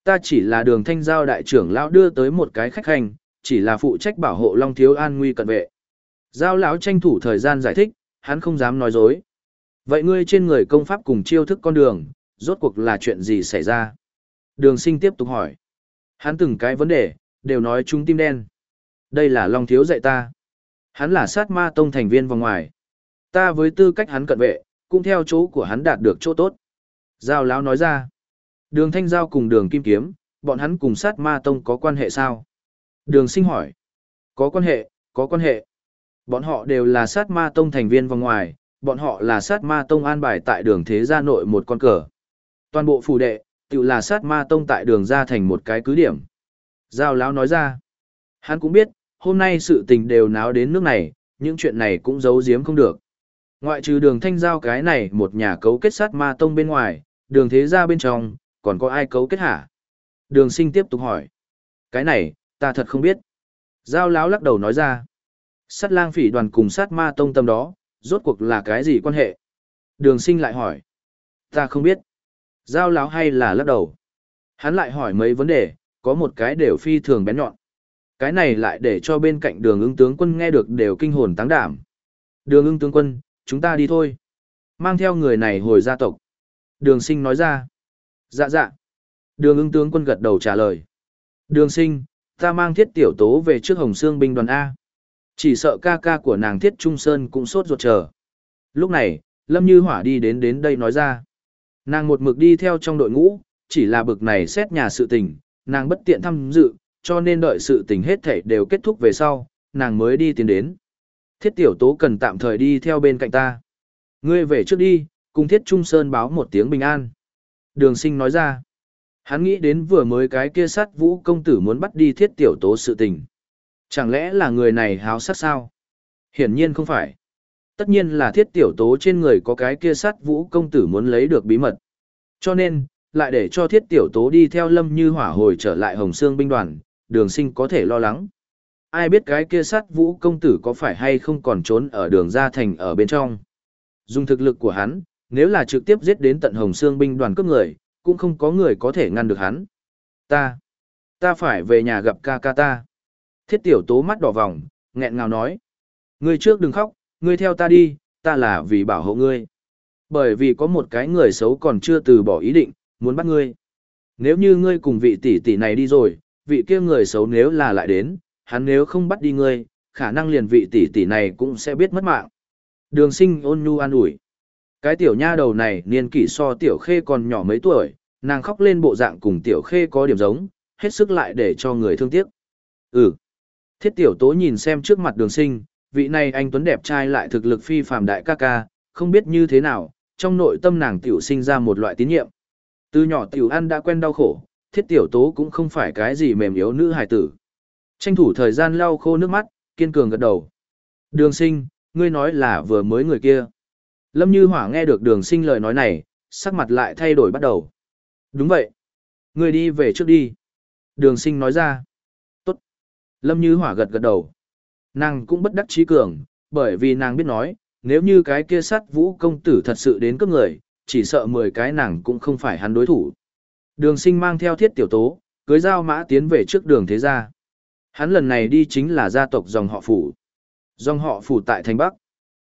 Ta chỉ là đường thanh giao đại trưởng lão đưa tới một cái khách hành, chỉ là phụ trách bảo hộ Long Thiếu an nguy cận vệ. Giao lão tranh thủ thời gian giải thích, hắn không dám nói dối. Vậy ngươi trên người công pháp cùng chiêu thức con đường, rốt cuộc là chuyện gì xảy ra? Đường sinh tiếp tục hỏi. Hắn từng cái vấn đề, đều nói chúng tim đen. Đây là Long Thiếu dạy ta. Hắn là sát ma tông thành viên vòng ngoài. Ta với tư cách hắn cận vệ, cũng theo chỗ của hắn đạt được chỗ tốt. Giao lão nói ra. Đường thanh giao cùng đường kim kiếm, bọn hắn cùng sát ma tông có quan hệ sao? Đường sinh hỏi. Có quan hệ, có quan hệ. Bọn họ đều là sát ma tông thành viên vòng ngoài, bọn họ là sát ma tông an bài tại đường thế gia nội một con cờ. Toàn bộ phù đệ, tự là sát ma tông tại đường ra thành một cái cứ điểm. Giao lão nói ra, hắn cũng biết, hôm nay sự tình đều náo đến nước này, những chuyện này cũng giấu giếm không được. Ngoại trừ đường thanh giao cái này một nhà cấu kết sát ma tông bên ngoài, đường thế gia bên trong, còn có ai cấu kết hả? Đường sinh tiếp tục hỏi. Cái này, ta thật không biết. Giao lão lắc đầu nói ra. Sát lang phỉ đoàn cùng sát ma tông tâm đó, rốt cuộc là cái gì quan hệ? Đường sinh lại hỏi. Ta không biết. Giao láo hay là lắc đầu. Hắn lại hỏi mấy vấn đề, có một cái đều phi thường bén nhọn. Cái này lại để cho bên cạnh đường ứng tướng quân nghe được đều kinh hồn táng đảm. Đường ứng tướng quân, chúng ta đi thôi. Mang theo người này hồi gia tộc. Đường sinh nói ra. Dạ dạ. Đường ứng tướng quân gật đầu trả lời. Đường sinh, ta mang thiết tiểu tố về trước Hồng Sương binh đoàn A. Chỉ sợ ca ca của nàng Thiết Trung Sơn cũng sốt ruột chờ. Lúc này, Lâm Như Hỏa đi đến đến đây nói ra. Nàng một mực đi theo trong đội ngũ, chỉ là bực này xét nhà sự tình, nàng bất tiện tham dự, cho nên đợi sự tình hết thảy đều kết thúc về sau, nàng mới đi tiến đến. Thiết tiểu tố cần tạm thời đi theo bên cạnh ta. Ngươi về trước đi, cùng thiết trung sơn báo một tiếng bình an. Đường sinh nói ra. Hắn nghĩ đến vừa mới cái kia sát vũ công tử muốn bắt đi thiết tiểu tố sự tình. Chẳng lẽ là người này háo sát sao? Hiển nhiên không phải. Tất nhiên là thiết tiểu tố trên người có cái kia sát vũ công tử muốn lấy được bí mật. Cho nên, lại để cho thiết tiểu tố đi theo lâm như hỏa hồi trở lại hồng xương binh đoàn, đường sinh có thể lo lắng. Ai biết cái kia sát vũ công tử có phải hay không còn trốn ở đường ra thành ở bên trong. Dùng thực lực của hắn, nếu là trực tiếp giết đến tận hồng xương binh đoàn cướp người, cũng không có người có thể ngăn được hắn. Ta, ta phải về nhà gặp ca ca ta. Thiết tiểu tố mắt đỏ vòng, nghẹn ngào nói. Ngươi trước đừng khóc, ngươi theo ta đi, ta là vì bảo hộ ngươi. Bởi vì có một cái người xấu còn chưa từ bỏ ý định, muốn bắt ngươi. Nếu như ngươi cùng vị tỷ tỷ này đi rồi, vị kia người xấu nếu là lại đến, hắn nếu không bắt đi ngươi, khả năng liền vị tỷ tỷ này cũng sẽ biết mất mạng. Đường sinh ôn nhu an ủi. Cái tiểu nha đầu này niên kỷ so tiểu khê còn nhỏ mấy tuổi, nàng khóc lên bộ dạng cùng tiểu khê có điểm giống, hết sức lại để cho người thương tiếc. Ừ. Thiết tiểu tố nhìn xem trước mặt đường sinh, vị này anh Tuấn đẹp trai lại thực lực phi phàm đại ca ca, không biết như thế nào, trong nội tâm nàng tiểu sinh ra một loại tín nhiệm. Từ nhỏ tiểu ăn đã quen đau khổ, thiết tiểu tố cũng không phải cái gì mềm yếu nữ hài tử. Tranh thủ thời gian lau khô nước mắt, kiên cường gật đầu. Đường sinh, ngươi nói là vừa mới người kia. Lâm Như Hỏa nghe được đường sinh lời nói này, sắc mặt lại thay đổi bắt đầu. Đúng vậy. Ngươi đi về trước đi. Đường sinh nói ra. Tốt. Lâm Như Hỏa gật gật đầu. Nàng cũng bất đắc trí cường, bởi vì nàng biết nói, nếu như cái kia sát vũ công tử thật sự đến cấp người, chỉ sợ 10 cái nàng cũng không phải hắn đối thủ. Đường sinh mang theo thiết tiểu tố, cưới giao mã tiến về trước đường thế gia. Hắn lần này đi chính là gia tộc dòng họ phủ. Dòng họ phủ tại thành Bắc.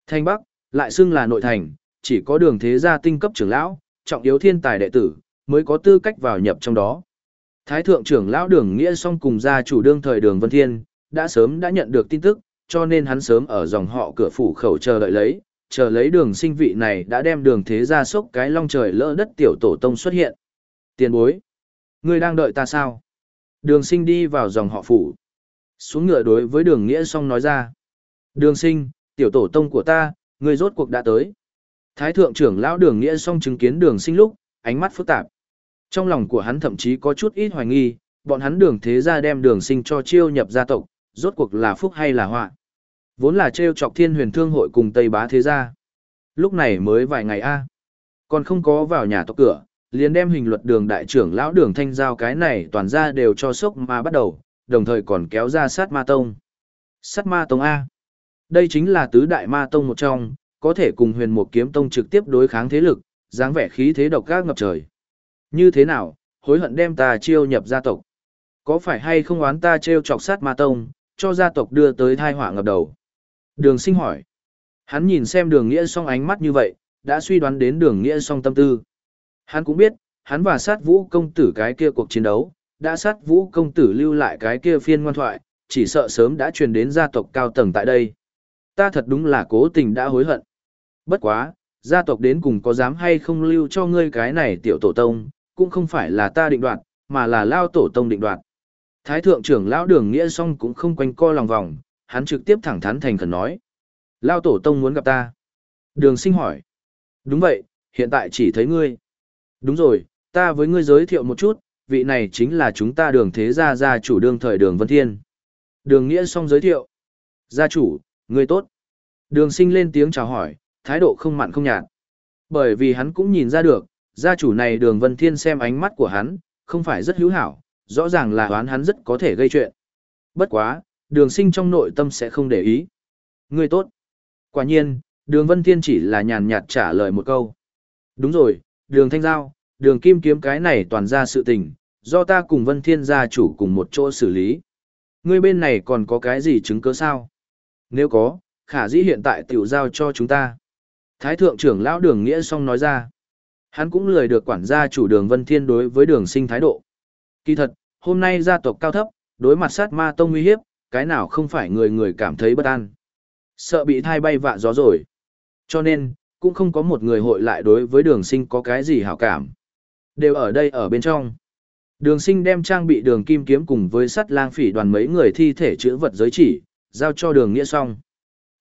Thành Bắc, lại xưng là nội thành, chỉ có đường thế gia tinh cấp trưởng lão, trọng yếu thiên tài đệ tử, mới có tư cách vào nhập trong đó. Thái thượng trưởng lão đường nghĩa song cùng gia chủ đương thời đường Vân Thiên, đã sớm đã nhận được tin tức, cho nên hắn sớm ở dòng họ cửa phủ khẩu chờ đợi lấy, chờ lấy đường sinh vị này đã đem đường thế gia sốc cái long trời lỡ đất tiểu tổ tông xuất hiện. Tiền bối. người đang đợi ta sao? Đường sinh đi vào dòng họ phủ. Xuống ngựa đối với đường nghĩa song nói ra. Đường sinh, tiểu tổ tông của ta, ngươi rốt cuộc đã tới. Thái thượng trưởng lão đường nghĩa song chứng kiến đường sinh lúc, ánh mắt phức tạp. Trong lòng của hắn thậm chí có chút ít hoài nghi, bọn hắn đường thế gia đem đường sinh cho chiêu nhập gia tộc, rốt cuộc là phúc hay là họa Vốn là trêu chọc thiên huyền thương hội cùng Tây Bá thế gia. Lúc này mới vài ngày a Còn không có vào nhà tộc cửa, liền đem hình luật đường đại trưởng lão đường thanh giao cái này toàn ra đều cho sốc mà bắt đầu, đồng thời còn kéo ra sát ma tông. Sát ma tông A. Đây chính là tứ đại ma tông một trong, có thể cùng huyền một kiếm tông trực tiếp đối kháng thế lực, dáng vẻ khí thế độc gác ngập trời. Như thế nào, hối hận đem ta chiêu nhập gia tộc. Có phải hay không oán ta trêu chọc sát ma tông, cho gia tộc đưa tới thai họa ngập đầu? Đường sinh hỏi. Hắn nhìn xem đường nghĩa song ánh mắt như vậy, đã suy đoán đến đường nghĩa song tâm tư. Hắn cũng biết, hắn và sát vũ công tử cái kia cuộc chiến đấu, đã sát vũ công tử lưu lại cái kia phiên ngoan thoại, chỉ sợ sớm đã truyền đến gia tộc cao tầng tại đây. Ta thật đúng là cố tình đã hối hận. Bất quá, gia tộc đến cùng có dám hay không lưu cho ngươi cái này tiểu tổ tông, cũng không phải là ta định đoạt, mà là lao tổ tông định đoạt. Thái thượng trưởng lão đường nghĩa song cũng không quanh co lòng vòng, hắn trực tiếp thẳng thắn thành khẩn nói. Lao tổ tông muốn gặp ta. Đường sinh hỏi. Đúng vậy, hiện tại chỉ thấy ngươi. Đúng rồi, ta với ngươi giới thiệu một chút, vị này chính là chúng ta đường thế gia gia chủ đương thời đường Vân Thiên. Đường Nghĩa xong giới thiệu. Gia chủ, ngươi tốt. Đường sinh lên tiếng chào hỏi, thái độ không mặn không nhạt. Bởi vì hắn cũng nhìn ra được, gia chủ này đường Vân Thiên xem ánh mắt của hắn, không phải rất hữu hảo, rõ ràng là đoán hắn rất có thể gây chuyện. Bất quá, đường sinh trong nội tâm sẽ không để ý. người tốt. Quả nhiên, đường Vân Thiên chỉ là nhàn nhạt trả lời một câu. Đúng rồi, đường Thanh Giao, đường Kim Kiếm cái này toàn ra sự tình, do ta cùng Vân Thiên gia chủ cùng một chỗ xử lý. người bên này còn có cái gì chứng cứ sao? Nếu có, khả dĩ hiện tại tiểu giao cho chúng ta. Thái thượng trưởng lão đường nghĩa xong nói ra. Hắn cũng lười được quản gia chủ đường Vân Thiên đối với đường sinh thái độ. Kỳ thật, hôm nay gia tộc cao thấp, đối mặt sát ma tông nguy hiếp, cái nào không phải người người cảm thấy bất an. Sợ bị thai bay vạ gió rồi. Cho nên, Cũng không có một người hội lại đối với đường sinh có cái gì hảo cảm. Đều ở đây ở bên trong. Đường sinh đem trang bị đường kim kiếm cùng với sắt lang phỉ đoàn mấy người thi thể chữa vật giới chỉ, giao cho đường nghĩa xong.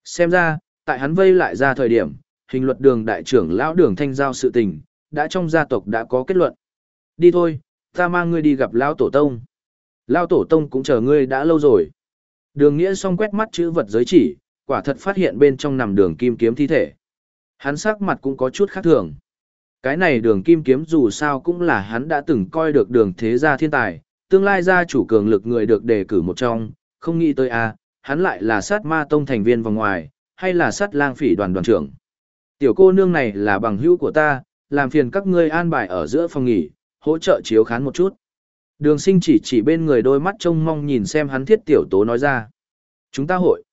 Xem ra, tại hắn vây lại ra thời điểm, hình luật đường đại trưởng lão đường thanh giao sự tình, đã trong gia tộc đã có kết luận. Đi thôi, ta mang ngươi đi gặp lão tổ tông. Lão tổ tông cũng chờ ngươi đã lâu rồi. Đường nghĩa xong quét mắt chữ vật giới chỉ, quả thật phát hiện bên trong nằm đường kim kiếm thi thể. Hắn sắc mặt cũng có chút khác thường. Cái này đường kim kiếm dù sao cũng là hắn đã từng coi được đường thế gia thiên tài, tương lai gia chủ cường lực người được đề cử một trong, không nghĩ tới a hắn lại là sát ma tông thành viên vòng ngoài, hay là sát lang phỉ đoàn đoàn trưởng. Tiểu cô nương này là bằng hữu của ta, làm phiền các ngươi an bài ở giữa phòng nghỉ, hỗ trợ chiếu khán một chút. Đường sinh chỉ chỉ bên người đôi mắt trông mong nhìn xem hắn thiết tiểu tố nói ra. Chúng ta hội.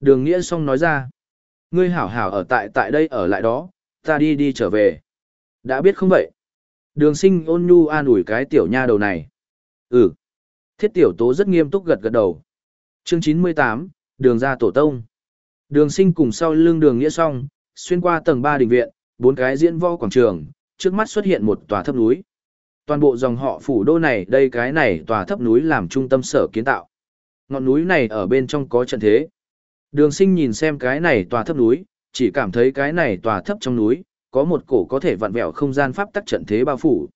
Đường nghĩa xong nói ra. Ngươi hảo hảo ở tại tại đây ở lại đó, ta đi đi trở về. Đã biết không vậy? Đường sinh ôn nhu an ủi cái tiểu nha đầu này. Ừ. Thiết tiểu tố rất nghiêm túc gật gật đầu. Chương 98, đường ra tổ tông. Đường sinh cùng sau lưng đường nghĩa xong, xuyên qua tầng 3 đình viện, bốn cái diễn võ quảng trường, trước mắt xuất hiện một tòa thấp núi. Toàn bộ dòng họ phủ đô này đây cái này tòa thấp núi làm trung tâm sở kiến tạo. Ngọn núi này ở bên trong có trận thế. Đường sinh nhìn xem cái này tòa thấp núi, chỉ cảm thấy cái này tòa thấp trong núi, có một cổ có thể vặn vẹo không gian pháp tắc trận thế bao phủ.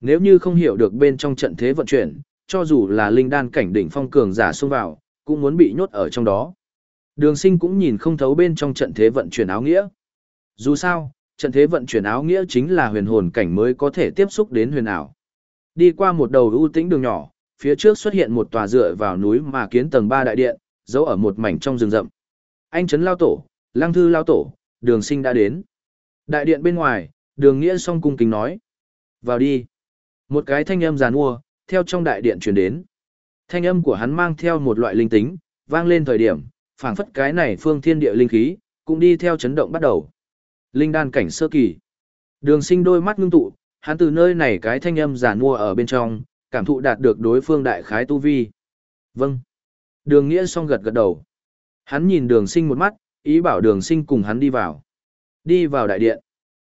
Nếu như không hiểu được bên trong trận thế vận chuyển, cho dù là linh đan cảnh đỉnh phong cường giả xông vào, cũng muốn bị nhốt ở trong đó. Đường sinh cũng nhìn không thấu bên trong trận thế vận chuyển áo nghĩa. Dù sao, trận thế vận chuyển áo nghĩa chính là huyền hồn cảnh mới có thể tiếp xúc đến huyền ảo. Đi qua một đầu ưu tĩnh đường nhỏ, phía trước xuất hiện một tòa dựa vào núi mà kiến tầng 3 đại điện, giấu ở một mảnh trong rừng rậm. Anh Trấn Lao Tổ, Lăng Thư Lao Tổ, đường sinh đã đến. Đại điện bên ngoài, đường nghĩa song cung kính nói. Vào đi. Một cái thanh âm giàn mua, theo trong đại điện truyền đến. Thanh âm của hắn mang theo một loại linh tính, vang lên thời điểm, phảng phất cái này phương thiên địa linh khí, cũng đi theo chấn động bắt đầu. Linh đan cảnh sơ kỳ. Đường sinh đôi mắt ngưng tụ, hắn từ nơi này cái thanh âm giả mua ở bên trong, cảm thụ đạt được đối phương đại khái tu vi. Vâng. Đường nghĩa song gật gật đầu. Hắn nhìn đường sinh một mắt, ý bảo đường sinh cùng hắn đi vào. Đi vào đại điện.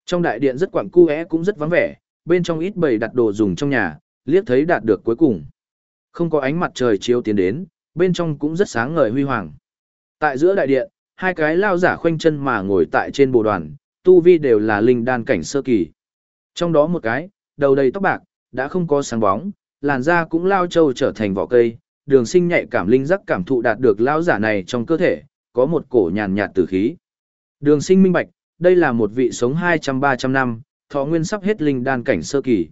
Trong đại điện rất quảng cu cũng rất vắng vẻ, bên trong ít bầy đặt đồ dùng trong nhà, liếc thấy đạt được cuối cùng. Không có ánh mặt trời chiếu tiến đến, bên trong cũng rất sáng ngời huy hoàng. Tại giữa đại điện, hai cái lao giả khoanh chân mà ngồi tại trên bồ đoàn, tu vi đều là linh đan cảnh sơ kỳ. Trong đó một cái, đầu đầy tóc bạc, đã không có sáng bóng, làn da cũng lao trâu trở thành vỏ cây, đường sinh nhạy cảm linh giác cảm thụ đạt được lao giả này trong cơ thể, có một cổ nhàn nhạt tử khí. Đường sinh minh bạch, đây là một vị sống 200-300 năm, thọ nguyên sắp hết linh đan cảnh sơ kỳ.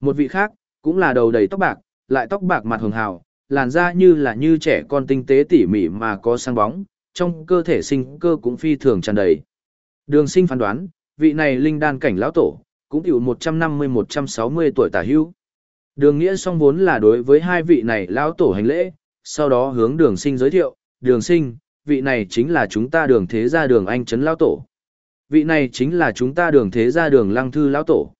Một vị khác, cũng là đầu đầy tóc bạc, lại tóc bạc mặt hường hào, làn da như là như trẻ con tinh tế tỉ mỉ mà có sáng bóng, trong cơ thể sinh cơ cũng phi thường tràn đầy. Đường sinh phán đoán, vị này linh đan cảnh lão tổ, cũng tiểu 150-160 tuổi tả hưu. Đường nghĩa song vốn là đối với hai vị này lão tổ hành lễ, sau đó hướng đường sinh giới thiệu, đường sinh, vị này chính là chúng ta đường thế gia đường anh trấn lão tổ. Vị này chính là chúng ta đường thế gia đường lăng thư lão tổ.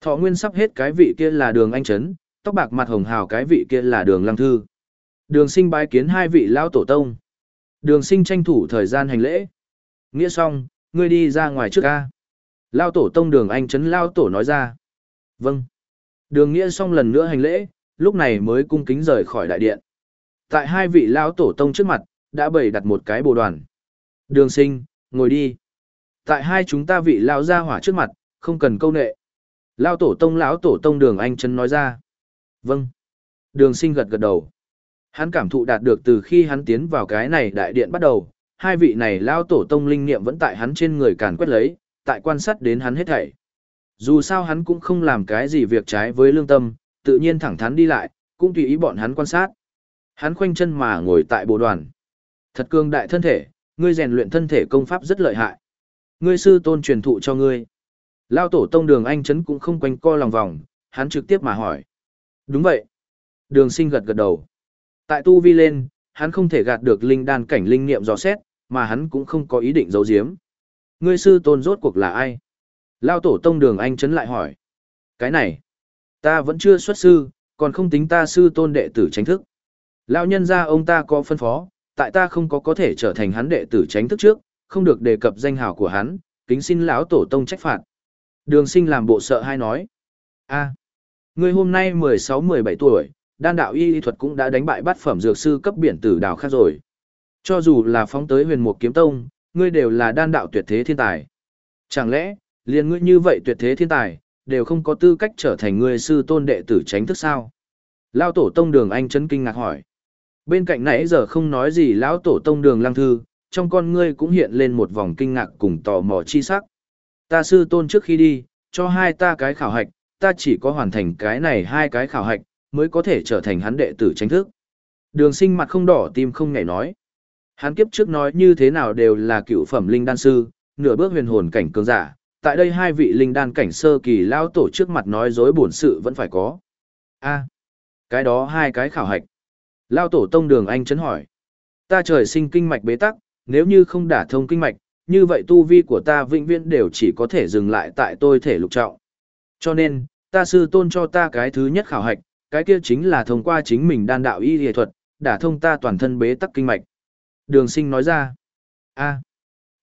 Thọ nguyên sắp hết cái vị kia là đường anh trấn, tóc bạc mặt hồng hào cái vị kia là đường lăng thư. Đường sinh bái kiến hai vị lão tổ tông. Đường sinh tranh thủ thời gian hành lễ. Nghĩa xong, ngươi đi ra ngoài trước ca. Lao tổ tông đường anh trấn lao tổ nói ra. Vâng. Đường nghĩa xong lần nữa hành lễ, lúc này mới cung kính rời khỏi đại điện. Tại hai vị lao tổ tông trước mặt, đã bày đặt một cái bồ đoàn. Đường sinh, ngồi đi. Tại hai chúng ta vị lao ra hỏa trước mặt, không cần câu nệ. Lao tổ tông lão tổ tông đường anh trấn nói ra. Vâng. Đường sinh gật gật đầu. Hắn cảm thụ đạt được từ khi hắn tiến vào cái này đại điện bắt đầu, hai vị này lao tổ tông linh niệm vẫn tại hắn trên người càn quét lấy, tại quan sát đến hắn hết thảy. Dù sao hắn cũng không làm cái gì việc trái với lương tâm, tự nhiên thẳng thắn đi lại, cũng tùy ý bọn hắn quan sát. Hắn khoanh chân mà ngồi tại bộ đoàn. Thật cương đại thân thể, ngươi rèn luyện thân thể công pháp rất lợi hại. Ngươi sư tôn truyền thụ cho ngươi. Lao tổ tông đường anh chấn cũng không quanh co lòng vòng, hắn trực tiếp mà hỏi. Đúng vậy. Đường sinh gật gật đầu. Tại tu vi lên, hắn không thể gạt được linh đan cảnh linh niệm dò xét, mà hắn cũng không có ý định giấu giếm. Ngươi sư tôn rốt cuộc là ai? Lao tổ tông đường anh chấn lại hỏi. Cái này, ta vẫn chưa xuất sư, còn không tính ta sư tôn đệ tử tránh thức. Lao nhân ra ông ta có phân phó, tại ta không có có thể trở thành hắn đệ tử tránh thức trước, không được đề cập danh hào của hắn, kính xin lão tổ tông trách phạt. Đường sinh làm bộ sợ hay nói. a ngươi hôm nay 16-17 tuổi, đan đạo y lý thuật cũng đã đánh bại bát phẩm dược sư cấp biển tử đào khác rồi. Cho dù là phóng tới huyền mục kiếm tông, ngươi đều là đan đạo tuyệt thế thiên tài. Chẳng lẽ, liền ngươi như vậy tuyệt thế thiên tài, đều không có tư cách trở thành ngươi sư tôn đệ tử tránh thức sao? Lão tổ tông đường anh chấn kinh ngạc hỏi. Bên cạnh nãy giờ không nói gì lão tổ tông đường lăng thư, trong con ngươi cũng hiện lên một vòng kinh ngạc cùng tò mò chi sắc. Ta sư tôn trước khi đi, cho hai ta cái khảo hạch, ta chỉ có hoàn thành cái này hai cái khảo hạch, mới có thể trở thành hắn đệ tử tránh thức. Đường sinh mặt không đỏ tim không ngảy nói. Hắn kiếp trước nói như thế nào đều là cựu phẩm linh đan sư, nửa bước huyền hồn cảnh cường giả. Tại đây hai vị linh đan cảnh sơ kỳ lao tổ trước mặt nói dối bổn sự vẫn phải có. a cái đó hai cái khảo hạch. Lao tổ tông đường anh chấn hỏi. Ta trời sinh kinh mạch bế tắc, nếu như không đả thông kinh mạch, như vậy tu vi của ta vĩnh viễn đều chỉ có thể dừng lại tại tôi thể lục trọng. Cho nên, ta sư tôn cho ta cái thứ nhất khảo hạch, cái kia chính là thông qua chính mình đan đạo y y thuật, đả thông ta toàn thân bế tắc kinh mạch. Đường sinh nói ra, a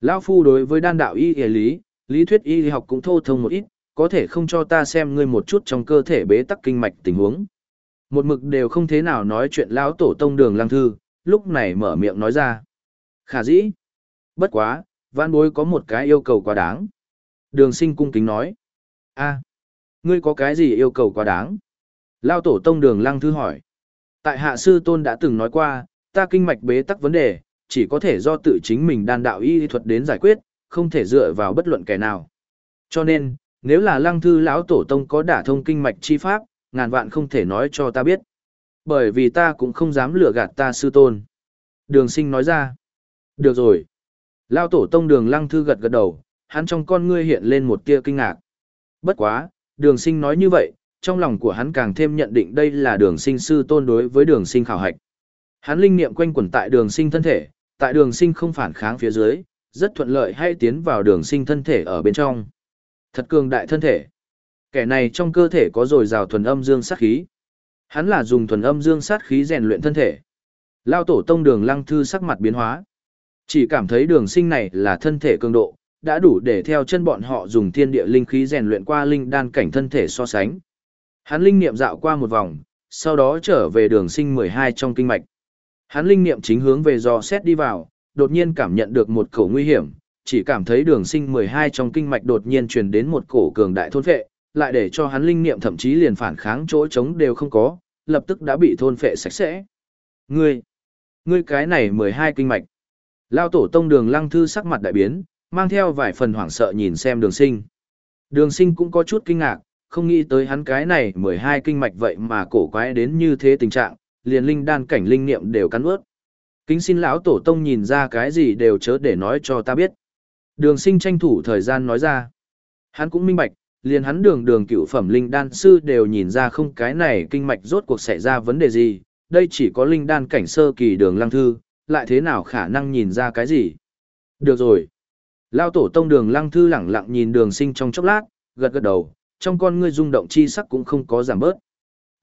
lão Phu đối với đan đạo y y lý, lý thuyết y học cũng thô thông một ít, có thể không cho ta xem ngươi một chút trong cơ thể bế tắc kinh mạch tình huống. Một mực đều không thế nào nói chuyện lão tổ tông đường lăng thư, lúc này mở miệng nói ra. Khả dĩ. Bất quá, văn bối có một cái yêu cầu quá đáng. Đường sinh cung kính nói. a ngươi có cái gì yêu cầu quá đáng? Lao tổ tông đường lăng thư hỏi. Tại hạ sư tôn đã từng nói qua, ta kinh mạch bế tắc vấn đề, chỉ có thể do tự chính mình đan đạo y thuật đến giải quyết, không thể dựa vào bất luận kẻ nào. Cho nên, nếu là lăng thư lão tổ tông có đả thông kinh mạch chi pháp, ngàn vạn không thể nói cho ta biết. Bởi vì ta cũng không dám lừa gạt ta sư tôn. Đường sinh nói ra. Được rồi. Lao tổ tông đường lăng thư gật gật đầu, hắn trong con ngươi hiện lên một tia kinh ngạc. Bất quá, đường sinh nói như vậy, trong lòng của hắn càng thêm nhận định đây là đường sinh sư tôn đối với đường sinh khảo hạch. Hắn linh niệm quanh quẩn tại đường sinh thân thể, tại đường sinh không phản kháng phía dưới, rất thuận lợi hay tiến vào đường sinh thân thể ở bên trong. Thật cường đại thân thể. Kẻ này trong cơ thể có dồi dào thuần âm dương sát khí. Hắn là dùng thuần âm dương sát khí rèn luyện thân thể. Lao tổ tông đường lăng thư sắc mặt biến hóa. Chỉ cảm thấy đường sinh này là thân thể cường độ, đã đủ để theo chân bọn họ dùng thiên địa linh khí rèn luyện qua linh đan cảnh thân thể so sánh. Hắn linh niệm dạo qua một vòng, sau đó trở về đường sinh 12 trong kinh mạch. Hắn linh niệm chính hướng về dò xét đi vào, đột nhiên cảm nhận được một cổ nguy hiểm, chỉ cảm thấy đường sinh 12 trong kinh mạch đột nhiên truyền đến một cổ cường đại thôn phệ, lại để cho hắn linh niệm thậm chí liền phản kháng chỗ trống đều không có, lập tức đã bị thôn phệ sạch sẽ. Ngươi, ngươi cái này 12 kinh mạch. Lao tổ tông đường lăng thư sắc mặt đại biến, mang theo vài phần hoảng sợ nhìn xem đường sinh. Đường sinh cũng có chút kinh ngạc, không nghĩ tới hắn cái này 12 kinh mạch vậy mà cổ quái đến như thế tình trạng, liền linh đan cảnh linh niệm đều cắn ướt. Kính xin lão tổ tông nhìn ra cái gì đều chớ để nói cho ta biết. Đường sinh tranh thủ thời gian nói ra. Hắn cũng minh bạch, liền hắn đường đường cựu phẩm linh đan sư đều nhìn ra không cái này kinh mạch rốt cuộc xảy ra vấn đề gì, đây chỉ có linh đan cảnh sơ kỳ đường lăng thư, lại thế nào khả năng nhìn ra cái gì. Được rồi. Lao tổ tông đường lăng thư lẳng lặng nhìn đường sinh trong chốc lát, gật gật đầu, trong con ngươi rung động chi sắc cũng không có giảm bớt.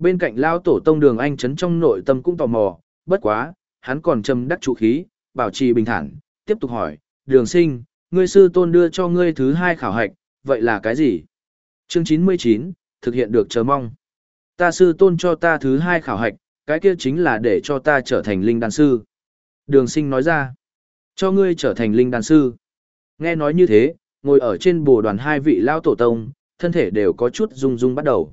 Bên cạnh Lao tổ tông đường anh chấn trong nội tâm cũng tò mò, bất quá, hắn còn châm đắc trụ khí, bảo trì bình thản, tiếp tục hỏi, đường sinh, ngươi sư tôn đưa cho ngươi thứ hai khảo hạch, vậy là cái gì? Chương 99, thực hiện được chờ mong. Ta sư tôn cho ta thứ hai khảo hạch, cái kia chính là để cho ta trở thành linh đan sư. Đường sinh nói ra, cho ngươi trở thành linh đan sư. Nghe nói như thế, ngồi ở trên bồ đoàn hai vị lao tổ tông, thân thể đều có chút rung rung bắt đầu.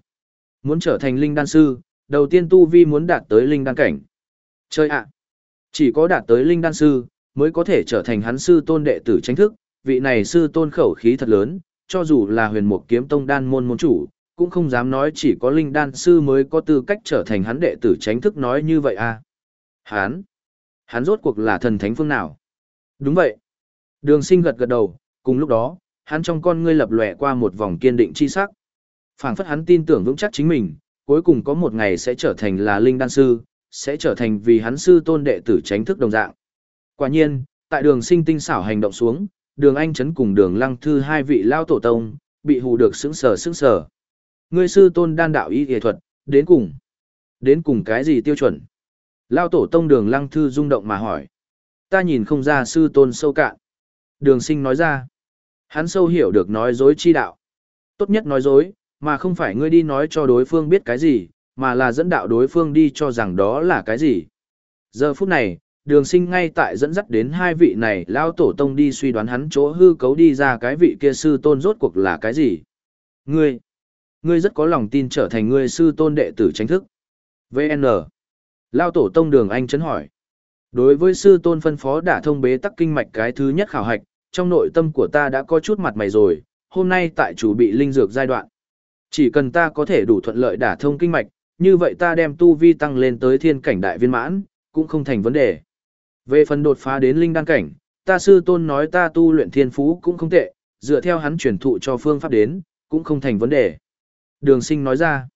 Muốn trở thành linh đan sư, đầu tiên tu vi muốn đạt tới linh đan cảnh. Chơi ạ! chỉ có đạt tới linh đan sư, mới có thể trở thành hắn sư tôn đệ tử tranh thức, vị này sư tôn khẩu khí thật lớn, cho dù là huyền mục kiếm tông đan môn môn chủ, cũng không dám nói chỉ có linh đan sư mới có tư cách trở thành hắn đệ tử tránh thức nói như vậy à. Hắn, hắn rốt cuộc là thần thánh phương nào? Đúng vậy. Đường sinh gật gật đầu, cùng lúc đó, hắn trong con ngươi lập lòe qua một vòng kiên định chi sắc phảng phất hắn tin tưởng vững chắc chính mình, cuối cùng có một ngày sẽ trở thành là linh đan sư, sẽ trở thành vì hắn sư tôn đệ tử tránh thức đồng dạng. Quả nhiên, tại đường sinh tinh xảo hành động xuống, đường anh chấn cùng đường lăng thư hai vị lao tổ tông, bị hù được sững sờ sững sờ. Ngươi sư tôn đan đạo y y thuật, đến cùng. Đến cùng cái gì tiêu chuẩn? Lao tổ tông đường lăng thư rung động mà hỏi. Ta nhìn không ra sư tôn sâu cạn. Đường sinh nói ra. Hắn sâu hiểu được nói dối chi đạo. Tốt nhất nói dối, mà không phải ngươi đi nói cho đối phương biết cái gì, mà là dẫn đạo đối phương đi cho rằng đó là cái gì. Giờ phút này, đường sinh ngay tại dẫn dắt đến hai vị này lao tổ tông đi suy đoán hắn chỗ hư cấu đi ra cái vị kia sư tôn rốt cuộc là cái gì. Ngươi, ngươi rất có lòng tin trở thành ngươi sư tôn đệ tử tránh thức. VN. Lao tổ tông đường anh chấn hỏi. Đối với sư tôn phân phó đả thông bế tắc kinh mạch cái thứ nhất khảo hạch, trong nội tâm của ta đã có chút mặt mày rồi, hôm nay tại chủ bị linh dược giai đoạn. Chỉ cần ta có thể đủ thuận lợi đả thông kinh mạch, như vậy ta đem tu vi tăng lên tới thiên cảnh đại viên mãn, cũng không thành vấn đề. Về phần đột phá đến linh đan cảnh, ta sư tôn nói ta tu luyện thiên phú cũng không tệ, dựa theo hắn truyền thụ cho phương pháp đến, cũng không thành vấn đề. Đường sinh nói ra,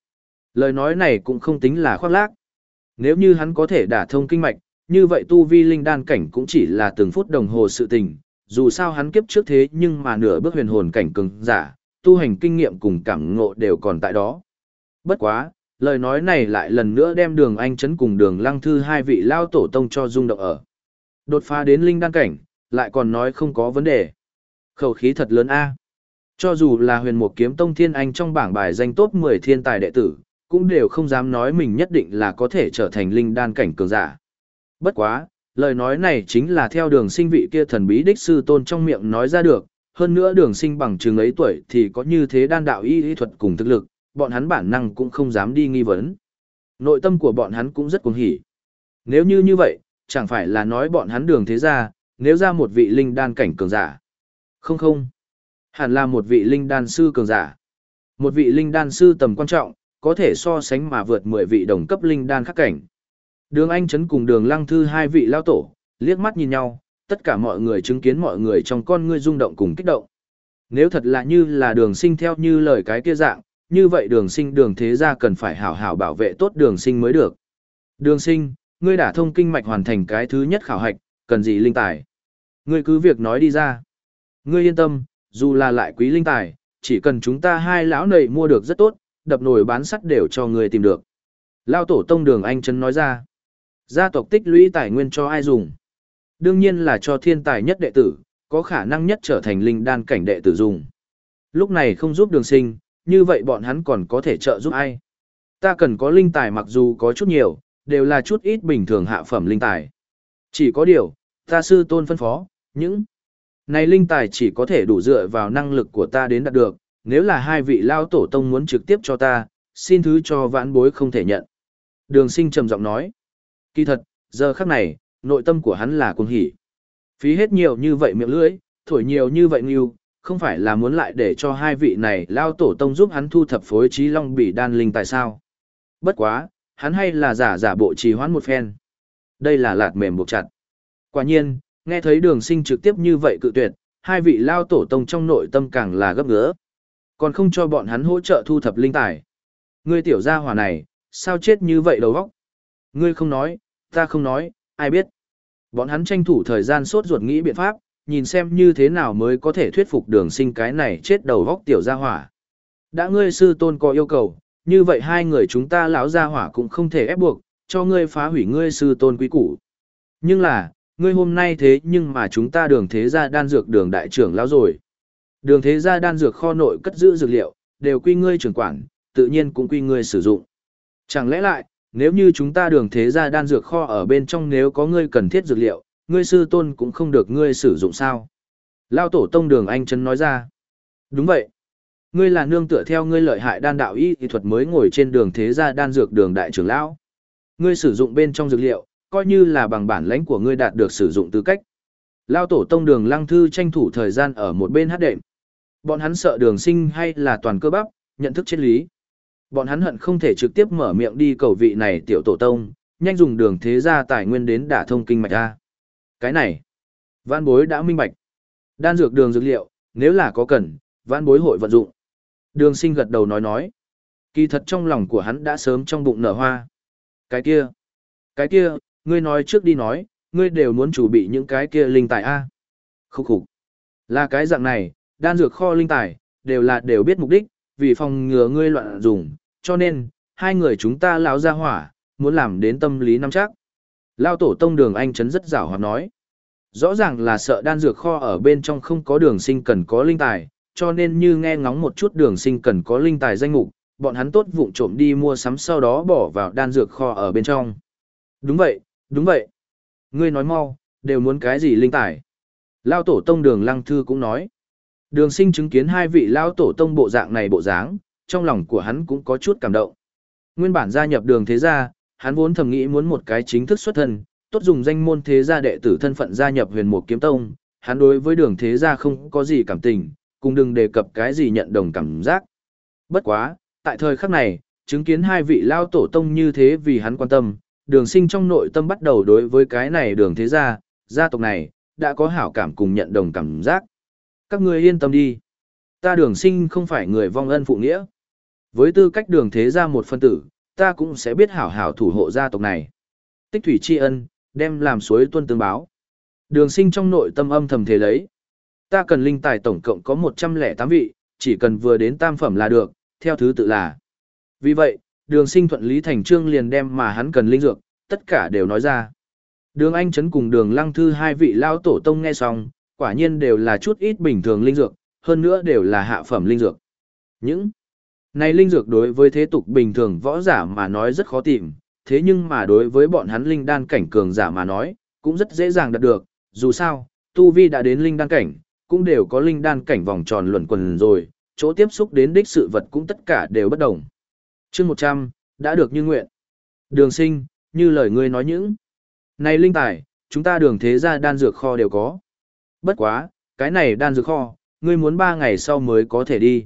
lời nói này cũng không tính là khoác lác. Nếu như hắn có thể đả thông kinh mạch, như vậy tu vi linh đan cảnh cũng chỉ là từng phút đồng hồ sự tình, dù sao hắn kiếp trước thế nhưng mà nửa bước huyền hồn cảnh cường giả, tu hành kinh nghiệm cùng cảm ngộ đều còn tại đó. Bất quá, lời nói này lại lần nữa đem đường anh chấn cùng đường lăng thư hai vị lao tổ tông cho rung động ở. Đột phá đến linh đan cảnh, lại còn nói không có vấn đề. Khẩu khí thật lớn a. Cho dù là huyền mục kiếm tông thiên anh trong bảng bài danh top 10 thiên tài đệ tử, cũng đều không dám nói mình nhất định là có thể trở thành linh đan cảnh cường giả. Bất quá, lời nói này chính là theo đường sinh vị kia thần bí đích sư tôn trong miệng nói ra được, hơn nữa đường sinh bằng trường ấy tuổi thì có như thế đan đạo y y thuật cùng thực lực, bọn hắn bản năng cũng không dám đi nghi vấn. Nội tâm của bọn hắn cũng rất cuồng hỉ. Nếu như như vậy, chẳng phải là nói bọn hắn đường thế ra, nếu ra một vị linh đan cảnh cường giả. Không không. Hẳn là một vị linh đan sư cường giả. Một vị linh đan sư tầm quan trọng, có thể so sánh mà vượt 10 vị đồng cấp linh đan khác cảnh. Đường Anh Trấn cùng đường Lăng Thư hai vị lao tổ, liếc mắt nhìn nhau, tất cả mọi người chứng kiến mọi người trong con ngươi rung động cùng kích động. Nếu thật là như là đường sinh theo như lời cái kia dạng, như vậy đường sinh đường thế gia cần phải hảo hảo bảo vệ tốt đường sinh mới được. Đường sinh, ngươi đã thông kinh mạch hoàn thành cái thứ nhất khảo hạch, cần gì linh tài? Ngươi cứ việc nói đi ra. Ngươi yên tâm, dù là lại quý linh tài, chỉ cần chúng ta hai lão nầy mua được rất tốt, đập nồi bán sắt đều cho ngươi tìm được. Lao tổ tông đường anh Trấn nói ra. Gia tộc tích lũy tài nguyên cho ai dùng? Đương nhiên là cho thiên tài nhất đệ tử, có khả năng nhất trở thành linh đan cảnh đệ tử dùng. Lúc này không giúp đường sinh, như vậy bọn hắn còn có thể trợ giúp ai? Ta cần có linh tài mặc dù có chút nhiều, đều là chút ít bình thường hạ phẩm linh tài. Chỉ có điều, ta sư tôn phân phó, những này linh tài chỉ có thể đủ dựa vào năng lực của ta đến đạt được, nếu là hai vị lao tổ tông muốn trực tiếp cho ta, xin thứ cho vãn bối không thể nhận. Đường sinh trầm giọng nói. Kỳ thật, giờ khắc này, nội tâm của hắn là cuồng hỉ. Phí hết nhiều như vậy miệng lưỡi, thổi nhiều như vậy nghiêu, không phải là muốn lại để cho hai vị này lao tổ tông giúp hắn thu thập phối trí long bỉ đan linh tại sao. Bất quá, hắn hay là giả giả bộ trì hoãn một phen. Đây là lạt mềm buộc chặt. Quả nhiên, nghe thấy đường sinh trực tiếp như vậy cự tuyệt, hai vị lao tổ tông trong nội tâm càng là gấp ngỡ. Còn không cho bọn hắn hỗ trợ thu thập linh tài. Ngươi tiểu gia hỏa này, sao chết như vậy đầu óc? Ngươi không nói, ta không nói, ai biết. Bọn hắn tranh thủ thời gian sốt ruột nghĩ biện pháp, nhìn xem như thế nào mới có thể thuyết phục đường sinh cái này chết đầu vóc tiểu gia hỏa. Đã ngươi sư tôn có yêu cầu, như vậy hai người chúng ta lão gia hỏa cũng không thể ép buộc, cho ngươi phá hủy ngươi sư tôn quý củ. Nhưng là, ngươi hôm nay thế nhưng mà chúng ta đường thế gia đan dược đường đại trưởng lão rồi. Đường thế gia đan dược kho nội cất giữ dược liệu, đều quy ngươi trưởng quản, tự nhiên cũng quy ngươi sử dụng. Chẳng lẽ lại, nếu như chúng ta đường thế gia đan dược kho ở bên trong nếu có ngươi cần thiết dược liệu, ngươi sư tôn cũng không được ngươi sử dụng sao. Lao tổ tông đường anh chân nói ra. Đúng vậy. Ngươi là nương tựa theo ngươi lợi hại đan đạo y kỹ thuật mới ngồi trên đường thế gia đan dược đường đại trưởng lão. Ngươi sử dụng bên trong dược liệu, coi như là bằng bản lãnh của ngươi đạt được sử dụng tư cách. Lao tổ tông đường lăng thư tranh thủ thời gian ở một bên hát đệm. Bọn hắn sợ đường sinh hay là toàn cơ bắp, nhận thức triết lý. Bọn hắn hận không thể trực tiếp mở miệng đi cầu vị này tiểu tổ tông, nhanh dùng đường thế gia tài nguyên đến đả thông kinh mạch ra. Cái này, vãn bối đã minh bạch. Đan dược đường dược liệu, nếu là có cần, vãn bối hội vận dụng. Đường sinh gật đầu nói nói. Kỳ thật trong lòng của hắn đã sớm trong bụng nở hoa. Cái kia, cái kia, ngươi nói trước đi nói, ngươi đều muốn chủ bị những cái kia linh tài A. Khúc khục. Là cái dạng này, đan dược kho linh tài, đều là đều biết mục đích, vì phòng ngừa ngươi loạn dùng, cho nên, hai người chúng ta lão ra hỏa, muốn làm đến tâm lý nắm chắc. Lao tổ tông đường anh chấn rất rảo hoạt nói. Rõ ràng là sợ đan dược kho ở bên trong không có đường sinh cần có linh tài, cho nên như nghe ngóng một chút đường sinh cần có linh tài danh mục, bọn hắn tốt vụng trộm đi mua sắm sau đó bỏ vào đan dược kho ở bên trong. Đúng vậy, đúng vậy. Ngươi nói mau, đều muốn cái gì linh tài. Lao tổ tông đường lăng thư cũng nói. Đường sinh chứng kiến hai vị lao tổ tông bộ dạng này bộ dáng, trong lòng của hắn cũng có chút cảm động. Nguyên bản gia nhập đường thế gia, hắn vốn thầm nghĩ muốn một cái chính thức xuất thân, tốt dùng danh môn thế gia đệ tử thân phận gia nhập huyền mục kiếm tông, hắn đối với đường thế gia không có gì cảm tình, cùng đừng đề cập cái gì nhận đồng cảm giác. Bất quá, tại thời khắc này, chứng kiến hai vị lao tổ tông như thế vì hắn quan tâm, đường sinh trong nội tâm bắt đầu đối với cái này đường thế gia, gia tộc này, đã có hảo cảm cùng nhận đồng cảm giác. Các ngươi yên tâm đi. Ta đường sinh không phải người vong ân phụ nghĩa. Với tư cách đường thế gia một phân tử, ta cũng sẽ biết hảo hảo thủ hộ gia tộc này. Tích thủy tri ân, đem làm suối tuân tương báo. Đường sinh trong nội tâm âm thầm thế lấy. Ta cần linh tài tổng cộng có 108 vị, chỉ cần vừa đến tam phẩm là được, theo thứ tự là. Vì vậy, đường sinh thuận lý thành trương liền đem mà hắn cần linh dược, tất cả đều nói ra. Đường Anh Trấn cùng đường Lăng Thư hai vị lao tổ tông nghe xong, quả nhiên đều là chút ít bình thường linh dược, hơn nữa đều là hạ phẩm linh dược. Những này linh dược đối với thế tục bình thường võ giả mà nói rất khó tìm, thế nhưng mà đối với bọn hắn linh đan cảnh cường giả mà nói, cũng rất dễ dàng đạt được, dù sao, tu vi đã đến linh đan cảnh, cũng đều có linh đan cảnh vòng tròn luẩn quần rồi, chỗ tiếp xúc đến đích sự vật cũng tất cả đều bất đồng. chương 100, đã được như nguyện. Đường sinh, như lời ngươi nói những. Này linh tài, chúng ta đường thế ra đan dược kho đều có. Bất quá, cái này đan dược kho, ngươi muốn 3 ngày sau mới có thể đi.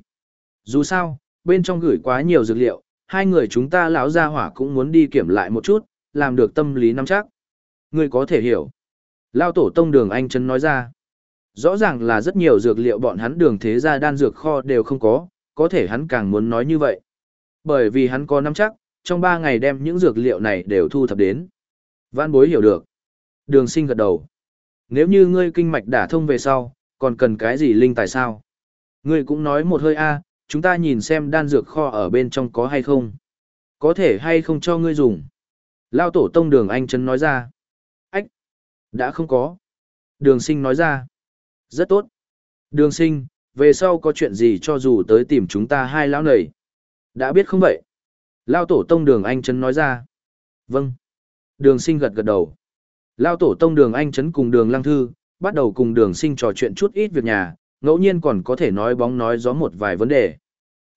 Dù sao, bên trong gửi quá nhiều dược liệu, hai người chúng ta lão gia hỏa cũng muốn đi kiểm lại một chút, làm được tâm lý nắm chắc. Ngươi có thể hiểu. Lao tổ tông đường anh chân nói ra. Rõ ràng là rất nhiều dược liệu bọn hắn đường thế gia đan dược kho đều không có, có thể hắn càng muốn nói như vậy. Bởi vì hắn có nắm chắc, trong 3 ngày đem những dược liệu này đều thu thập đến. Văn bối hiểu được. Đường sinh gật đầu. Nếu như ngươi kinh mạch đả thông về sau, còn cần cái gì linh tài sao? Ngươi cũng nói một hơi a chúng ta nhìn xem đan dược kho ở bên trong có hay không. Có thể hay không cho ngươi dùng. Lao tổ tông đường anh chân nói ra. Ách! Đã không có. Đường sinh nói ra. Rất tốt. Đường sinh, về sau có chuyện gì cho dù tới tìm chúng ta hai lão nầy. Đã biết không vậy? Lao tổ tông đường anh chân nói ra. Vâng. Đường sinh gật gật đầu. Lao tổ tông đường anh chấn cùng đường lăng thư, bắt đầu cùng đường sinh trò chuyện chút ít việc nhà, ngẫu nhiên còn có thể nói bóng nói gió một vài vấn đề.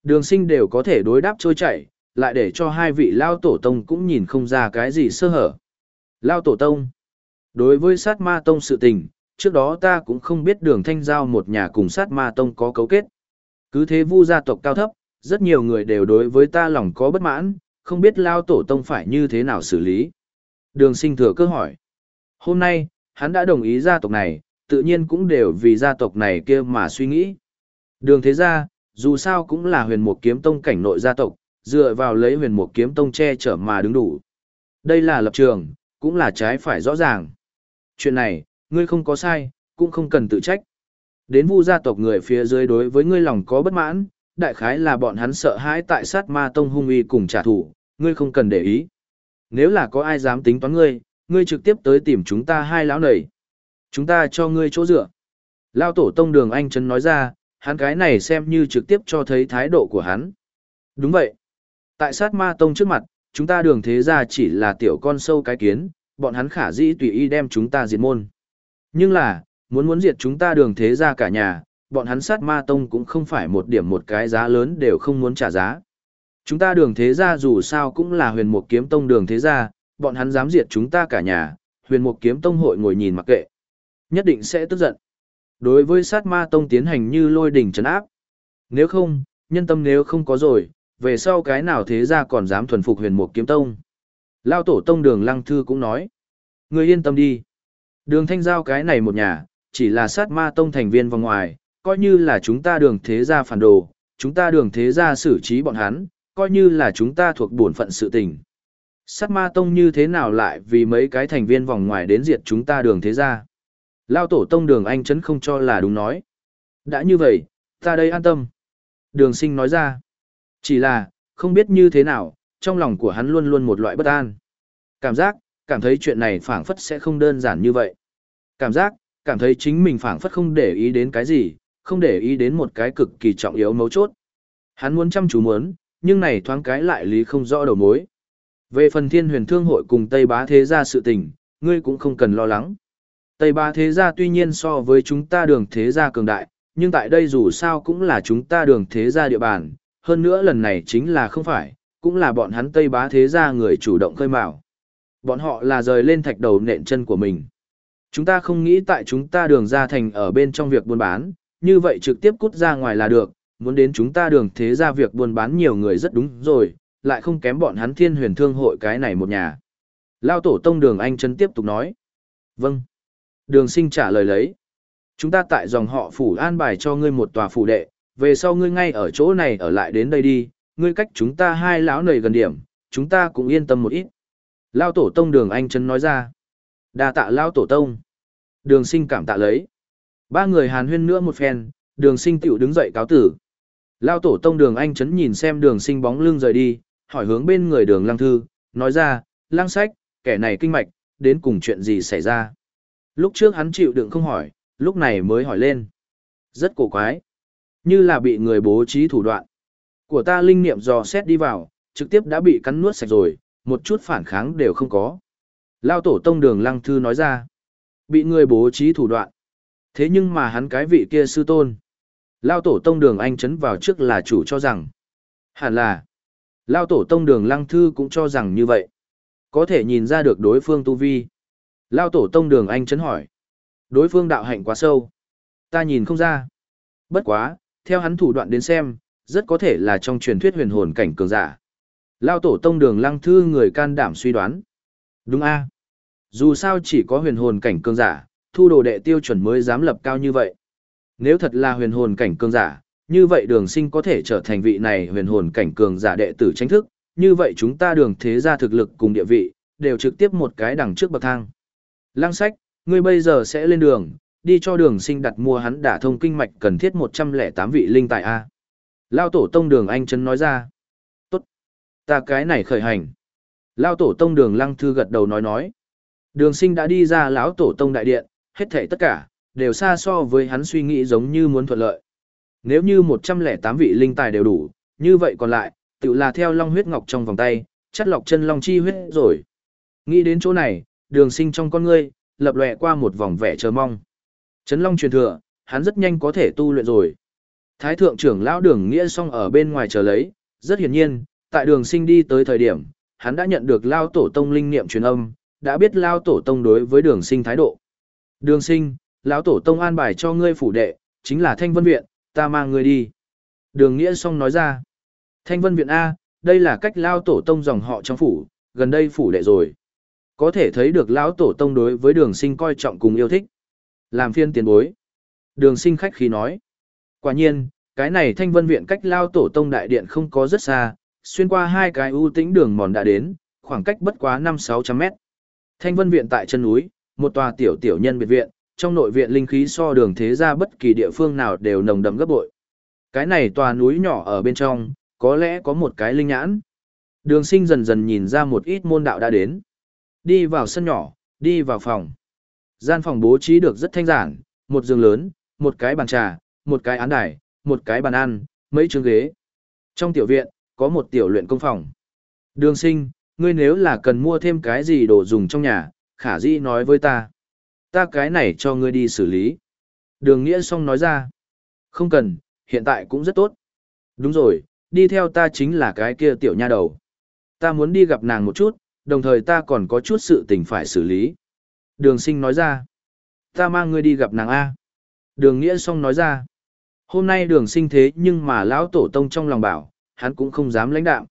Đường sinh đều có thể đối đáp trôi chảy, lại để cho hai vị Lao tổ tông cũng nhìn không ra cái gì sơ hở. Lao tổ tông. Đối với sát ma tông sự tình, trước đó ta cũng không biết đường thanh giao một nhà cùng sát ma tông có cấu kết. Cứ thế vu gia tộc cao thấp, rất nhiều người đều đối với ta lòng có bất mãn, không biết Lao tổ tông phải như thế nào xử lý. Đường sinh thừa cơ hỏi. Hôm nay, hắn đã đồng ý gia tộc này, tự nhiên cũng đều vì gia tộc này kia mà suy nghĩ. Đường thế gia, dù sao cũng là huyền mục kiếm tông cảnh nội gia tộc, dựa vào lấy huyền mục kiếm tông che chở mà đứng đủ. Đây là lập trường, cũng là trái phải rõ ràng. Chuyện này, ngươi không có sai, cũng không cần tự trách. Đến vu gia tộc người phía dưới đối với ngươi lòng có bất mãn, đại khái là bọn hắn sợ hãi tại sát ma tông hung uy cùng trả thù, ngươi không cần để ý. Nếu là có ai dám tính toán ngươi, ngươi trực tiếp tới tìm chúng ta hai lão nầy. Chúng ta cho ngươi chỗ dựa. Lao tổ tông đường anh Trấn nói ra, hắn cái này xem như trực tiếp cho thấy thái độ của hắn. Đúng vậy. Tại sát ma tông trước mặt, chúng ta đường thế ra chỉ là tiểu con sâu cái kiến, bọn hắn khả dĩ tùy ý đem chúng ta diệt môn. Nhưng là, muốn muốn diệt chúng ta đường thế ra cả nhà, bọn hắn sát ma tông cũng không phải một điểm một cái giá lớn đều không muốn trả giá. Chúng ta đường thế gia dù sao cũng là huyền mục kiếm tông đường thế gia, bọn hắn dám diệt chúng ta cả nhà, huyền mục kiếm tông hội ngồi nhìn mặc kệ. Nhất định sẽ tức giận. Đối với sát ma tông tiến hành như lôi đỉnh trấn áp. Nếu không, nhân tâm nếu không có rồi, về sau cái nào thế gia còn dám thuần phục huyền mục kiếm tông. Lao tổ tông đường lăng thư cũng nói. Người yên tâm đi. Đường thanh giao cái này một nhà, chỉ là sát ma tông thành viên vòng ngoài, coi như là chúng ta đường thế gia phản đồ, chúng ta đường thế gia xử trí bọn hắn, coi như là chúng ta thuộc bổn phận sự tình. Sát ma tông như thế nào lại vì mấy cái thành viên vòng ngoài đến diệt chúng ta đường thế ra. Lao tổ tông đường anh chấn không cho là đúng nói. Đã như vậy, ta đây an tâm. Đường sinh nói ra. Chỉ là, không biết như thế nào, trong lòng của hắn luôn luôn một loại bất an. Cảm giác, cảm thấy chuyện này phản phất sẽ không đơn giản như vậy. Cảm giác, cảm thấy chính mình phảng phất không để ý đến cái gì, không để ý đến một cái cực kỳ trọng yếu mấu chốt. Hắn muốn chăm chú muốn, nhưng này thoáng cái lại lý không rõ đầu mối. Về phần thiên huyền thương hội cùng Tây Bá Thế Gia sự tình, ngươi cũng không cần lo lắng. Tây Bá Thế Gia tuy nhiên so với chúng ta đường Thế Gia cường đại, nhưng tại đây dù sao cũng là chúng ta đường Thế Gia địa bàn, hơn nữa lần này chính là không phải, cũng là bọn hắn Tây Bá Thế Gia người chủ động khơi mào. Bọn họ là rời lên thạch đầu nện chân của mình. Chúng ta không nghĩ tại chúng ta đường ra thành ở bên trong việc buôn bán, như vậy trực tiếp cút ra ngoài là được, muốn đến chúng ta đường thế ra việc buôn bán nhiều người rất đúng rồi, lại không kém bọn hắn thiên huyền thương hội cái này một nhà. Lao tổ tông đường anh chân tiếp tục nói. Vâng. Đường sinh trả lời lấy. Chúng ta tại dòng họ phủ an bài cho ngươi một tòa phủ đệ, về sau ngươi ngay ở chỗ này ở lại đến đây đi, ngươi cách chúng ta hai lão nầy gần điểm, chúng ta cũng yên tâm một ít. Lao tổ tông đường anh chân nói ra. đa tạ Lao tổ tông. Đường sinh cảm tạ lấy. Ba người hàn huyên nữa một phen, đường sinh tiểu đứng dậy cáo tử. Lao tổ tông đường anh chấn nhìn xem đường sinh bóng lưng rời đi, hỏi hướng bên người đường lăng thư, nói ra, lăng sách, kẻ này kinh mạch, đến cùng chuyện gì xảy ra. Lúc trước hắn chịu đựng không hỏi, lúc này mới hỏi lên. Rất cổ quái. Như là bị người bố trí thủ đoạn. Của ta linh niệm dò xét đi vào, trực tiếp đã bị cắn nuốt sạch rồi, một chút phản kháng đều không có. Lao tổ tông đường lăng thư nói ra. Bị người bố trí thủ đoạn. Thế nhưng mà hắn cái vị kia sư tôn. Lao tổ tông đường anh chấn vào trước là chủ cho rằng. Hẳn là. Lao tổ tông đường lăng thư cũng cho rằng như vậy. Có thể nhìn ra được đối phương tu vi. Lao tổ tông đường anh chấn hỏi. Đối phương đạo hạnh quá sâu. Ta nhìn không ra. Bất quá, theo hắn thủ đoạn đến xem, rất có thể là trong truyền thuyết huyền hồn cảnh cường giả. Lao tổ tông đường lăng thư người can đảm suy đoán. Đúng a Dù sao chỉ có huyền hồn cảnh cường giả, thu đồ đệ tiêu chuẩn mới dám lập cao như vậy. Nếu thật là huyền hồn cảnh cường giả, như vậy đường sinh có thể trở thành vị này huyền hồn cảnh cường giả đệ tử tranh thức, như vậy chúng ta đường thế ra thực lực cùng địa vị, đều trực tiếp một cái đằng trước bậc thang. Lăng sách, ngươi bây giờ sẽ lên đường, đi cho đường sinh đặt mua hắn đả thông kinh mạch cần thiết 108 vị linh tại A. Lao tổ tông đường anh chân nói ra. Tốt. Ta cái này khởi hành. Lao tổ tông đường lăng thư gật đầu nói nói. Đường sinh đã đi ra lão tổ tông đại điện, hết thảy tất cả, đều xa so với hắn suy nghĩ giống như muốn thuận lợi. Nếu như 108 vị linh tài đều đủ, như vậy còn lại, tự là theo long huyết ngọc trong vòng tay, chắt lọc chân long chi huyết rồi. Nghĩ đến chỗ này, đường sinh trong con ngươi, lập lệ qua một vòng vẻ chờ mong. Chấn long truyền thừa, hắn rất nhanh có thể tu luyện rồi. Thái thượng trưởng lão đường nghĩa song ở bên ngoài chờ lấy, rất hiển nhiên, tại đường sinh đi tới thời điểm, hắn đã nhận được lao tổ tông linh niệm truyền âm, đã biết lao tổ tông đối với đường sinh thái độ. Đường sinh, lão tổ tông an bài cho ngươi phủ đệ, chính là Thanh Vân Viện, ta mang ngươi đi. Đường Nghĩa song nói ra. Thanh Vân Viện A, đây là cách lao tổ tông dòng họ trong phủ, gần đây phủ đệ rồi. Có thể thấy được lão tổ tông đối với đường sinh coi trọng cùng yêu thích. Làm phiên tiền bối. Đường sinh khách khí nói. Quả nhiên, cái này Thanh Vân Viện cách lao tổ tông đại điện không có rất xa, xuyên qua hai cái ưu tĩnh đường mòn đã đến, khoảng cách bất quá 5-600 mét. Thanh Vân Viện tại chân núi, một tòa tiểu tiểu nhân biệt viện, trong nội viện linh khí so đường thế ra bất kỳ địa phương nào đều nồng đậm gấp bội. Cái này tòa núi nhỏ ở bên trong, có lẽ có một cái linh nhãn. Đường sinh dần dần nhìn ra một ít môn đạo đã đến. Đi vào sân nhỏ, đi vào phòng. Gian phòng bố trí được rất thanh giản, một giường lớn, một cái bàn trà, một cái án đài, một cái bàn ăn, mấy chương ghế. Trong tiểu viện, có một tiểu luyện công phòng. Đường sinh, ngươi nếu là cần mua thêm cái gì đồ dùng trong nhà, khả dĩ nói với ta. Ta cái này cho ngươi đi xử lý. Đường Nghĩa xong nói ra. Không cần, hiện tại cũng rất tốt. Đúng rồi, đi theo ta chính là cái kia tiểu nha đầu. Ta muốn đi gặp nàng một chút, đồng thời ta còn có chút sự tình phải xử lý. Đường sinh nói ra. Ta mang ngươi đi gặp nàng A. Đường Nghĩa xong nói ra. Hôm nay đường sinh thế nhưng mà lão tổ tông trong lòng bảo, hắn cũng không dám lãnh đạo.